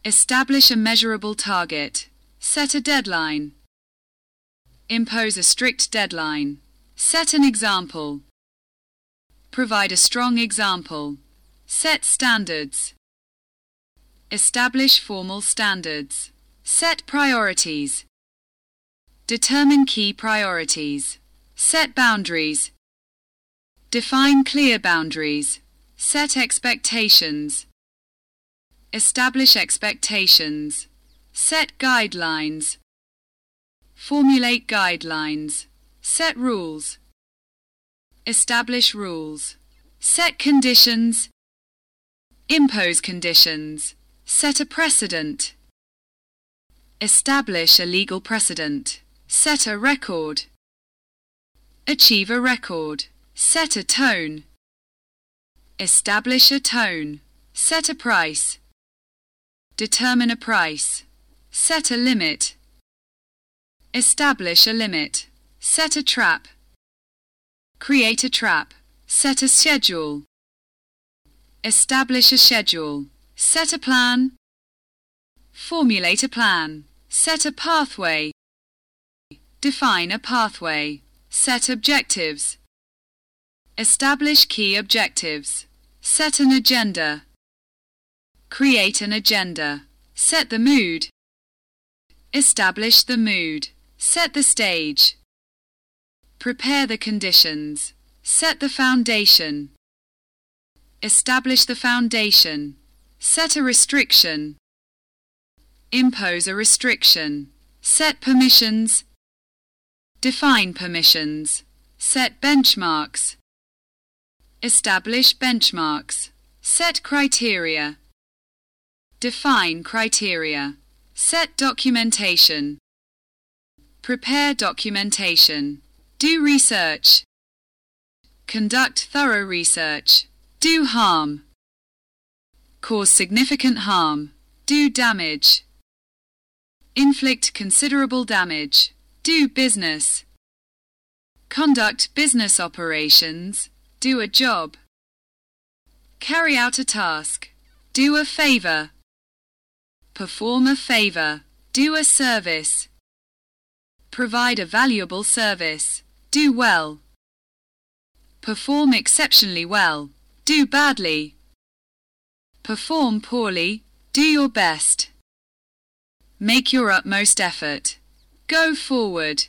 Establish a measurable target. Set a deadline. Impose a strict deadline. Set an example. Provide a strong example. Set standards. Establish formal standards. Set priorities. Determine key priorities. Set boundaries. Define clear boundaries. Set expectations. Establish expectations. Set guidelines. Formulate guidelines. Set rules. Establish rules. Set conditions. Impose conditions. Set a precedent. Establish a legal precedent. Set a record. Achieve a record. Set a tone. Establish a tone. Set a price. Determine a price. Set a limit. Establish a limit. Set a trap. Create a trap. Set a schedule. Establish a schedule. Set a plan. Formulate a plan. Set a pathway. Define a pathway. Set objectives. Establish key objectives. Set an agenda. Create an agenda. Set the mood. Establish the mood. Set the stage. Prepare the conditions. Set the foundation. Establish the foundation. Set a restriction. Impose a restriction. Set permissions. Define permissions. Set benchmarks. Establish benchmarks. Set criteria. Define criteria. Set documentation. Prepare documentation. Do research. Conduct thorough research. Do harm. Cause significant harm. Do damage. Inflict considerable damage. Do business. Conduct business operations. Do a job. Carry out a task. Do a favor. Perform a favor. Do a service. Provide a valuable service. Do well. Perform exceptionally well. Do badly. Perform poorly. Do your best. Make your utmost effort. Go forward.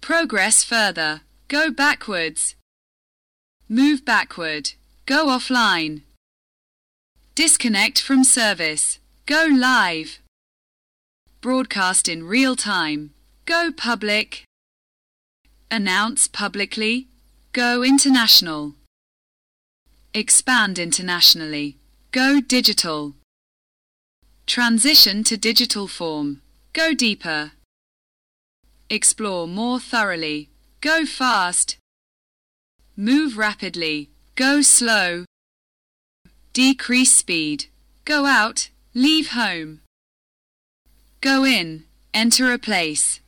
Progress further. Go backwards. Move backward. Go offline. Disconnect from service. Go live. Broadcast in real time. Go public. Announce publicly. Go international. Expand internationally. Go digital. Transition to digital form. Go deeper. Explore more thoroughly. Go fast. Move rapidly. Go slow. Decrease speed. Go out. Leave home. Go in. Enter a place.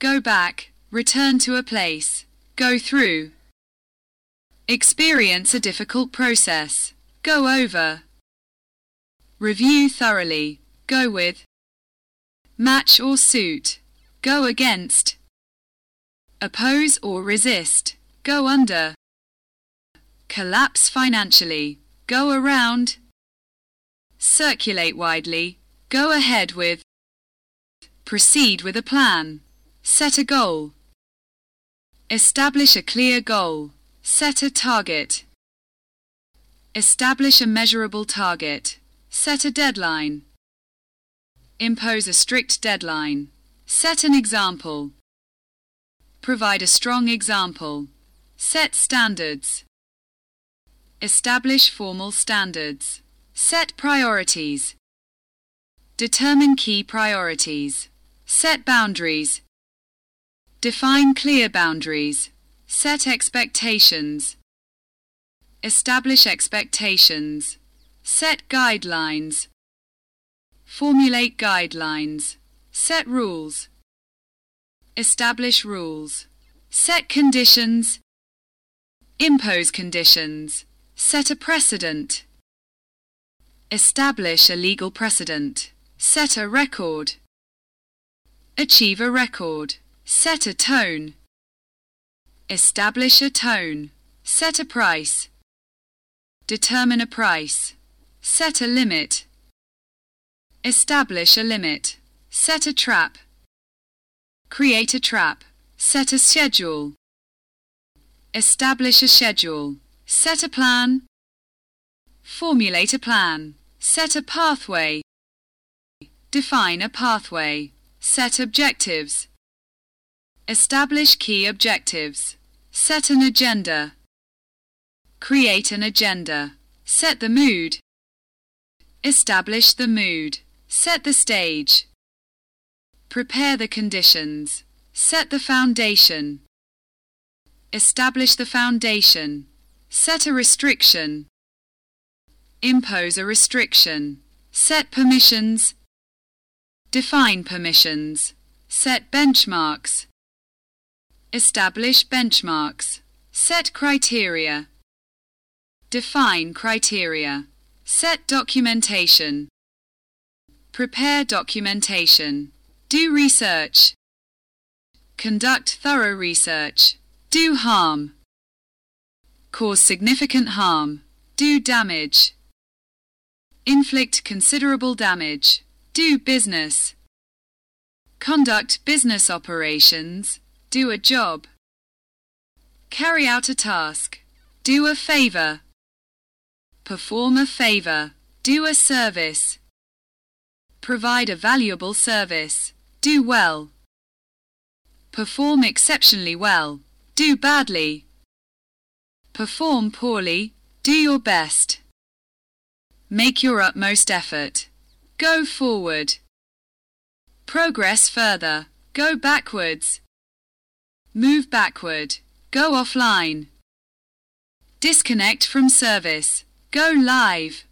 Go back. Return to a place. Go through. Experience a difficult process. Go over. Review thoroughly. Go with. Match or suit. Go against. Oppose or resist. Go under. Collapse financially. Go around. Circulate widely. Go ahead with. Proceed with a plan. Set a goal. Establish a clear goal. Set a target. Establish a measurable target. Set a deadline. Impose a strict deadline. Set an example. Provide a strong example. Set standards. Establish formal standards. Set priorities. Determine key priorities. Set boundaries. Define clear boundaries. Set expectations. Establish expectations. Set guidelines. Formulate guidelines. Set rules. Establish rules. Set conditions. Impose conditions. Set a precedent. Establish a legal precedent. Set a record. Achieve a record. Set a tone. Establish a tone. Set a price. Determine a price. Set a limit. Establish a limit. Set a trap. Create a trap. Set a schedule. Establish a schedule. Set a plan. Formulate a plan. Set a pathway. Define a pathway. Set objectives. Establish key objectives. Set an agenda. Create an agenda. Set the mood. Establish the mood. Set the stage. Prepare the conditions. Set the foundation. Establish the foundation. Set a restriction. Impose a restriction. Set permissions. Define permissions. Set benchmarks. Establish benchmarks. Set criteria. Define criteria. Set documentation. Prepare documentation. Do research. Conduct thorough research. Do harm. Cause significant harm. Do damage. Inflict considerable damage. Do business. Conduct business operations. Do a job. Carry out a task. Do a favor. Perform a favor. Do a service. Provide a valuable service. Do well. Perform exceptionally well. Do badly. Perform poorly. Do your best. Make your utmost effort. Go forward. Progress further. Go backwards. Move backward. Go offline. Disconnect from service. Go live.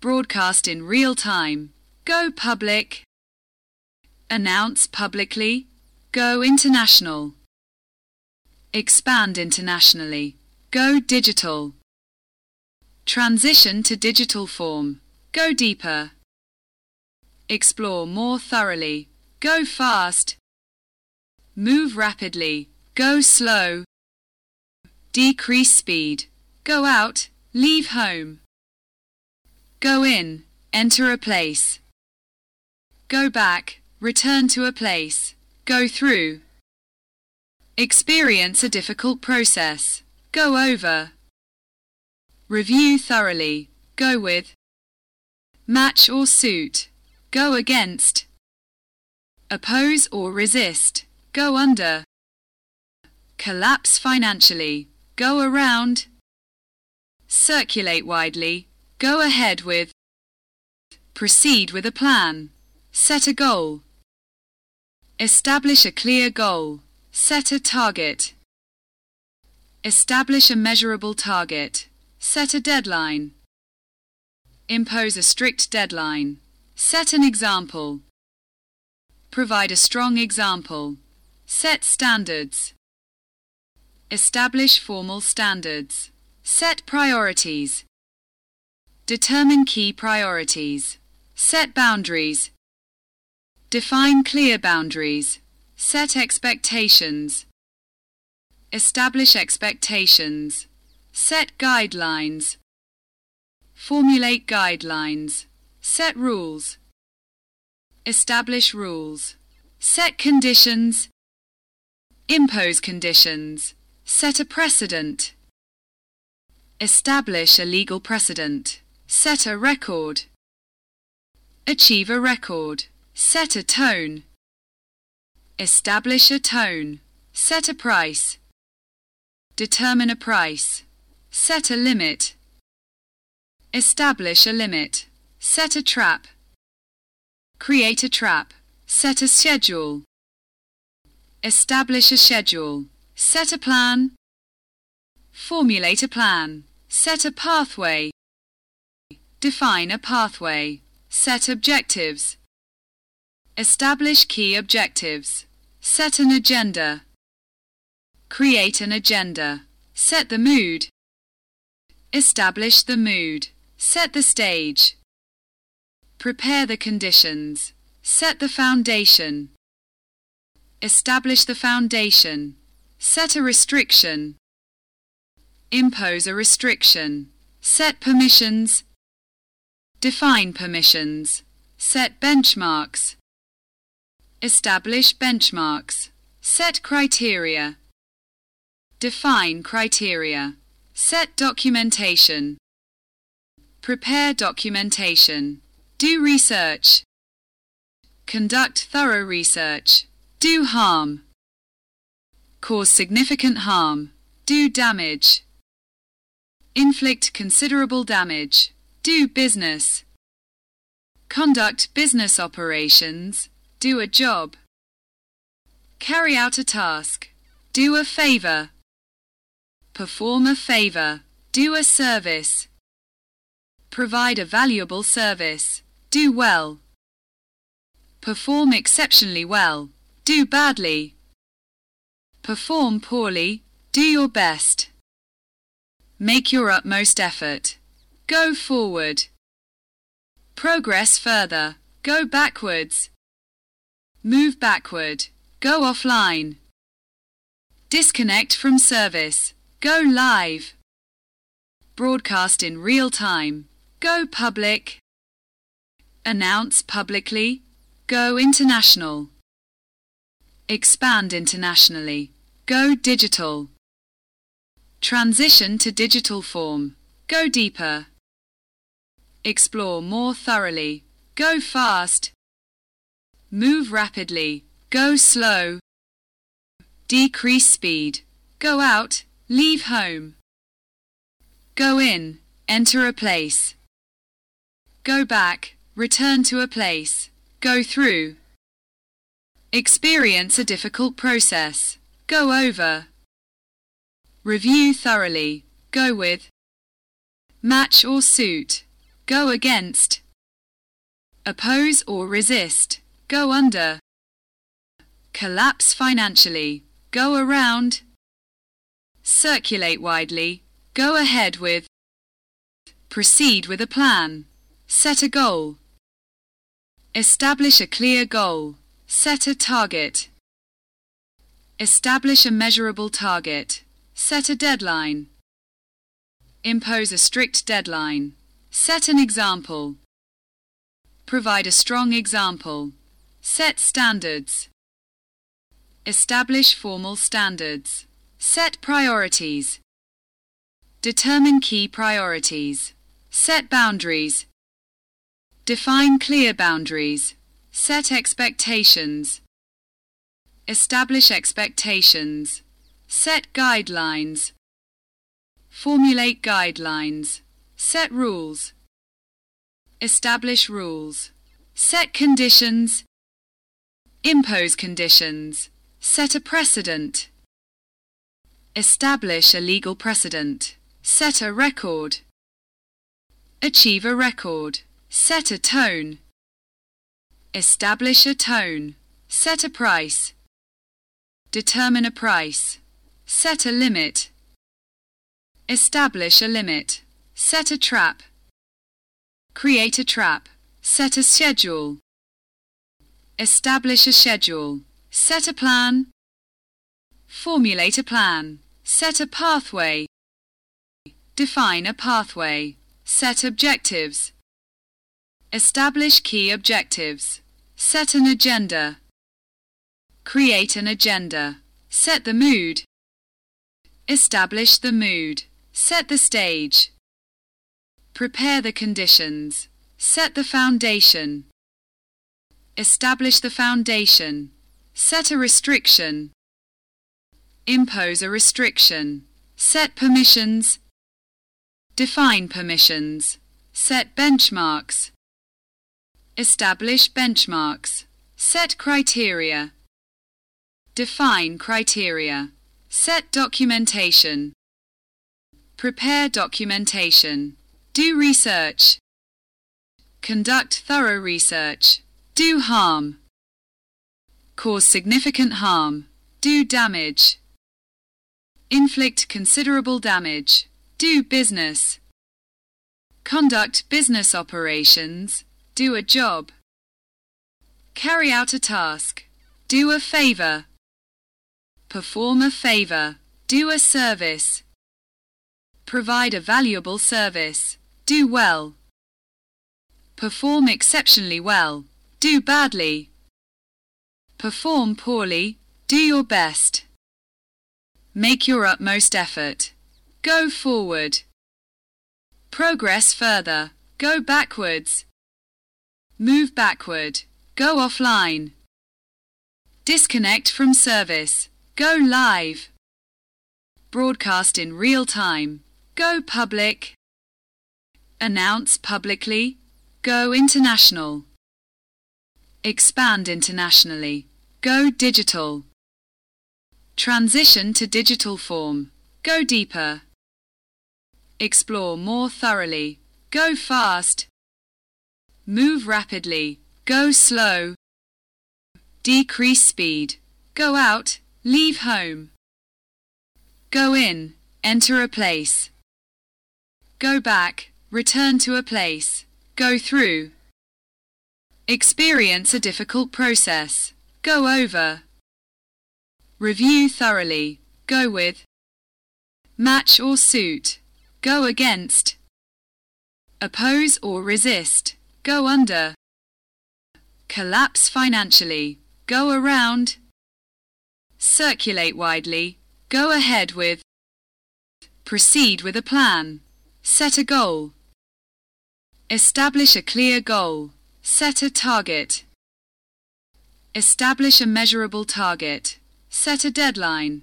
Broadcast in real time. Go public. Announce publicly. Go international. Expand internationally. Go digital. Transition to digital form. Go deeper. Explore more thoroughly. Go fast. Move rapidly. Go slow. Decrease speed. Go out. Leave home. Go in. Enter a place. Go back. Return to a place. Go through. Experience a difficult process. Go over. Review thoroughly. Go with. Match or suit. Go against. Oppose or resist. Go under. Collapse financially. Go around. Circulate widely. Go ahead with. Proceed with a plan. Set a goal. Establish a clear goal. Set a target. Establish a measurable target. Set a deadline. Impose a strict deadline. Set an example. Provide a strong example. Set standards. Establish formal standards. Set priorities. Determine key priorities. Set boundaries. Define clear boundaries. Set expectations. Establish expectations. Set guidelines. Formulate guidelines. Set rules. Establish rules. Set conditions. Impose conditions. Set a precedent. Establish a legal precedent. Set a record. Achieve a record. Set a tone. Establish a tone. Set a price. Determine a price. Set a limit. Establish a limit. Set a trap. Create a trap. Set a schedule. Establish a schedule. Set a plan. Formulate a plan. Set a pathway. Define a pathway. Set objectives. Establish key objectives. Set an agenda. Create an agenda. Set the mood. Establish the mood. Set the stage. Prepare the conditions. Set the foundation. Establish the foundation. Set a restriction. Impose a restriction. Set permissions. Define permissions. Set benchmarks. Establish benchmarks. Set criteria. Define criteria. Set documentation. Prepare documentation. Do research. Conduct thorough research. Do harm. Cause significant harm. Do damage. Inflict considerable damage. Do business. Conduct business operations. Do a job. Carry out a task. Do a favor. Perform a favor. Do a service. Provide a valuable service. Do well. Perform exceptionally well. Do badly. Perform poorly. Do your best. Make your utmost effort. Go forward. Progress further. Go backwards. Move backward. Go offline. Disconnect from service. Go live. Broadcast in real time. Go public. Announce publicly. Go international. Expand internationally. Go digital. Transition to digital form. Go deeper. Explore more thoroughly. Go fast. Move rapidly. Go slow. Decrease speed. Go out. Leave home. Go in. Enter a place. Go back. Return to a place. Go through. Experience a difficult process. Go over. Review thoroughly. Go with. Match or suit. Go against. Oppose or resist. Go under. Collapse financially. Go around. Circulate widely. Go ahead with. Proceed with a plan. Set a goal. Establish a clear goal. Set a target. Establish a measurable target. Set a deadline. Impose a strict deadline. Set an example. Provide a strong example. Set standards. Establish formal standards. Set priorities. Determine key priorities. Set boundaries. Define clear boundaries. Set expectations. Establish expectations. Set guidelines. Formulate guidelines. Set rules. Establish rules. Set conditions. Impose conditions. Set a precedent. Establish a legal precedent. Set a record. Achieve a record. Set a tone. Establish a tone. Set a price. Determine a price. Set a limit. Establish a limit. Set a trap. Create a trap. Set a schedule. Establish a schedule. Set a plan. Formulate a plan. Set a pathway. Define a pathway. Set objectives. Establish key objectives. Set an agenda. Create an agenda. Set the mood. Establish the mood. Set the stage. Prepare the conditions. Set the foundation. Establish the foundation. Set a restriction. Impose a restriction. Set permissions. Define permissions. Set benchmarks. Establish benchmarks. Set criteria. Define criteria. Set documentation. Prepare documentation. Do research. Conduct thorough research. Do harm. Cause significant harm. Do damage. Inflict considerable damage. Do business. Conduct business operations. Do a job. Carry out a task. Do a favor. Perform a favor. Do a service. Provide a valuable service. Do well. Perform exceptionally well. Do badly. Perform poorly. Do your best. Make your utmost effort. Go forward. Progress further. Go backwards. Move backward. Go offline. Disconnect from service. Go live. Broadcast in real time. Go public. Announce publicly. Go international. Expand internationally. Go digital. Transition to digital form. go deeper. Explore more thoroughly, go fast. Move rapidly, go slow. Decrease speed, go out, leave home. Go in, enter a place. Go back, return to a place. Go through. Experience a difficult process. Go over. Review thoroughly. Go with. Match or suit. Go against. Oppose or resist. Go under. Collapse financially. Go around. Circulate widely. Go ahead with. Proceed with a plan. Set a goal. Establish a clear goal. Set a target. Establish a measurable target. Set a deadline.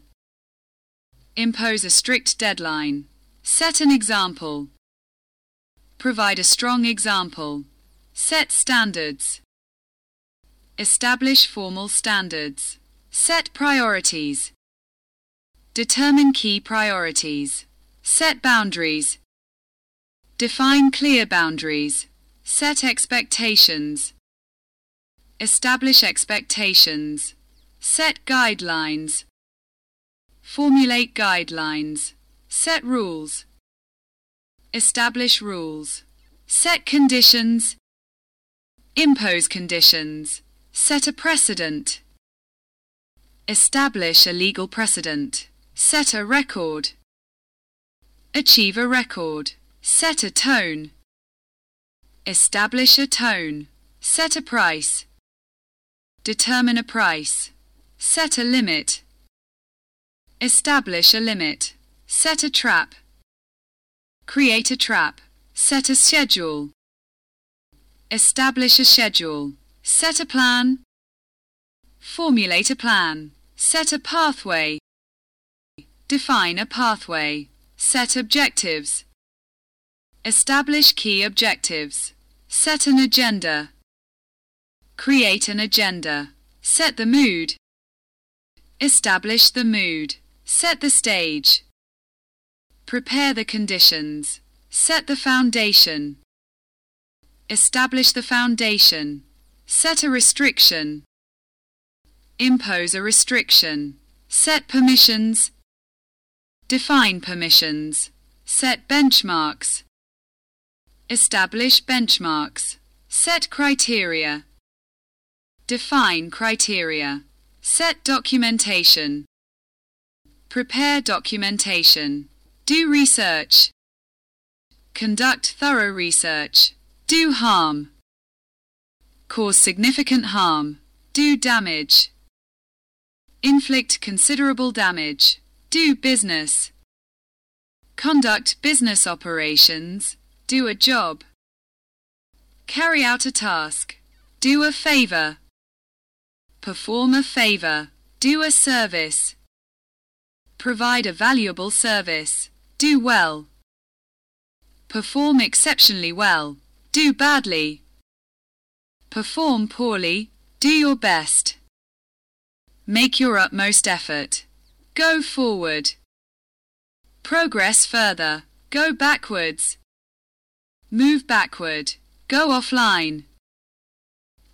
Impose a strict deadline. Set an example. Provide a strong example. Set standards. Establish formal standards. Set priorities. Determine key priorities. Set boundaries. Define clear boundaries. Set expectations. Establish expectations. Set guidelines. Formulate guidelines. Set rules. Establish rules. Set conditions. Impose conditions. Set a precedent. Establish a legal precedent. Set a record. Achieve a record. Set a tone. Establish a tone. Set a price. Determine a price. Set a limit. Establish a limit. Set a trap. Create a trap. Set a schedule. Establish a schedule. Set a plan. Formulate a plan. Set a pathway. Define a pathway. Set objectives. Establish key objectives. Set an agenda. Create an agenda. Set the mood. Establish the mood. Set the stage. Prepare the conditions. Set the foundation. Establish the foundation. Set a restriction. Impose a restriction. Set permissions. Define permissions. Set benchmarks. Establish benchmarks. Set criteria. Define criteria. Set documentation. Prepare documentation. Do research. Conduct thorough research. Do harm. Cause significant harm. Do damage. Inflict considerable damage. Do business. Conduct business operations. Do a job. Carry out a task. Do a favor. Perform a favor. Do a service. Provide a valuable service. Do well. Perform exceptionally well. Do badly. Perform poorly. Do your best. Make your utmost effort. Go forward. Progress further. Go backwards. Move backward. Go offline.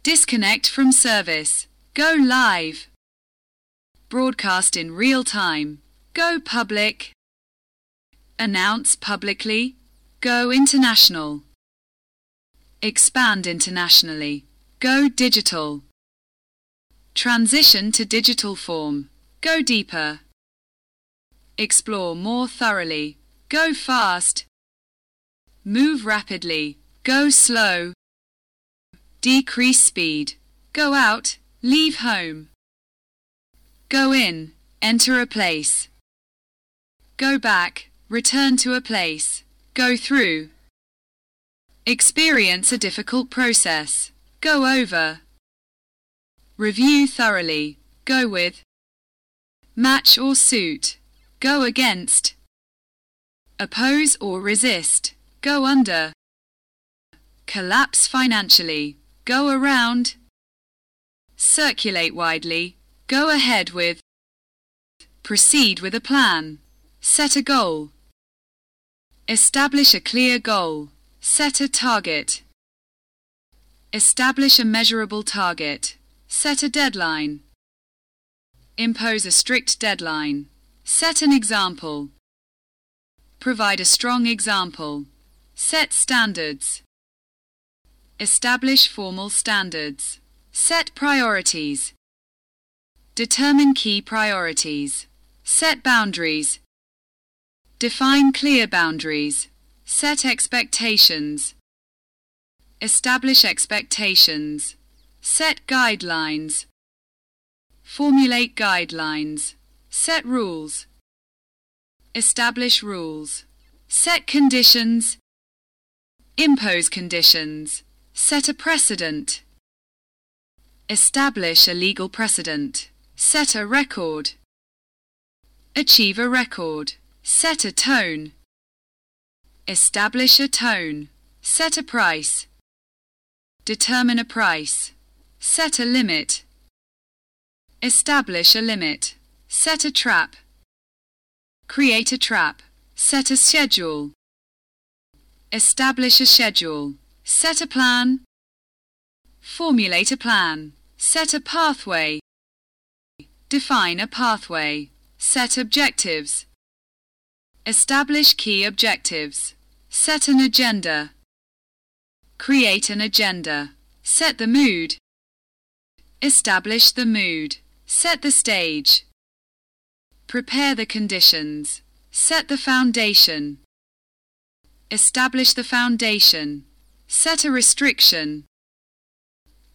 Disconnect from service. Go live. Broadcast in real time. Go public. Announce publicly. Go international. Expand internationally. Go digital. Transition to digital form. Go deeper. Explore more thoroughly. Go fast. Move rapidly. Go slow. Decrease speed. Go out. Leave home. Go in. Enter a place. Go back, return to a place. Go through. Experience a difficult process. Go over. Review thoroughly. Go with. Match or suit. Go against. Oppose or resist. Go under. Collapse financially. Go around. Circulate widely. Go ahead with. Proceed with a plan. Set a goal. Establish a clear goal. Set a target. Establish a measurable target. Set a deadline. Impose a strict deadline. Set an example. Provide a strong example. Set standards. Establish formal standards. Set priorities. Determine key priorities. Set boundaries. Define clear boundaries. Set expectations. Establish expectations. Set guidelines. Formulate guidelines. Set rules. Establish rules. Set conditions. Impose conditions. Set a precedent. Establish a legal precedent. Set a record. Achieve a record. Set a tone. Establish a tone. Set a price. Determine a price. Set a limit. Establish a limit. Set a trap. Create a trap. Set a schedule. Establish a schedule. Set a plan. Formulate a plan. Set a pathway. Define a pathway. Set objectives. Establish key objectives. Set an agenda. Create an agenda. Set the mood. Establish the mood. Set the stage. Prepare the conditions. Set the foundation. Establish the foundation. Set a restriction.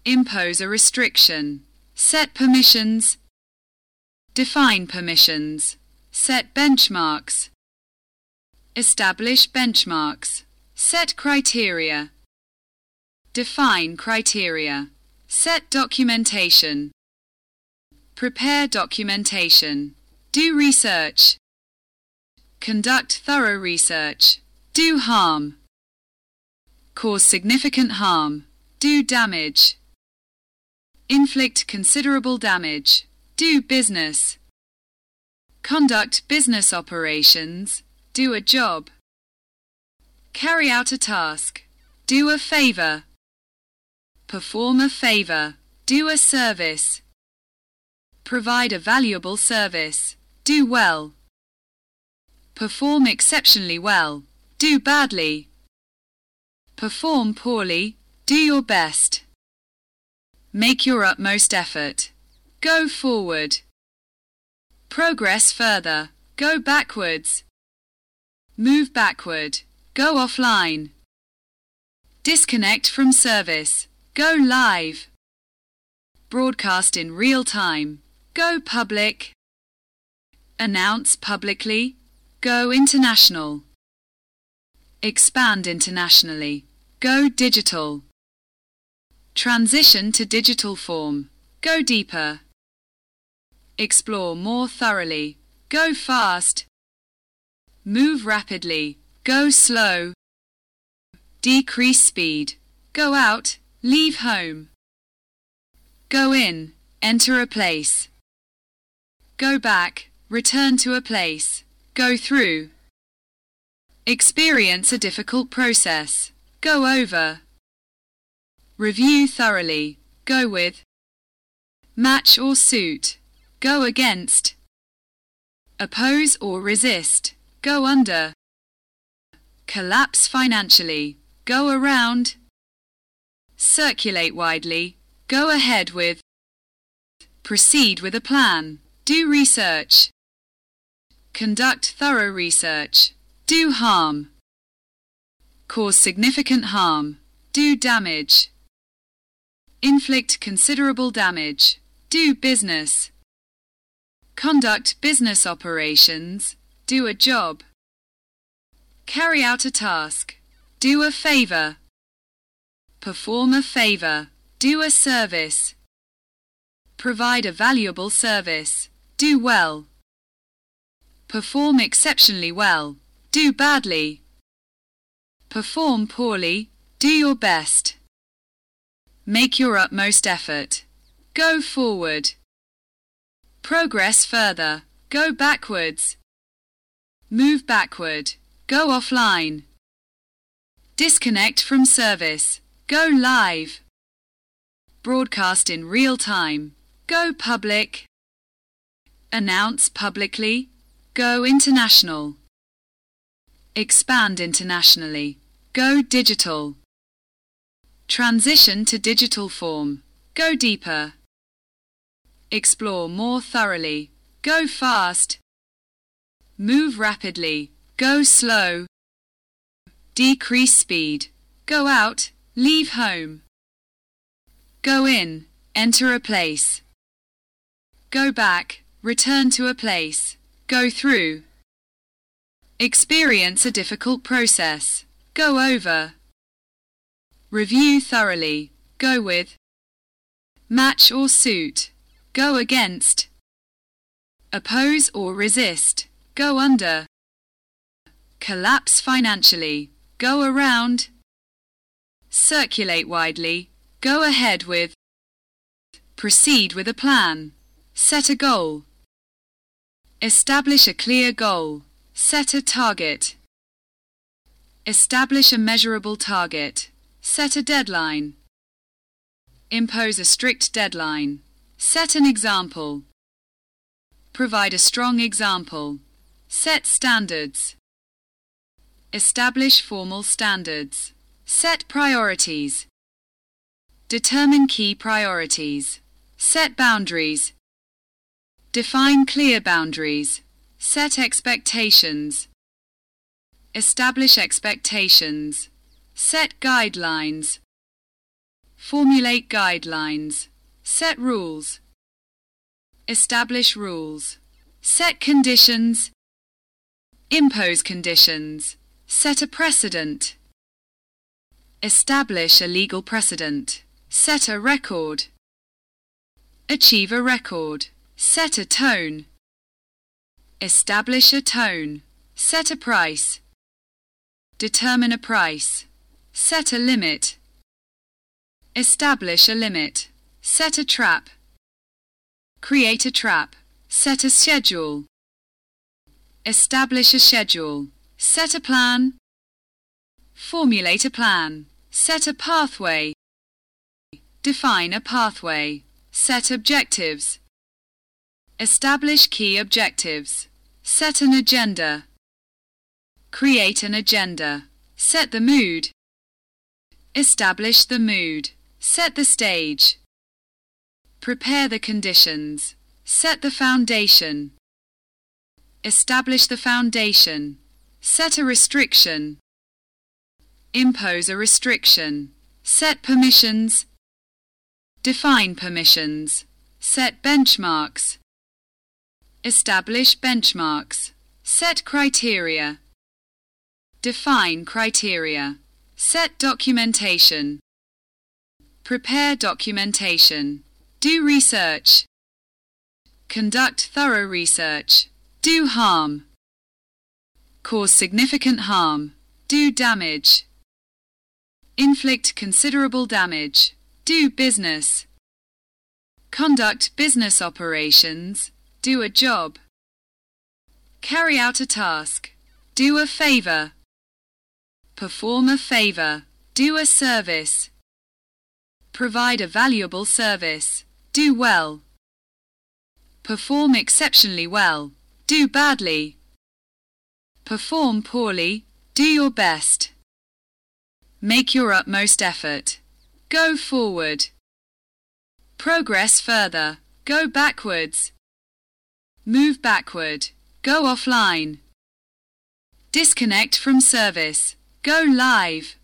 Impose a restriction. Set permissions. Define permissions. Set benchmarks. Establish benchmarks. Set criteria. Define criteria. Set documentation. Prepare documentation. Do research. Conduct thorough research. Do harm. Cause significant harm. Do damage. Inflict considerable damage. Do business. Conduct business operations. Do a job. Carry out a task. Do a favor. Perform a favor. Do a service. Provide a valuable service. Do well. Perform exceptionally well. Do badly. Perform poorly. Do your best. Make your utmost effort. Go forward. Progress further. Go backwards. Move backward. Go offline. Disconnect from service. Go live. Broadcast in real time. Go public. Announce publicly. Go international. Expand internationally. Go digital. Transition to digital form. Go deeper. Explore more thoroughly. Go fast. Move rapidly. Go slow. Decrease speed. Go out. Leave home. Go in. Enter a place. Go back. Return to a place. Go through. Experience a difficult process. Go over. Review thoroughly. Go with. Match or suit. Go against. Oppose or resist. Go under. Collapse financially. Go around. Circulate widely. Go ahead with. Proceed with a plan. Do research. Conduct thorough research. Do harm. Cause significant harm. Do damage. Inflict considerable damage. Do business. Conduct business operations. Do a job. Carry out a task. Do a favor. Perform a favor. Do a service. Provide a valuable service. Do well. Perform exceptionally well. Do badly. Perform poorly. Do your best. Make your utmost effort. Go forward. Progress further. Go backwards. Move backward. Go offline. Disconnect from service. Go live. Broadcast in real time. Go public. Announce publicly. Go international. Expand internationally. Go digital. Transition to digital form. Go deeper. Explore more thoroughly. Go fast. Move rapidly. Go slow. Decrease speed. Go out. Leave home. Go in. Enter a place. Go back. Return to a place. Go through. Experience a difficult process. Go over. Review thoroughly. Go with. Match or suit. Go against. Oppose or resist. Go under. Collapse financially. Go around. Circulate widely. Go ahead with. Proceed with a plan. Set a goal. Establish a clear goal. Set a target. Establish a measurable target. Set a deadline. Impose a strict deadline. Set an example. Provide a strong example. Set standards. Establish formal standards. Set priorities. Determine key priorities. Set boundaries. Define clear boundaries. Set expectations. Establish expectations. Set guidelines. Formulate guidelines. Set rules. Establish rules. Set conditions. Impose conditions. Set a precedent. Establish a legal precedent. Set a record. Achieve a record. Set a tone. Establish a tone. Set a price. Determine a price. Set a limit. Establish a limit. Set a trap. Create a trap. Set a schedule. Establish a schedule. Set a plan. Formulate a plan. Set a pathway. Define a pathway. Set objectives. Establish key objectives. Set an agenda. Create an agenda. Set the mood. Establish the mood. Set the stage. Prepare the conditions. Set the foundation. Establish the foundation. Set a restriction. Impose a restriction. Set permissions. Define permissions. Set benchmarks. Establish benchmarks. Set criteria. Define criteria. Set documentation. Prepare documentation. Do research. Conduct thorough research. Do harm. Cause significant harm. Do damage. Inflict considerable damage. Do business. Conduct business operations. Do a job. Carry out a task. Do a favor. Perform a favor. Do a service. Provide a valuable service. Do well. Perform exceptionally well. Do badly. Perform poorly. Do your best. Make your utmost effort. Go forward. Progress further. Go backwards. Move backward. Go offline. Disconnect from service. Go live.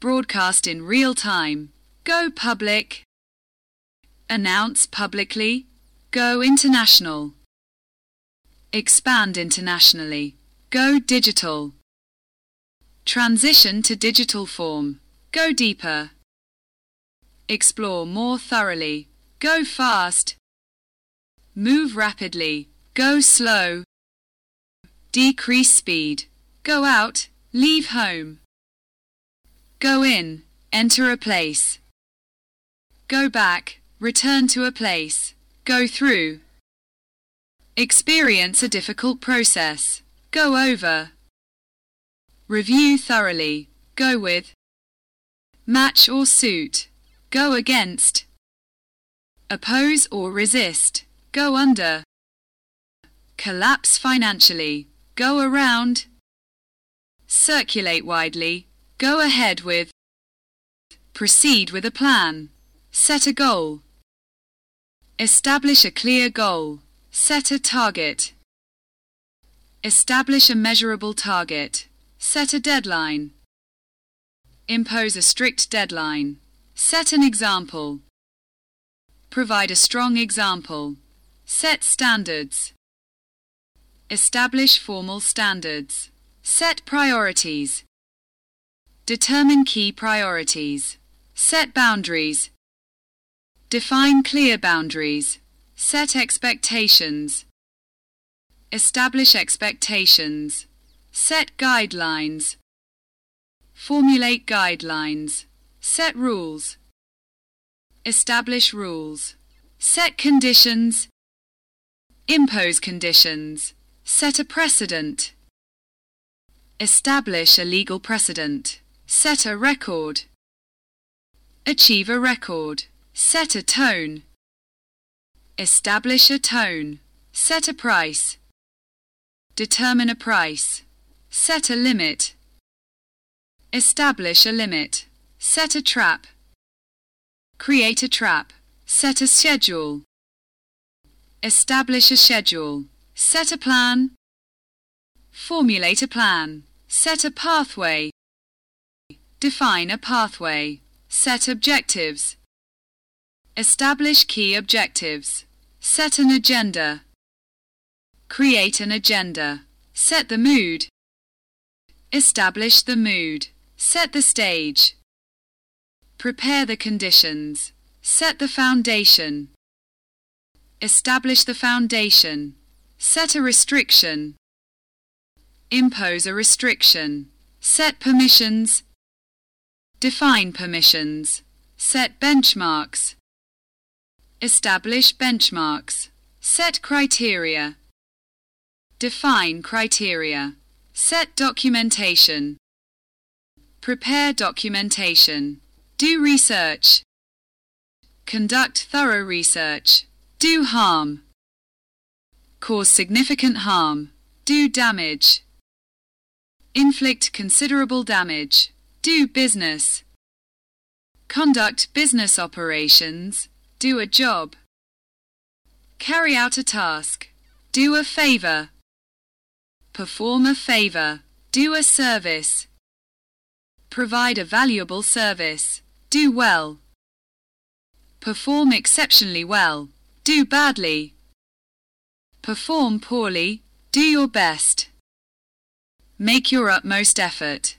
Broadcast in real time. Go public. Announce publicly. Go international. Expand internationally. Go digital. Transition to digital form. Go deeper. Explore more thoroughly. Go fast. Move rapidly. Go slow. Decrease speed. Go out. Leave home. Go in. Enter a place. Go back. Return to a place. Go through. Experience a difficult process. Go over. Review thoroughly. Go with. Match or suit. Go against. Oppose or resist. Go under. Collapse financially. Go around. Circulate widely. Go ahead with. Proceed with a plan. Set a goal. Establish a clear goal. Set a target. Establish a measurable target. Set a deadline. Impose a strict deadline. Set an example. Provide a strong example. Set standards. Establish formal standards. Set priorities. Determine key priorities. Set boundaries. Define clear boundaries. Set expectations. Establish expectations. Set guidelines. Formulate guidelines. Set rules. Establish rules. Set conditions. Impose conditions. Set a precedent. Establish a legal precedent. Set a record. Achieve a record. Set a tone. Establish a tone. Set a price. Determine a price. Set a limit. Establish a limit. Set a trap. Create a trap. Set a schedule. Establish a schedule. Set a plan. Formulate a plan. Set a pathway. Define a pathway. Set objectives. Establish key objectives. Set an agenda. Create an agenda. Set the mood. Establish the mood. Set the stage. Prepare the conditions. Set the foundation. Establish the foundation. Set a restriction. Impose a restriction. Set permissions. Define permissions. Set benchmarks. Establish benchmarks. Set criteria. Define criteria. Set documentation. Prepare documentation. Do research. Conduct thorough research. Do harm. Cause significant harm. Do damage. Inflict considerable damage. Do business. Conduct business operations. Do a job. Carry out a task. Do a favor. Perform a favor. Do a service. Provide a valuable service. Do well. Perform exceptionally well. Do badly. Perform poorly. Do your best. Make your utmost effort.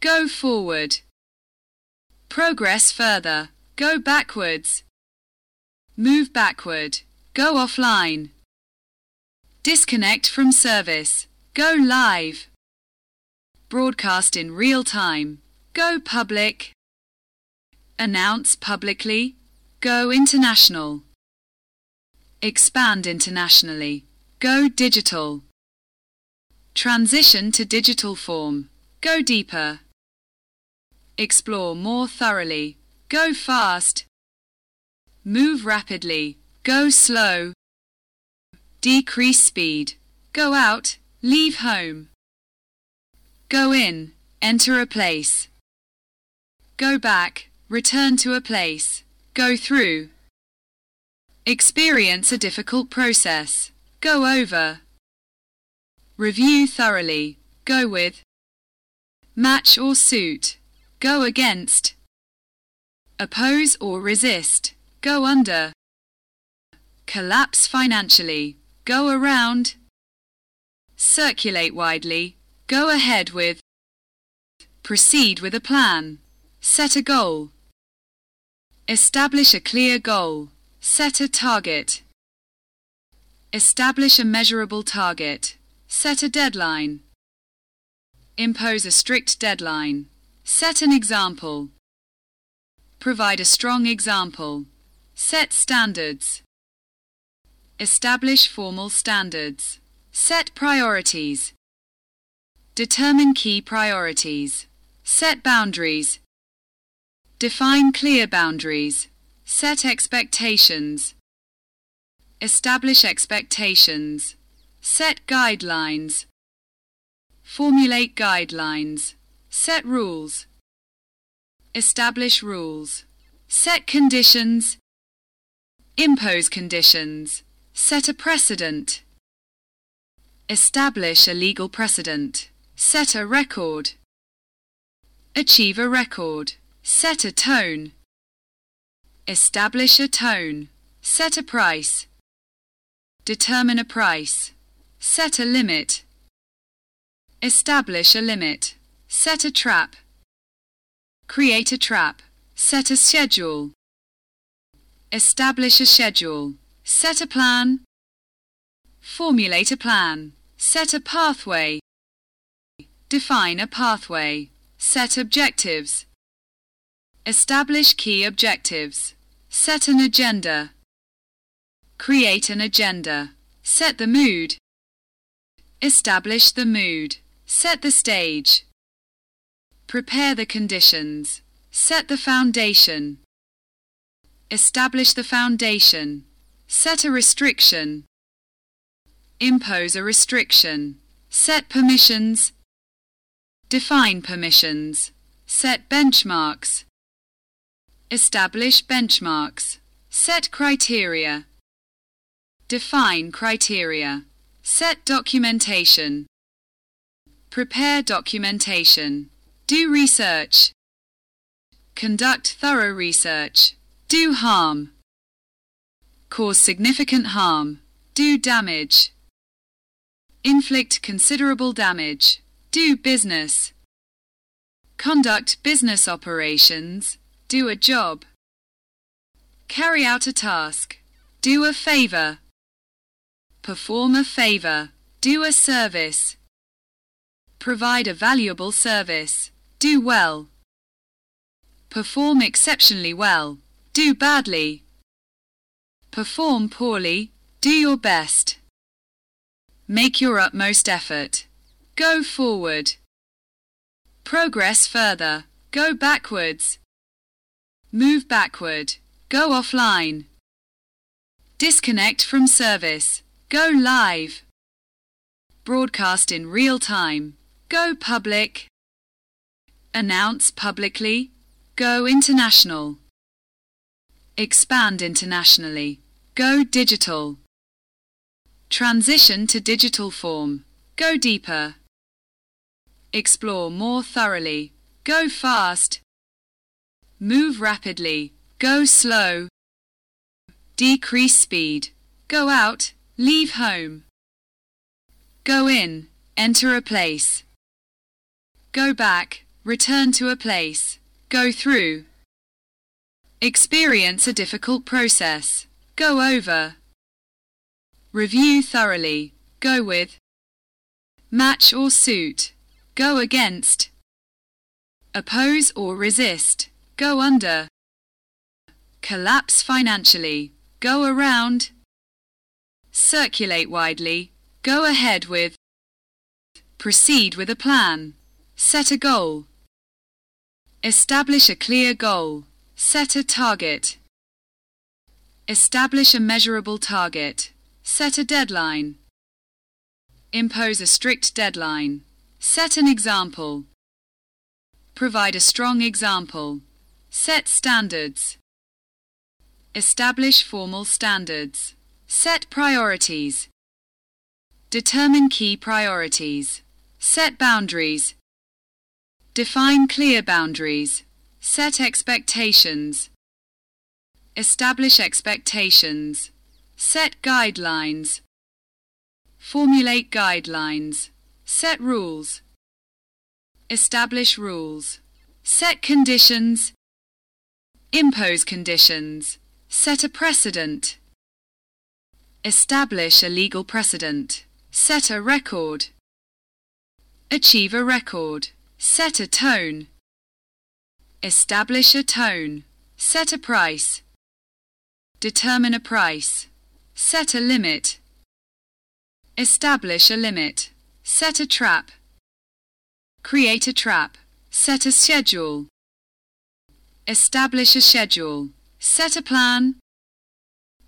Go forward. Progress further. Go backwards. Move backward. Go offline. Disconnect from service. Go live. Broadcast in real time. Go public. Announce publicly. Go international. Expand internationally. Go digital. Transition to digital form. Go deeper. Explore more thoroughly. Go fast. Move rapidly. Go slow. Decrease speed. Go out. Leave home. Go in. Enter a place. Go back. Return to a place. Go through. Experience a difficult process. Go over. Review thoroughly. Go with. Match or suit. Go against. Oppose or resist. Go under. Collapse financially. Go around. Circulate widely. Go ahead with. Proceed with a plan. Set a goal. Establish a clear goal. Set a target. Establish a measurable target. Set a deadline. Impose a strict deadline. Set an example. Provide a strong example. Set standards. Establish formal standards. Set priorities. Determine key priorities. Set boundaries. Define clear boundaries. Set expectations. Establish expectations. Set guidelines. Formulate guidelines. Set rules. Establish rules. Set conditions. Impose conditions. Set a precedent. Establish a legal precedent. Set a record. Achieve a record. Set a tone. Establish a tone. Set a price. Determine a price. Set a limit. Establish a limit. Set a trap. Create a trap. Set a schedule. Establish a schedule. Set a plan. Formulate a plan. Set a pathway. Define a pathway. Set objectives. Establish key objectives. Set an agenda. Create an agenda. Set the mood. Establish the mood. Set the stage. Prepare the conditions. Set the foundation. Establish the foundation. Set a restriction. Impose a restriction. Set permissions. Define permissions. Set benchmarks. Establish benchmarks. Set criteria. Define criteria. Set documentation. Prepare documentation. Do research. Conduct thorough research. Do harm. Cause significant harm. Do damage. Inflict considerable damage. Do business. Conduct business operations. Do a job. Carry out a task. Do a favor. Perform a favor. Do a service. Provide a valuable service. Do well. Perform exceptionally well. Do badly. Perform poorly. Do your best. Make your utmost effort. Go forward. Progress further. Go backwards. Move backward. Go offline. Disconnect from service. Go live. Broadcast in real time. Go public. Announce publicly. Go international. Expand internationally. Go digital. Transition to digital form. Go deeper. Explore more thoroughly. Go fast. Move rapidly. Go slow. Decrease speed. Go out. Leave home. Go in. Enter a place. Go back. Return to a place. Go through. Experience a difficult process. Go over. Review thoroughly. Go with. Match or suit. Go against. Oppose or resist. Go under. Collapse financially. Go around. Circulate widely. Go ahead with. Proceed with a plan. Set a goal. Establish a clear goal. Set a target. Establish a measurable target. Set a deadline. Impose a strict deadline. Set an example. Provide a strong example. Set standards. Establish formal standards. Set priorities. Determine key priorities. Set boundaries. Define clear boundaries. Set expectations. Establish expectations. Set guidelines. Formulate guidelines. Set rules. Establish rules. Set conditions. Impose conditions. Set a precedent. Establish a legal precedent. Set a record. Achieve a record. Set a tone. Establish a tone. Set a price. Determine a price. Set a limit. Establish a limit. Set a trap. Create a trap. Set a schedule. Establish a schedule. Set a plan.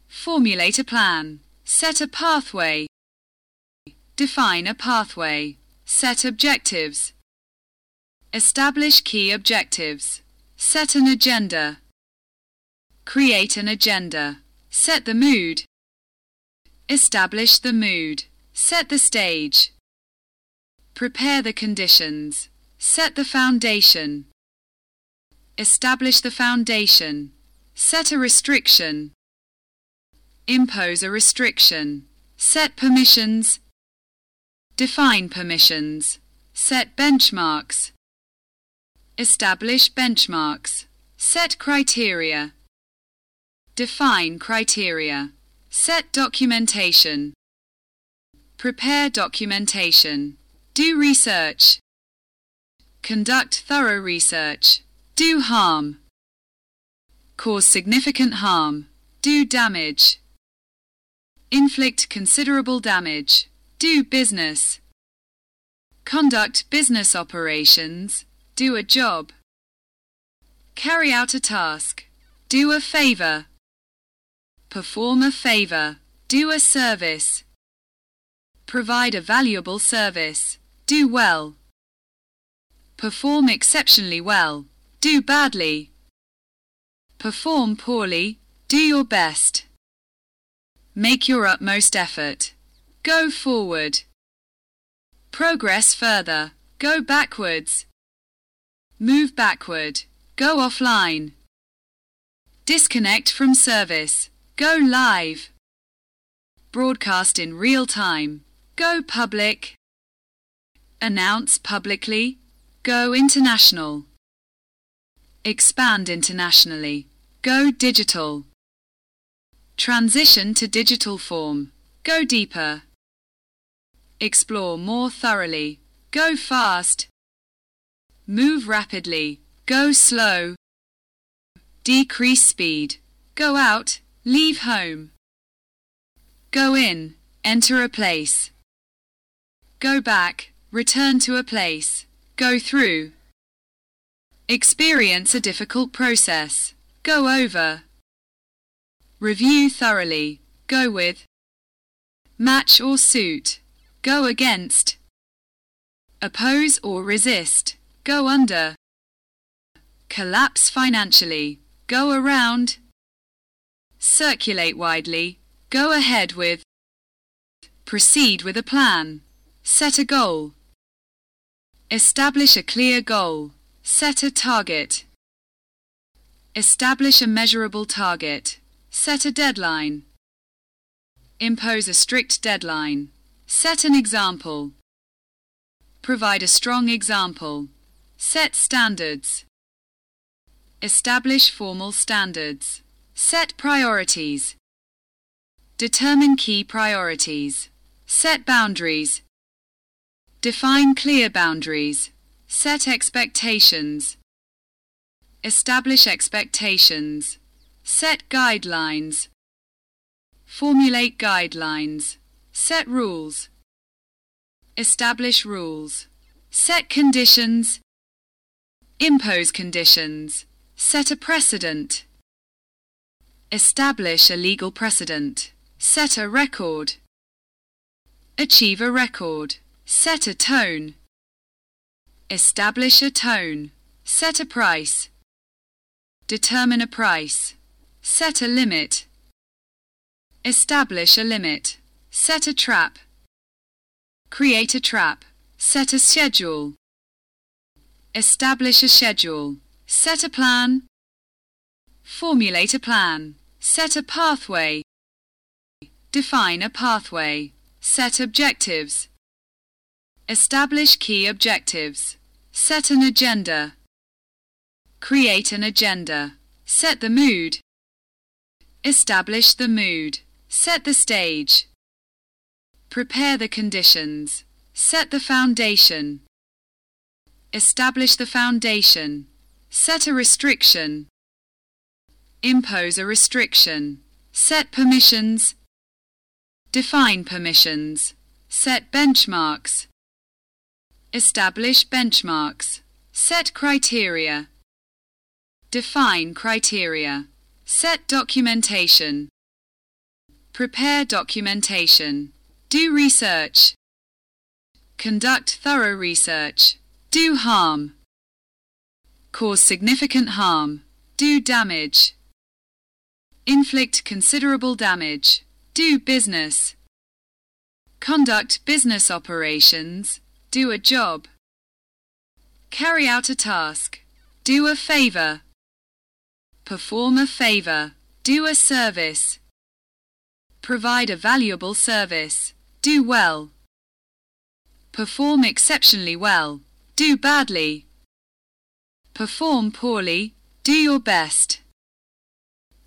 Formulate a plan. Set a pathway. Define a pathway. Set objectives. Establish key objectives. Set an agenda. Create an agenda. Set the mood. Establish the mood. Set the stage. Prepare the conditions. Set the foundation. Establish the foundation. Set a restriction. Impose a restriction. Set permissions. Define permissions. Set benchmarks. Establish benchmarks. Set criteria. Define criteria. Set documentation. Prepare documentation. Do research. Conduct thorough research. Do harm. Cause significant harm. Do damage. Inflict considerable damage. Do business. Conduct business operations. Do a job. Carry out a task. Do a favor. Perform a favor. Do a service. Provide a valuable service. Do well. Perform exceptionally well. Do badly. Perform poorly. Do your best. Make your utmost effort. Go forward. Progress further. Go backwards. Move backward. Go offline. Disconnect from service. Go live. Broadcast in real time. Go public. Announce publicly. Go international. Expand internationally. Go digital. Transition to digital form. Go deeper. Explore more thoroughly. Go fast. Move rapidly. Go slow. Decrease speed. Go out. Leave home. Go in. Enter a place. Go back. Return to a place. Go through. Experience a difficult process. Go over. Review thoroughly. Go with. Match or suit. Go against. Oppose or resist. Go under. Collapse financially. Go around. Circulate widely. Go ahead with. Proceed with a plan. Set a goal. Establish a clear goal. Set a target. Establish a measurable target. Set a deadline. Impose a strict deadline. Set an example. Provide a strong example. Set standards. Establish formal standards. Set priorities. Determine key priorities. Set boundaries. Define clear boundaries. Set expectations. Establish expectations. Set guidelines. Formulate guidelines. Set rules. Establish rules. Set conditions. Impose conditions. Set a precedent. Establish a legal precedent. Set a record. Achieve a record. Set a tone. Establish a tone. Set a price. Determine a price. Set a limit. Establish a limit. Set a trap. Create a trap. Set a schedule. Establish a schedule. Set a plan. Formulate a plan. Set a pathway. Define a pathway. Set objectives. Establish key objectives. Set an agenda. Create an agenda. Set the mood. Establish the mood. Set the stage. Prepare the conditions. Set the foundation. Establish the foundation. Set a restriction. Impose a restriction. Set permissions. Define permissions. Set benchmarks. Establish benchmarks. Set criteria. Define criteria. Set documentation. Prepare documentation. Do research. Conduct thorough research. Do harm. Cause significant harm. Do damage. Inflict considerable damage. Do business. Conduct business operations. Do a job. Carry out a task. Do a favor. Perform a favor. Do a service. Provide a valuable service. Do well. Perform exceptionally well. Do badly. Perform poorly. Do your best.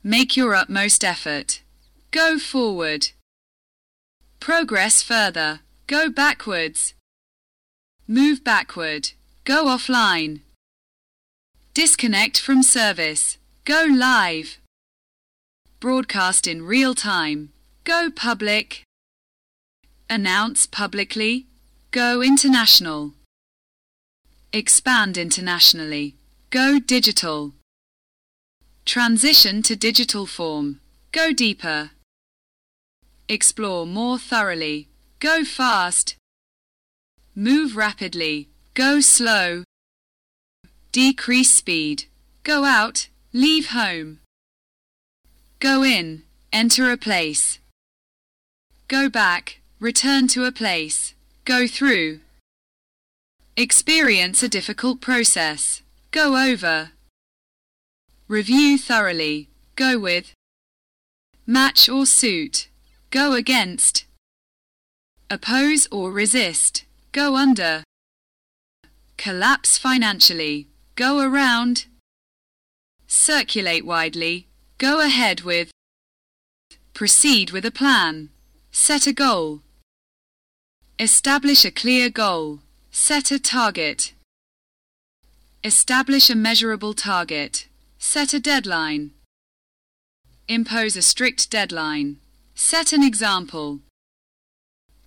Make your utmost effort. Go forward. Progress further. Go backwards. Move backward. Go offline. Disconnect from service. Go live. Broadcast in real time. Go public. Announce publicly. Go international. Expand internationally. Go digital. Transition to digital form. Go deeper. Explore more thoroughly. Go fast. Move rapidly. Go slow. Decrease speed. Go out. Leave home. Go in. Enter a place. Go back. Return to a place. Go through. Experience a difficult process. Go over. Review thoroughly. Go with. Match or suit. Go against. Oppose or resist. Go under. Collapse financially. Go around. Circulate widely. Go ahead with. Proceed with a plan. Set a goal. Establish a clear goal. Set a target. Establish a measurable target. Set a deadline. Impose a strict deadline. Set an example.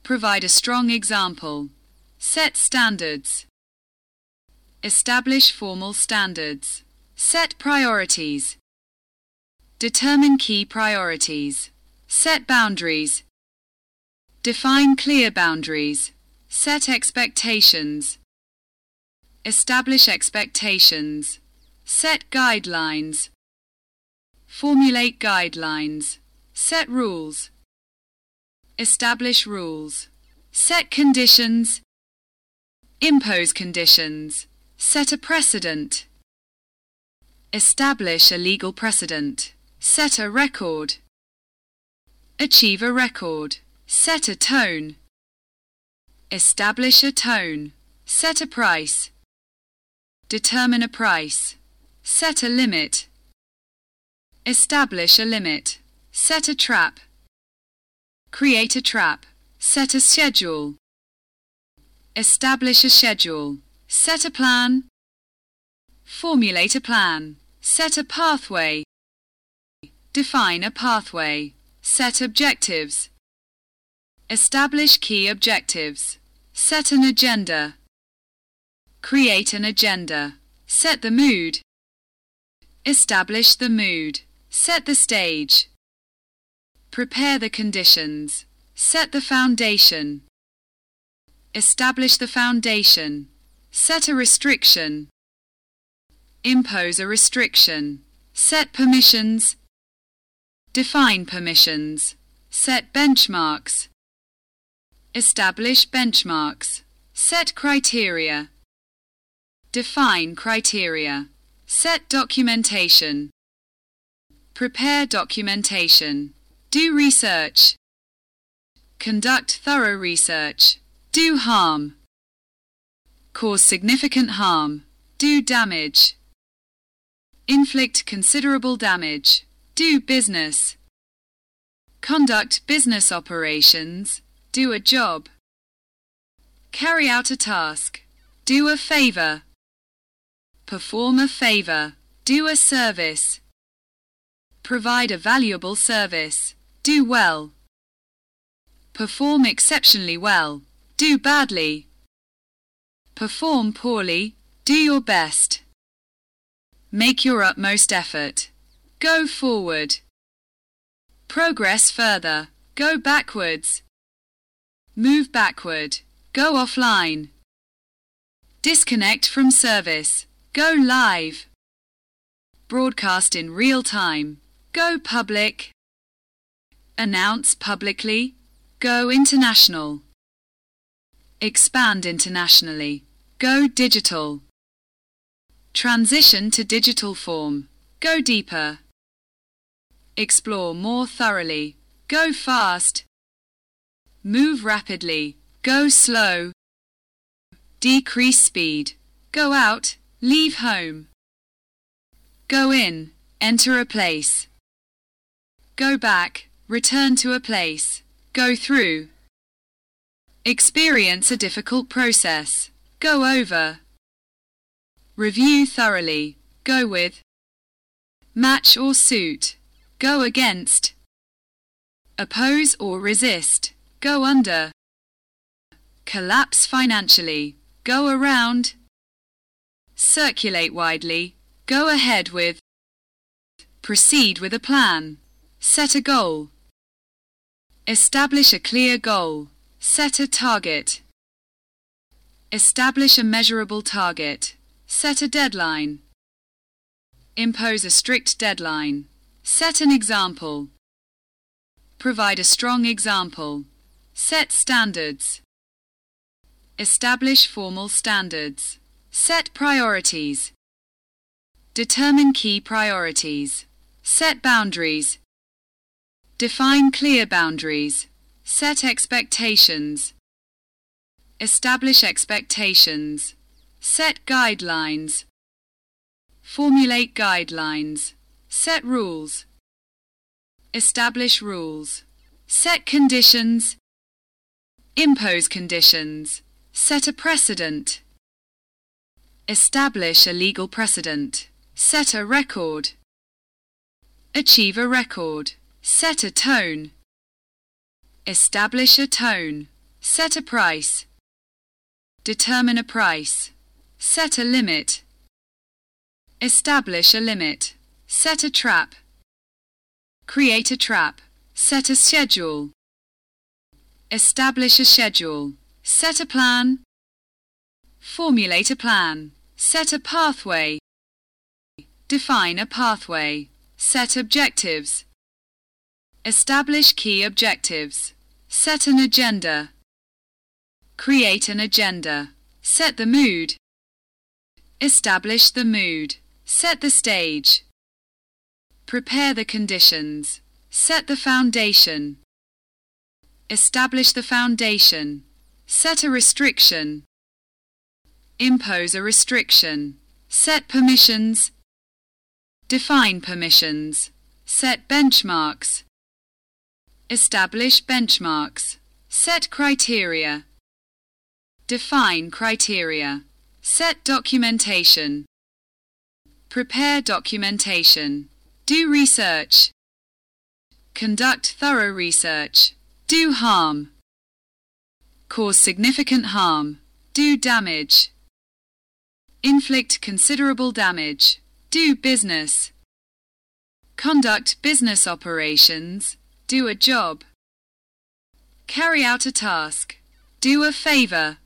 Provide a strong example. Set standards. Establish formal standards. Set priorities. Determine key priorities. Set boundaries. Define clear boundaries. Set expectations. Establish expectations. Set guidelines. Formulate guidelines. Set rules. Establish rules. Set conditions. Impose conditions. Set a precedent. Establish a legal precedent. Set a record. Achieve a record. Set a tone. Establish a tone. Set a price. Determine a price. Set a limit. Establish a limit. Set a trap. Create a trap. Set a schedule. Establish a schedule. Set a plan. Formulate a plan. Set a pathway. Define a pathway. Set objectives. Establish key objectives. Set an agenda. Create an agenda. Set the mood. Establish the mood. Set the stage. Prepare the conditions. Set the foundation. Establish the foundation. Set a restriction. Impose a restriction. Set permissions. Define permissions. Set benchmarks. Establish benchmarks. Set criteria. Define criteria. Set documentation. Prepare documentation. Do research. Conduct thorough research. Do harm. Cause significant harm. Do damage. Inflict considerable damage. Do business. Conduct business operations. Do a job. Carry out a task. Do a favor. Perform a favor. Do a service. Provide a valuable service. Do well. Perform exceptionally well. Do badly. Perform poorly, do your best. Make your utmost effort. Go forward. Progress further. Go backwards. Move backward. Go offline. Disconnect from service. Go live. Broadcast in real time. Go public. Announce publicly. Go international. Expand internationally. Go digital. Transition to digital form. Go deeper. Explore more thoroughly. Go fast. Move rapidly. Go slow. Decrease speed. Go out. Leave home. Go in. Enter a place. Go back. Return to a place. Go through. Experience a difficult process. Go over. Review thoroughly. Go with. Match or suit. Go against. Oppose or resist. Go under. Collapse financially. Go around. Circulate widely. Go ahead with. Proceed with a plan. Set a goal. Establish a clear goal. Set a target. Establish a measurable target. Set a deadline. Impose a strict deadline. Set an example. Provide a strong example. Set standards. Establish formal standards. Set priorities. Determine key priorities. Set boundaries. Define clear boundaries. Set expectations. Establish expectations. Set guidelines. Formulate guidelines. Set rules. Establish rules. Set conditions. Impose conditions. Set a precedent. Establish a legal precedent. Set a record. Achieve a record. Set a tone. Establish a tone. Set a price. Determine a price. Set a limit. Establish a limit. Set a trap. Create a trap. Set a schedule. Establish a schedule. Set a plan. Formulate a plan. Set a pathway. Define a pathway. Set objectives. Establish key objectives. Set an agenda. Create an agenda. Set the mood. Establish the mood. Set the stage. Prepare the conditions. Set the foundation. Establish the foundation. Set a restriction. Impose a restriction. Set permissions. Define permissions. Set benchmarks. Establish benchmarks. Set criteria. Define criteria. Set documentation. Prepare documentation. Do research. Conduct thorough research. Do harm. Cause significant harm. Do damage. Inflict considerable damage. Do business. Conduct business operations. Do a job. Carry out a task. Do a favor.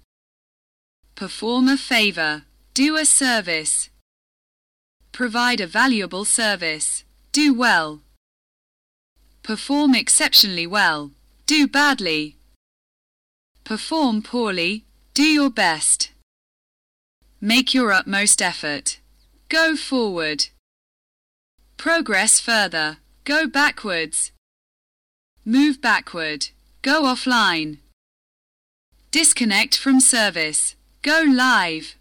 Perform a favor. Do a service. Provide a valuable service. Do well. Perform exceptionally well. Do badly. Perform poorly. Do your best. Make your utmost effort. Go forward. Progress further. Go backwards. Move backward. Go offline. Disconnect from service. Go live.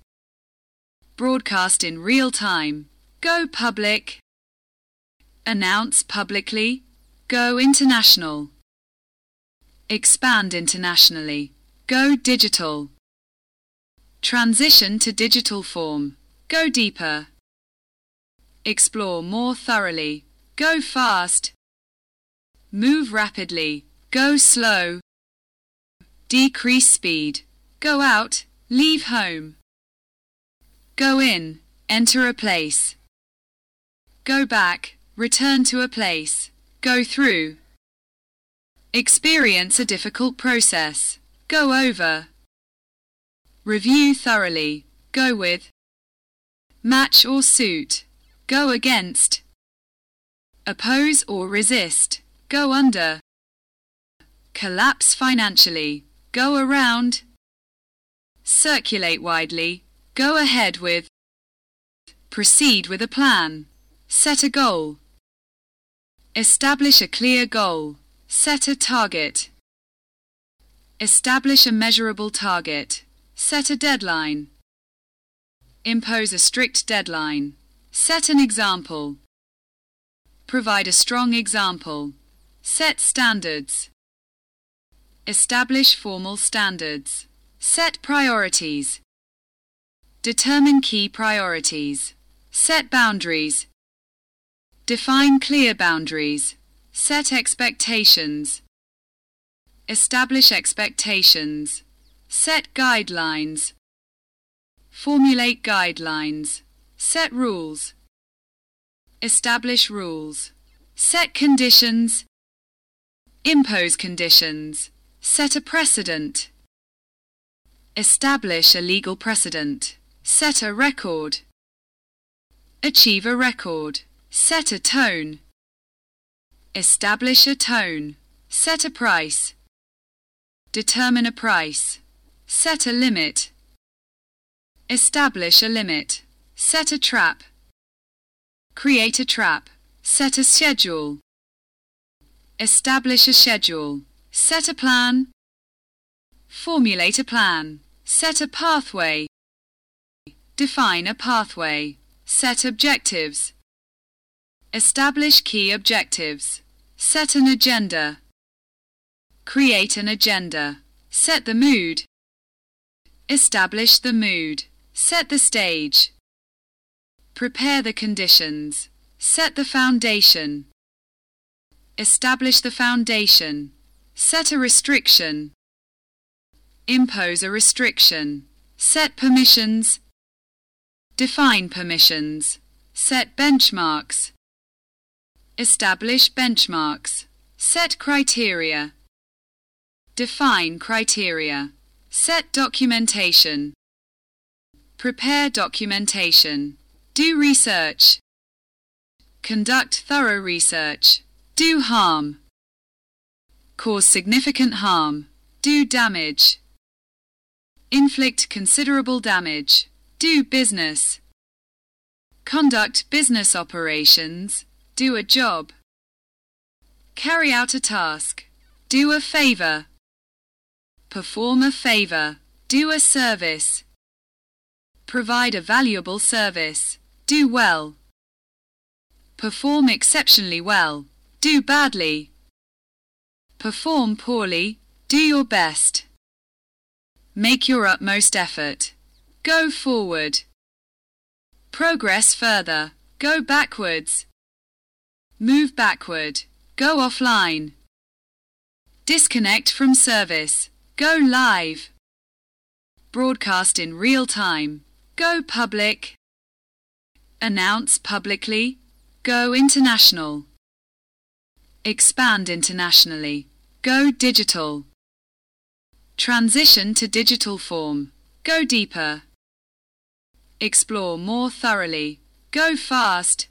Broadcast in real time. Go public. Announce publicly. Go international. Expand internationally. Go digital. Transition to digital form. Go deeper. Explore more thoroughly. Go fast. Move rapidly. Go slow. Decrease speed. Go out. Leave home. Go in, enter a place. Go back, return to a place. Go through. Experience a difficult process. Go over. Review thoroughly. Go with. Match or suit. Go against. Oppose or resist. Go under. Collapse financially. Go around. Circulate widely. Go ahead with. Proceed with a plan. Set a goal. Establish a clear goal. Set a target. Establish a measurable target. Set a deadline. Impose a strict deadline. Set an example. Provide a strong example. Set standards. Establish formal standards. Set priorities. Determine key priorities. Set boundaries. Define clear boundaries. Set expectations. Establish expectations. Set guidelines. Formulate guidelines. Set rules. Establish rules. Set conditions. Impose conditions. Set a precedent. Establish a legal precedent. Set a record. Achieve a record. Set a tone. Establish a tone. Set a price. Determine a price. Set a limit. Establish a limit. Set a trap. Create a trap. Set a schedule. Establish a schedule. Set a plan. Formulate a plan. Set a pathway. Define a pathway. Set objectives. Establish key objectives. Set an agenda. Create an agenda. Set the mood. Establish the mood. Set the stage. Prepare the conditions. Set the foundation. Establish the foundation. Set a restriction. Impose a restriction. Set permissions. Define permissions. Set benchmarks. Establish benchmarks. Set criteria. Define criteria. Set documentation. Prepare documentation. Do research. Conduct thorough research. Do harm. Cause significant harm. Do damage. Inflict considerable damage. Do business. Conduct business operations. Do a job. Carry out a task. Do a favor. Perform a favor. Do a service. Provide a valuable service. Do well. Perform exceptionally well. Do badly. Perform poorly. Do your best. Make your utmost effort. Go forward. Progress further. Go backwards. Move backward. Go offline. Disconnect from service. Go live. Broadcast in real time. Go public. Announce publicly. Go international. Expand internationally. Go digital. Transition to digital form. Go deeper. Explore more thoroughly. Go fast.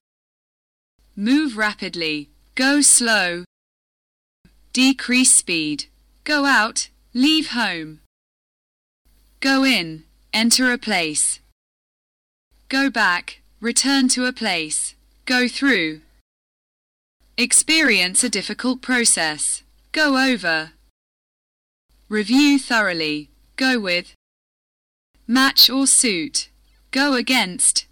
Move rapidly. Go slow. Decrease speed. Go out. Leave home. Go in. Enter a place. Go back. Return to a place. Go through. Experience a difficult process. Go over. Review thoroughly. Go with. Match or suit. Go against.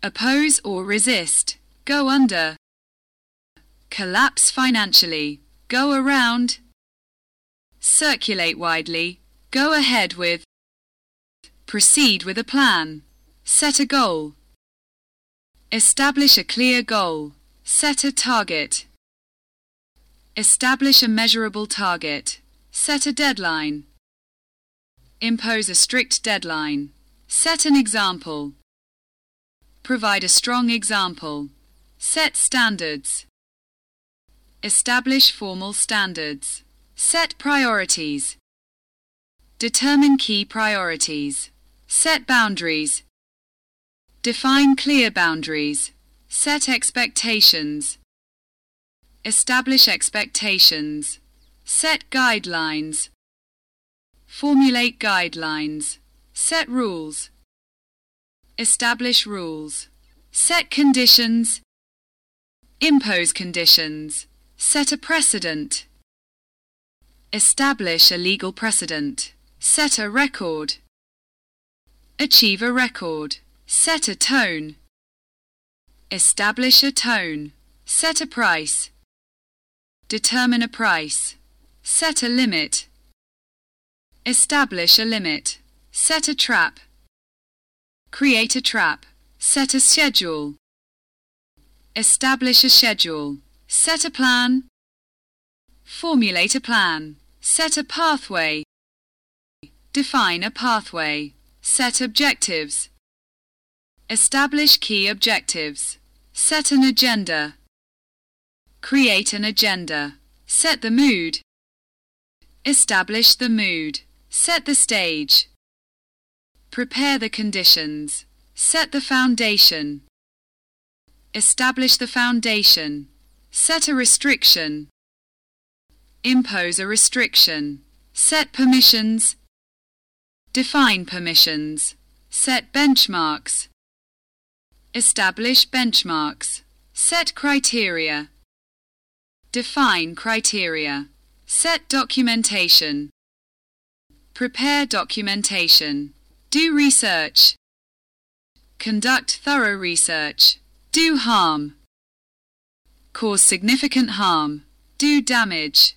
Oppose or resist. Go under. Collapse financially. Go around. Circulate widely. Go ahead with. Proceed with a plan. Set a goal. Establish a clear goal. Set a target. Establish a measurable target. Set a deadline. Impose a strict deadline. Set an example. Provide a strong example. Set standards. Establish formal standards. Set priorities. Determine key priorities. Set boundaries. Define clear boundaries. Set expectations. Establish expectations. Set guidelines. Formulate guidelines. Set rules. Establish rules. Set conditions. Impose conditions. Set a precedent. Establish a legal precedent. Set a record. Achieve a record. Set a tone. Establish a tone. Set a price. Determine a price. Set a limit. Establish a limit. Set a trap. Create a trap. Set a schedule. Establish a schedule. Set a plan. Formulate a plan. Set a pathway. Define a pathway. Set objectives. Establish key objectives. Set an agenda. Create an agenda. Set the mood. Establish the mood. Set the stage. Prepare the conditions. Set the foundation. Establish the foundation. Set a restriction. Impose a restriction. Set permissions. Define permissions. Set benchmarks. Establish benchmarks. Set criteria. Define criteria. Set documentation. Prepare documentation. Do research. Conduct thorough research. Do harm. Cause significant harm. Do damage.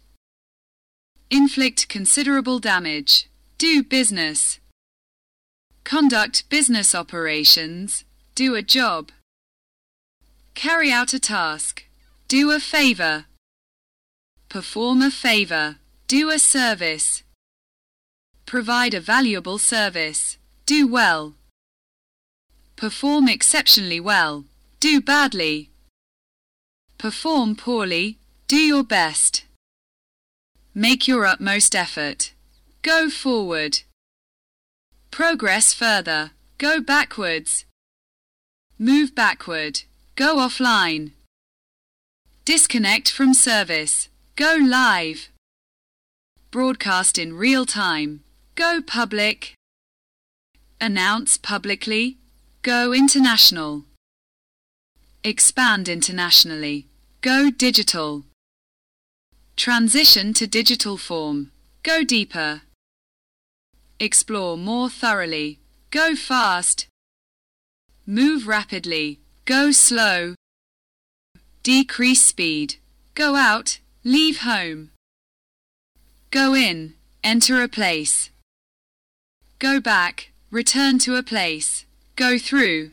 Inflict considerable damage. Do business. Conduct business operations. Do a job. Carry out a task. Do a favor. Perform a favor. Do a service. Provide a valuable service. Do well. Perform exceptionally well. Do badly. Perform poorly. Do your best. Make your utmost effort. Go forward. Progress further. Go backwards. Move backward. Go offline. Disconnect from service. Go live. Broadcast in real time. Go public. Announce publicly. Go international. Expand internationally. Go digital. Transition to digital form. Go deeper. Explore more thoroughly. Go fast. Move rapidly. Go slow. Decrease speed. Go out. Leave home. Go in. Enter a place. Go back. Return to a place. Go through.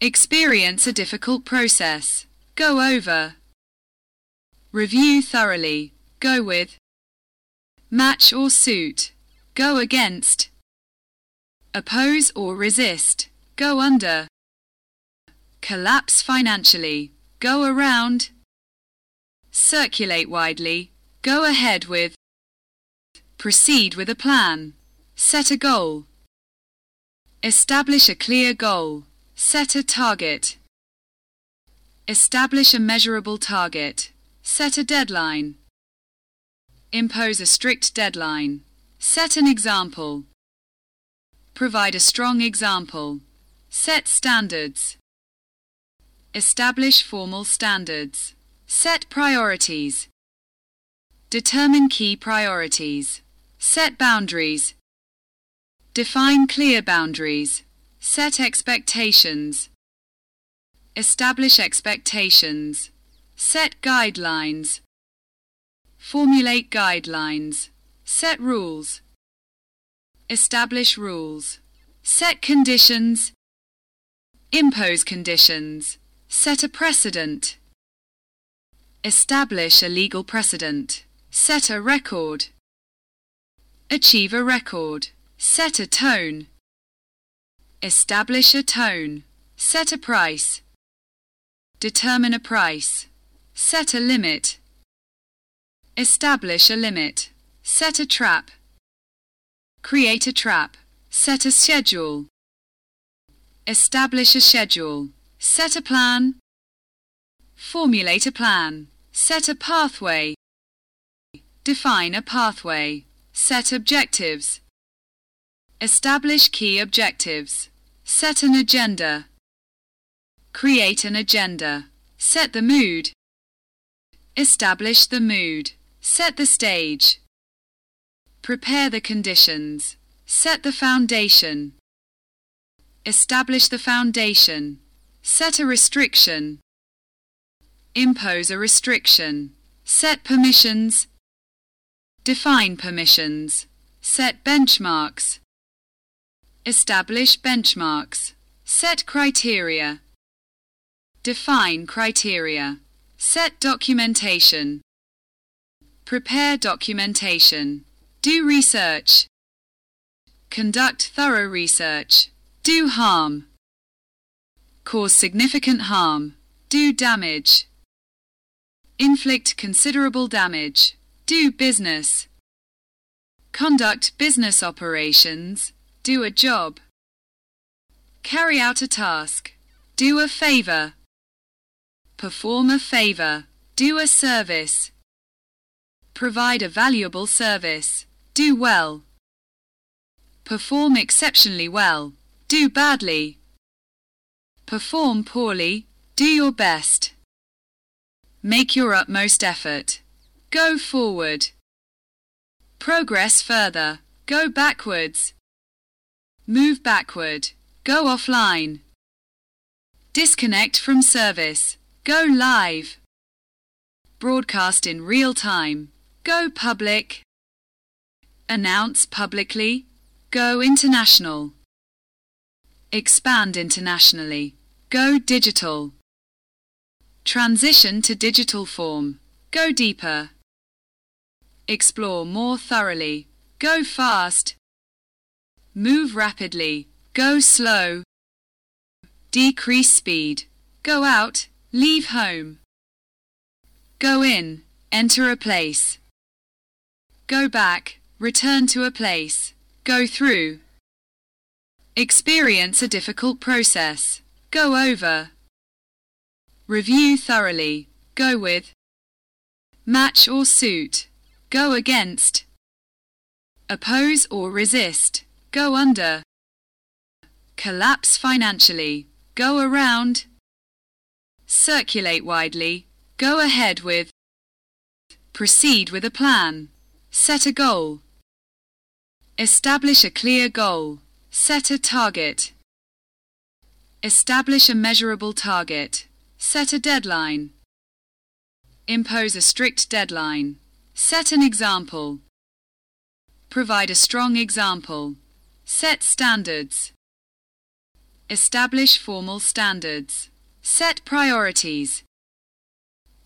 Experience a difficult process. Go over. Review thoroughly. Go with. Match or suit. Go against. Oppose or resist. Go under. Collapse financially. Go around. Circulate widely. Go ahead with. Proceed with a plan. Set a goal. Establish a clear goal. Set a target. Establish a measurable target. Set a deadline. Impose a strict deadline. Set an example. Provide a strong example. Set standards. Establish formal standards. Set priorities. Determine key priorities. Set boundaries. Define clear boundaries. Set expectations. Establish expectations. Set guidelines. Formulate guidelines. Set rules. Establish rules. Set conditions. Impose conditions. Set a precedent. Establish a legal precedent. Set a record. Achieve a record. Set a tone. Establish a tone. Set a price. Determine a price. Set a limit. Establish a limit. Set a trap. Create a trap. Set a schedule. Establish a schedule. Set a plan. Formulate a plan. Set a pathway. Define a pathway. Set objectives. Establish key objectives. Set an agenda. Create an agenda. Set the mood. Establish the mood. Set the stage. Prepare the conditions. Set the foundation. Establish the foundation. Set a restriction. Impose a restriction. Set permissions. Define permissions. Set benchmarks. Establish benchmarks. Set criteria. Define criteria. Set documentation. Prepare documentation. Do research. Conduct thorough research. Do harm. Cause significant harm. Do damage. Inflict considerable damage. Do business. Conduct business operations. Do a job. Carry out a task. Do a favor. Perform a favor. Do a service. Provide a valuable service. Do well. Perform exceptionally well. Do badly. Perform poorly. Do your best. Make your utmost effort. Go forward. Progress further. Go backwards. Move backward. Go offline. Disconnect from service. Go live. Broadcast in real time. Go public. Announce publicly. Go international. Expand internationally. Go digital. Transition to digital form. Go deeper. Explore more thoroughly. Go fast. Move rapidly. Go slow. Decrease speed. Go out. Leave home. Go in. Enter a place. Go back. Return to a place. Go through. Experience a difficult process. Go over. Review thoroughly. Go with. Match or suit. Go against. Oppose or resist. Go under. Collapse financially. Go around. Circulate widely. Go ahead with. Proceed with a plan. Set a goal. Establish a clear goal. Set a target. Establish a measurable target. Set a deadline. Impose a strict deadline. Set an example. Provide a strong example. Set standards. Establish formal standards. Set priorities.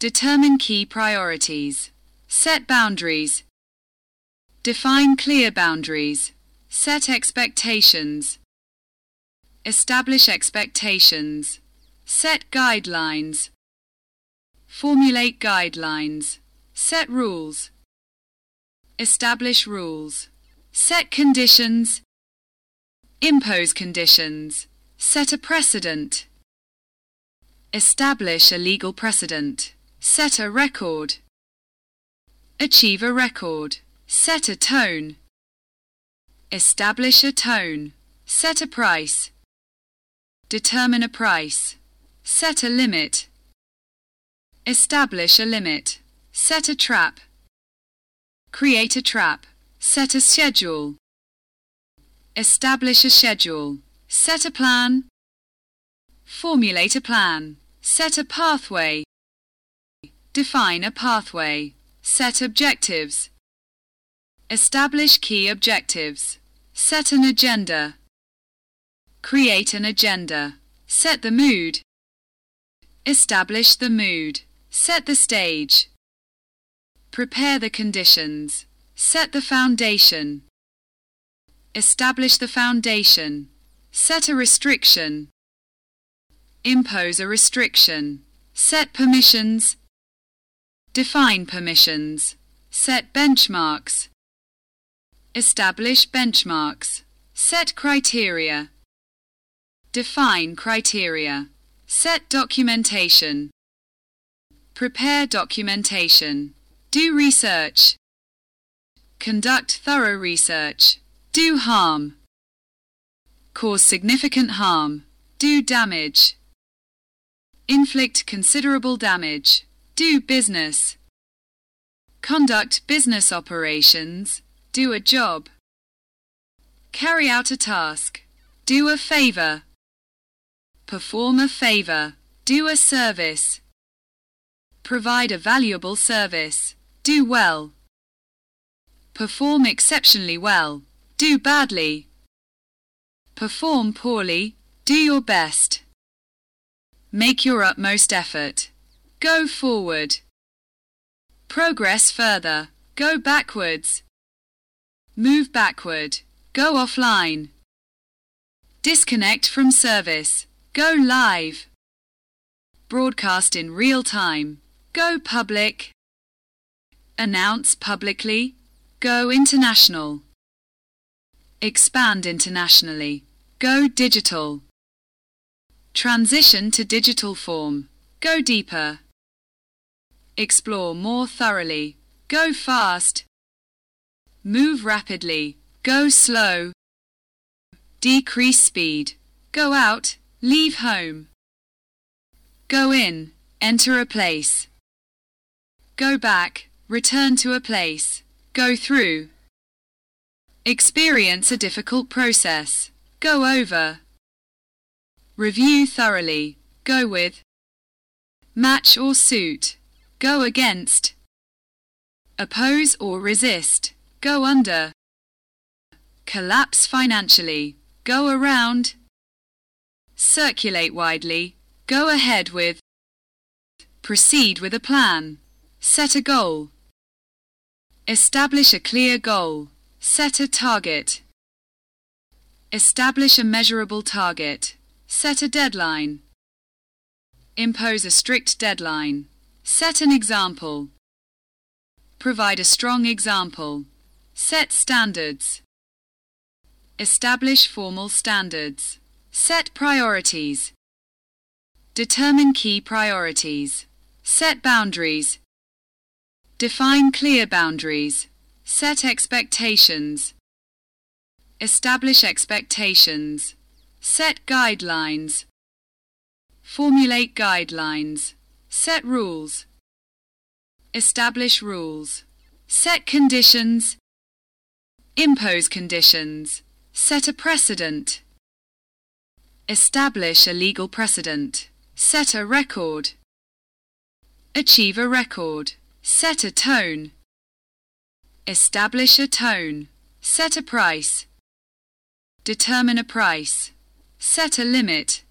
Determine key priorities. Set boundaries. Define clear boundaries. Set expectations. Establish expectations. Set guidelines. Formulate guidelines. Set rules. Establish rules. Set conditions. Impose conditions. Set a precedent. Establish a legal precedent. Set a record. Achieve a record. Set a tone. Establish a tone. Set a price. Determine a price. Set a limit. Establish a limit. Set a trap. Create a trap. Set a schedule. Establish a schedule. Set a plan. Formulate a plan. Set a pathway. Define a pathway. Set objectives. Establish key objectives. Set an agenda. Create an agenda. Set the mood. Establish the mood. Set the stage. Prepare the conditions. Set the foundation. Establish the foundation. Set a restriction. Impose a restriction. Set permissions. Define permissions. Set benchmarks. Establish benchmarks. Set criteria. Define criteria. Set documentation. Prepare documentation. Do research. Conduct thorough research. Do harm. Cause significant harm. Do damage. Inflict considerable damage. Do business. Conduct business operations. Do a job. Carry out a task. Do a favor. Perform a favor. Do a service. Provide a valuable service. Do well. Perform exceptionally well. Do badly. Perform poorly. Do your best. Make your utmost effort. Go forward. Progress further. Go backwards. Move backward. Go offline. Disconnect from service. Go live. Broadcast in real time. Go public. Announce publicly. Go international. Expand internationally. Go digital. Transition to digital form. Go deeper. Explore more thoroughly. Go fast. Move rapidly. Go slow. Decrease speed. Go out. Leave home. Go in. Enter a place. Go back. Return to a place. Go through. Experience a difficult process. Go over. Review thoroughly. Go with. Match or suit. Go against. Oppose or resist. Go under. Collapse financially. Go around. Circulate widely. Go ahead with. Proceed with a plan. Set a goal. Establish a clear goal. Set a target. Establish a measurable target. Set a deadline. Impose a strict deadline. Set an example. Provide a strong example. Set standards. Establish formal standards. Set priorities. Determine key priorities. Set boundaries. Define clear boundaries. Set expectations. Establish expectations. Set guidelines. Formulate guidelines. Set rules. Establish rules. Set conditions. Impose conditions. Set a precedent. Establish a legal precedent. Set a record. Achieve a record. Set a tone. Establish a tone. Set a price. Determine a price. Set a limit.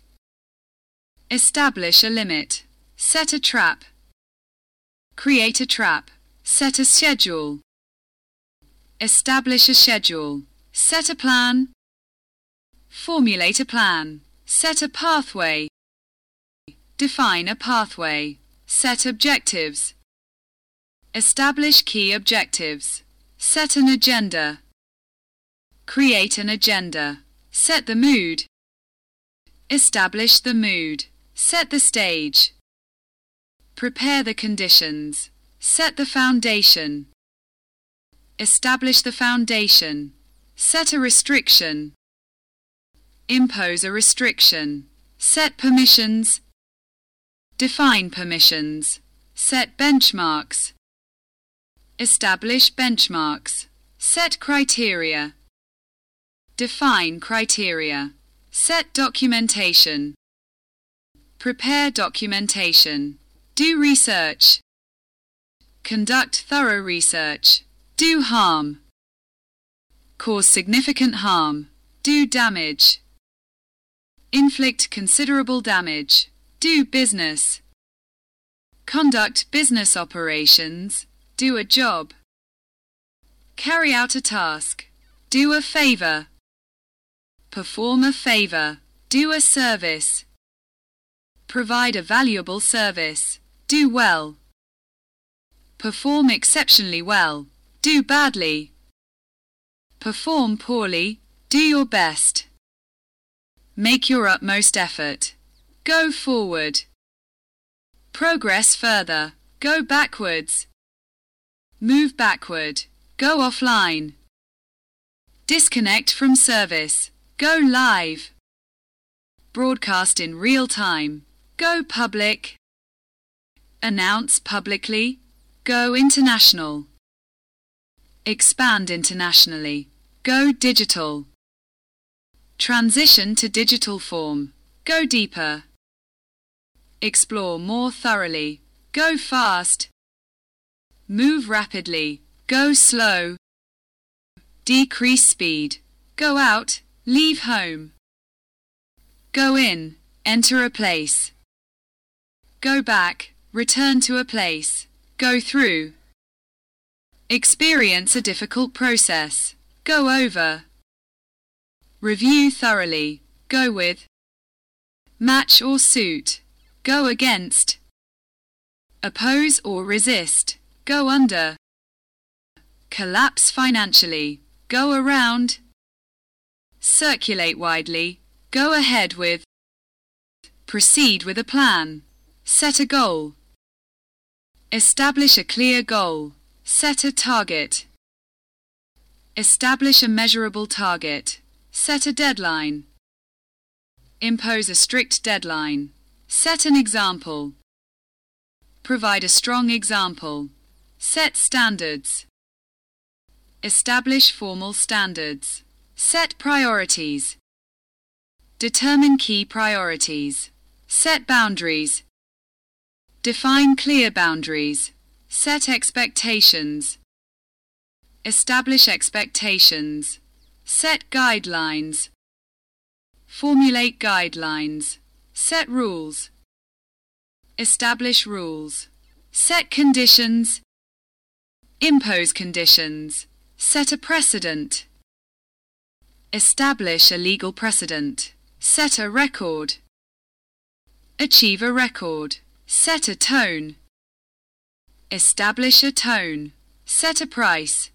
Establish a limit. Set a trap. Create a trap. Set a schedule. Establish a schedule. Set a plan. Formulate a plan. Set a pathway. Define a pathway. Set objectives. Establish key objectives. Set an agenda. Create an agenda. Set the mood. Establish the mood. Set the stage. Prepare the conditions. Set the foundation. Establish the foundation. Set a restriction. Impose a restriction. Set permissions. Define permissions. Set benchmarks. Establish benchmarks. Set criteria. Define criteria. Set documentation. Prepare documentation. Do research. Conduct thorough research. Do harm. Cause significant harm. Do damage. Inflict considerable damage. Do business. Conduct business operations. Do a job. Carry out a task. Do a favor. Perform a favor. Do a service. Provide a valuable service. Do well. Perform exceptionally well. Do badly. Perform poorly. Do your best. Make your utmost effort. Go forward. Progress further. Go backwards. Move backward. Go offline. Disconnect from service. Go live. Broadcast in real time. Go public. Announce publicly. Go international. Expand internationally. Go digital. Transition to digital form. Go deeper. Explore more thoroughly. Go fast. Move rapidly. Go slow. Decrease speed. Go out. Leave home. Go in. Enter a place. Go back. Return to a place. Go through. Experience a difficult process. Go over. Review thoroughly. Go with. Match or suit. Go against. Oppose or resist. Go under. Collapse financially. Go around. Circulate widely. Go ahead with. Proceed with a plan. Set a goal. Establish a clear goal. Set a target. Establish a measurable target. Set a deadline. Impose a strict deadline. Set an example. Provide a strong example. Set standards. Establish formal standards. Set priorities. Determine key priorities. Set boundaries. Define clear boundaries. Set expectations. Establish expectations. Set guidelines. Formulate guidelines. Set rules. Establish rules. Set conditions. Impose conditions. Set a precedent. Establish a legal precedent. Set a record. Achieve a record. Set a tone. Establish a tone. Set a price.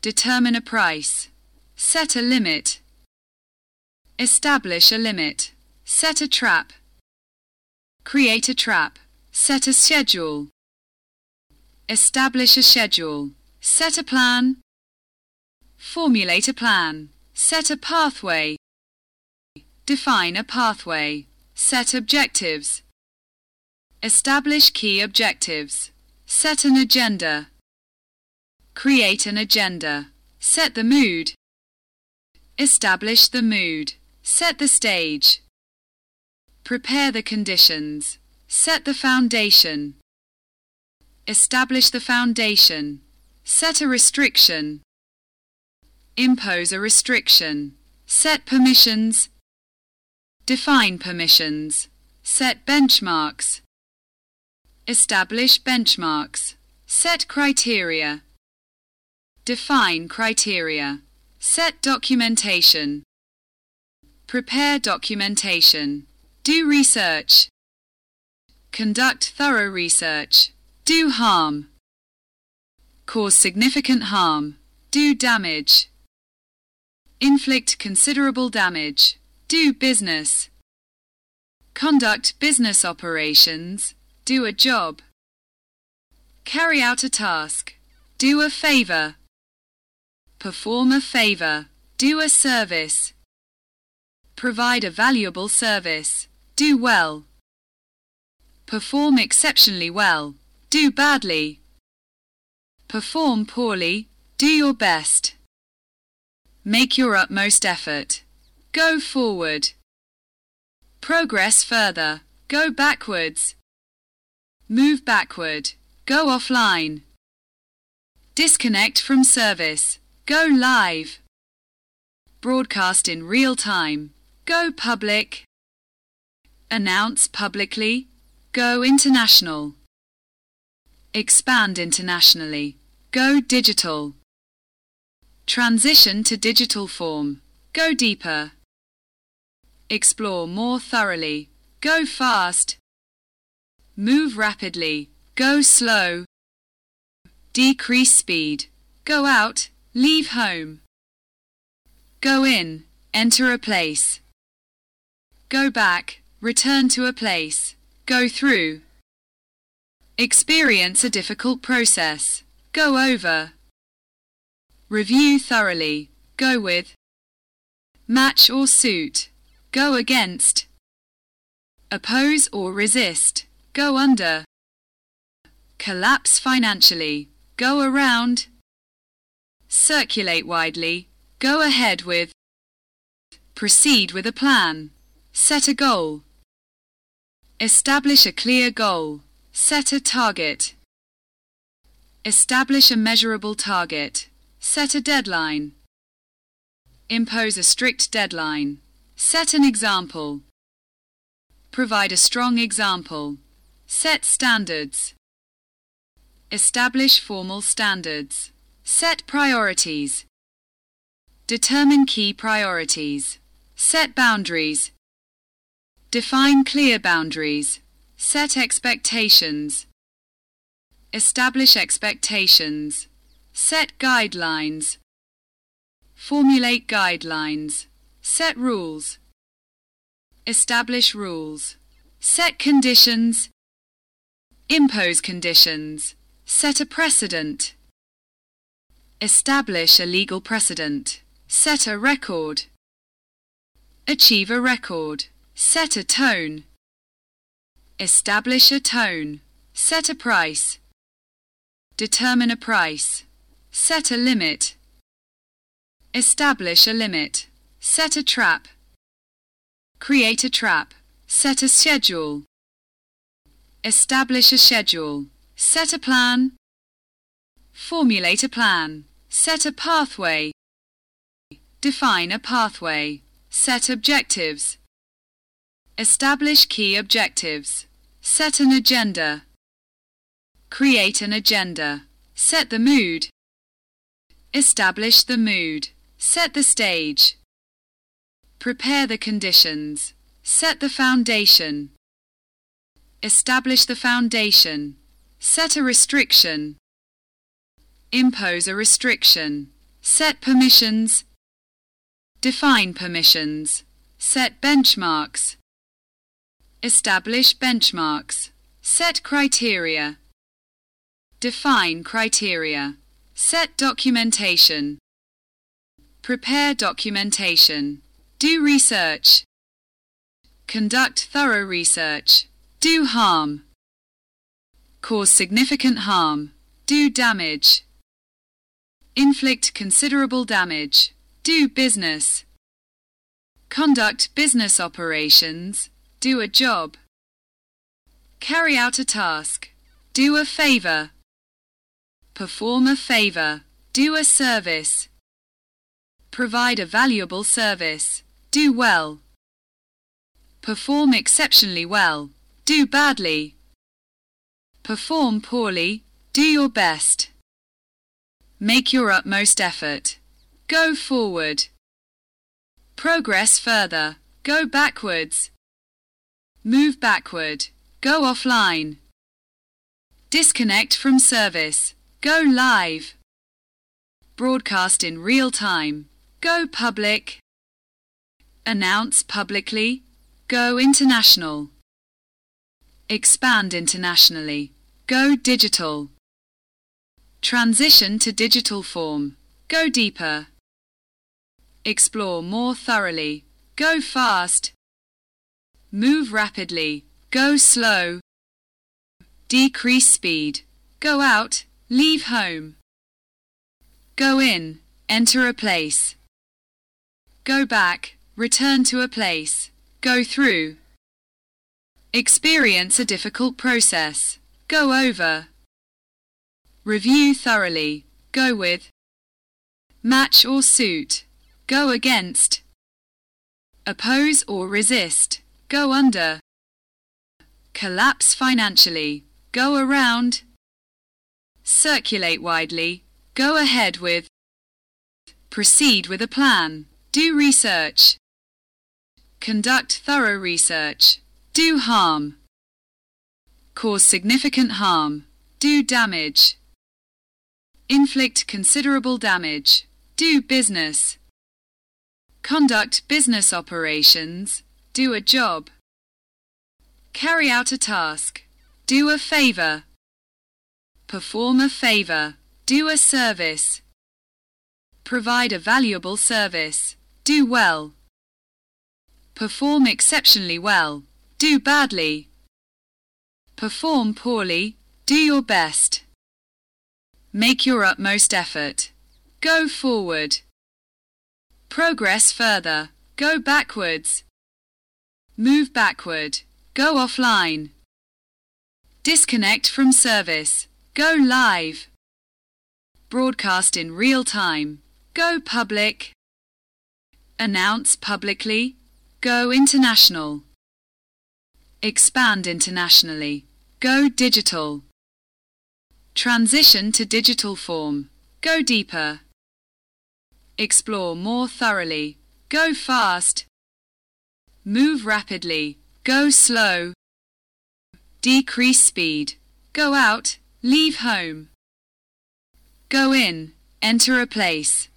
Determine a price. Set a limit. Establish a limit. Set a trap. Create a trap. Set a schedule. Establish a schedule. Set a plan. Formulate a plan. Set a pathway. Define a pathway. Set objectives. Establish key objectives. Set an agenda. Create an agenda. Set the mood. Establish the mood. Set the stage. Prepare the conditions. Set the foundation. Establish the foundation. Set a restriction. Impose a restriction. Set permissions. Define permissions. Set benchmarks. Establish benchmarks. Set criteria. Define criteria. Set documentation. Prepare documentation. Do research. Conduct thorough research. Do harm. Cause significant harm. Do damage. Inflict considerable damage. Do business. Conduct business operations. Do a job. Carry out a task. Do a favor. Perform a favor. Do a service. Provide a valuable service. Do well. Perform exceptionally well. Do badly. Perform poorly. Do your best. Make your utmost effort. Go forward. Progress further. Go backwards. Move backward. Go offline. Disconnect from service. Go live. Broadcast in real time. Go public. Announce publicly. Go international. Expand internationally. Go digital. Transition to digital form. go deeper. Explore more thoroughly, go fast. Move rapidly, go slow. Decrease speed, go out, leave home. Go in, enter a place. Go back, return to a place, go through. Experience a difficult process, go over. Review thoroughly, go with. Match or suit, go against. Oppose or resist, go under. Collapse financially, go around. Circulate widely, go ahead with. Proceed with a plan, set a goal. Establish a clear goal, set a target. Establish a measurable target, set a deadline. Impose a strict deadline. Set an example. Provide a strong example. Set standards. Establish formal standards. Set priorities. Determine key priorities. Set boundaries. Define clear boundaries. Set expectations. Establish expectations. Set guidelines. Formulate guidelines. Set rules. Establish rules. Set conditions. Impose conditions. Set a precedent. Establish a legal precedent. Set a record. Achieve a record. Set a tone. Establish a tone. Set a price. Determine a price. Set a limit. Establish a limit. Set a trap. Create a trap. Set a schedule. Establish a schedule. Set a plan. Formulate a plan. Set a pathway. Define a pathway. Set objectives. Establish key objectives. Set an agenda. Create an agenda. Set the mood. Establish the mood. Set the stage. Prepare the conditions. Set the foundation. Establish the foundation. Set a restriction. Impose a restriction. Set permissions. Define permissions. Set benchmarks. Establish benchmarks. Set criteria. Define criteria. Set documentation. Prepare documentation. Do research. Conduct thorough research. Do harm. Cause significant harm. Do damage. Inflict considerable damage. Do business. Conduct business operations. Do a job. Carry out a task. Do a favor. Perform a favor. Do a service. Provide a valuable service. Do well. Perform exceptionally well. Do badly. Perform poorly. Do your best. Make your utmost effort. Go forward. Progress further. Go backwards. Move backward. Go offline. Disconnect from service. Go live. Broadcast in real time. Go public. Announce publicly. Go international. Expand internationally. Go digital. Transition to digital form. Go deeper. Explore more thoroughly. Go fast. Move rapidly. Go slow. Decrease speed. Go out. Leave home. Go in. Enter a place. Go back, return to a place, go through. Experience a difficult process, go over. Review thoroughly, go with. Match or suit, go against. Oppose or resist, go under. Collapse financially, go around. Circulate widely, go ahead with. Proceed with a plan. Do research. Conduct thorough research. Do harm. Cause significant harm. Do damage. Inflict considerable damage. Do business. Conduct business operations. Do a job. Carry out a task. Do a favor. Perform a favor. Do a service. Provide a valuable service. Do well. Perform exceptionally well. Do badly. Perform poorly. Do your best. Make your utmost effort. Go forward. Progress further. Go backwards. Move backward. Go offline. Disconnect from service. Go live. Broadcast in real time. Go public. Announce publicly. Go international. Expand internationally. Go digital. Transition to digital form. Go deeper. Explore more thoroughly. Go fast. Move rapidly. Go slow. Decrease speed. Go out. Leave home. Go in. Enter a place.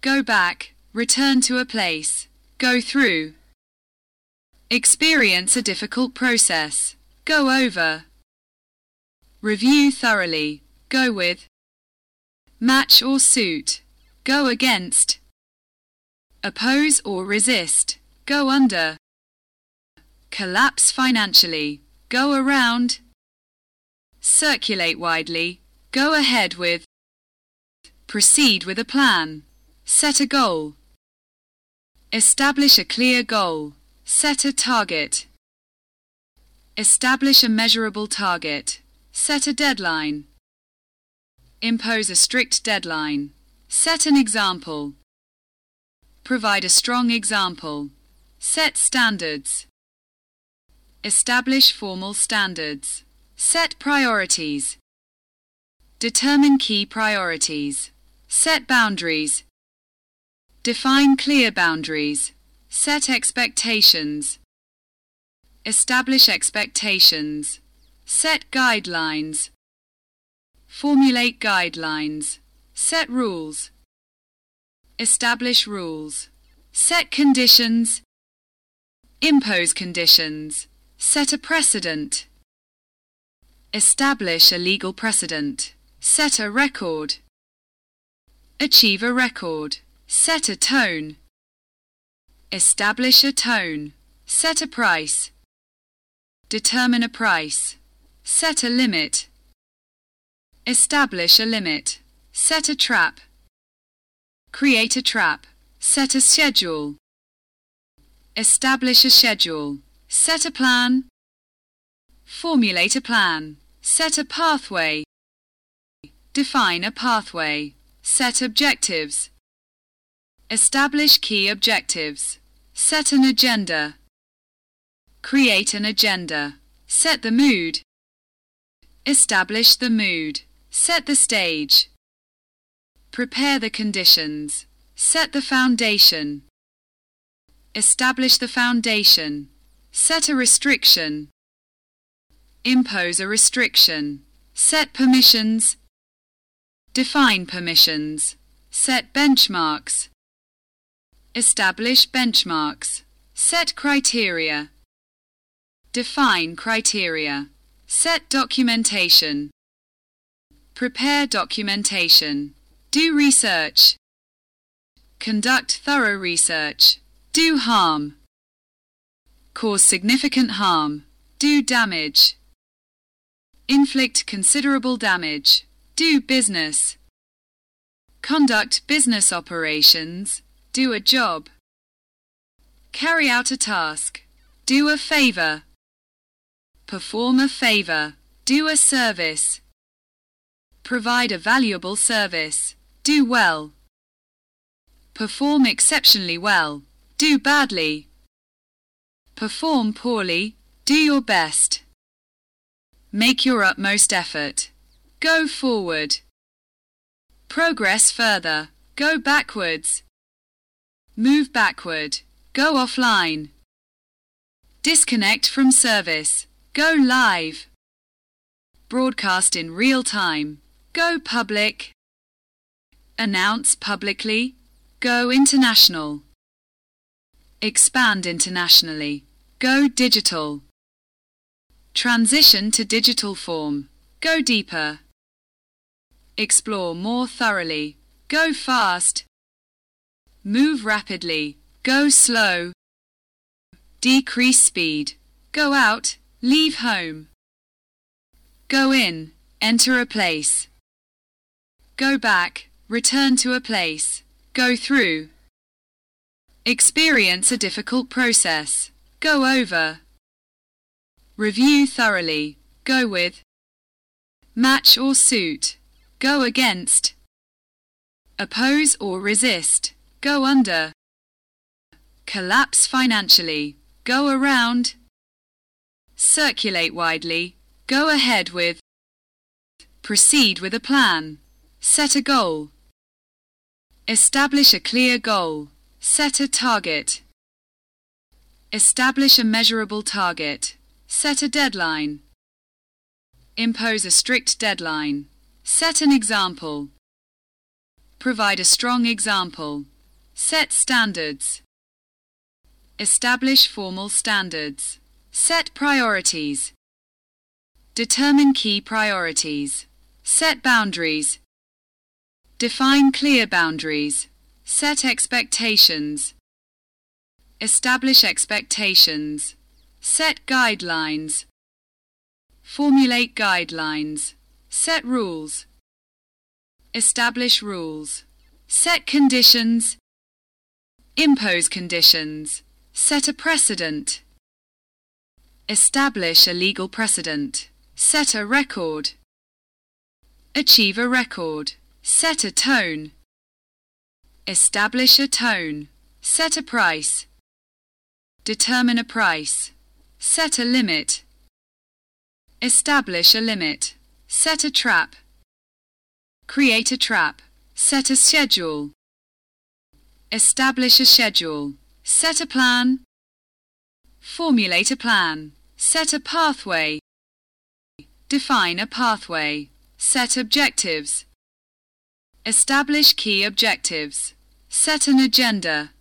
Go back. Return to a place. Go through. Experience a difficult process. Go over. Review thoroughly. Go with. Match or suit. Go against. Oppose or resist. Go under. Collapse financially. Go around. Circulate widely. Go ahead with. Proceed with a plan. Set a goal. Establish a clear goal. Set a target. Establish a measurable target. Set a deadline. Impose a strict deadline. Set an example. Provide a strong example. Set standards. Establish formal standards. Set priorities. Determine key priorities. Set boundaries. Define clear boundaries. Set expectations. Establish expectations. Set guidelines. Formulate guidelines. Set rules. Establish rules. Set conditions. Impose conditions. Set a precedent. Establish a legal precedent. Set a record. Achieve a record. Set a tone. Establish a tone. Set a price. Determine a price. Set a limit. Establish a limit. Set a trap. Create a trap. Set a schedule. Establish a schedule. Set a plan. Formulate a plan. Set a pathway. Define a pathway. Set objectives. Establish key objectives. Set an agenda. Create an agenda. Set the mood. Establish the mood. Set the stage. Prepare the conditions. Set the foundation. Establish the foundation. Set a restriction. Impose a restriction. Set permissions. Define permissions. Set benchmarks. Establish benchmarks. Set criteria. Define criteria. Set documentation. Prepare documentation. Do research. Conduct thorough research. Do harm. Cause significant harm. Do damage. Inflict considerable damage. Do business. Conduct business operations. Do a job. Carry out a task. Do a favor. Perform a favor. Do a service. Provide a valuable service. Do well. Perform exceptionally well. Do badly. Perform poorly. Do your best. Make your utmost effort. Go forward. Progress further. Go backwards. Move backward. Go offline. Disconnect from service. Go live. Broadcast in real time. Go public. Announce publicly. Go international. Expand internationally. Go digital. Transition to digital form. Go deeper. Explore more thoroughly. Go fast. Move rapidly. Go slow. Decrease speed. Go out. Leave home. Go in. Enter a place. Go back. Return to a place. Go through. Experience a difficult process. Go over. Review thoroughly. Go with. Match or suit. Go against. Oppose or resist. Go under. Collapse financially. Go around. Circulate widely. Go ahead with. Proceed with a plan. Set a goal. Establish a clear goal. Set a target. Establish a measurable target. Set a deadline. Impose a strict deadline. Set an example. Provide a strong example. Set standards. Establish formal standards. Set priorities. Determine key priorities. Set boundaries. Define clear boundaries. Set expectations. Establish expectations. Set guidelines. Formulate guidelines. Set rules. Establish rules. Set conditions. Impose conditions. Set a precedent. Establish a legal precedent. Set a record. Achieve a record. Set a tone. Establish a tone. Set a price. Determine a price. Set a limit. Establish a limit. Set a trap. Create a trap. Set a schedule. Establish a schedule. Set a plan. Formulate a plan. Set a pathway. Define a pathway. Set objectives. Establish key objectives. Set an agenda.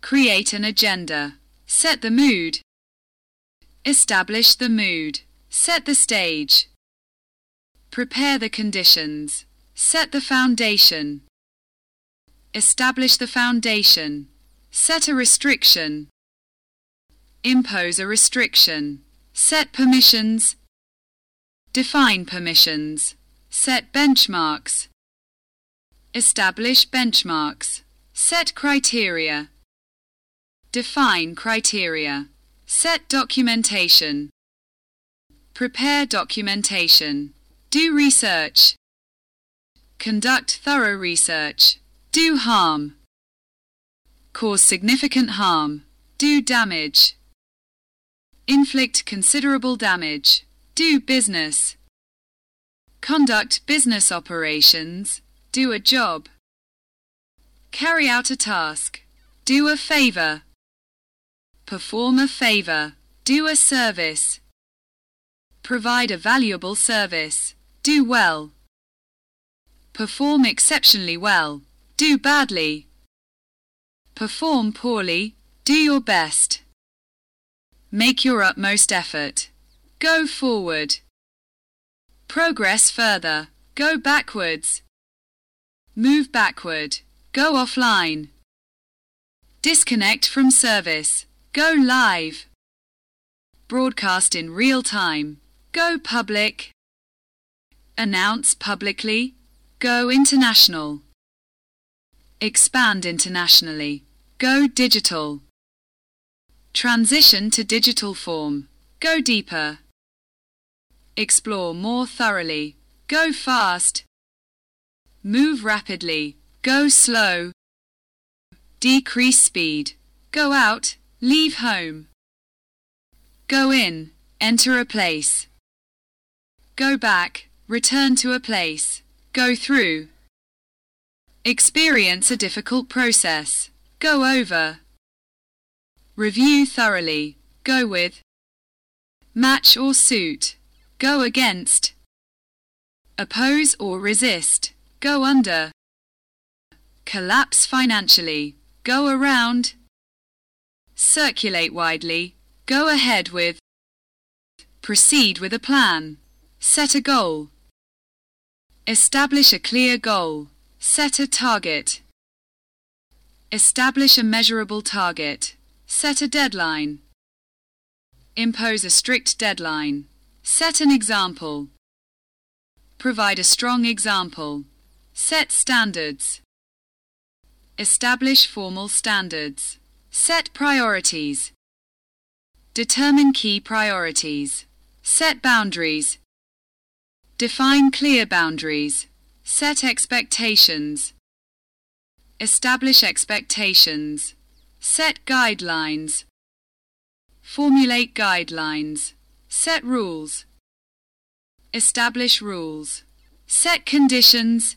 Create an agenda. Set the mood. Establish the mood. Set the stage. Prepare the conditions. Set the foundation. Establish the foundation. Set a restriction. Impose a restriction. Set permissions. Define permissions. Set benchmarks. Establish benchmarks. Set criteria. Define criteria. Set documentation. Prepare documentation. Do research. Conduct thorough research. Do harm. Cause significant harm. Do damage. Inflict considerable damage. Do business. Conduct business operations. Do a job. Carry out a task. Do a favor. Perform a favor. Do a service. Provide a valuable service. Do well. Perform exceptionally well. Do badly. Perform poorly. Do your best. Make your utmost effort. Go forward. Progress further. Go backwards. Move backward. Go offline. Disconnect from service. Go live. Broadcast in real time. Go public. Announce publicly. Go international. Expand internationally. Go digital. Transition to digital form. Go deeper. Explore more thoroughly. Go fast. Move rapidly. Go slow. Decrease speed. Go out. Leave home. Go in. Enter a place. Go back. Return to a place. Go through. Experience a difficult process. Go over. Review thoroughly. Go with. Match or suit. Go against. Oppose or resist. Go under. Collapse financially. Go around. Circulate widely. Go ahead with. Proceed with a plan. Set a goal. Establish a clear goal. Set a target. Establish a measurable target. Set a deadline. Impose a strict deadline. Set an example. Provide a strong example. Set standards. Establish formal standards. Set priorities. Determine key priorities. Set boundaries. Define clear boundaries. Set expectations. Establish expectations. Set guidelines. Formulate guidelines. Set rules. Establish rules. Set conditions.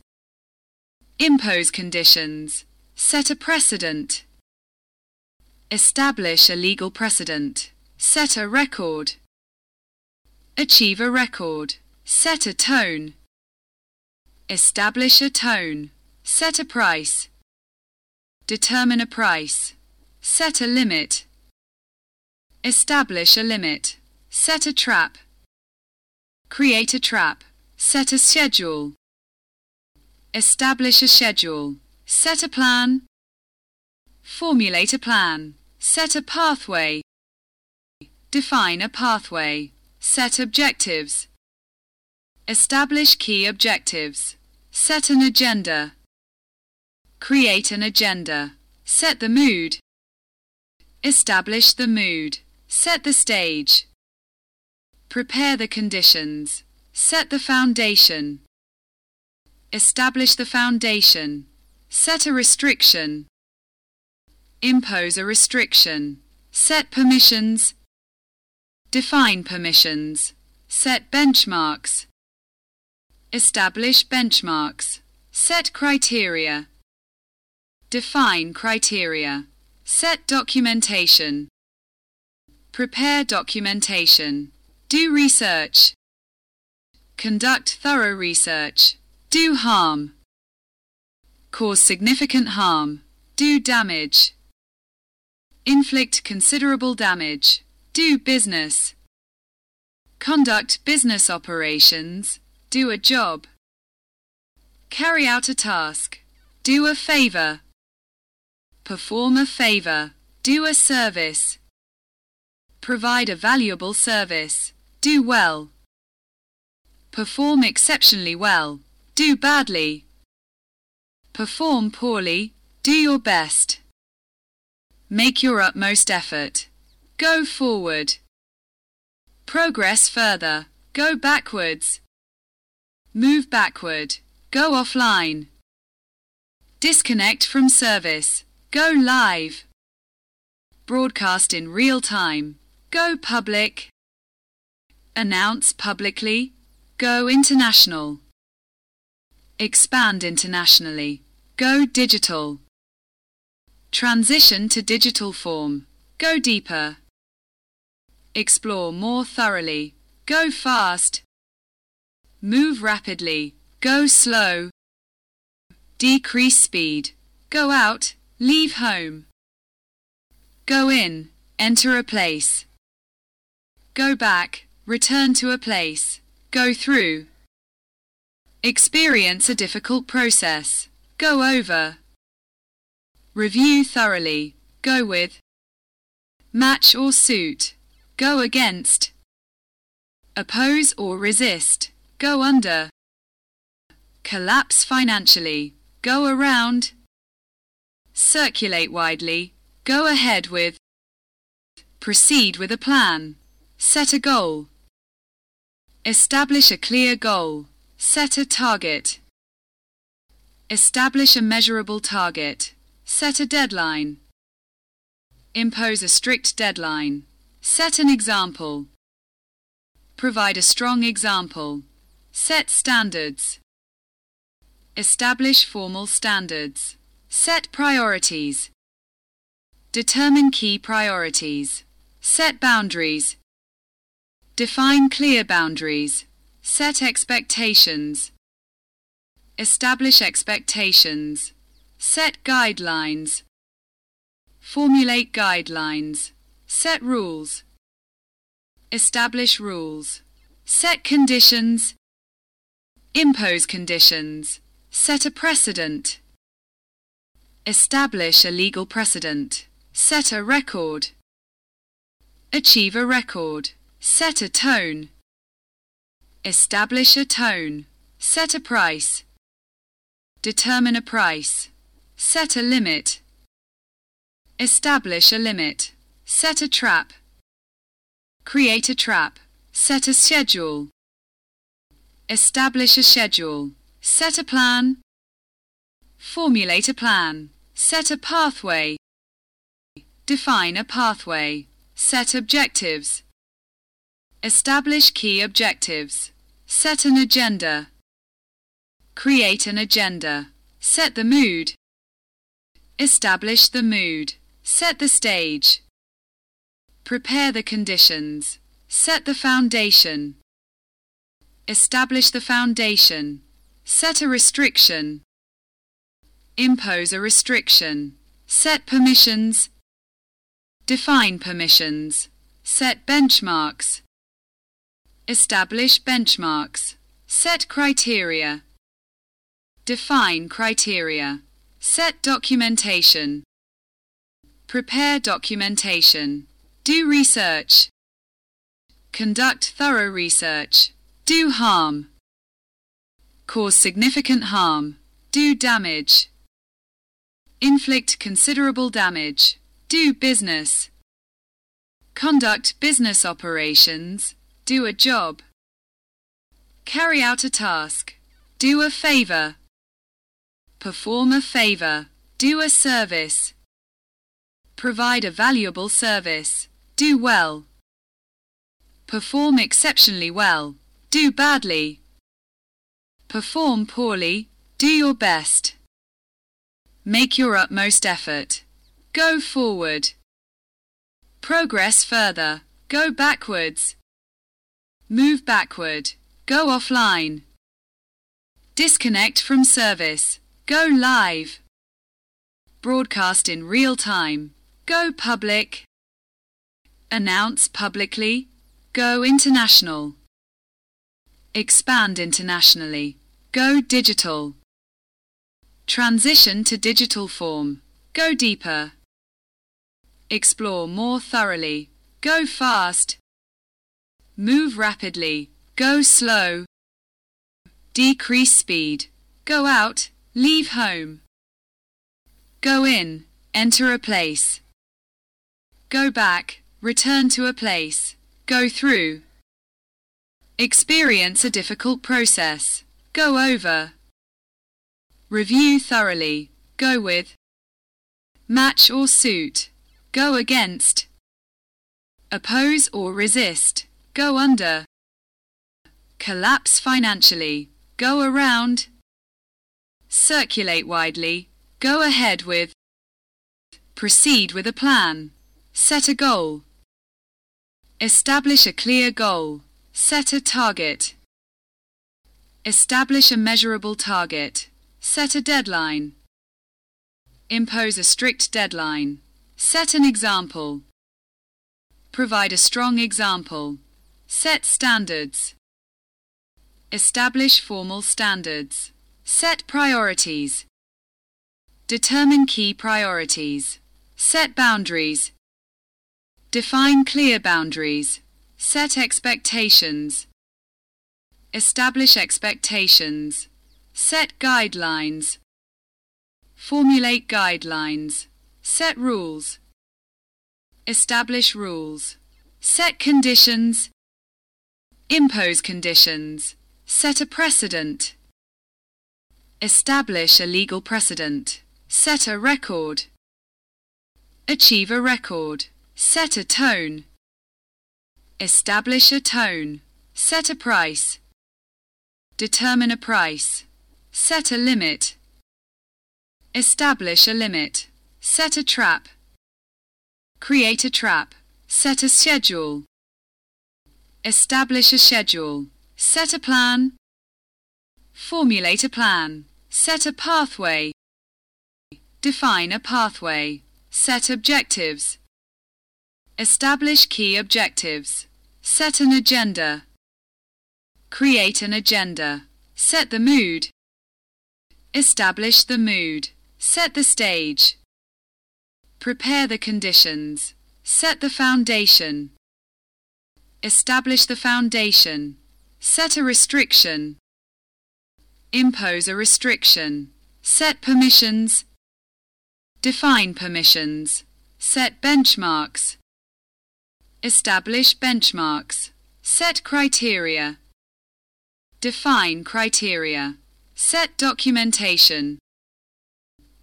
Impose conditions. Set a precedent. Establish a legal precedent. Set a record. Achieve a record. Set a tone. Establish a tone. Set a price. Determine a price. Set a limit. Establish a limit. Set a trap. Create a trap. Set a schedule. Establish a schedule. Set a plan. Formulate a plan. Set a pathway. Define a pathway. Set objectives. Establish key objectives. Set an agenda. Create an agenda. Set the mood. Establish the mood. Set the stage. Prepare the conditions. Set the foundation. Establish the foundation. Set a restriction. Impose a restriction. Set permissions. Define permissions. Set benchmarks. Establish benchmarks. Set criteria. Define criteria. Set documentation. Prepare documentation. Do research. Conduct thorough research. Do harm. Cause significant harm. Do damage. Inflict considerable damage. Do business. Conduct business operations. Do a job. Carry out a task. Do a favor. Perform a favor. Do a service. Provide a valuable service. Do well. Perform exceptionally well. Do badly. Perform poorly. Do your best. Make your utmost effort. Go forward. Progress further. Go backwards. Move backward. Go offline. Disconnect from service. Go live. Broadcast in real time. Go public. Announce publicly. Go international. Expand internationally. Go digital. Transition to digital form. Go deeper. Explore more thoroughly. Go fast. Move rapidly. Go slow. Decrease speed. Go out. Leave home. Go in. Enter a place. Go back. Return to a place. Go through. Experience a difficult process. Go over. Review thoroughly. Go with. Match or suit. Go against. Oppose or resist. Go under. Collapse financially. Go around. Circulate widely. Go ahead with. Proceed with a plan. Set a goal. Establish a clear goal. Set a target. Establish a measurable target. Set a deadline. Impose a strict deadline. Set an example. Provide a strong example. Set standards. Establish formal standards. Set priorities. Determine key priorities. Set boundaries. Define clear boundaries. Set expectations. Establish expectations. Set guidelines. Formulate guidelines. Set rules. Establish rules. Set conditions. Impose conditions. Set a precedent. Establish a legal precedent. Set a record. Achieve a record. Set a tone. Establish a tone. Set a price. Determine a price. Set a limit. Establish a limit. Set a trap. Create a trap. Set a schedule. Establish a schedule. Set a plan. Formulate a plan. Set a pathway. Define a pathway. Set objectives. Establish key objectives. Set an agenda. Create an agenda. Set the mood. Establish the mood. Set the stage. Prepare the conditions. Set the foundation. Establish the foundation. Set a restriction. Impose a restriction. Set permissions. Define permissions. Set benchmarks. Establish benchmarks. Set criteria. Define criteria. Set documentation. Prepare documentation. Do research. Conduct thorough research. Do harm. Cause significant harm. Do damage. Inflict considerable damage. Do business. Conduct business operations. Do a job. Carry out a task. Do a favor. Perform a favor. Do a service. Provide a valuable service. Do well. Perform exceptionally well. Do badly. Perform poorly. Do your best. Make your utmost effort. Go forward. Progress further. Go backwards. Move backward. Go offline. Disconnect from service. Go live. Broadcast in real time. Go public. Announce publicly. Go international. Expand internationally. Go digital. Transition to digital form. Go deeper. Explore more thoroughly. Go fast. Move rapidly. Go slow. Decrease speed. Go out. Leave home. Go in. Enter a place. Go back. Return to a place. Go through. Experience a difficult process. Go over. Review thoroughly. Go with. Match or suit. Go against. Oppose or resist. Go under. Collapse financially. Go around. Circulate widely. Go ahead with. Proceed with a plan. Set a goal. Establish a clear goal. Set a target. Establish a measurable target. Set a deadline. Impose a strict deadline. Set an example. Provide a strong example. Set standards. Establish formal standards. Set priorities. Determine key priorities. Set boundaries. Define clear boundaries. Set expectations. Establish expectations. Set guidelines. Formulate guidelines. Set rules. Establish rules. Set conditions. Impose conditions. Set a precedent. Establish a legal precedent. Set a record. Achieve a record. Set a tone. Establish a tone. Set a price. Determine a price. Set a limit. Establish a limit. Set a trap. Create a trap. Set a schedule. Establish a schedule. Set a plan. Formulate a plan. Set a pathway. Define a pathway. Set objectives. Establish key objectives. Set an agenda. Create an agenda. Set the mood. Establish the mood. Set the stage. Prepare the conditions. Set the foundation. Establish the foundation. Set a restriction. Impose a restriction. Set permissions. Define permissions. Set benchmarks. Establish benchmarks. Set criteria. Define criteria. Set documentation.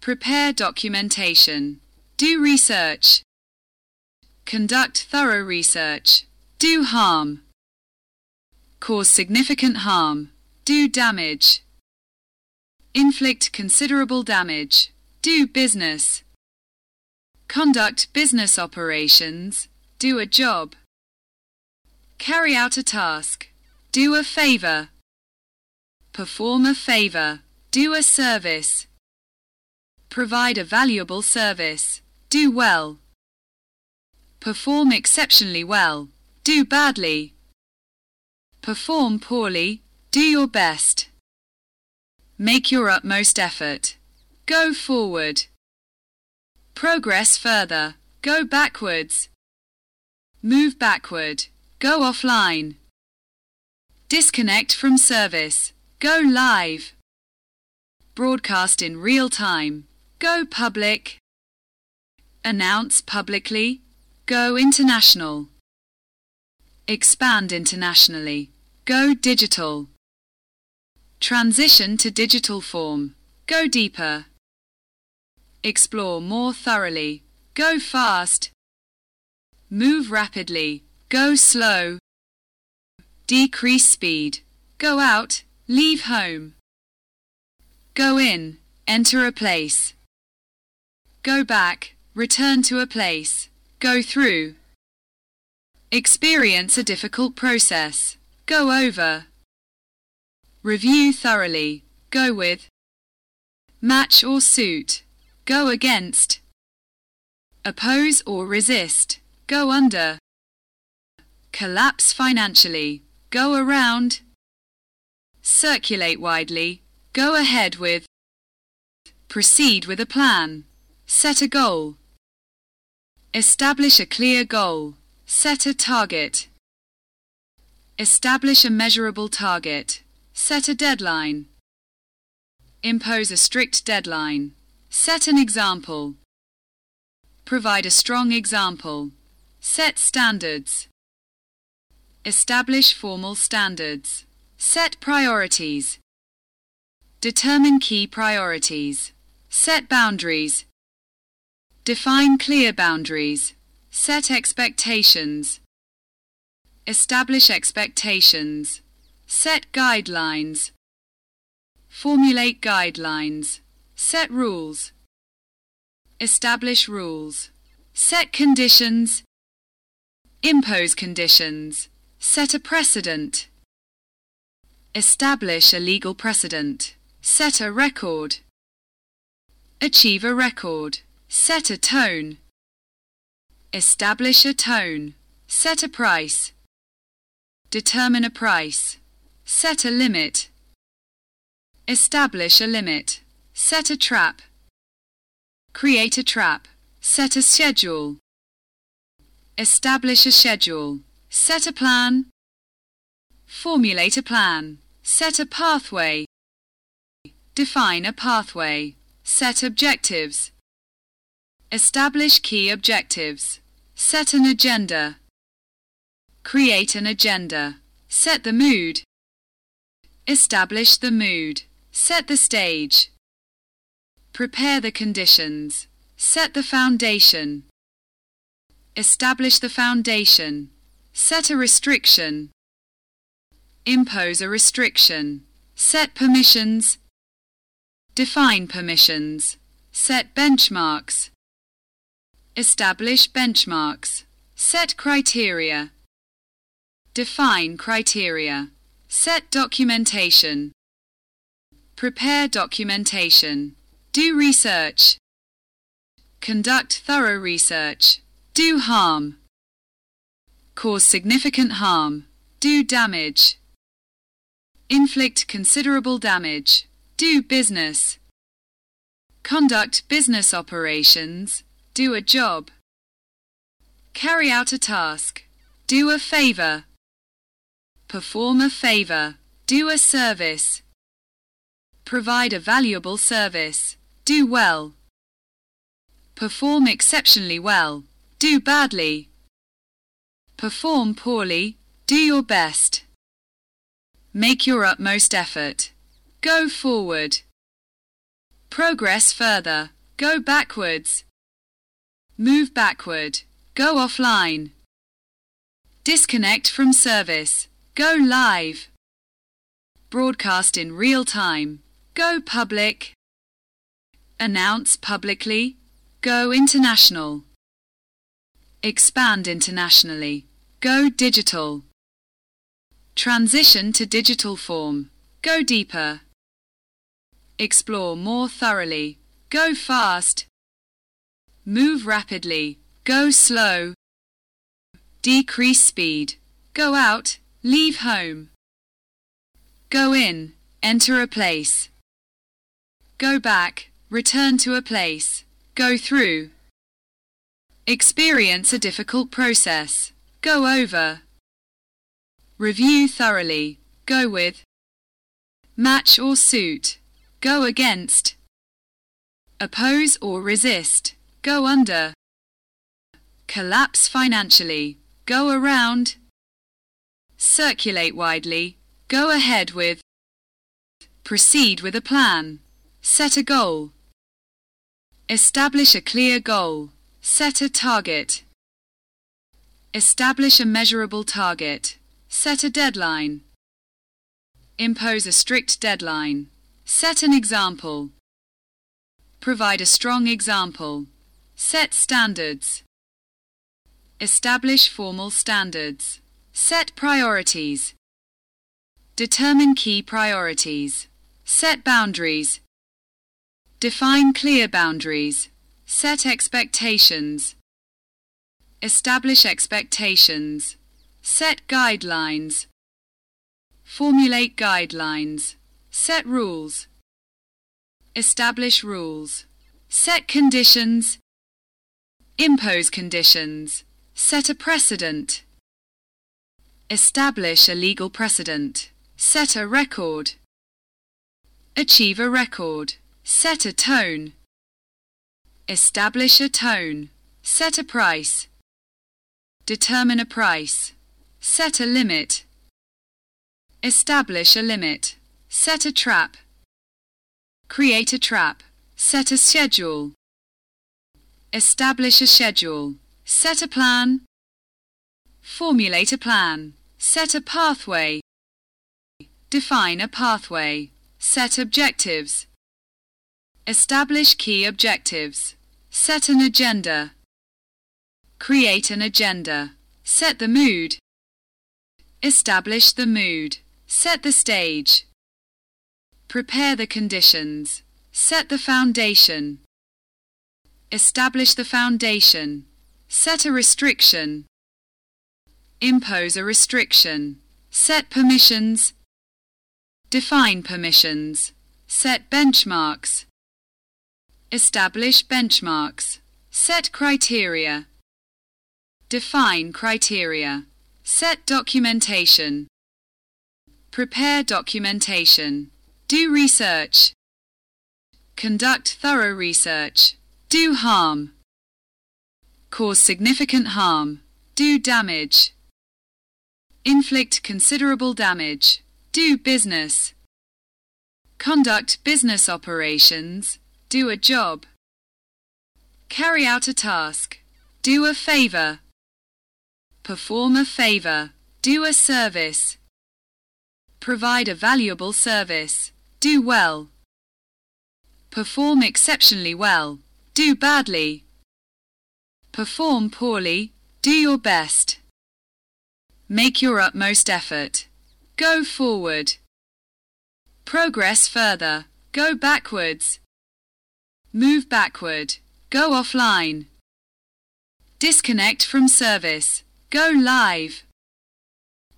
Prepare documentation. Do research. Conduct thorough research. Do harm. Cause significant harm. Do damage. Inflict considerable damage. Do business. Conduct business operations. Do a job. Carry out a task. Do a favor. Perform a favor. Do a service. Provide a valuable service. Do well. Perform exceptionally well. Do badly. Perform poorly. Do your best. Make your utmost effort. Go forward. Progress further. Go backwards. Move backward. Go offline. Disconnect from service. Go live. Broadcast in real time. Go public. Announce publicly. Go international. Expand internationally. Go digital. Transition to digital form. Go deeper. Explore more thoroughly. Go fast. Move rapidly. Go slow. Decrease speed. Go out. Leave home. Go in. Enter a place. Go back. Return to a place. Go through. Experience a difficult process. Go over. Review thoroughly. Go with. Match or suit. Go against. Oppose or resist. Go under. Collapse financially. Go around. Circulate widely. Go ahead with. Proceed with a plan. Set a goal. Establish a clear goal. Set a target. Establish a measurable target. Set a deadline. Impose a strict deadline. Set an example. Provide a strong example. Set standards. Establish formal standards. Set priorities. Determine key priorities. Set boundaries. Define clear boundaries. Set expectations. Establish expectations. Set guidelines. Formulate guidelines. Set rules. Establish rules. Set conditions. Impose conditions. Set a precedent. Establish a legal precedent. Set a record. Achieve a record. Set a tone. Establish a tone. Set a price. Determine a price. Set a limit. Establish a limit. Set a trap. Create a trap. Set a schedule. Establish a schedule. Set a plan. Formulate a plan. Set a pathway. Define a pathway. Set objectives. Establish key objectives. Set an agenda. Create an agenda. Set the mood. Establish the mood. Set the stage. Prepare the conditions. Set the foundation. Establish the foundation. Set a restriction. Impose a restriction. Set permissions. Define permissions. Set benchmarks. Establish benchmarks. Set criteria. Define criteria. Set documentation. Prepare documentation. Do research. Conduct thorough research. Do harm. Cause significant harm. Do damage. Inflict considerable damage. Do business. Conduct business operations. Do a job. Carry out a task. Do a favor. Perform a favor. Do a service. Provide a valuable service. Do well. Perform exceptionally well. Do badly. Perform poorly. Do your best. Make your utmost effort. Go forward. Progress further. Go backwards. Move backward. Go offline. Disconnect from service. Go live. Broadcast in real time. Go public. Announce publicly. Go international. Expand internationally. Go digital. Transition to digital form. Go deeper. Explore more thoroughly. Go fast. Move rapidly. Go slow. Decrease speed. Go out. Leave home. Go in. Enter a place. Go back. Return to a place. Go through. Experience a difficult process. Go over. Review thoroughly. Go with. Match or suit. Go against. Oppose or resist. Go under. Collapse financially. Go around. Circulate widely. Go ahead with. Proceed with a plan. Set a goal. Establish a clear goal. Set a target. Establish a measurable target. Set a deadline. Impose a strict deadline. Set an example. Provide a strong example. Set standards. Establish formal standards. Set priorities. Determine key priorities. Set boundaries. Define clear boundaries. Set expectations. Establish expectations. Set guidelines. Formulate guidelines. Set rules. Establish rules. Set conditions. Impose conditions. Set a precedent. Establish a legal precedent. Set a record. Achieve a record. Set a tone. Establish a tone. Set a price. Determine a price. Set a limit. Establish a limit. Set a trap. Create a trap. Set a schedule. Establish a schedule. Set a plan. Formulate a plan. Set a pathway. Define a pathway. Set objectives. Establish key objectives. Set an agenda. Create an agenda. Set the mood. Establish the mood. Set the stage. Prepare the conditions. Set the foundation. Establish the foundation. Set a restriction. Impose a restriction. Set permissions. Define permissions. Set benchmarks. Establish benchmarks. Set criteria. Define criteria. Set documentation. Prepare documentation. Do research. Conduct thorough research. Do harm. Cause significant harm. Do damage. Inflict considerable damage. Do business. Conduct business operations. Do a job. Carry out a task. Do a favor. Perform a favor. Do a service. Provide a valuable service. Do well. Perform exceptionally well. Do badly. Perform poorly, do your best. Make your utmost effort. Go forward. Progress further. Go backwards. Move backward. Go offline. Disconnect from service. Go live.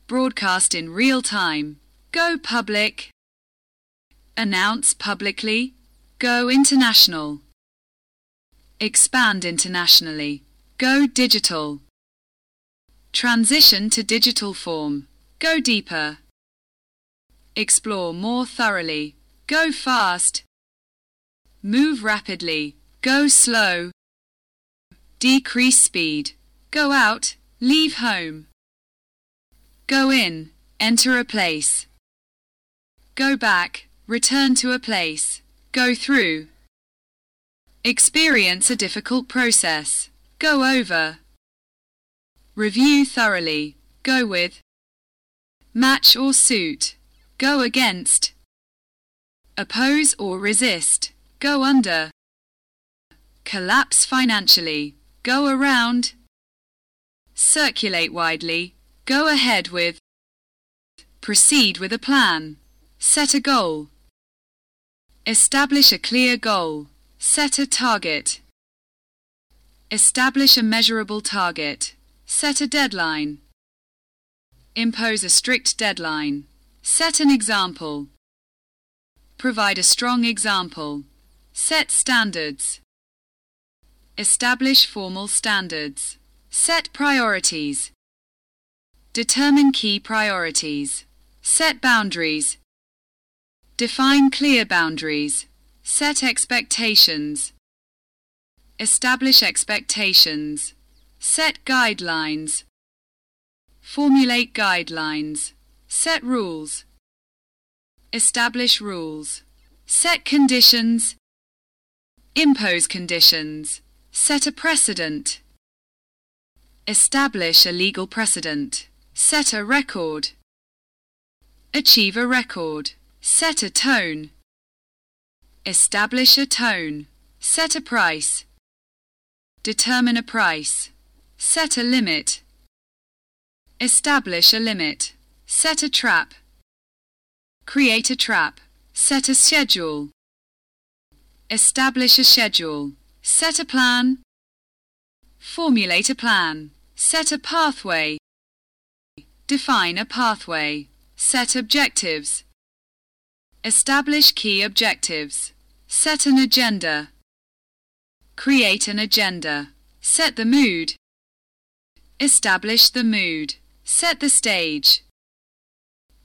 Broadcast in real time. Go public. Announce publicly. Go international. Expand internationally. Go digital. Transition to digital form. Go deeper. Explore more thoroughly. Go fast. Move rapidly. Go slow. Decrease speed. Go out. Leave home. Go in. Enter a place. Go back. Return to a place. Go through. Experience a difficult process. Go over. Review thoroughly. Go with. Match or suit. Go against. Oppose or resist. Go under. Collapse financially. Go around. Circulate widely. Go ahead with. Proceed with a plan. Set a goal. Establish a clear goal. Set a target. Establish a measurable target. Set a deadline. Impose a strict deadline. Set an example. Provide a strong example. Set standards. Establish formal standards. Set priorities. Determine key priorities. Set boundaries. Define clear boundaries. Set expectations. Establish expectations. Set guidelines. Formulate guidelines. Set rules. Establish rules. Set conditions. Impose conditions. Set a precedent. Establish a legal precedent. Set a record. Achieve a record. Set a tone. Establish a tone. Set a price. Determine a price. Set a limit. Establish a limit. Set a trap. Create a trap. Set a schedule. Establish a schedule. Set a plan. Formulate a plan. Set a pathway. Define a pathway. Set objectives. Establish key objectives. Set an agenda. Create an agenda. Set the mood. Establish the mood. Set the stage.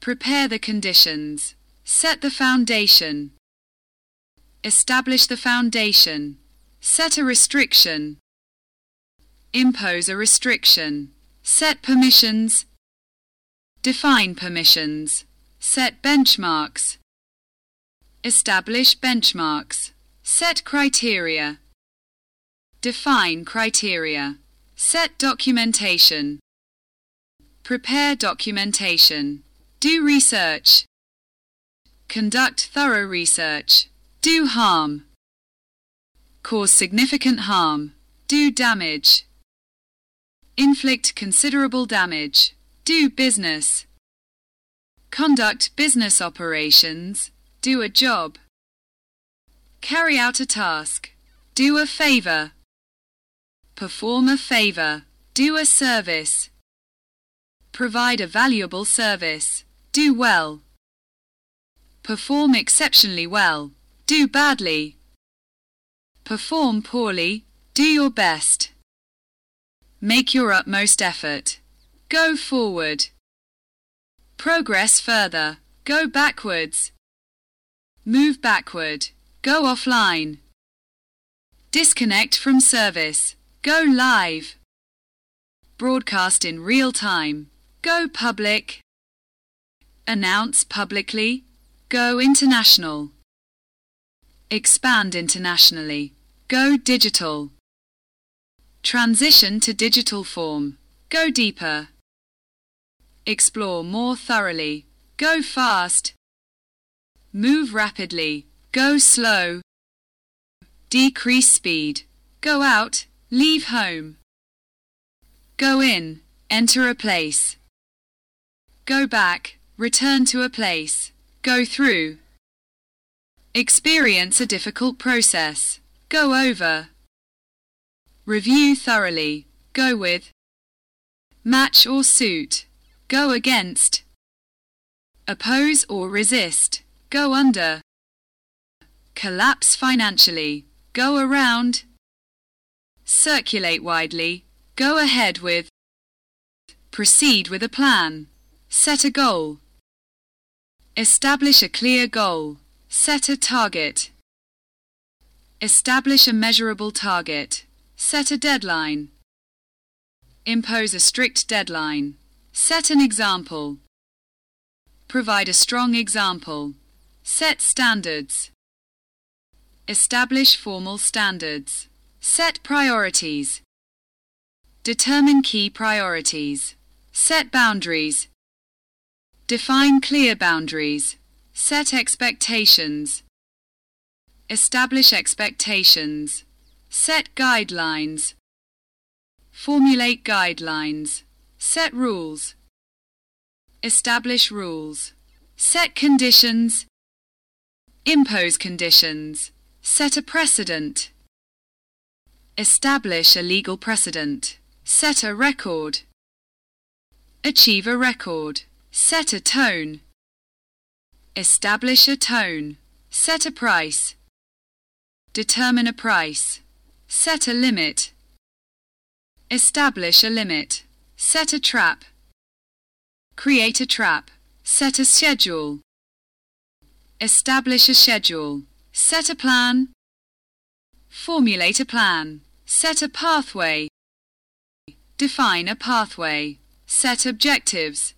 Prepare the conditions. Set the foundation. Establish the foundation. Set a restriction. Impose a restriction. Set permissions. Define permissions. Set benchmarks. Establish benchmarks. Set criteria. Define criteria. Set documentation. Prepare documentation. Do research. Conduct thorough research. Do harm. Cause significant harm. Do damage. Inflict considerable damage. Do business. Conduct business operations. Do a job. Carry out a task. Do a favor. Perform a favor. Do a service. Provide a valuable service. Do well. Perform exceptionally well. Do badly. Perform poorly. Do your best. Make your utmost effort. Go forward. Progress further. Go backwards. Move backward. Go offline. Disconnect from service. Go live. Broadcast in real time. Go public. Announce publicly. Go international. Expand internationally. Go digital. Transition to digital form. Go deeper. Explore more thoroughly. Go fast. Move rapidly. Go slow. Decrease speed. Go out. Leave home. Go in, enter a place. Go back, return to a place. Go through. Experience a difficult process. Go over. Review thoroughly. Go with. Match or suit. Go against. Oppose or resist. Go under. Collapse financially. Go around. Circulate widely. Go ahead with. Proceed with a plan. Set a goal. Establish a clear goal. Set a target. Establish a measurable target. Set a deadline. Impose a strict deadline. Set an example. Provide a strong example. Set standards. Establish formal standards. Set priorities. Determine key priorities. Set boundaries. Define clear boundaries. Set expectations. Establish expectations. Set guidelines. Formulate guidelines. Set rules. Establish rules. Set conditions. Impose conditions. Set a precedent. Establish a legal precedent. Set a record. Achieve a record. Set a tone. Establish a tone. Set a price. Determine a price. Set a limit. Establish a limit. Set a trap. Create a trap. Set a schedule. Establish a schedule. Set a plan. Formulate a plan. Set a pathway. Define a pathway. Set objectives.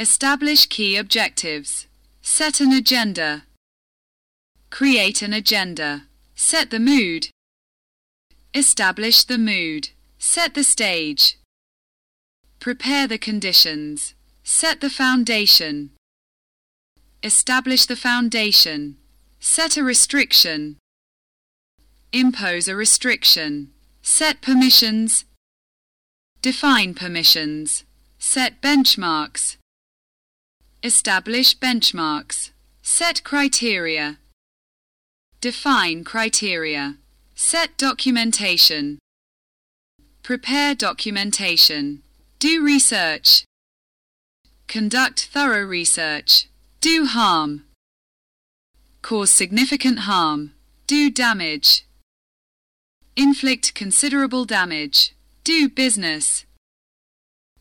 Establish key objectives. Set an agenda. Create an agenda. Set the mood. Establish the mood. Set the stage. Prepare the conditions. Set the foundation. Establish the foundation. Set a restriction. Impose a restriction. Set permissions. Define permissions. Set benchmarks. Establish benchmarks. Set criteria. Define criteria. Set documentation. Prepare documentation. Do research. Conduct thorough research. Do harm. Cause significant harm. Do damage. Inflict considerable damage. Do business.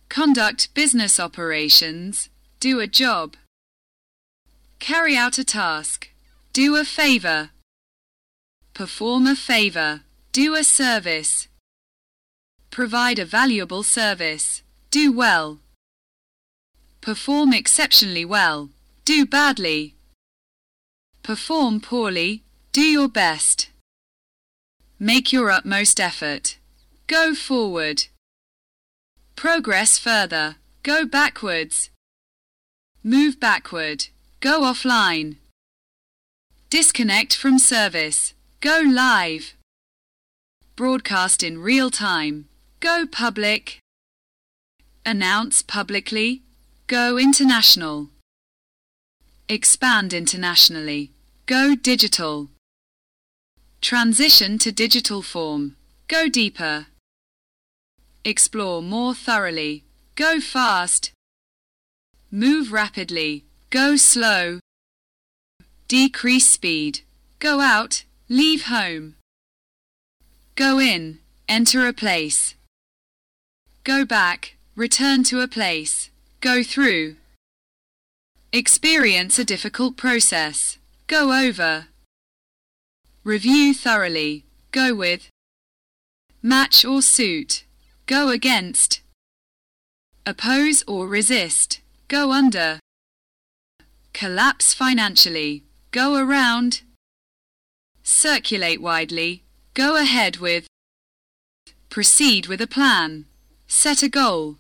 Conduct business operations. Do a job. Carry out a task. Do a favor. Perform a favor. Do a service. Provide a valuable service. Do well. Perform exceptionally well. Do badly. Perform poorly. Do your best. Make your utmost effort. Go forward. Progress further. Go backwards. Move backward. Go offline. Disconnect from service. Go live. Broadcast in real time. Go public. Announce publicly. Go international. Expand internationally. Go digital. Transition to digital form. Go deeper. Explore more thoroughly. Go fast. Move rapidly. Go slow. Decrease speed. Go out. Leave home. Go in. Enter a place. Go back. Return to a place. Go through. Experience a difficult process. Go over. Review thoroughly. Go with. Match or suit. Go against. Oppose or resist. Go under. Collapse financially. Go around. Circulate widely. Go ahead with. Proceed with a plan. Set a goal.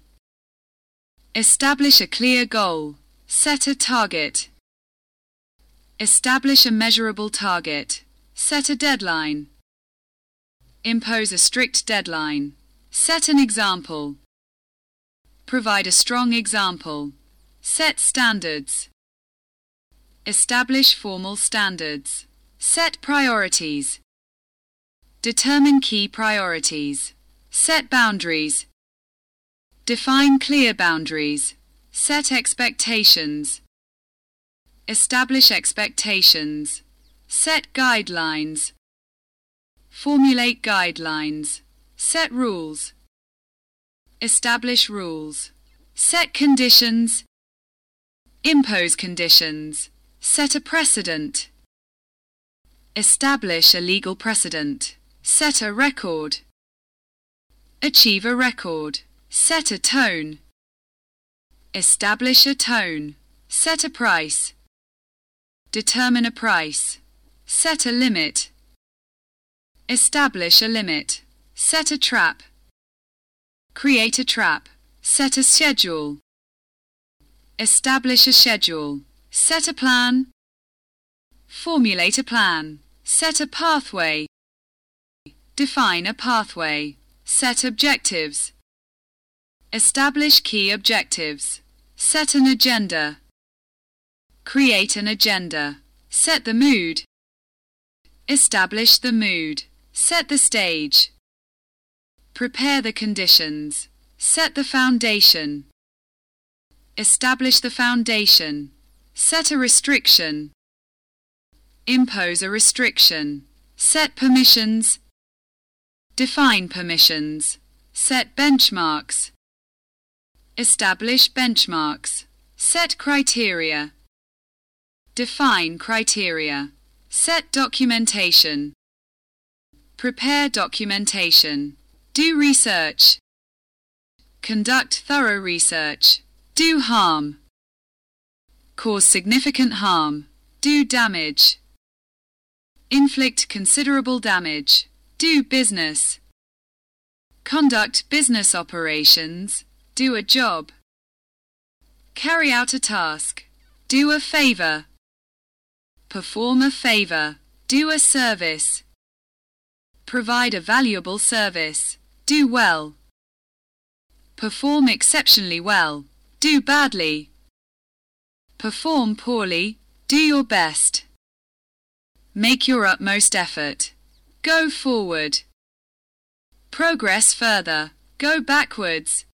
Establish a clear goal. Set a target. Establish a measurable target. Set a deadline. Impose a strict deadline. Set an example. Provide a strong example. Set standards. Establish formal standards. Set priorities. Determine key priorities. Set boundaries. Define clear boundaries. Set expectations. Establish expectations. Set guidelines. Formulate guidelines. Set rules. Establish rules. Set conditions. Impose conditions. Set a precedent. Establish a legal precedent. Set a record. Achieve a record. Set a tone. Establish a tone. Set a price. Determine a price. Set a limit. Establish a limit. Set a trap. Create a trap. Set a schedule. Establish a schedule. Set a plan. Formulate a plan. Set a pathway. Define a pathway. Set objectives. Establish key objectives. Set an agenda. Create an agenda. Set the mood. Establish the mood. Set the stage. Prepare the conditions. Set the foundation. Establish the foundation. Set a restriction. Impose a restriction. Set permissions. Define permissions. Set benchmarks. Establish benchmarks. Set criteria. Define criteria. Set documentation. Prepare documentation. Do research. Conduct thorough research. Do harm. Cause significant harm. Do damage. Inflict considerable damage. Do business. Conduct business operations. Do a job. Carry out a task. Do a favor. Perform a favor. Do a service. Provide a valuable service. Do well. Perform exceptionally well. Do badly. Perform poorly. Do your best. Make your utmost effort. Go forward. Progress further. Go backwards.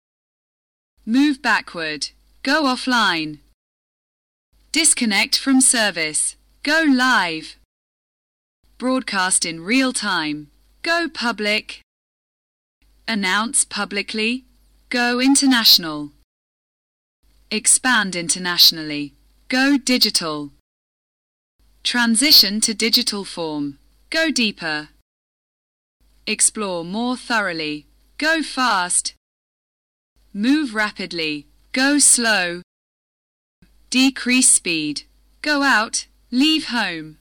Move backward. Go offline. Disconnect from service. Go live. Broadcast in real time. Go public. Announce publicly. Go international. Expand internationally. Go digital. Transition to digital form. Go deeper. Explore more thoroughly. Go fast. Move rapidly. Go slow. Decrease speed. Go out. Leave home.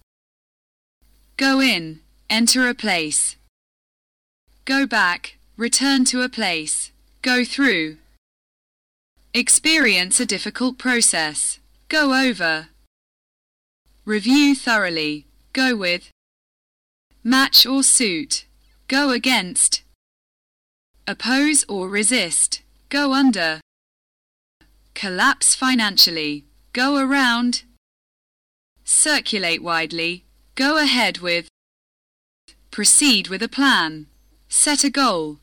Go in. Enter a place. Go back. Return to a place. Go through. Experience a difficult process. Go over. Review thoroughly. Go with. Match or suit. Go against. Oppose or resist. Go under. Collapse financially. Go around. Circulate widely. Go ahead with. Proceed with a plan. Set a goal.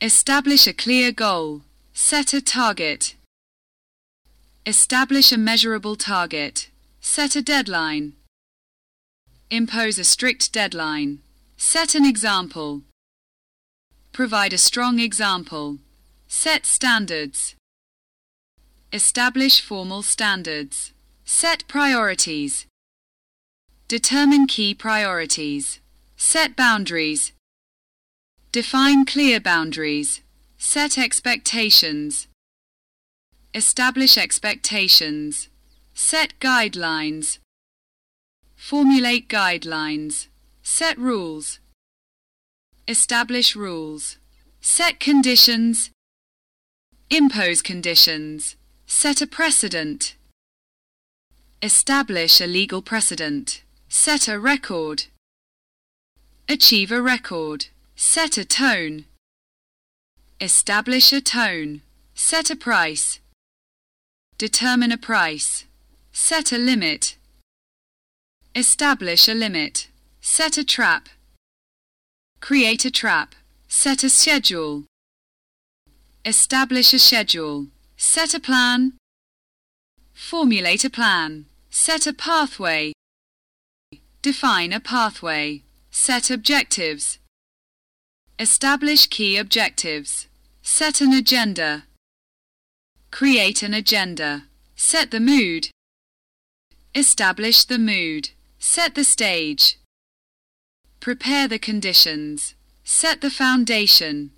Establish a clear goal. Set a target. Establish a measurable target. Set a deadline. Impose a strict deadline. Set an example. Provide a strong example. Set standards. Establish formal standards. Set priorities. Determine key priorities. Set boundaries. Define clear boundaries. Set expectations. Establish expectations. Set guidelines. Formulate guidelines. Set rules. Establish rules. Set conditions. Impose conditions. Set a precedent. Establish a legal precedent. Set a record. Achieve a record. Set a tone. Establish a tone. Set a price. Determine a price. Set a limit. Establish a limit. Set a trap. Create a trap. Set a schedule. Establish a schedule. Set a plan. Formulate a plan. Set a pathway. Define a pathway. Set objectives. Establish key objectives. Set an agenda. Create an agenda. Set the mood. Establish the mood. Set the stage. Prepare the conditions. Set the foundation.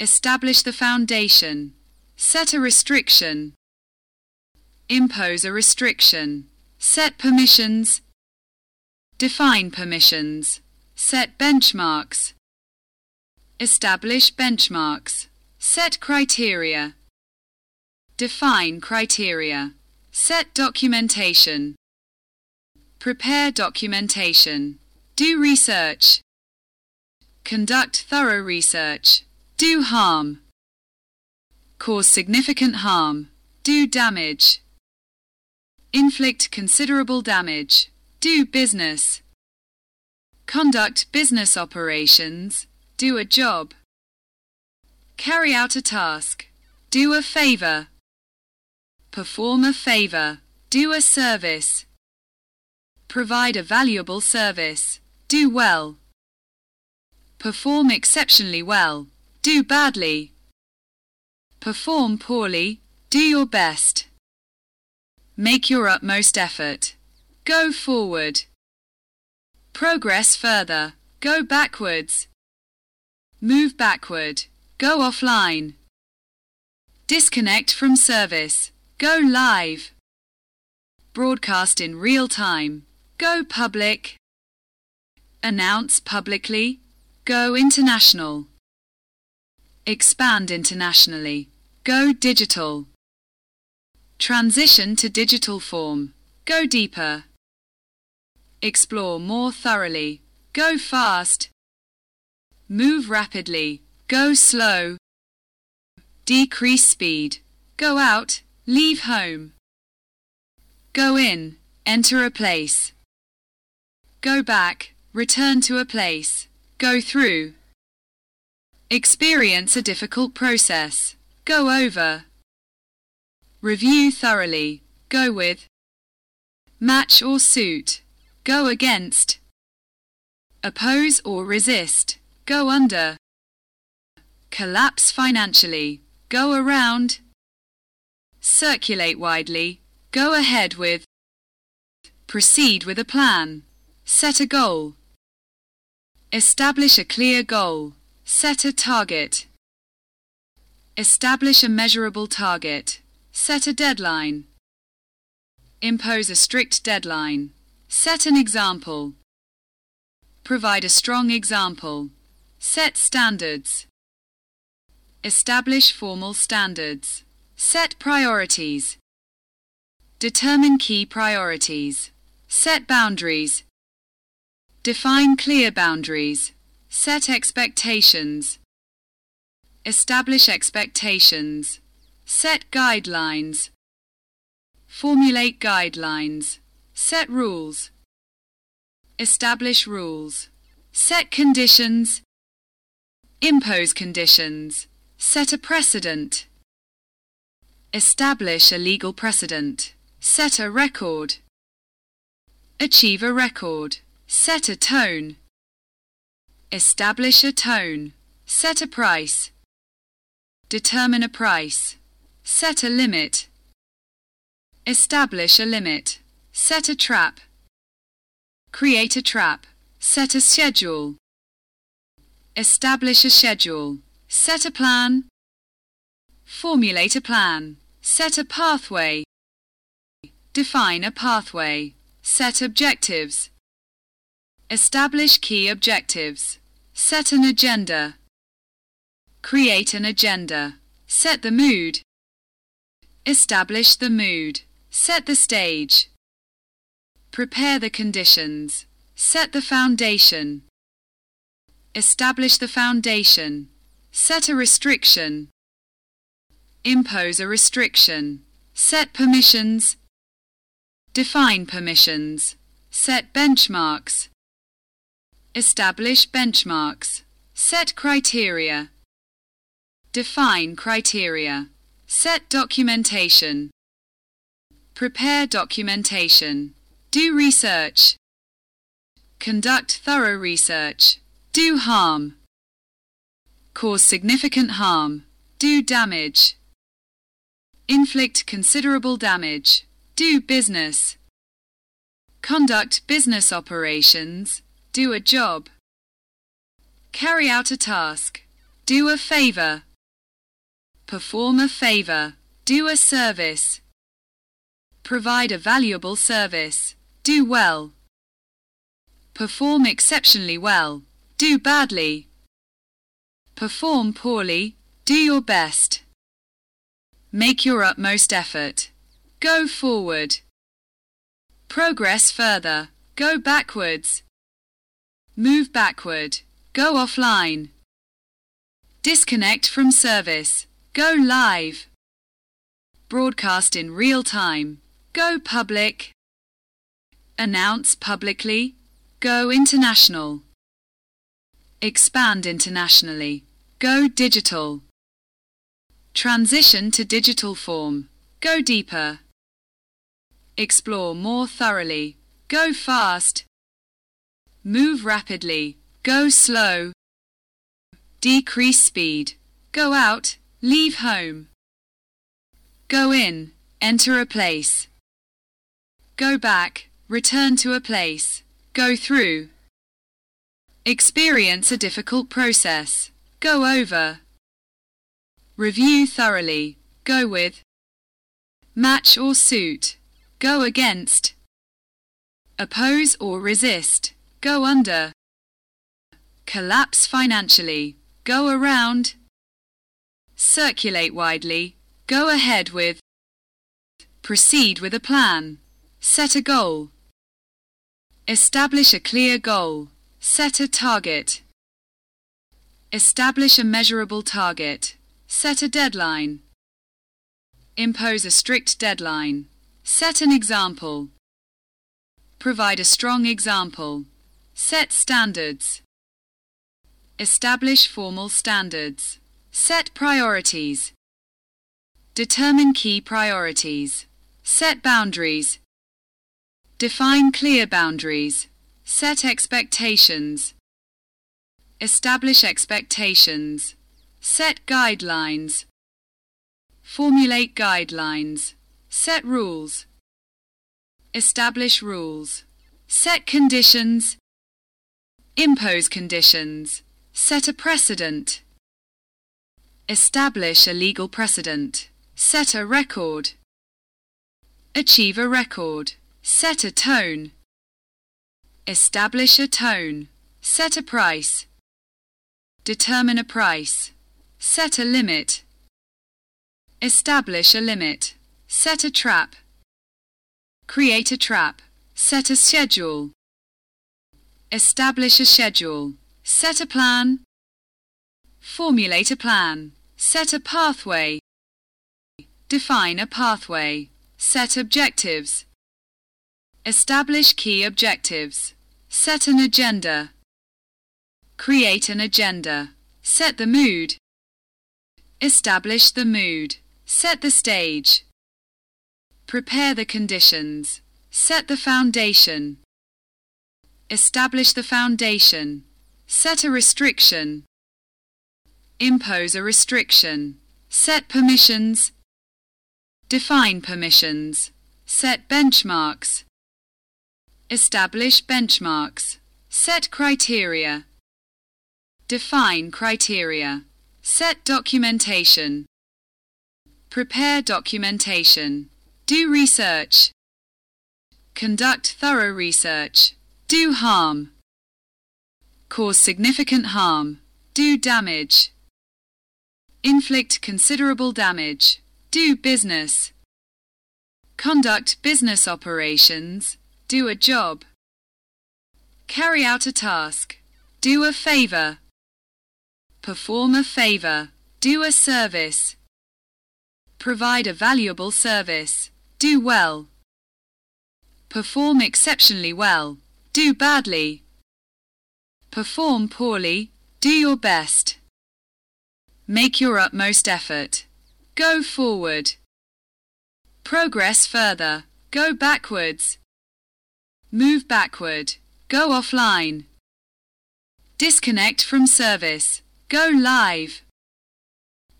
Establish the foundation. Set a restriction. Impose a restriction. Set permissions. Define permissions. Set benchmarks. Establish benchmarks. Set criteria. Define criteria. Set documentation. Prepare documentation. Do research. Conduct thorough research. Do harm. Cause significant harm. Do damage. Inflict considerable damage. Do business. Conduct business operations. Do a job. Carry out a task. Do a favor. Perform a favor. Do a service. Provide a valuable service. Do well. Perform exceptionally well. Do badly. Perform poorly. Do your best. Make your utmost effort. Go forward. Progress further. Go backwards. Move backward. Go offline. Disconnect from service. Go live. Broadcast in real time. Go public. Announce publicly. Go international. Expand internationally. Go digital. Transition to digital form. Go deeper. Explore more thoroughly. Go fast. Move rapidly. Go slow. Decrease speed. Go out. Leave home. Go in. Enter a place. Go back. Return to a place. Go through. Experience a difficult process. Go over. Review thoroughly. Go with. Match or suit. Go against. Oppose or resist. Go under. Collapse financially. Go around. Circulate widely. Go ahead with. Proceed with a plan. Set a goal. Establish a clear goal. Set a target. Establish a measurable target. Set a deadline. Impose a strict deadline. Set an example. Provide a strong example. Set standards. Establish formal standards. Set priorities. Determine key priorities. Set boundaries. Define clear boundaries. Set expectations. Establish expectations. Set guidelines. Formulate guidelines. Set rules. Establish rules. Set conditions. Impose conditions. Set a precedent. Establish a legal precedent. Set a record. Achieve a record. Set a tone. Establish a tone. Set a price. Determine a price. Set a limit. Establish a limit. Set a trap. Create a trap. Set a schedule. Establish a schedule. Set a plan. Formulate a plan. Set a pathway. Define a pathway. Set objectives. Establish key objectives. Set an agenda. Create an agenda. Set the mood. Establish the mood. Set the stage. Prepare the conditions. Set the foundation. Establish the foundation. Set a restriction. Impose a restriction. Set permissions. Define permissions. Set benchmarks. Establish benchmarks. Set criteria. Define criteria. Set documentation. Prepare documentation. Do research. Conduct thorough research. Do harm. Cause significant harm. Do damage. Inflict considerable damage. Do business. Conduct business operations. Do a job. Carry out a task. Do a favor. Perform a favor. Do a service. Provide a valuable service. Do well. Perform exceptionally well. Do badly. Perform poorly. Do your best. Make your utmost effort. Go forward. Progress further. Go backwards. Move backward. Go offline. Disconnect from service. Go live. Broadcast in real time. Go public. Announce publicly. Go international. Expand internationally. Go digital. Transition to digital form. Go deeper. Explore more thoroughly. Go fast. Move rapidly. Go slow. Decrease speed. Go out. Leave home. Go in. Enter a place. Go back. Return to a place. Go through. Experience a difficult process. Go over. Review thoroughly. Go with. Match or suit. Go against. Oppose or resist. Go under. Collapse financially. Go around. Circulate widely. Go ahead with. Proceed with a plan. Set a goal. Establish a clear goal. Set a target. Establish a measurable target. Set a deadline. Impose a strict deadline. Set an example. Provide a strong example. Set standards. Establish formal standards. Set priorities. Determine key priorities. Set boundaries. Define clear boundaries. Set expectations. Establish expectations. Set guidelines. Formulate guidelines. Set rules. Establish rules. Set conditions. Impose conditions. Set a precedent. Establish a legal precedent. Set a record. Achieve a record. Set a tone. Establish a tone. Set a price. Determine a price. Set a limit. Establish a limit. Set a trap. Create a trap. Set a schedule. Establish a schedule. Set a plan. Formulate a plan. Set a pathway. Define a pathway. Set objectives. Establish key objectives. Set an agenda. Create an agenda. Set the mood. Establish the mood. Set the stage. Prepare the conditions. Set the foundation. Establish the foundation. Set a restriction. Impose a restriction. Set permissions. Define permissions. Set benchmarks. Establish benchmarks. Set criteria. Define criteria. Set documentation. Prepare documentation. Do research. Conduct thorough research. Do harm. Cause significant harm. Do damage. Inflict considerable damage. Do business. Conduct business operations. Do a job. Carry out a task. Do a favor. Perform a favor. Do a service. Provide a valuable service. Do well. Perform exceptionally well. Do badly. Perform poorly. Do your best. Make your utmost effort. Go forward. Progress further. Go backwards. Move backward. Go offline. Disconnect from service. Go live.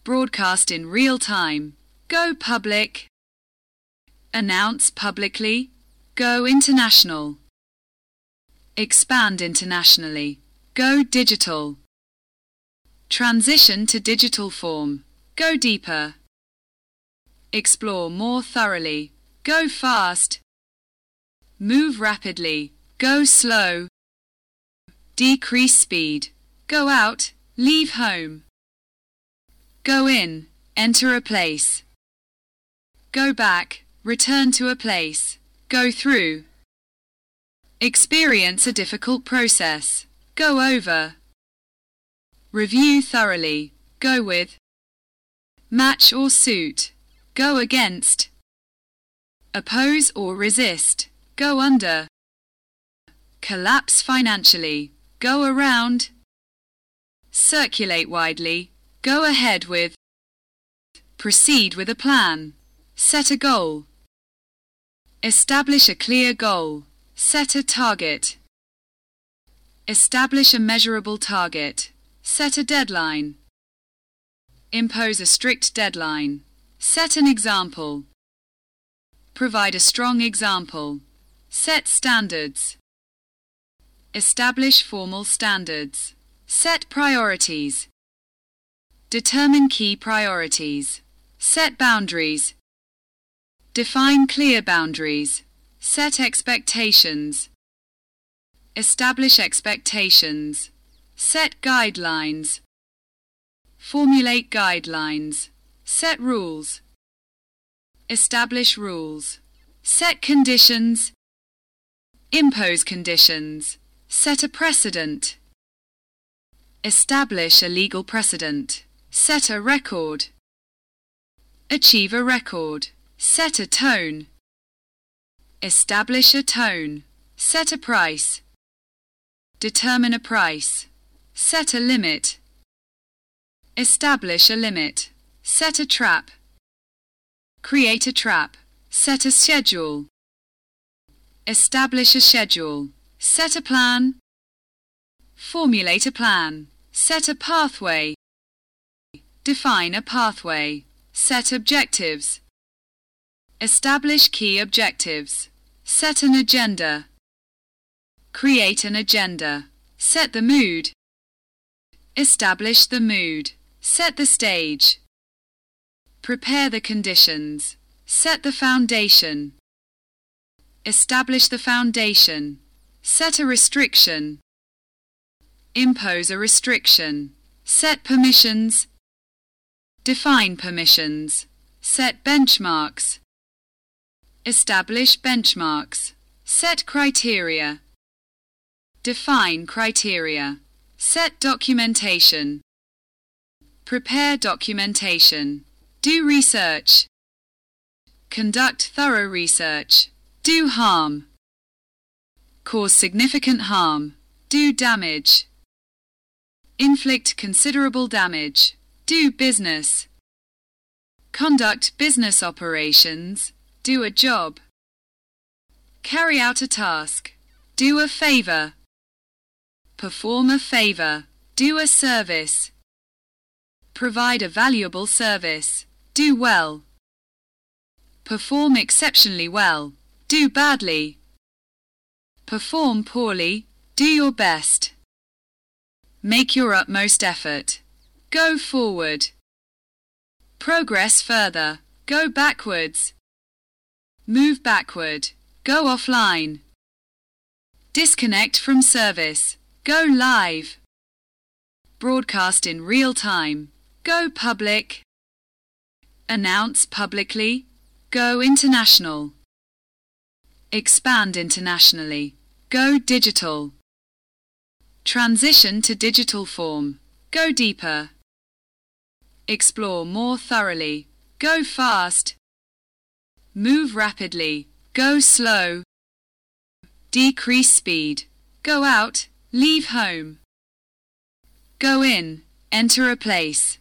Broadcast in real time. Go public. Announce publicly. Go international. Expand internationally. Go digital. Transition to digital form. Go deeper. Explore more thoroughly. Go fast. Move rapidly. Go slow. Decrease speed. Go out. Leave home. Go in. Enter a place. Go back. Return to a place. Go through. Experience a difficult process. Go over. Review thoroughly. Go with. Match or suit. Go against. Oppose or resist. Go under. Collapse financially. Go around. Circulate widely. Go ahead with. Proceed with a plan. Set a goal. Establish a clear goal. Set a target. Establish a measurable target. Set a deadline. Impose a strict deadline. Set an example. Provide a strong example. Set standards. Establish formal standards. Set priorities. Determine key priorities. Set boundaries. Define clear boundaries. Set expectations. Establish expectations. Set guidelines. Formulate guidelines. Set rules. Establish rules. Set conditions. Impose conditions. Set a precedent. Establish a legal precedent. Set a record. Achieve a record. Set a tone. Establish a tone. Set a price. Determine a price. Set a limit. Establish a limit. Set a trap. Create a trap. Set a schedule. Establish a schedule. Set a plan. Formulate a plan. Set a pathway. Define a pathway. Set objectives. Establish key objectives. Set an agenda. Create an agenda. Set the mood. Establish the mood. Set the stage. Prepare the conditions. Set the foundation. Establish the foundation. Set a restriction. Impose a restriction. Set permissions. Define permissions. Set benchmarks. Establish benchmarks. Set criteria. Define criteria. Set documentation. Prepare documentation. Do research. Conduct thorough research. Do harm. Cause significant harm. Do damage. Inflict considerable damage. Do business. Conduct business operations. Do a job. Carry out a task. Do a favor. Perform a favor. Do a service. Provide a valuable service. Do well. Perform exceptionally well. Do badly. Perform poorly. Do your best. Make your utmost effort. Go forward. Progress further. Go backwards. Move backward. Go offline. Disconnect from service. Go live. Broadcast in real time. Go public. Announce publicly. Go international. Expand internationally. Go digital. Transition to digital form. Go deeper. Explore more thoroughly. Go fast. Move rapidly. Go slow. Decrease speed. Go out. Leave home. Go in. Enter a place.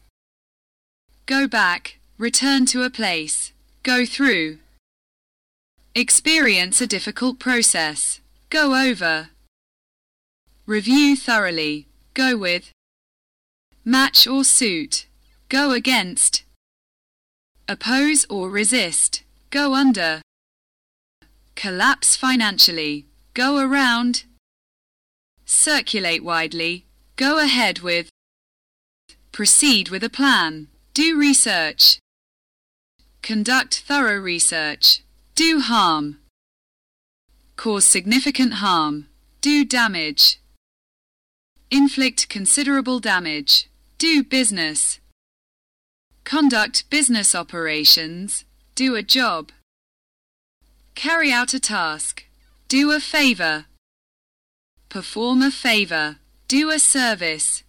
Go back. Return to a place. Go through. Experience a difficult process. Go over. Review thoroughly. Go with. Match or suit. Go against. Oppose or resist. Go under. Collapse financially. Go around. Circulate widely. Go ahead with. Proceed with a plan. Do research. Conduct thorough research. Do harm. Cause significant harm. Do damage. Inflict considerable damage. Do business. Conduct business operations. Do a job. Carry out a task. Do a favor. Perform a favor. Do a service.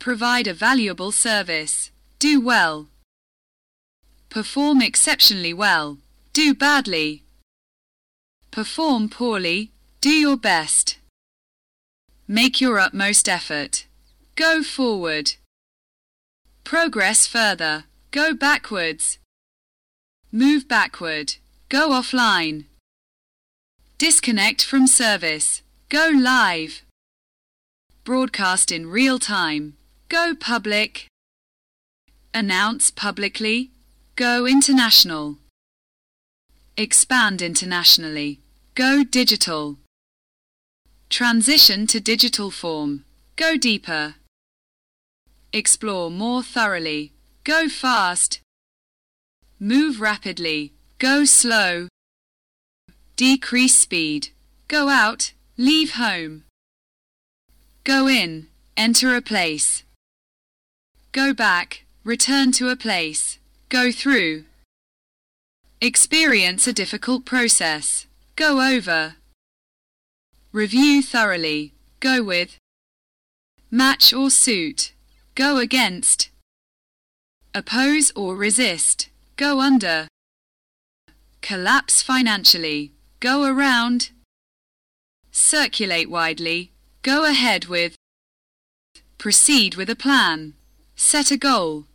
Provide a valuable service. Do well. Perform exceptionally well. Do badly. Perform poorly. Do your best. Make your utmost effort. Go forward. Progress further. Go backwards. Move backward. Go offline. Disconnect from service. Go live. Broadcast in real time. Go public. Announce publicly. Go international. Expand internationally. Go digital. Transition to digital form. Go deeper. Explore more thoroughly. Go fast. Move rapidly. Go slow. Decrease speed. Go out. Leave home. Go in. Enter a place. Go back. Return to a place. Go through. Experience a difficult process. Go over. Review thoroughly. Go with. Match or suit. Go against. Oppose or resist. Go under. Collapse financially. Go around. Circulate widely. Go ahead with. Proceed with a plan. Set a goal.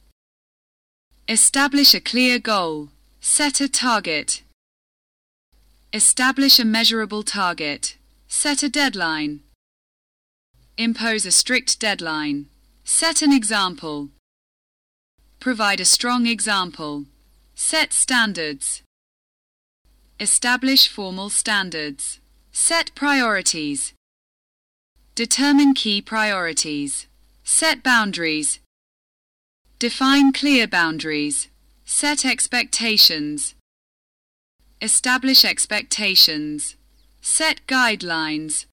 Establish a clear goal. Set a target. Establish a measurable target. Set a deadline. Impose a strict deadline. Set an example. Provide a strong example. Set standards. Establish formal standards. Set priorities. Determine key priorities. Set boundaries. Define clear boundaries. Set expectations. Establish expectations. Set guidelines.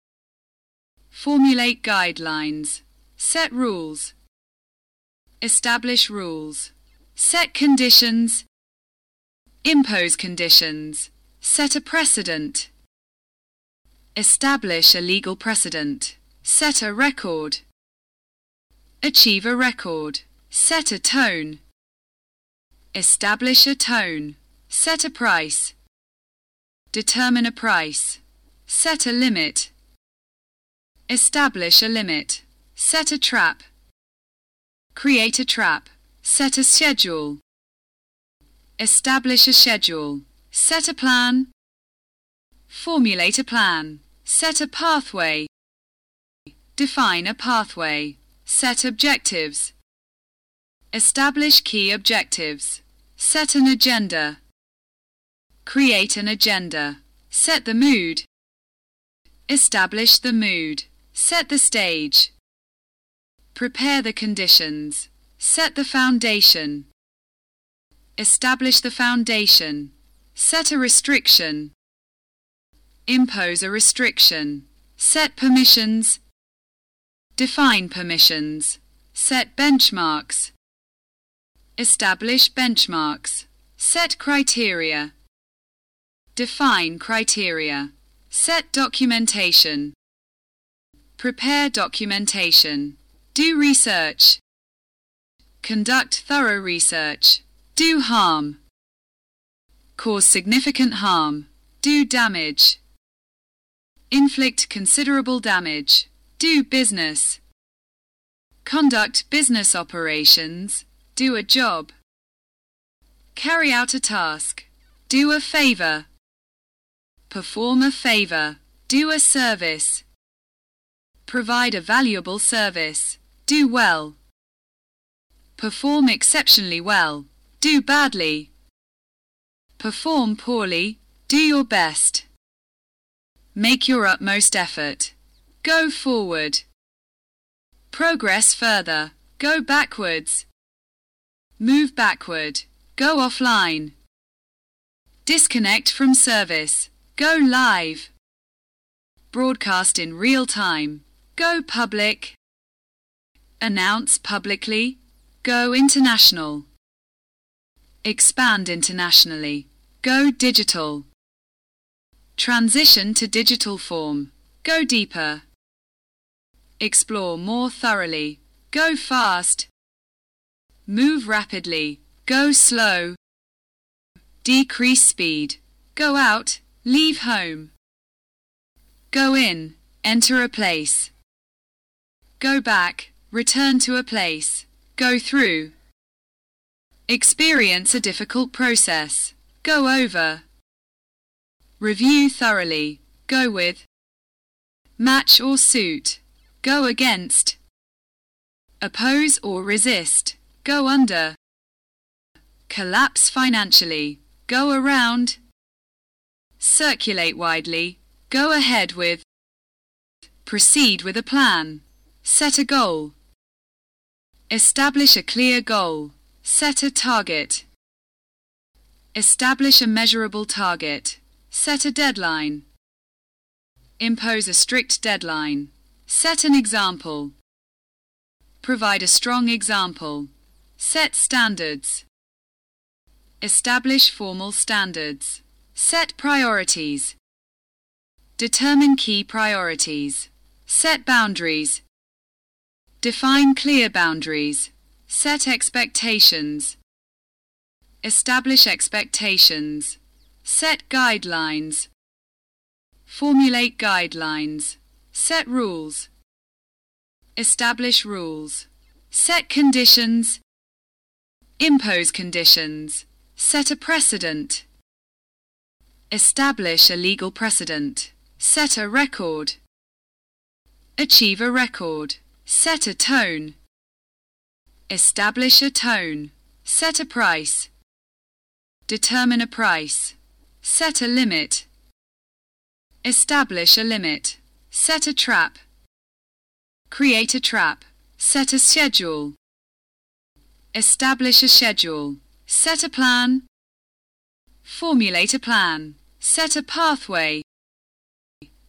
Formulate guidelines. Set rules. Establish rules. Set conditions. Impose conditions. Set a precedent. Establish a legal precedent. Set a record. Achieve a record. Set a tone. Establish a tone. Set a price. Determine a price. Set a limit. Establish a limit. Set a trap. Create a trap. Set a schedule. Establish a schedule. Set a plan. Formulate a plan. Set a pathway. Define a pathway. Set objectives. Establish key objectives. Set an agenda. Create an agenda. Set the mood. Establish the mood. Set the stage. Prepare the conditions. Set the foundation. Establish the foundation. Set a restriction. Impose a restriction. Set permissions. Define permissions. Set benchmarks. Establish benchmarks. Set criteria. Define criteria. Set documentation. Prepare documentation. Do research. Conduct thorough research. Do harm. Cause significant harm. Do damage. Inflict considerable damage. Do business. Conduct business operations. Do a job. Carry out a task. Do a favor. Perform a favor. Do a service. Provide a valuable service. Do well. Perform exceptionally well. Do badly. Perform poorly. Do your best. Make your utmost effort. Go forward. Progress further. Go backwards. Move backward. Go offline. Disconnect from service. Go live. Broadcast in real time. Go public. Announce publicly. Go international. Expand internationally. Go digital. Transition to digital form. Go deeper. Explore more thoroughly. Go fast. Move rapidly. Go slow. Decrease speed. Go out. Leave home. Go in. Enter a place. Go back. Return to a place. Go through. Experience a difficult process. Go over. Review thoroughly. Go with. Match or suit. Go against. Oppose or resist. Go under. Collapse financially. Go around. Circulate widely. Go ahead with. Proceed with a plan. Set a goal. Establish a clear goal. Set a target. Establish a measurable target. Set a deadline. Impose a strict deadline. Set an example. Provide a strong example. Set standards. Establish formal standards. Set priorities. Determine key priorities. Set boundaries. Define clear boundaries. Set expectations. Establish expectations. Set guidelines. Formulate guidelines. Set rules. Establish rules. Set conditions. Impose conditions. Set a precedent. Establish a legal precedent. Set a record. Achieve a record. Set a tone. Establish a tone. Set a price. Determine a price. Set a limit. Establish a limit. Set a trap. Create a trap. Set a schedule. Establish a schedule. Set a plan. Formulate a plan. Set a pathway.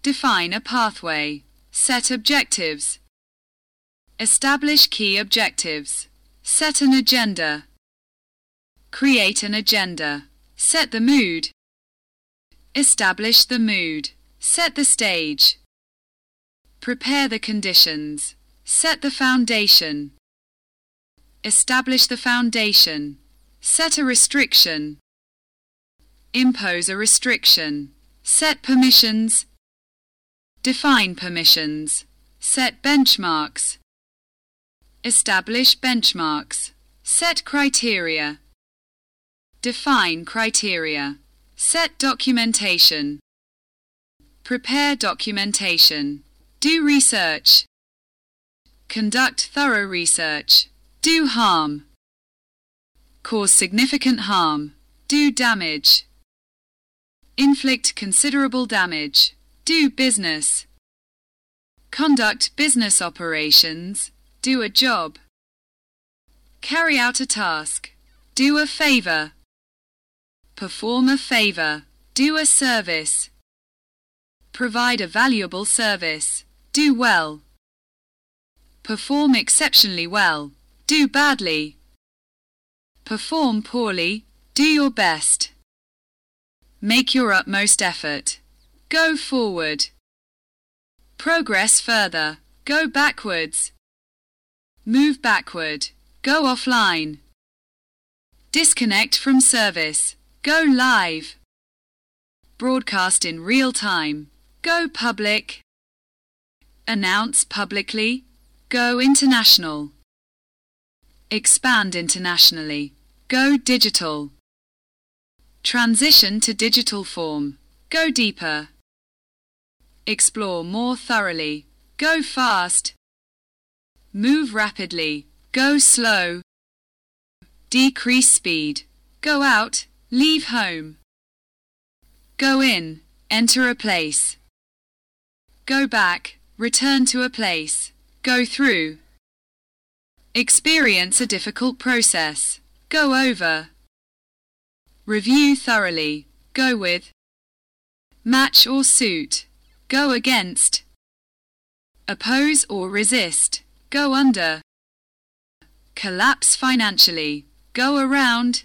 Define a pathway. Set objectives. Establish key objectives. Set an agenda. Create an agenda. Set the mood. Establish the mood. Set the stage. Prepare the conditions. Set the foundation. Establish the foundation. Set a restriction. Impose a restriction. Set permissions. Define permissions. Set benchmarks. Establish benchmarks. Set criteria. Define criteria. Set documentation. Prepare documentation. Do research. Conduct thorough research. Do harm. Cause significant harm. Do damage. Inflict considerable damage. Do business. Conduct business operations. Do a job. Carry out a task. Do a favor. Perform a favor. Do a service. Provide a valuable service. Do well. Perform exceptionally well. Do badly. Perform poorly. Do your best. Make your utmost effort. Go forward. Progress further. Go backwards. Move backward. Go offline. Disconnect from service. Go live. Broadcast in real time. Go public. Announce publicly. Go international. Expand internationally. Go digital. Transition to digital form. Go deeper. Explore more thoroughly. Go fast. Move rapidly. Go slow. Decrease speed. Go out. Leave home. Go in. Enter a place. Go back. Return to a place. Go through. Experience a difficult process. Go over. Review thoroughly. Go with. Match or suit. Go against. Oppose or resist. Go under. Collapse financially. Go around.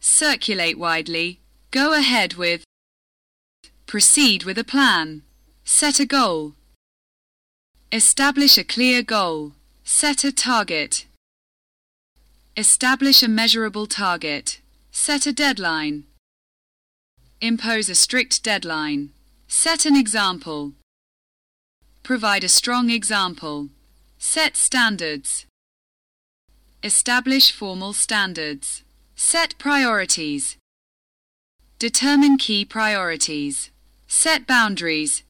Circulate widely. Go ahead with. Proceed with a plan. Set a goal. Establish a clear goal. Set a target. Establish a measurable target. Set a deadline. Impose a strict deadline. Set an example. Provide a strong example. Set standards. Establish formal standards. Set priorities. Determine key priorities. Set boundaries.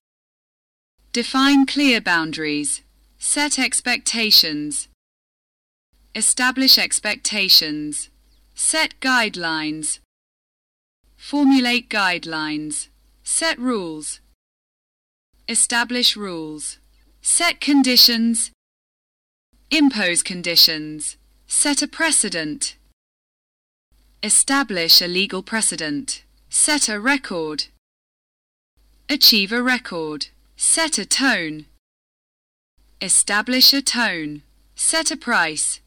Define clear boundaries. Set expectations. Establish expectations. Set guidelines. Formulate guidelines. Set rules. Establish rules. Set conditions. Impose conditions. Set a precedent. Establish a legal precedent. Set a record. Achieve a record. Set a tone. Establish a tone. Set a price.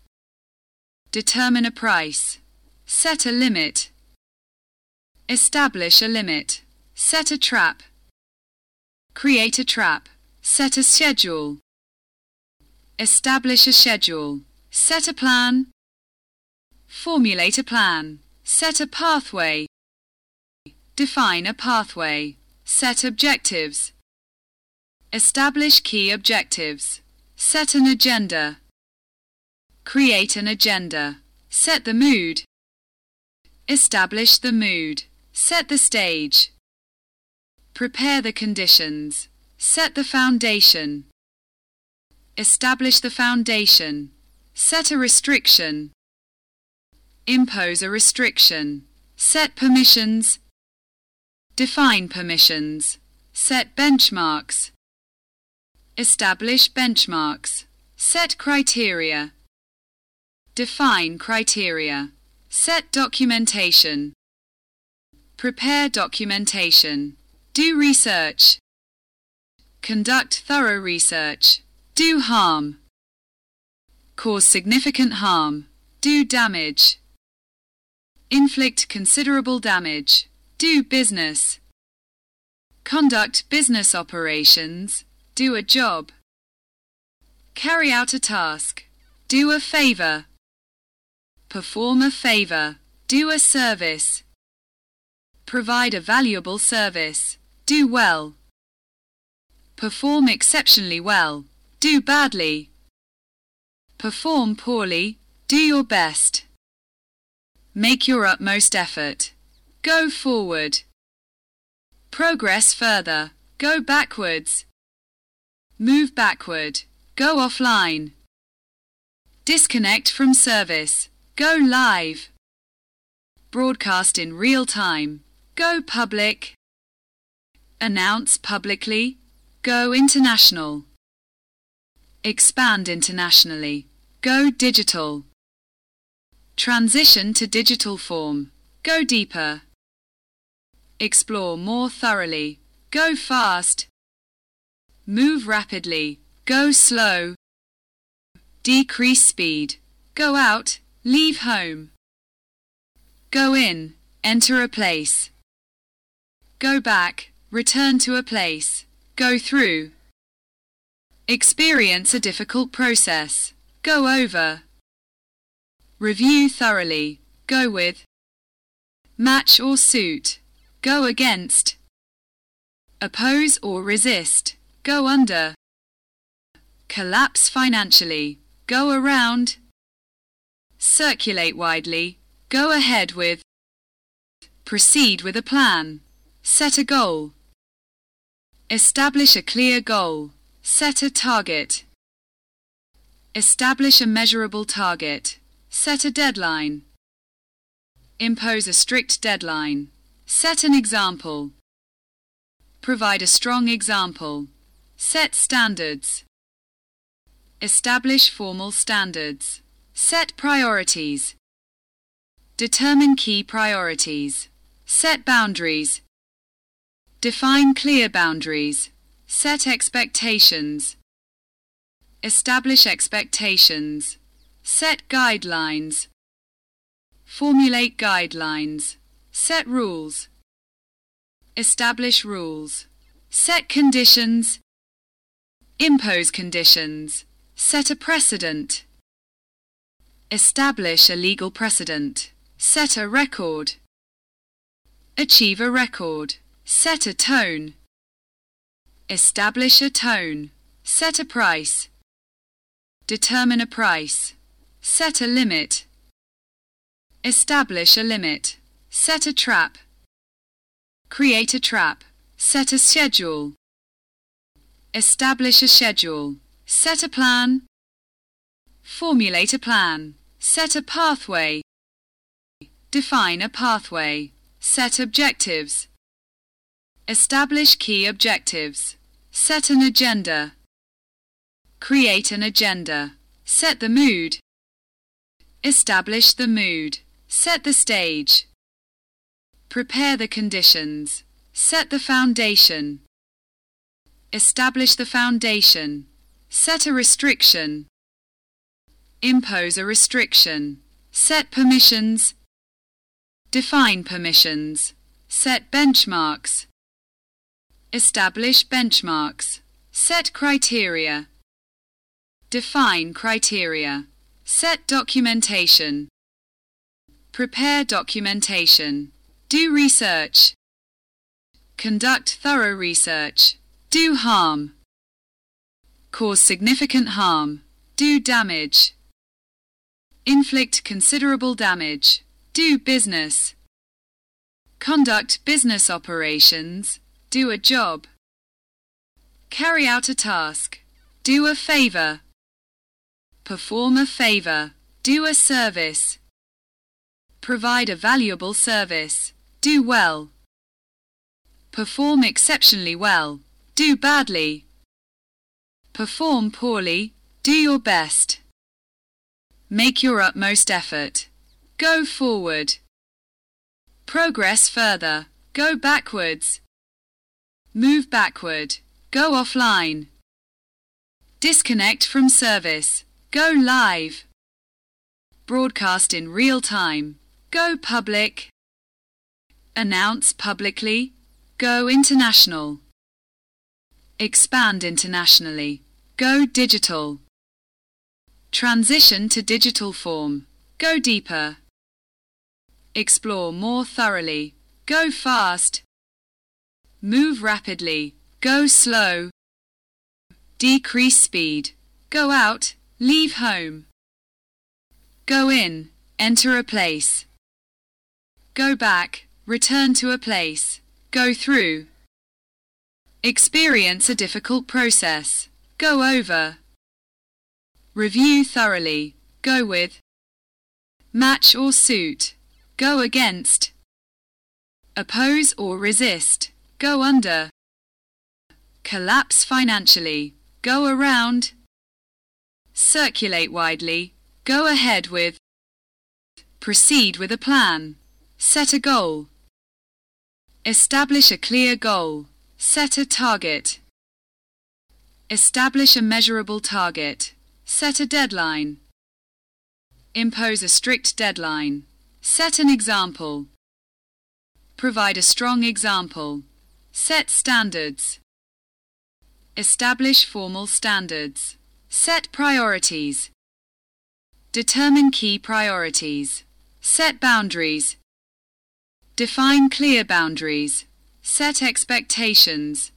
Determine a price. Set a limit. Establish a limit. Set a trap. Create a trap. Set a schedule. Establish a schedule. Set a plan. Formulate a plan. Set a pathway. Define a pathway. Set objectives. Establish key objectives. Set an agenda. Create an agenda. Set the mood. Establish the mood. Set the stage. Prepare the conditions. Set the foundation. Establish the foundation. Set a restriction. Impose a restriction. Set permissions. Define permissions. Set benchmarks. Establish benchmarks. Set criteria. Define criteria. Set documentation. Prepare documentation. Do research. Conduct thorough research. Do harm. Cause significant harm. Do damage. Inflict considerable damage. Do business. Conduct business operations. Do a job. Carry out a task. Do a favor. Perform a favor. Do a service. Provide a valuable service. Do well. Perform exceptionally well. Do badly. Perform poorly. Do your best. Make your utmost effort. Go forward. Progress further. Go backwards. Move backward. Go offline. Disconnect from service. Go live. Broadcast in real time. Go public. Announce publicly. Go international. Expand internationally. Go digital. Transition to digital form. Go deeper. Explore more thoroughly. Go fast. Move rapidly. Go slow. Decrease speed. Go out. Leave home. Go in. Enter a place. Go back. Return to a place. Go through. Experience a difficult process. Go over. Review thoroughly. Go with. Match or suit. Go against. Oppose or resist. Go under. Collapse financially. Go around. Circulate widely. Go ahead with. Proceed with a plan. Set a goal. Establish a clear goal. Set a target. Establish a measurable target. Set a deadline. Impose a strict deadline. Set an example. Provide a strong example. Set standards. Establish formal standards. Set priorities. Determine key priorities. Set boundaries. Define clear boundaries. Set expectations. Establish expectations. Set guidelines. Formulate guidelines. Set rules. Establish rules. Set conditions. Impose conditions. Set a precedent. Establish a legal precedent. Set a record. Achieve a record. Set a tone. Establish a tone. Set a price. Determine a price. Set a limit. Establish a limit. Set a trap. Create a trap. Set a schedule. Establish a schedule. Set a plan. Formulate a plan. Set a pathway. Define a pathway. Set objectives. Establish key objectives. Set an agenda. Create an agenda. Set the mood. Establish the mood. Set the stage. Prepare the conditions. Set the foundation. Establish the foundation. Set a restriction. Impose a restriction. Set permissions. Define permissions. Set benchmarks. Establish benchmarks. Set criteria. Define criteria. Set documentation. Prepare documentation. Do research. Conduct thorough research. Do harm. Cause significant harm. Do damage. Inflict considerable damage. Do business. Conduct business operations. Do a job. Carry out a task. Do a favor. Perform a favor. Do a service. Provide a valuable service. Do well. Perform exceptionally well. Do badly. Perform poorly. Do your best. Make your utmost effort. Go forward. Progress further. Go backwards. Move backward. Go offline. Disconnect from service. Go live. Broadcast in real time. Go public. Announce publicly. Go international. Expand internationally. Go digital. Transition to digital form. Go deeper. Explore more thoroughly. Go fast. Move rapidly. Go slow. Decrease speed. Go out. Leave home. Go in. Enter a place. Go back. Return to a place. Go through. Experience a difficult process. Go over. Review thoroughly. Go with. Match or suit. Go against. Oppose or resist. Go under. Collapse financially. Go around. Circulate widely. Go ahead with. Proceed with a plan. Set a goal. Establish a clear goal. Set a target. Establish a measurable target. Set a deadline. Impose a strict deadline. Set an example. Provide a strong example. Set standards. Establish formal standards. Set priorities. Determine key priorities. Set boundaries. Define clear boundaries. Set expectations.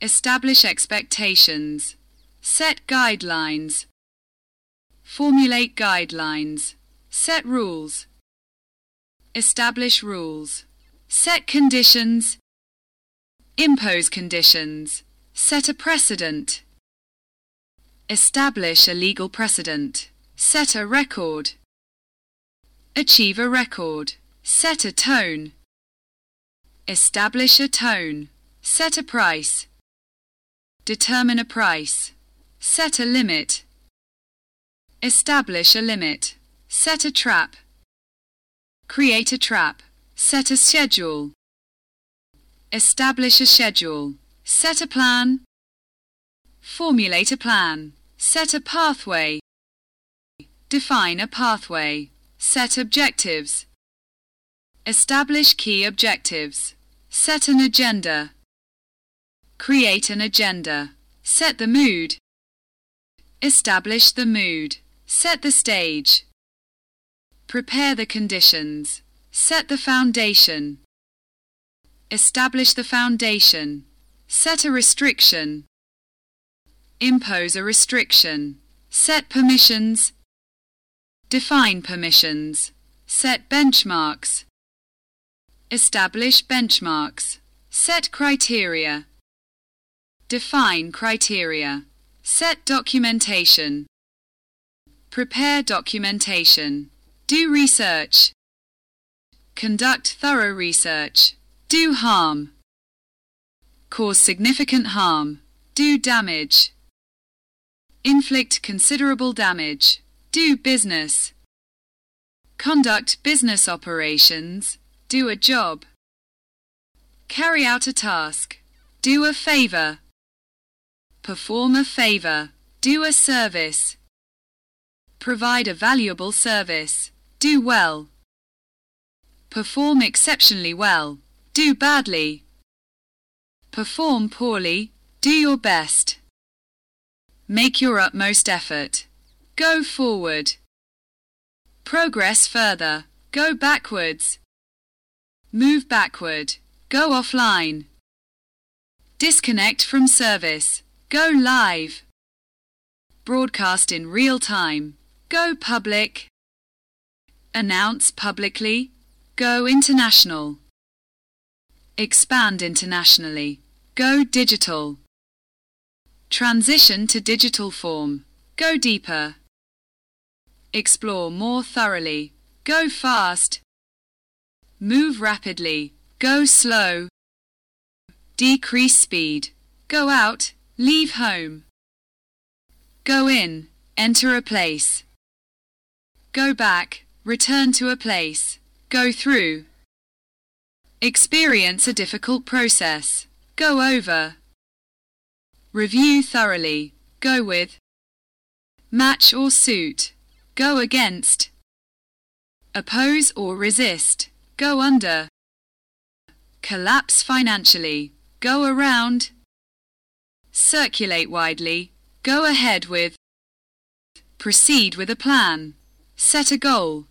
Establish expectations. Set guidelines. Formulate guidelines. Set rules. Establish rules. Set conditions. Impose conditions. Set a precedent. Establish a legal precedent. Set a record. Achieve a record. Set a tone. Establish a tone. Set a price. Determine a price. Set a limit. Establish a limit. Set a trap. Create a trap. Set a schedule. Establish a schedule. Set a plan. Formulate a plan. Set a pathway. Define a pathway. Set objectives. Establish key objectives. Set an agenda. Create an agenda. Set the mood. Establish the mood. Set the stage. Prepare the conditions. Set the foundation. Establish the foundation. Set a restriction. Impose a restriction. Set permissions. Define permissions. Set benchmarks. Establish benchmarks. Set criteria. Define criteria. Set documentation. Prepare documentation. Do research. Conduct thorough research. Do harm. Cause significant harm. Do damage. Inflict considerable damage. Do business. Conduct business operations. Do a job. Carry out a task. Do a favor. Perform a favor. Do a service. Provide a valuable service. Do well. Perform exceptionally well. Do badly. Perform poorly. Do your best. Make your utmost effort. Go forward. Progress further. Go backwards. Move backward. Go offline. Disconnect from service. Go live. Broadcast in real time. Go public. Announce publicly. Go international. Expand internationally. Go digital. Transition to digital form. Go deeper. Explore more thoroughly. Go fast. Move rapidly. Go slow. Decrease speed. Go out. Leave home. Go in. Enter a place. Go back. Return to a place. Go through. Experience a difficult process. Go over. Review thoroughly. Go with. Match or suit. Go against. Oppose or resist. Go under. Collapse financially. Go around. Circulate widely. Go ahead with. Proceed with a plan. Set a goal.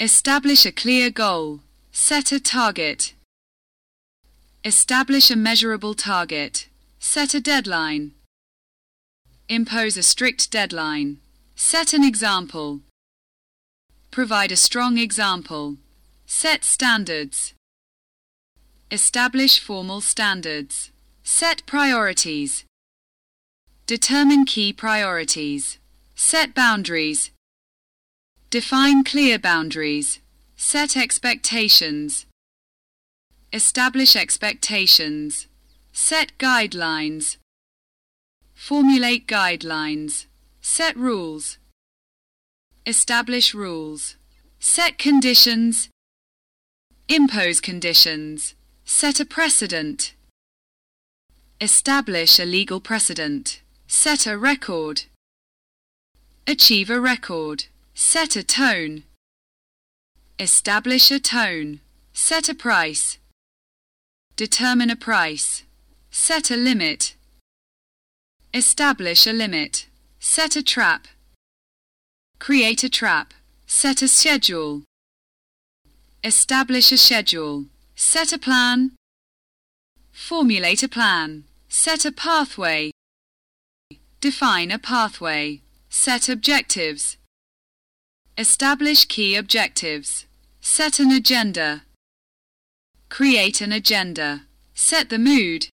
Establish a clear goal. Set a target. Establish a measurable target. Set a deadline. Impose a strict deadline. Set an example. Provide a strong example. Set standards. Establish formal standards. Set priorities. Determine key priorities. Set boundaries. Define clear boundaries. Set expectations. Establish expectations. Set guidelines. Formulate guidelines. Set rules. Establish rules. Set conditions. Impose conditions. Set a precedent. Establish a legal precedent. Set a record. Achieve a record. Set a tone. Establish a tone. Set a price. Determine a price. Set a limit. Establish a limit. Set a trap. Create a trap. Set a schedule. Establish a schedule. Set a plan. Formulate a plan. Set a pathway. Define a pathway. Set objectives. Establish key objectives. Set an agenda. Create an agenda. Set the mood.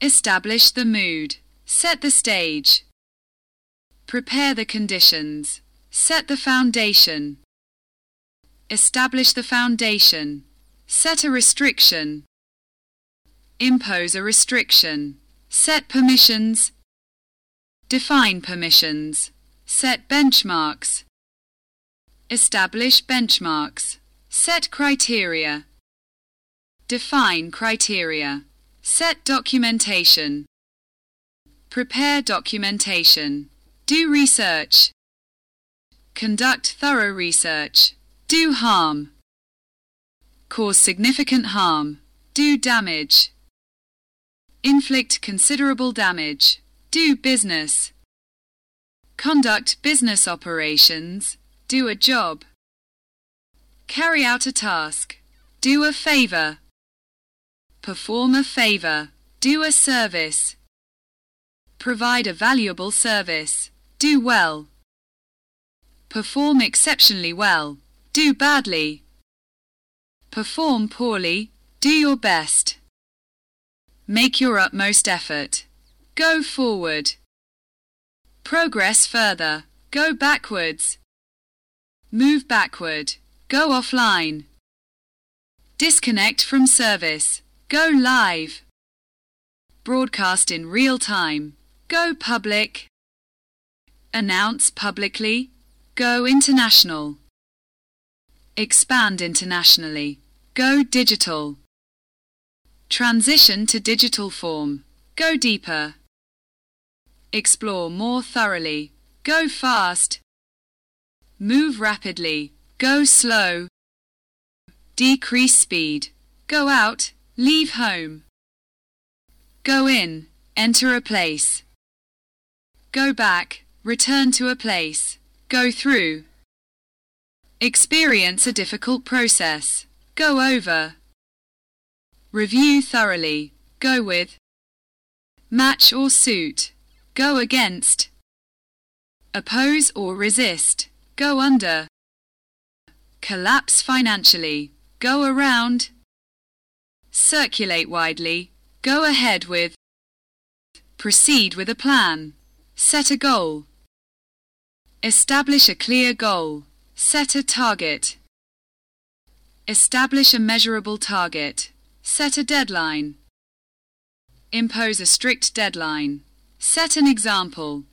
Establish the mood. Set the stage. Prepare the conditions. Set the foundation. Establish the foundation. Set a restriction. Impose a restriction. Set permissions. Define permissions. Set benchmarks. Establish benchmarks. Set criteria. Define criteria. Set documentation. Prepare documentation. Do research. Conduct thorough research. Do harm. Cause significant harm. Do damage. Inflict considerable damage. Do business. Conduct business operations. Do a job. Carry out a task. Do a favor. Perform a favor. Do a service. Provide a valuable service. Do well. Perform exceptionally well. Do badly. Perform poorly. Do your best. Make your utmost effort. Go forward. Progress further. Go backwards. Move backward. Go offline. Disconnect from service. Go live. Broadcast in real time. Go public. Announce publicly. Go international. Expand internationally. Go digital. Transition to digital form. Go deeper. Explore more thoroughly. Go fast. Move rapidly. Go slow. Decrease speed. Go out. Leave home. Go in. Enter a place. Go back. Return to a place. Go through. Experience a difficult process. Go over. Review thoroughly. Go with. Match or suit. Go against. Oppose or resist. Go under. Collapse financially. Go around. Circulate widely. Go ahead with. Proceed with a plan. Set a goal. Establish a clear goal. Set a target. Establish a measurable target. Set a deadline. Impose a strict deadline. Set an example.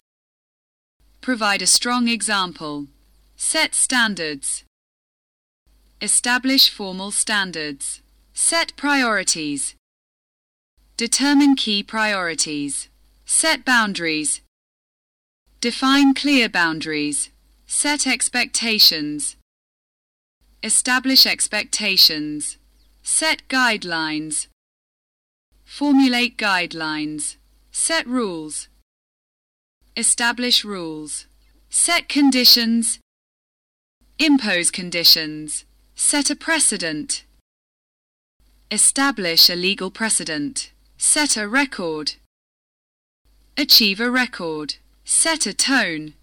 Provide a strong example. Set standards. Establish formal standards. Set priorities. Determine key priorities. Set boundaries. Define clear boundaries. Set expectations. Establish expectations. Set guidelines. Formulate guidelines. Set rules. Establish rules. Set conditions. Impose conditions. Set a precedent. Establish a legal precedent. Set a record. Achieve a record. Set a tone.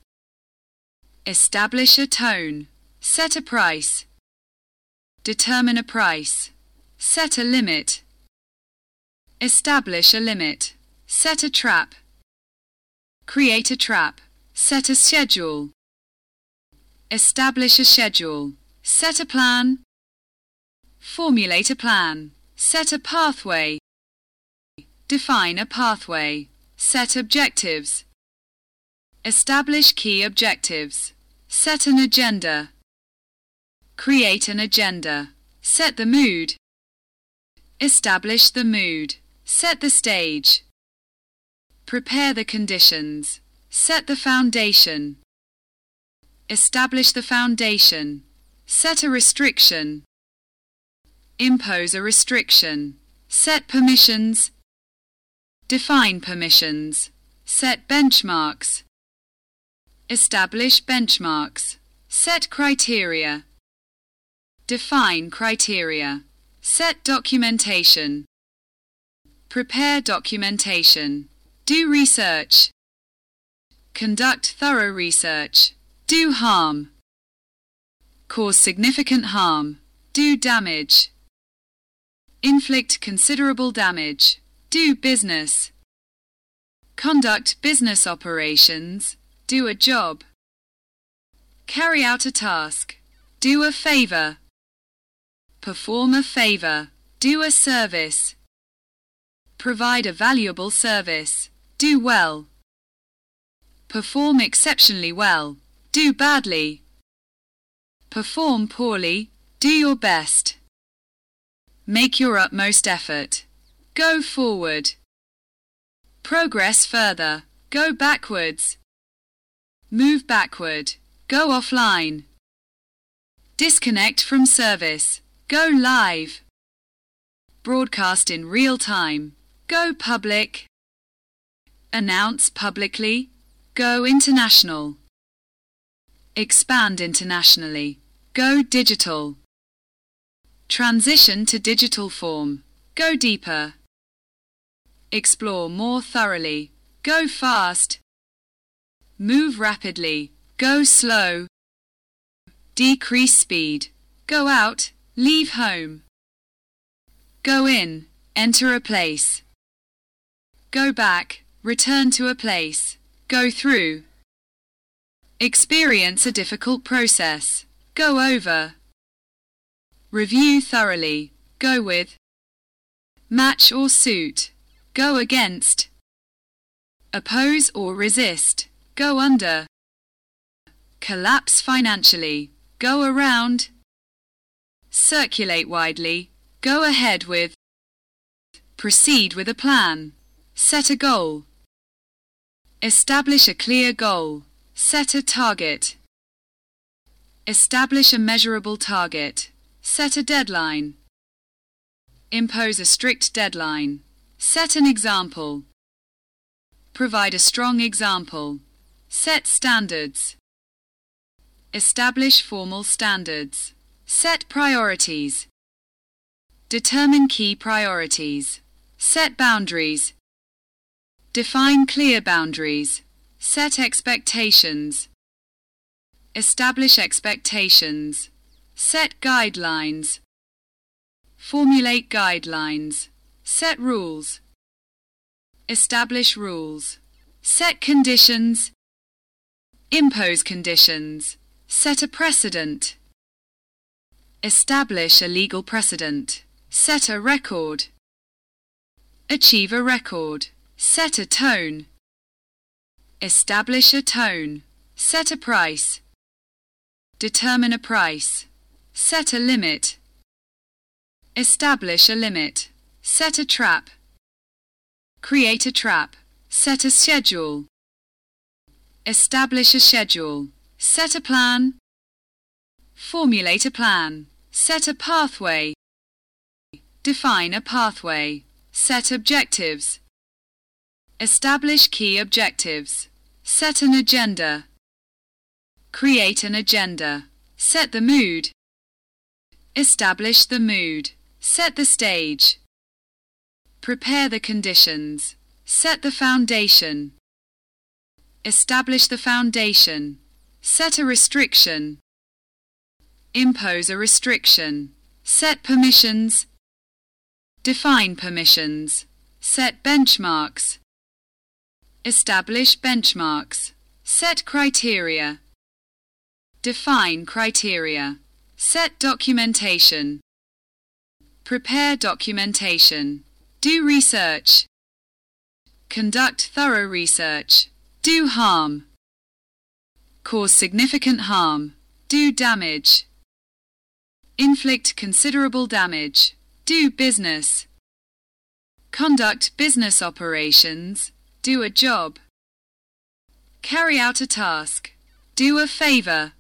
Establish a tone. Set a price. Determine a price. Set a limit. Establish a limit. Set a trap. Create a trap. Set a schedule. Establish a schedule. Set a plan. Formulate a plan. Set a pathway. Define a pathway. Set objectives. Establish key objectives. Set an agenda. Create an agenda. Set the mood. Establish the mood. Set the stage. Prepare the conditions. Set the foundation. Establish the foundation. Set a restriction. Impose a restriction. Set permissions. Define permissions. Set benchmarks. Establish benchmarks. Set criteria. Define criteria. Set documentation. Prepare documentation. Do research. Conduct thorough research. Do harm. Cause significant harm. Do damage. Inflict considerable damage. Do business. Conduct business operations. Do a job. Carry out a task. Do a favor. Perform a favor. Do a service. Provide a valuable service. Do well. Perform exceptionally well. Do badly. Perform poorly. Do your best. Make your utmost effort. Go forward. Progress further. Go backwards. Move backward. Go offline. Disconnect from service. Go live. Broadcast in real time. Go public. Announce publicly. Go international. Expand internationally. Go digital. Transition to digital form. Go deeper. Explore more thoroughly. Go fast. Move rapidly. Go slow. Decrease speed. Go out. Leave home. Go in. Enter a place. Go back. Return to a place. Go through. Experience a difficult process. Go over. Review thoroughly. Go with. Match or suit. Go against. Oppose or resist. Go under. Collapse financially. Go around. Circulate widely. Go ahead with. Proceed with a plan. Set a goal. Establish a clear goal. Set a target. Establish a measurable target. Set a deadline. Impose a strict deadline. Set an example. Provide a strong example. Set standards. Establish formal standards. Set priorities. Determine key priorities. Set boundaries. Define clear boundaries. Set expectations. Establish expectations. Set guidelines. Formulate guidelines. Set rules. Establish rules. Set conditions. Impose conditions. Set a precedent. Establish a legal precedent. Set a record. Achieve a record. Set a tone. Establish a tone. Set a price. Determine a price. Set a limit. Establish a limit. Set a trap. Create a trap. Set a schedule. Establish a schedule. Set a plan. Formulate a plan. Set a pathway. Define a pathway. Set objectives. Establish key objectives. Set an agenda. Create an agenda. Set the mood. Establish the mood. Set the stage. Prepare the conditions. Set the foundation. Establish the foundation. Set a restriction. Impose a restriction. Set permissions. Define permissions. Set benchmarks. Establish benchmarks. Set criteria. Define criteria. Set documentation. Prepare documentation. Do research. Conduct thorough research. Do harm. Cause significant harm. Do damage. Inflict considerable damage. Do business. Conduct business operations. Do a job. Carry out a task. Do a favor.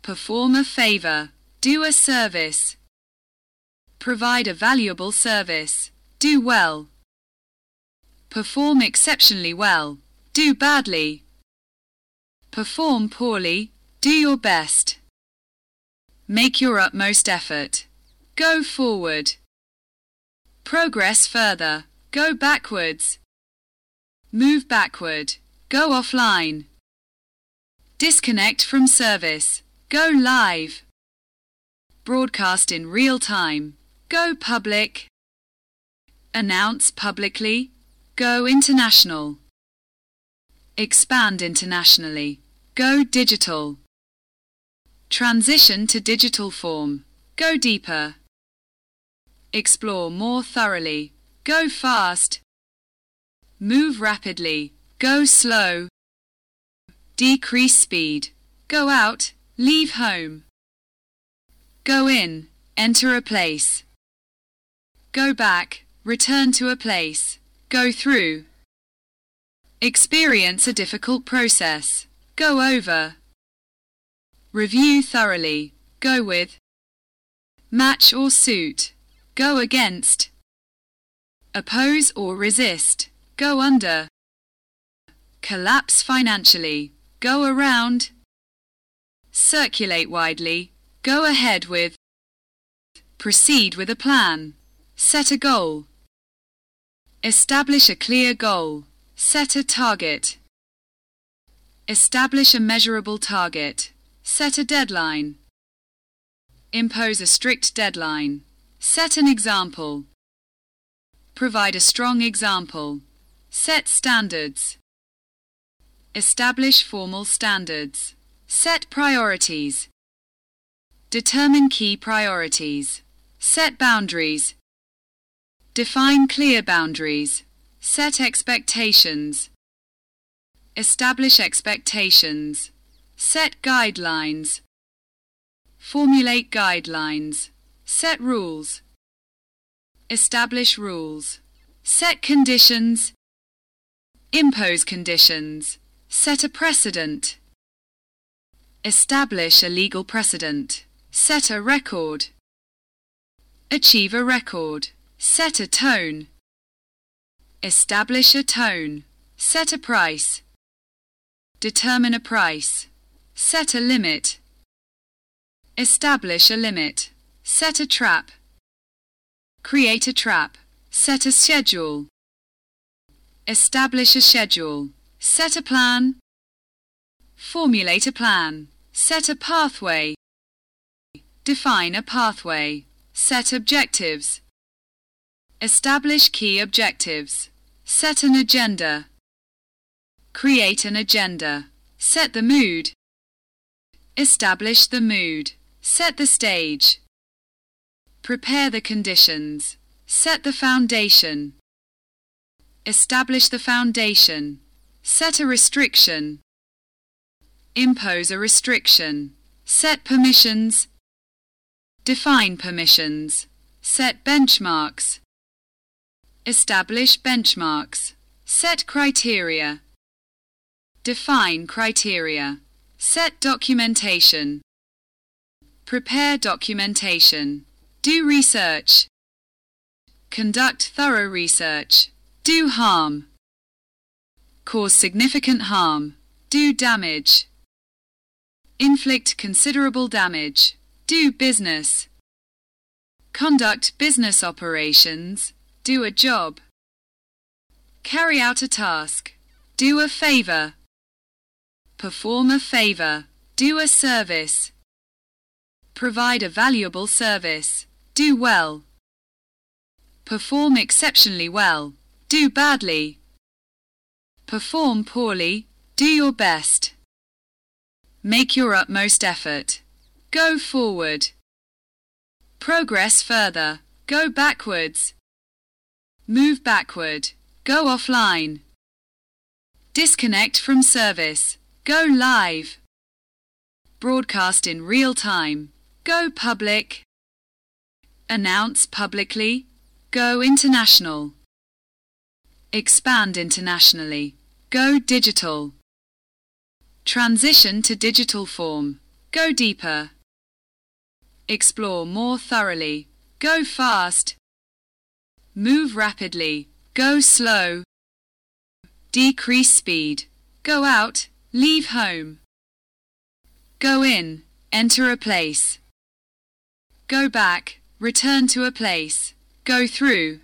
Perform a favor. Do a service. Provide a valuable service. Do well. Perform exceptionally well. Do badly. Perform poorly, do your best. Make your utmost effort. Go forward. Progress further. Go backwards. Move backward. Go offline. Disconnect from service. Go live. Broadcast in real time. Go public. Announce publicly. Go international. Expand internationally. Go digital. Transition to digital form. Go deeper. Explore more thoroughly. Go fast. Move rapidly. Go slow. Decrease speed. Go out. Leave home. Go in. Enter a place. Go back. Return to a place. Go through. Experience a difficult process. Go over. Review thoroughly. Go with. Match or suit. Go against. Oppose or resist. Go under. Collapse financially. Go around. Circulate widely. Go ahead with. Proceed with a plan. Set a goal. Establish a clear goal. Set a target. Establish a measurable target. Set a deadline. Impose a strict deadline. Set an example. Provide a strong example. Set standards. Establish formal standards. Set priorities. Determine key priorities. Set boundaries. Define clear boundaries. Set expectations. Establish expectations. Set guidelines. Formulate guidelines. Set rules. Establish rules. Set conditions. Impose conditions. Set a precedent. Establish a legal precedent. Set a record. Achieve a record. Set a tone. Establish a tone. Set a price. Determine a price. Set a limit. Establish a limit. Set a trap. Create a trap. Set a schedule. Establish a schedule. Set a plan. Formulate a plan. Set a pathway. Define a pathway. Set objectives. Establish key objectives. Set an agenda. Create an agenda. Set the mood. Establish the mood. Set the stage. Prepare the conditions. Set the foundation. Establish the foundation. Set a restriction. Impose a restriction. Set permissions. Define permissions. Set benchmarks. Establish benchmarks. Set criteria. Define criteria. Set documentation. Prepare documentation. Do research. Conduct thorough research. Do harm. Cause significant harm. Do damage. Inflict considerable damage. Do business. Conduct business operations. Do a job. Carry out a task. Do a favor. Perform a favor. Do a service. Provide a valuable service. Do well. Perform exceptionally well. Do badly. Perform poorly. Do your best. Make your utmost effort. Go forward. Progress further. Go backwards. Move backward. Go offline. Disconnect from service. Go live. Broadcast in real time. Go public. Announce publicly. Go international. Expand internationally. Go digital. Transition to digital form. Go deeper. Explore more thoroughly. Go fast. Move rapidly. Go slow. Decrease speed. Go out. Leave home. Go in, enter a place. Go back, return to a place. Go through.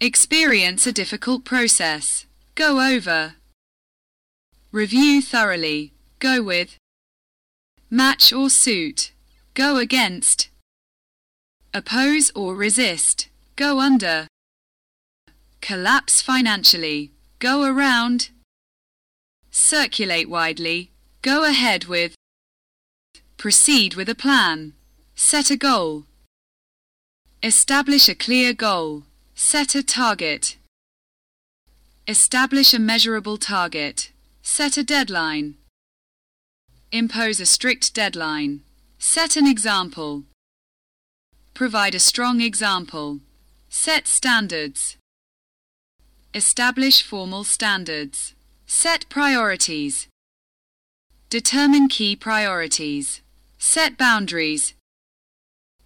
Experience a difficult process. Go over. Review thoroughly. Go with. Match or suit. Go against. Oppose or resist. Go under. Collapse financially. Go around. Circulate widely. Go ahead with. Proceed with a plan. Set a goal. Establish a clear goal. Set a target. Establish a measurable target. Set a deadline. Impose a strict deadline. Set an example. Provide a strong example. Set standards. Establish formal standards. Set priorities. Determine key priorities. Set boundaries.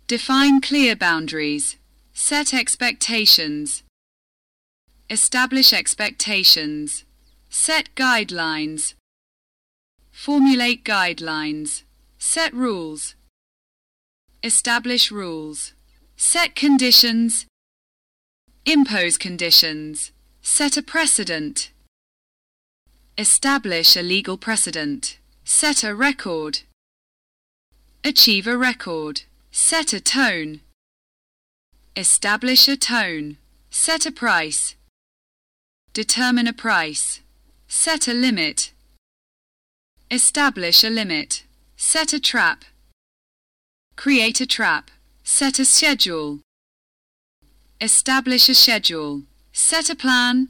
Define clear boundaries. Set expectations. Establish expectations. Set guidelines. Formulate guidelines. Set rules. Establish rules. Set conditions. Impose conditions. Set a precedent. Establish a legal precedent. Set a record. Achieve a record. Set a tone. Establish a tone. Set a price. Determine a price. Set a limit. Establish a limit. Set a trap. Create a trap. Set a schedule. Establish a schedule. Set a plan.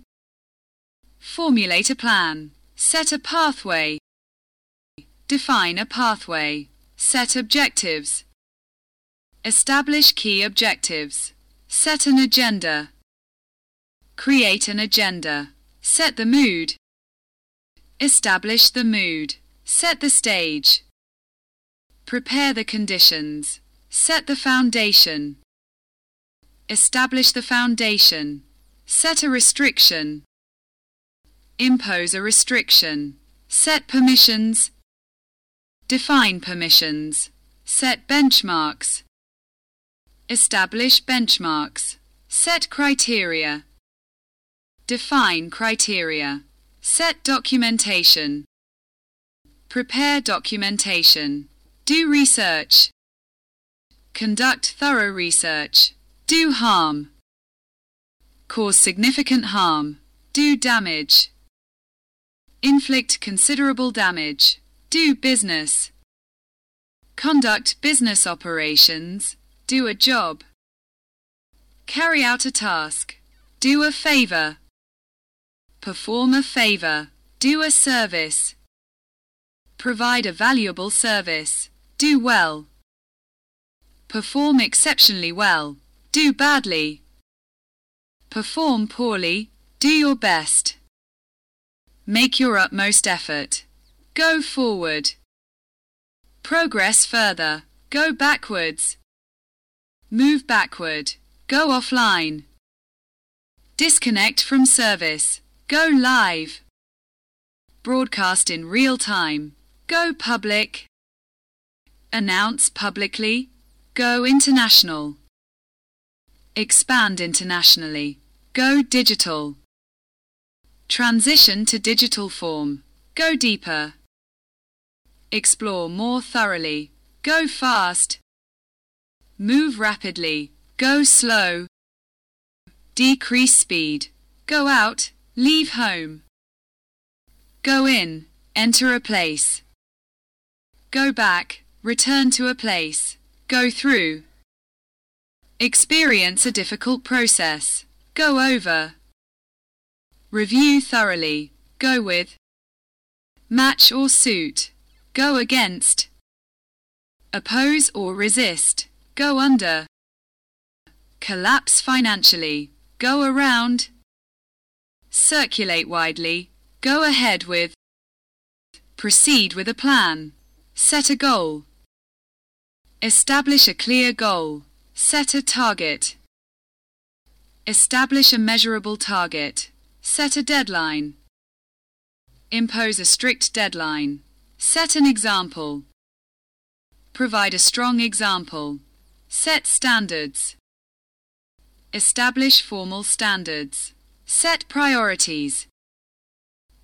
Formulate a plan. Set a pathway. Define a pathway. Set objectives. Establish key objectives. Set an agenda. Create an agenda. Set the mood. Establish the mood. Set the stage. Prepare the conditions. Set the foundation. Establish the foundation. Set a restriction. Impose a restriction. Set permissions. Define permissions. Set benchmarks. Establish benchmarks. Set criteria. Define criteria. Set documentation. Prepare documentation. Do research. Conduct thorough research. Do harm. Cause significant harm. Do damage. Inflict considerable damage. Do business. Conduct business operations. Do a job. Carry out a task. Do a favor. Perform a favor. Do a service. Provide a valuable service. Do well. Perform exceptionally well. Do badly. Perform poorly. Do your best. Make your utmost effort. Go forward. Progress further. Go backwards. Move backward. Go offline. Disconnect from service. Go live. Broadcast in real time. Go public. Announce publicly. Go international. Expand internationally. Go digital. Transition to digital form. Go deeper. Explore more thoroughly. Go fast. Move rapidly. Go slow. Decrease speed. Go out. Leave home. Go in. Enter a place. Go back. Return to a place. Go through. Experience a difficult process. Go over. Review thoroughly. Go with. Match or suit. Go against. Oppose or resist. Go under. Collapse financially. Go around. Circulate widely. Go ahead with. Proceed with a plan. Set a goal. Establish a clear goal. Set a target. Establish a measurable target. Set a deadline. Impose a strict deadline. Set an example. Provide a strong example. Set standards. Establish formal standards. Set priorities.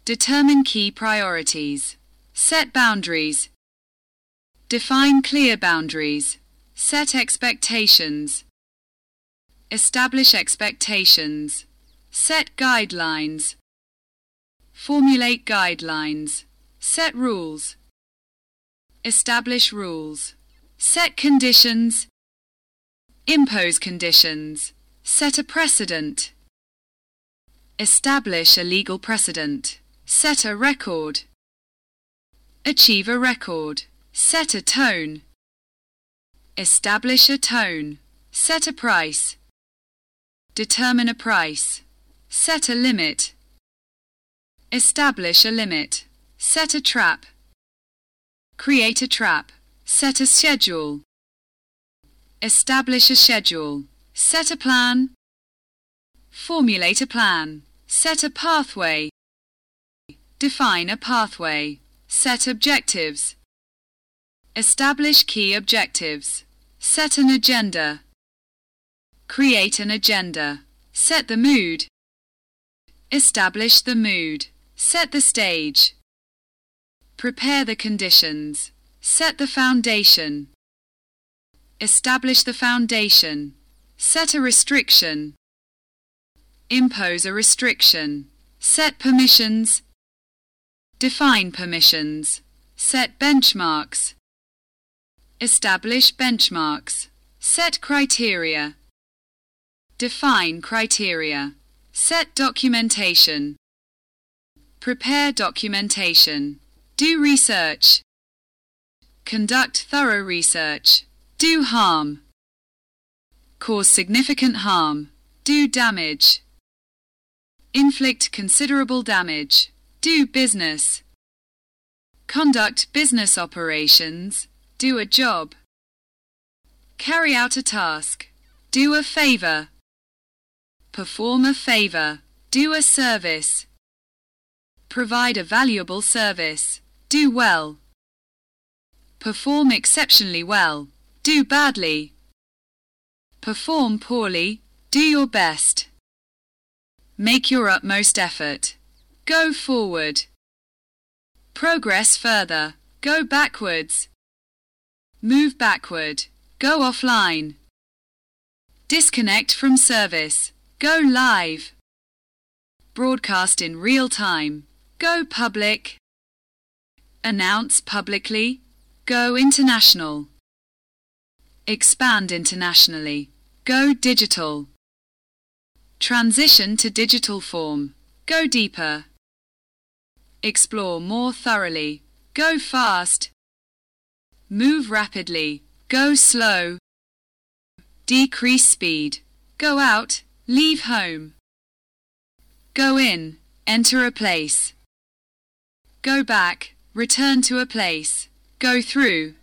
Determine key priorities. Set boundaries. Define clear boundaries. Set expectations. Establish expectations. Set guidelines. Formulate guidelines. Set rules. Establish rules. Set conditions. Impose conditions. Set a precedent. Establish a legal precedent. Set a record. Achieve a record. Set a tone. Establish a tone. Set a price. Determine a price. Set a limit. Establish a limit. Set a trap. Create a trap. Set a schedule. Establish a schedule. Set a plan. Formulate a plan. Set a pathway. Define a pathway. Set objectives. Establish key objectives. Set an agenda. Create an agenda. Set the mood. Establish the mood. Set the stage. Prepare the conditions. Set the foundation. Establish the foundation. Set a restriction. Impose a restriction. Set permissions. Define permissions. Set benchmarks. Establish benchmarks. Set criteria. Define criteria. Set documentation. Prepare documentation. Do research. Conduct thorough research. Do harm. Cause significant harm. Do damage. Inflict considerable damage. Do business. Conduct business operations. Do a job. Carry out a task. Do a favor. Perform a favor. Do a service. Provide a valuable service. Do well. Perform exceptionally well. Do badly. Perform poorly. Do your best. Make your utmost effort. Go forward. Progress further. Go backwards. Move backward. Go offline. Disconnect from service. Go live. Broadcast in real time. Go public. Announce publicly. Go international. Expand internationally. Go digital. Transition to digital form. Go deeper. Explore more thoroughly. Go fast. Move rapidly. Go slow. Decrease speed. Go out. Leave home. Go in. Enter a place. Go back. Return to a place. Go through.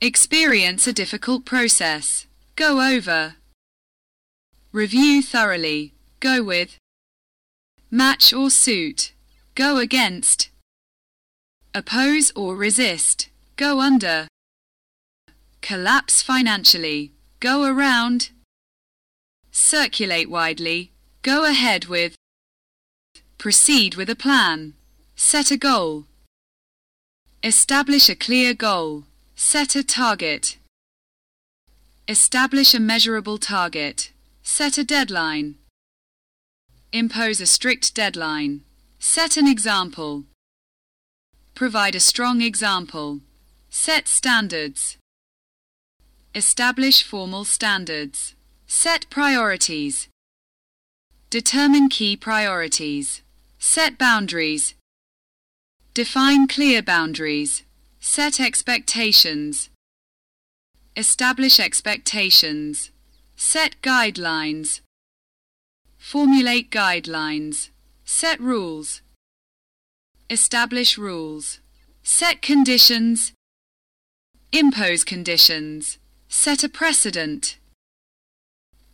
Experience a difficult process. Go over. Review thoroughly. Go with. Match or suit. Go against. Oppose or resist. Go under. Collapse financially. Go around. Circulate widely. Go ahead with. Proceed with a plan. Set a goal. Establish a clear goal. Set a target. Establish a measurable target. Set a deadline. Impose a strict deadline. Set an example. Provide a strong example. Set standards. Establish formal standards. Set priorities. Determine key priorities. Set boundaries. Define clear boundaries. Set expectations. Establish expectations. Set guidelines. Formulate guidelines. Set rules. Establish rules. Set conditions. Impose conditions. Set a precedent.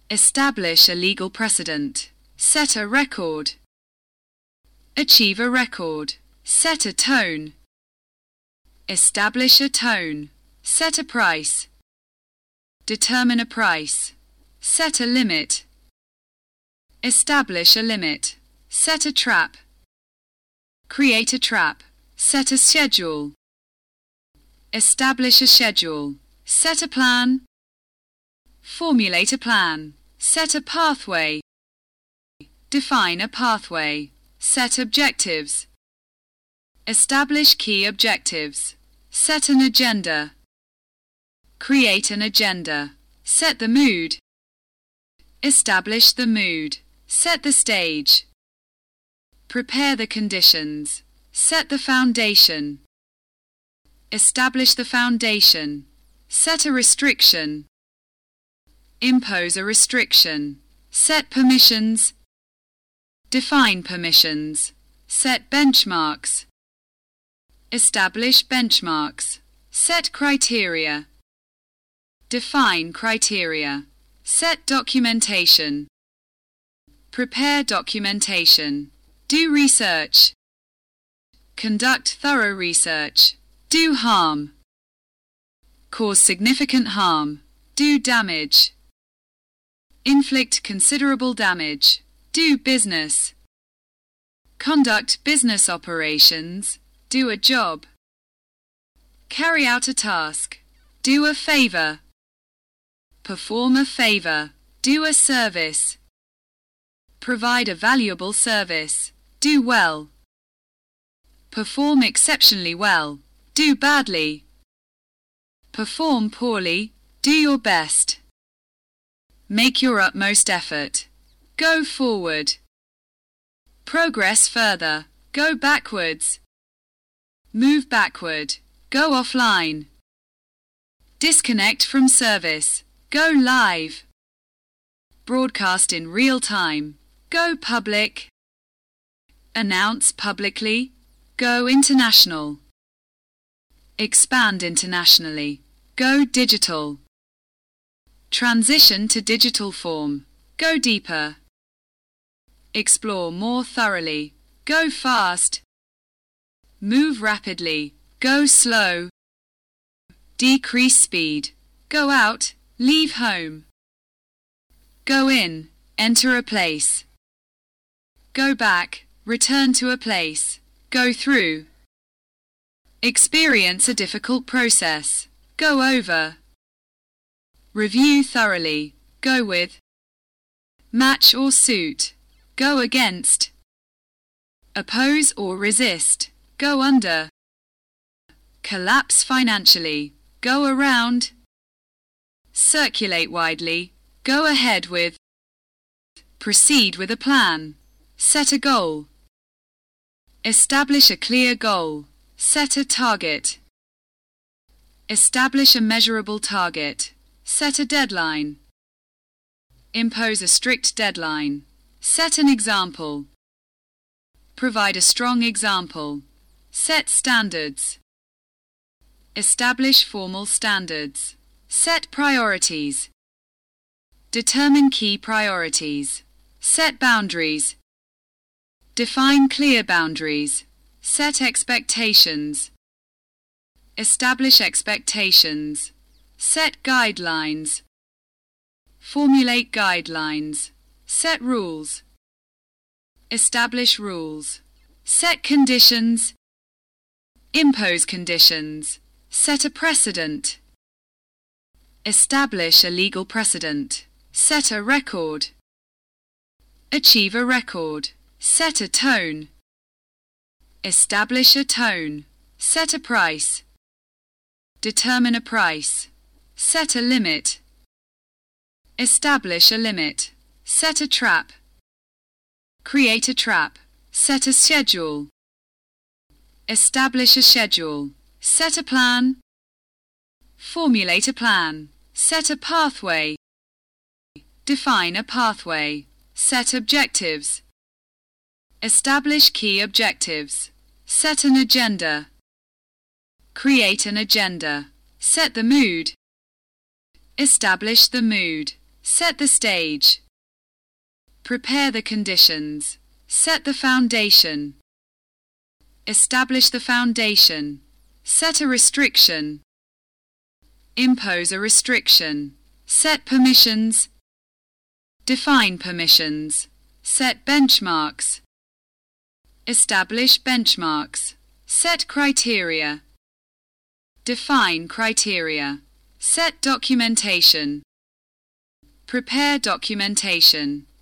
Establish a legal precedent. Set a record. Achieve a record. Set a tone. Establish a tone. Set a price. Determine a price. Set a limit. Establish a limit. Set a trap. Create a trap. Set a schedule. Establish a schedule. Set a plan. Formulate a plan. Set a pathway. Define a pathway. Set objectives. Establish key objectives. Set an agenda. Create an agenda. Set the mood. Establish the mood. Set the stage. Prepare the conditions. Set the foundation. Establish the foundation. Set a restriction. Impose a restriction. Set permissions. Define permissions. Set benchmarks. Establish benchmarks. Set criteria. Define criteria. Set documentation. Prepare documentation. Do research. Conduct thorough research. Do harm. Cause significant harm. Do damage. Inflict considerable damage. Do business. Conduct business operations. Do a job. Carry out a task. Do a favor. Perform a favor. Do a service. Provide a valuable service. Do well. Perform exceptionally well. Do badly. Perform poorly. Do your best. Make your utmost effort. Go forward. Progress further. Go backwards. Move backward. Go offline. Disconnect from service. Go live. Broadcast in real time. Go public. Announce publicly. Go international. Expand internationally. Go digital. Transition to digital form. Go deeper. Explore more thoroughly. Go fast. Move rapidly. Go slow. Decrease speed. Go out. Leave home. Go in. Enter a place. Go back. Return to a place. Go through. Experience a difficult process. Go over. Review thoroughly. Go with. Match or suit. Go against. Oppose or resist. Go under. Collapse financially. Go around. Circulate widely. Go ahead with. Proceed with a plan. Set a goal. Establish a clear goal. Set a target. Establish a measurable target. Set a deadline. Impose a strict deadline. Set an example. Provide a strong example. Set standards. Establish formal standards. Set priorities. Determine key priorities. Set boundaries. Define clear boundaries. Set expectations. Establish expectations. Set guidelines. Formulate guidelines. Set rules. Establish rules. Set conditions. Impose conditions. Set a precedent. Establish a legal precedent. Set a record. Achieve a record. Set a tone. Establish a tone. Set a price. Determine a price. Set a limit. Establish a limit. Set a trap. Create a trap. Set a schedule. Establish a schedule. Set a plan. Formulate a plan. Set a pathway. Define a pathway. Set objectives. Establish key objectives. Set an agenda. Create an agenda. Set the mood. Establish the mood. Set the stage. Prepare the conditions. Set the foundation. Establish the foundation. Set a restriction. Impose a restriction. Set permissions. Define permissions. Set benchmarks. Establish benchmarks. Set criteria. Define criteria. Set documentation. Prepare documentation.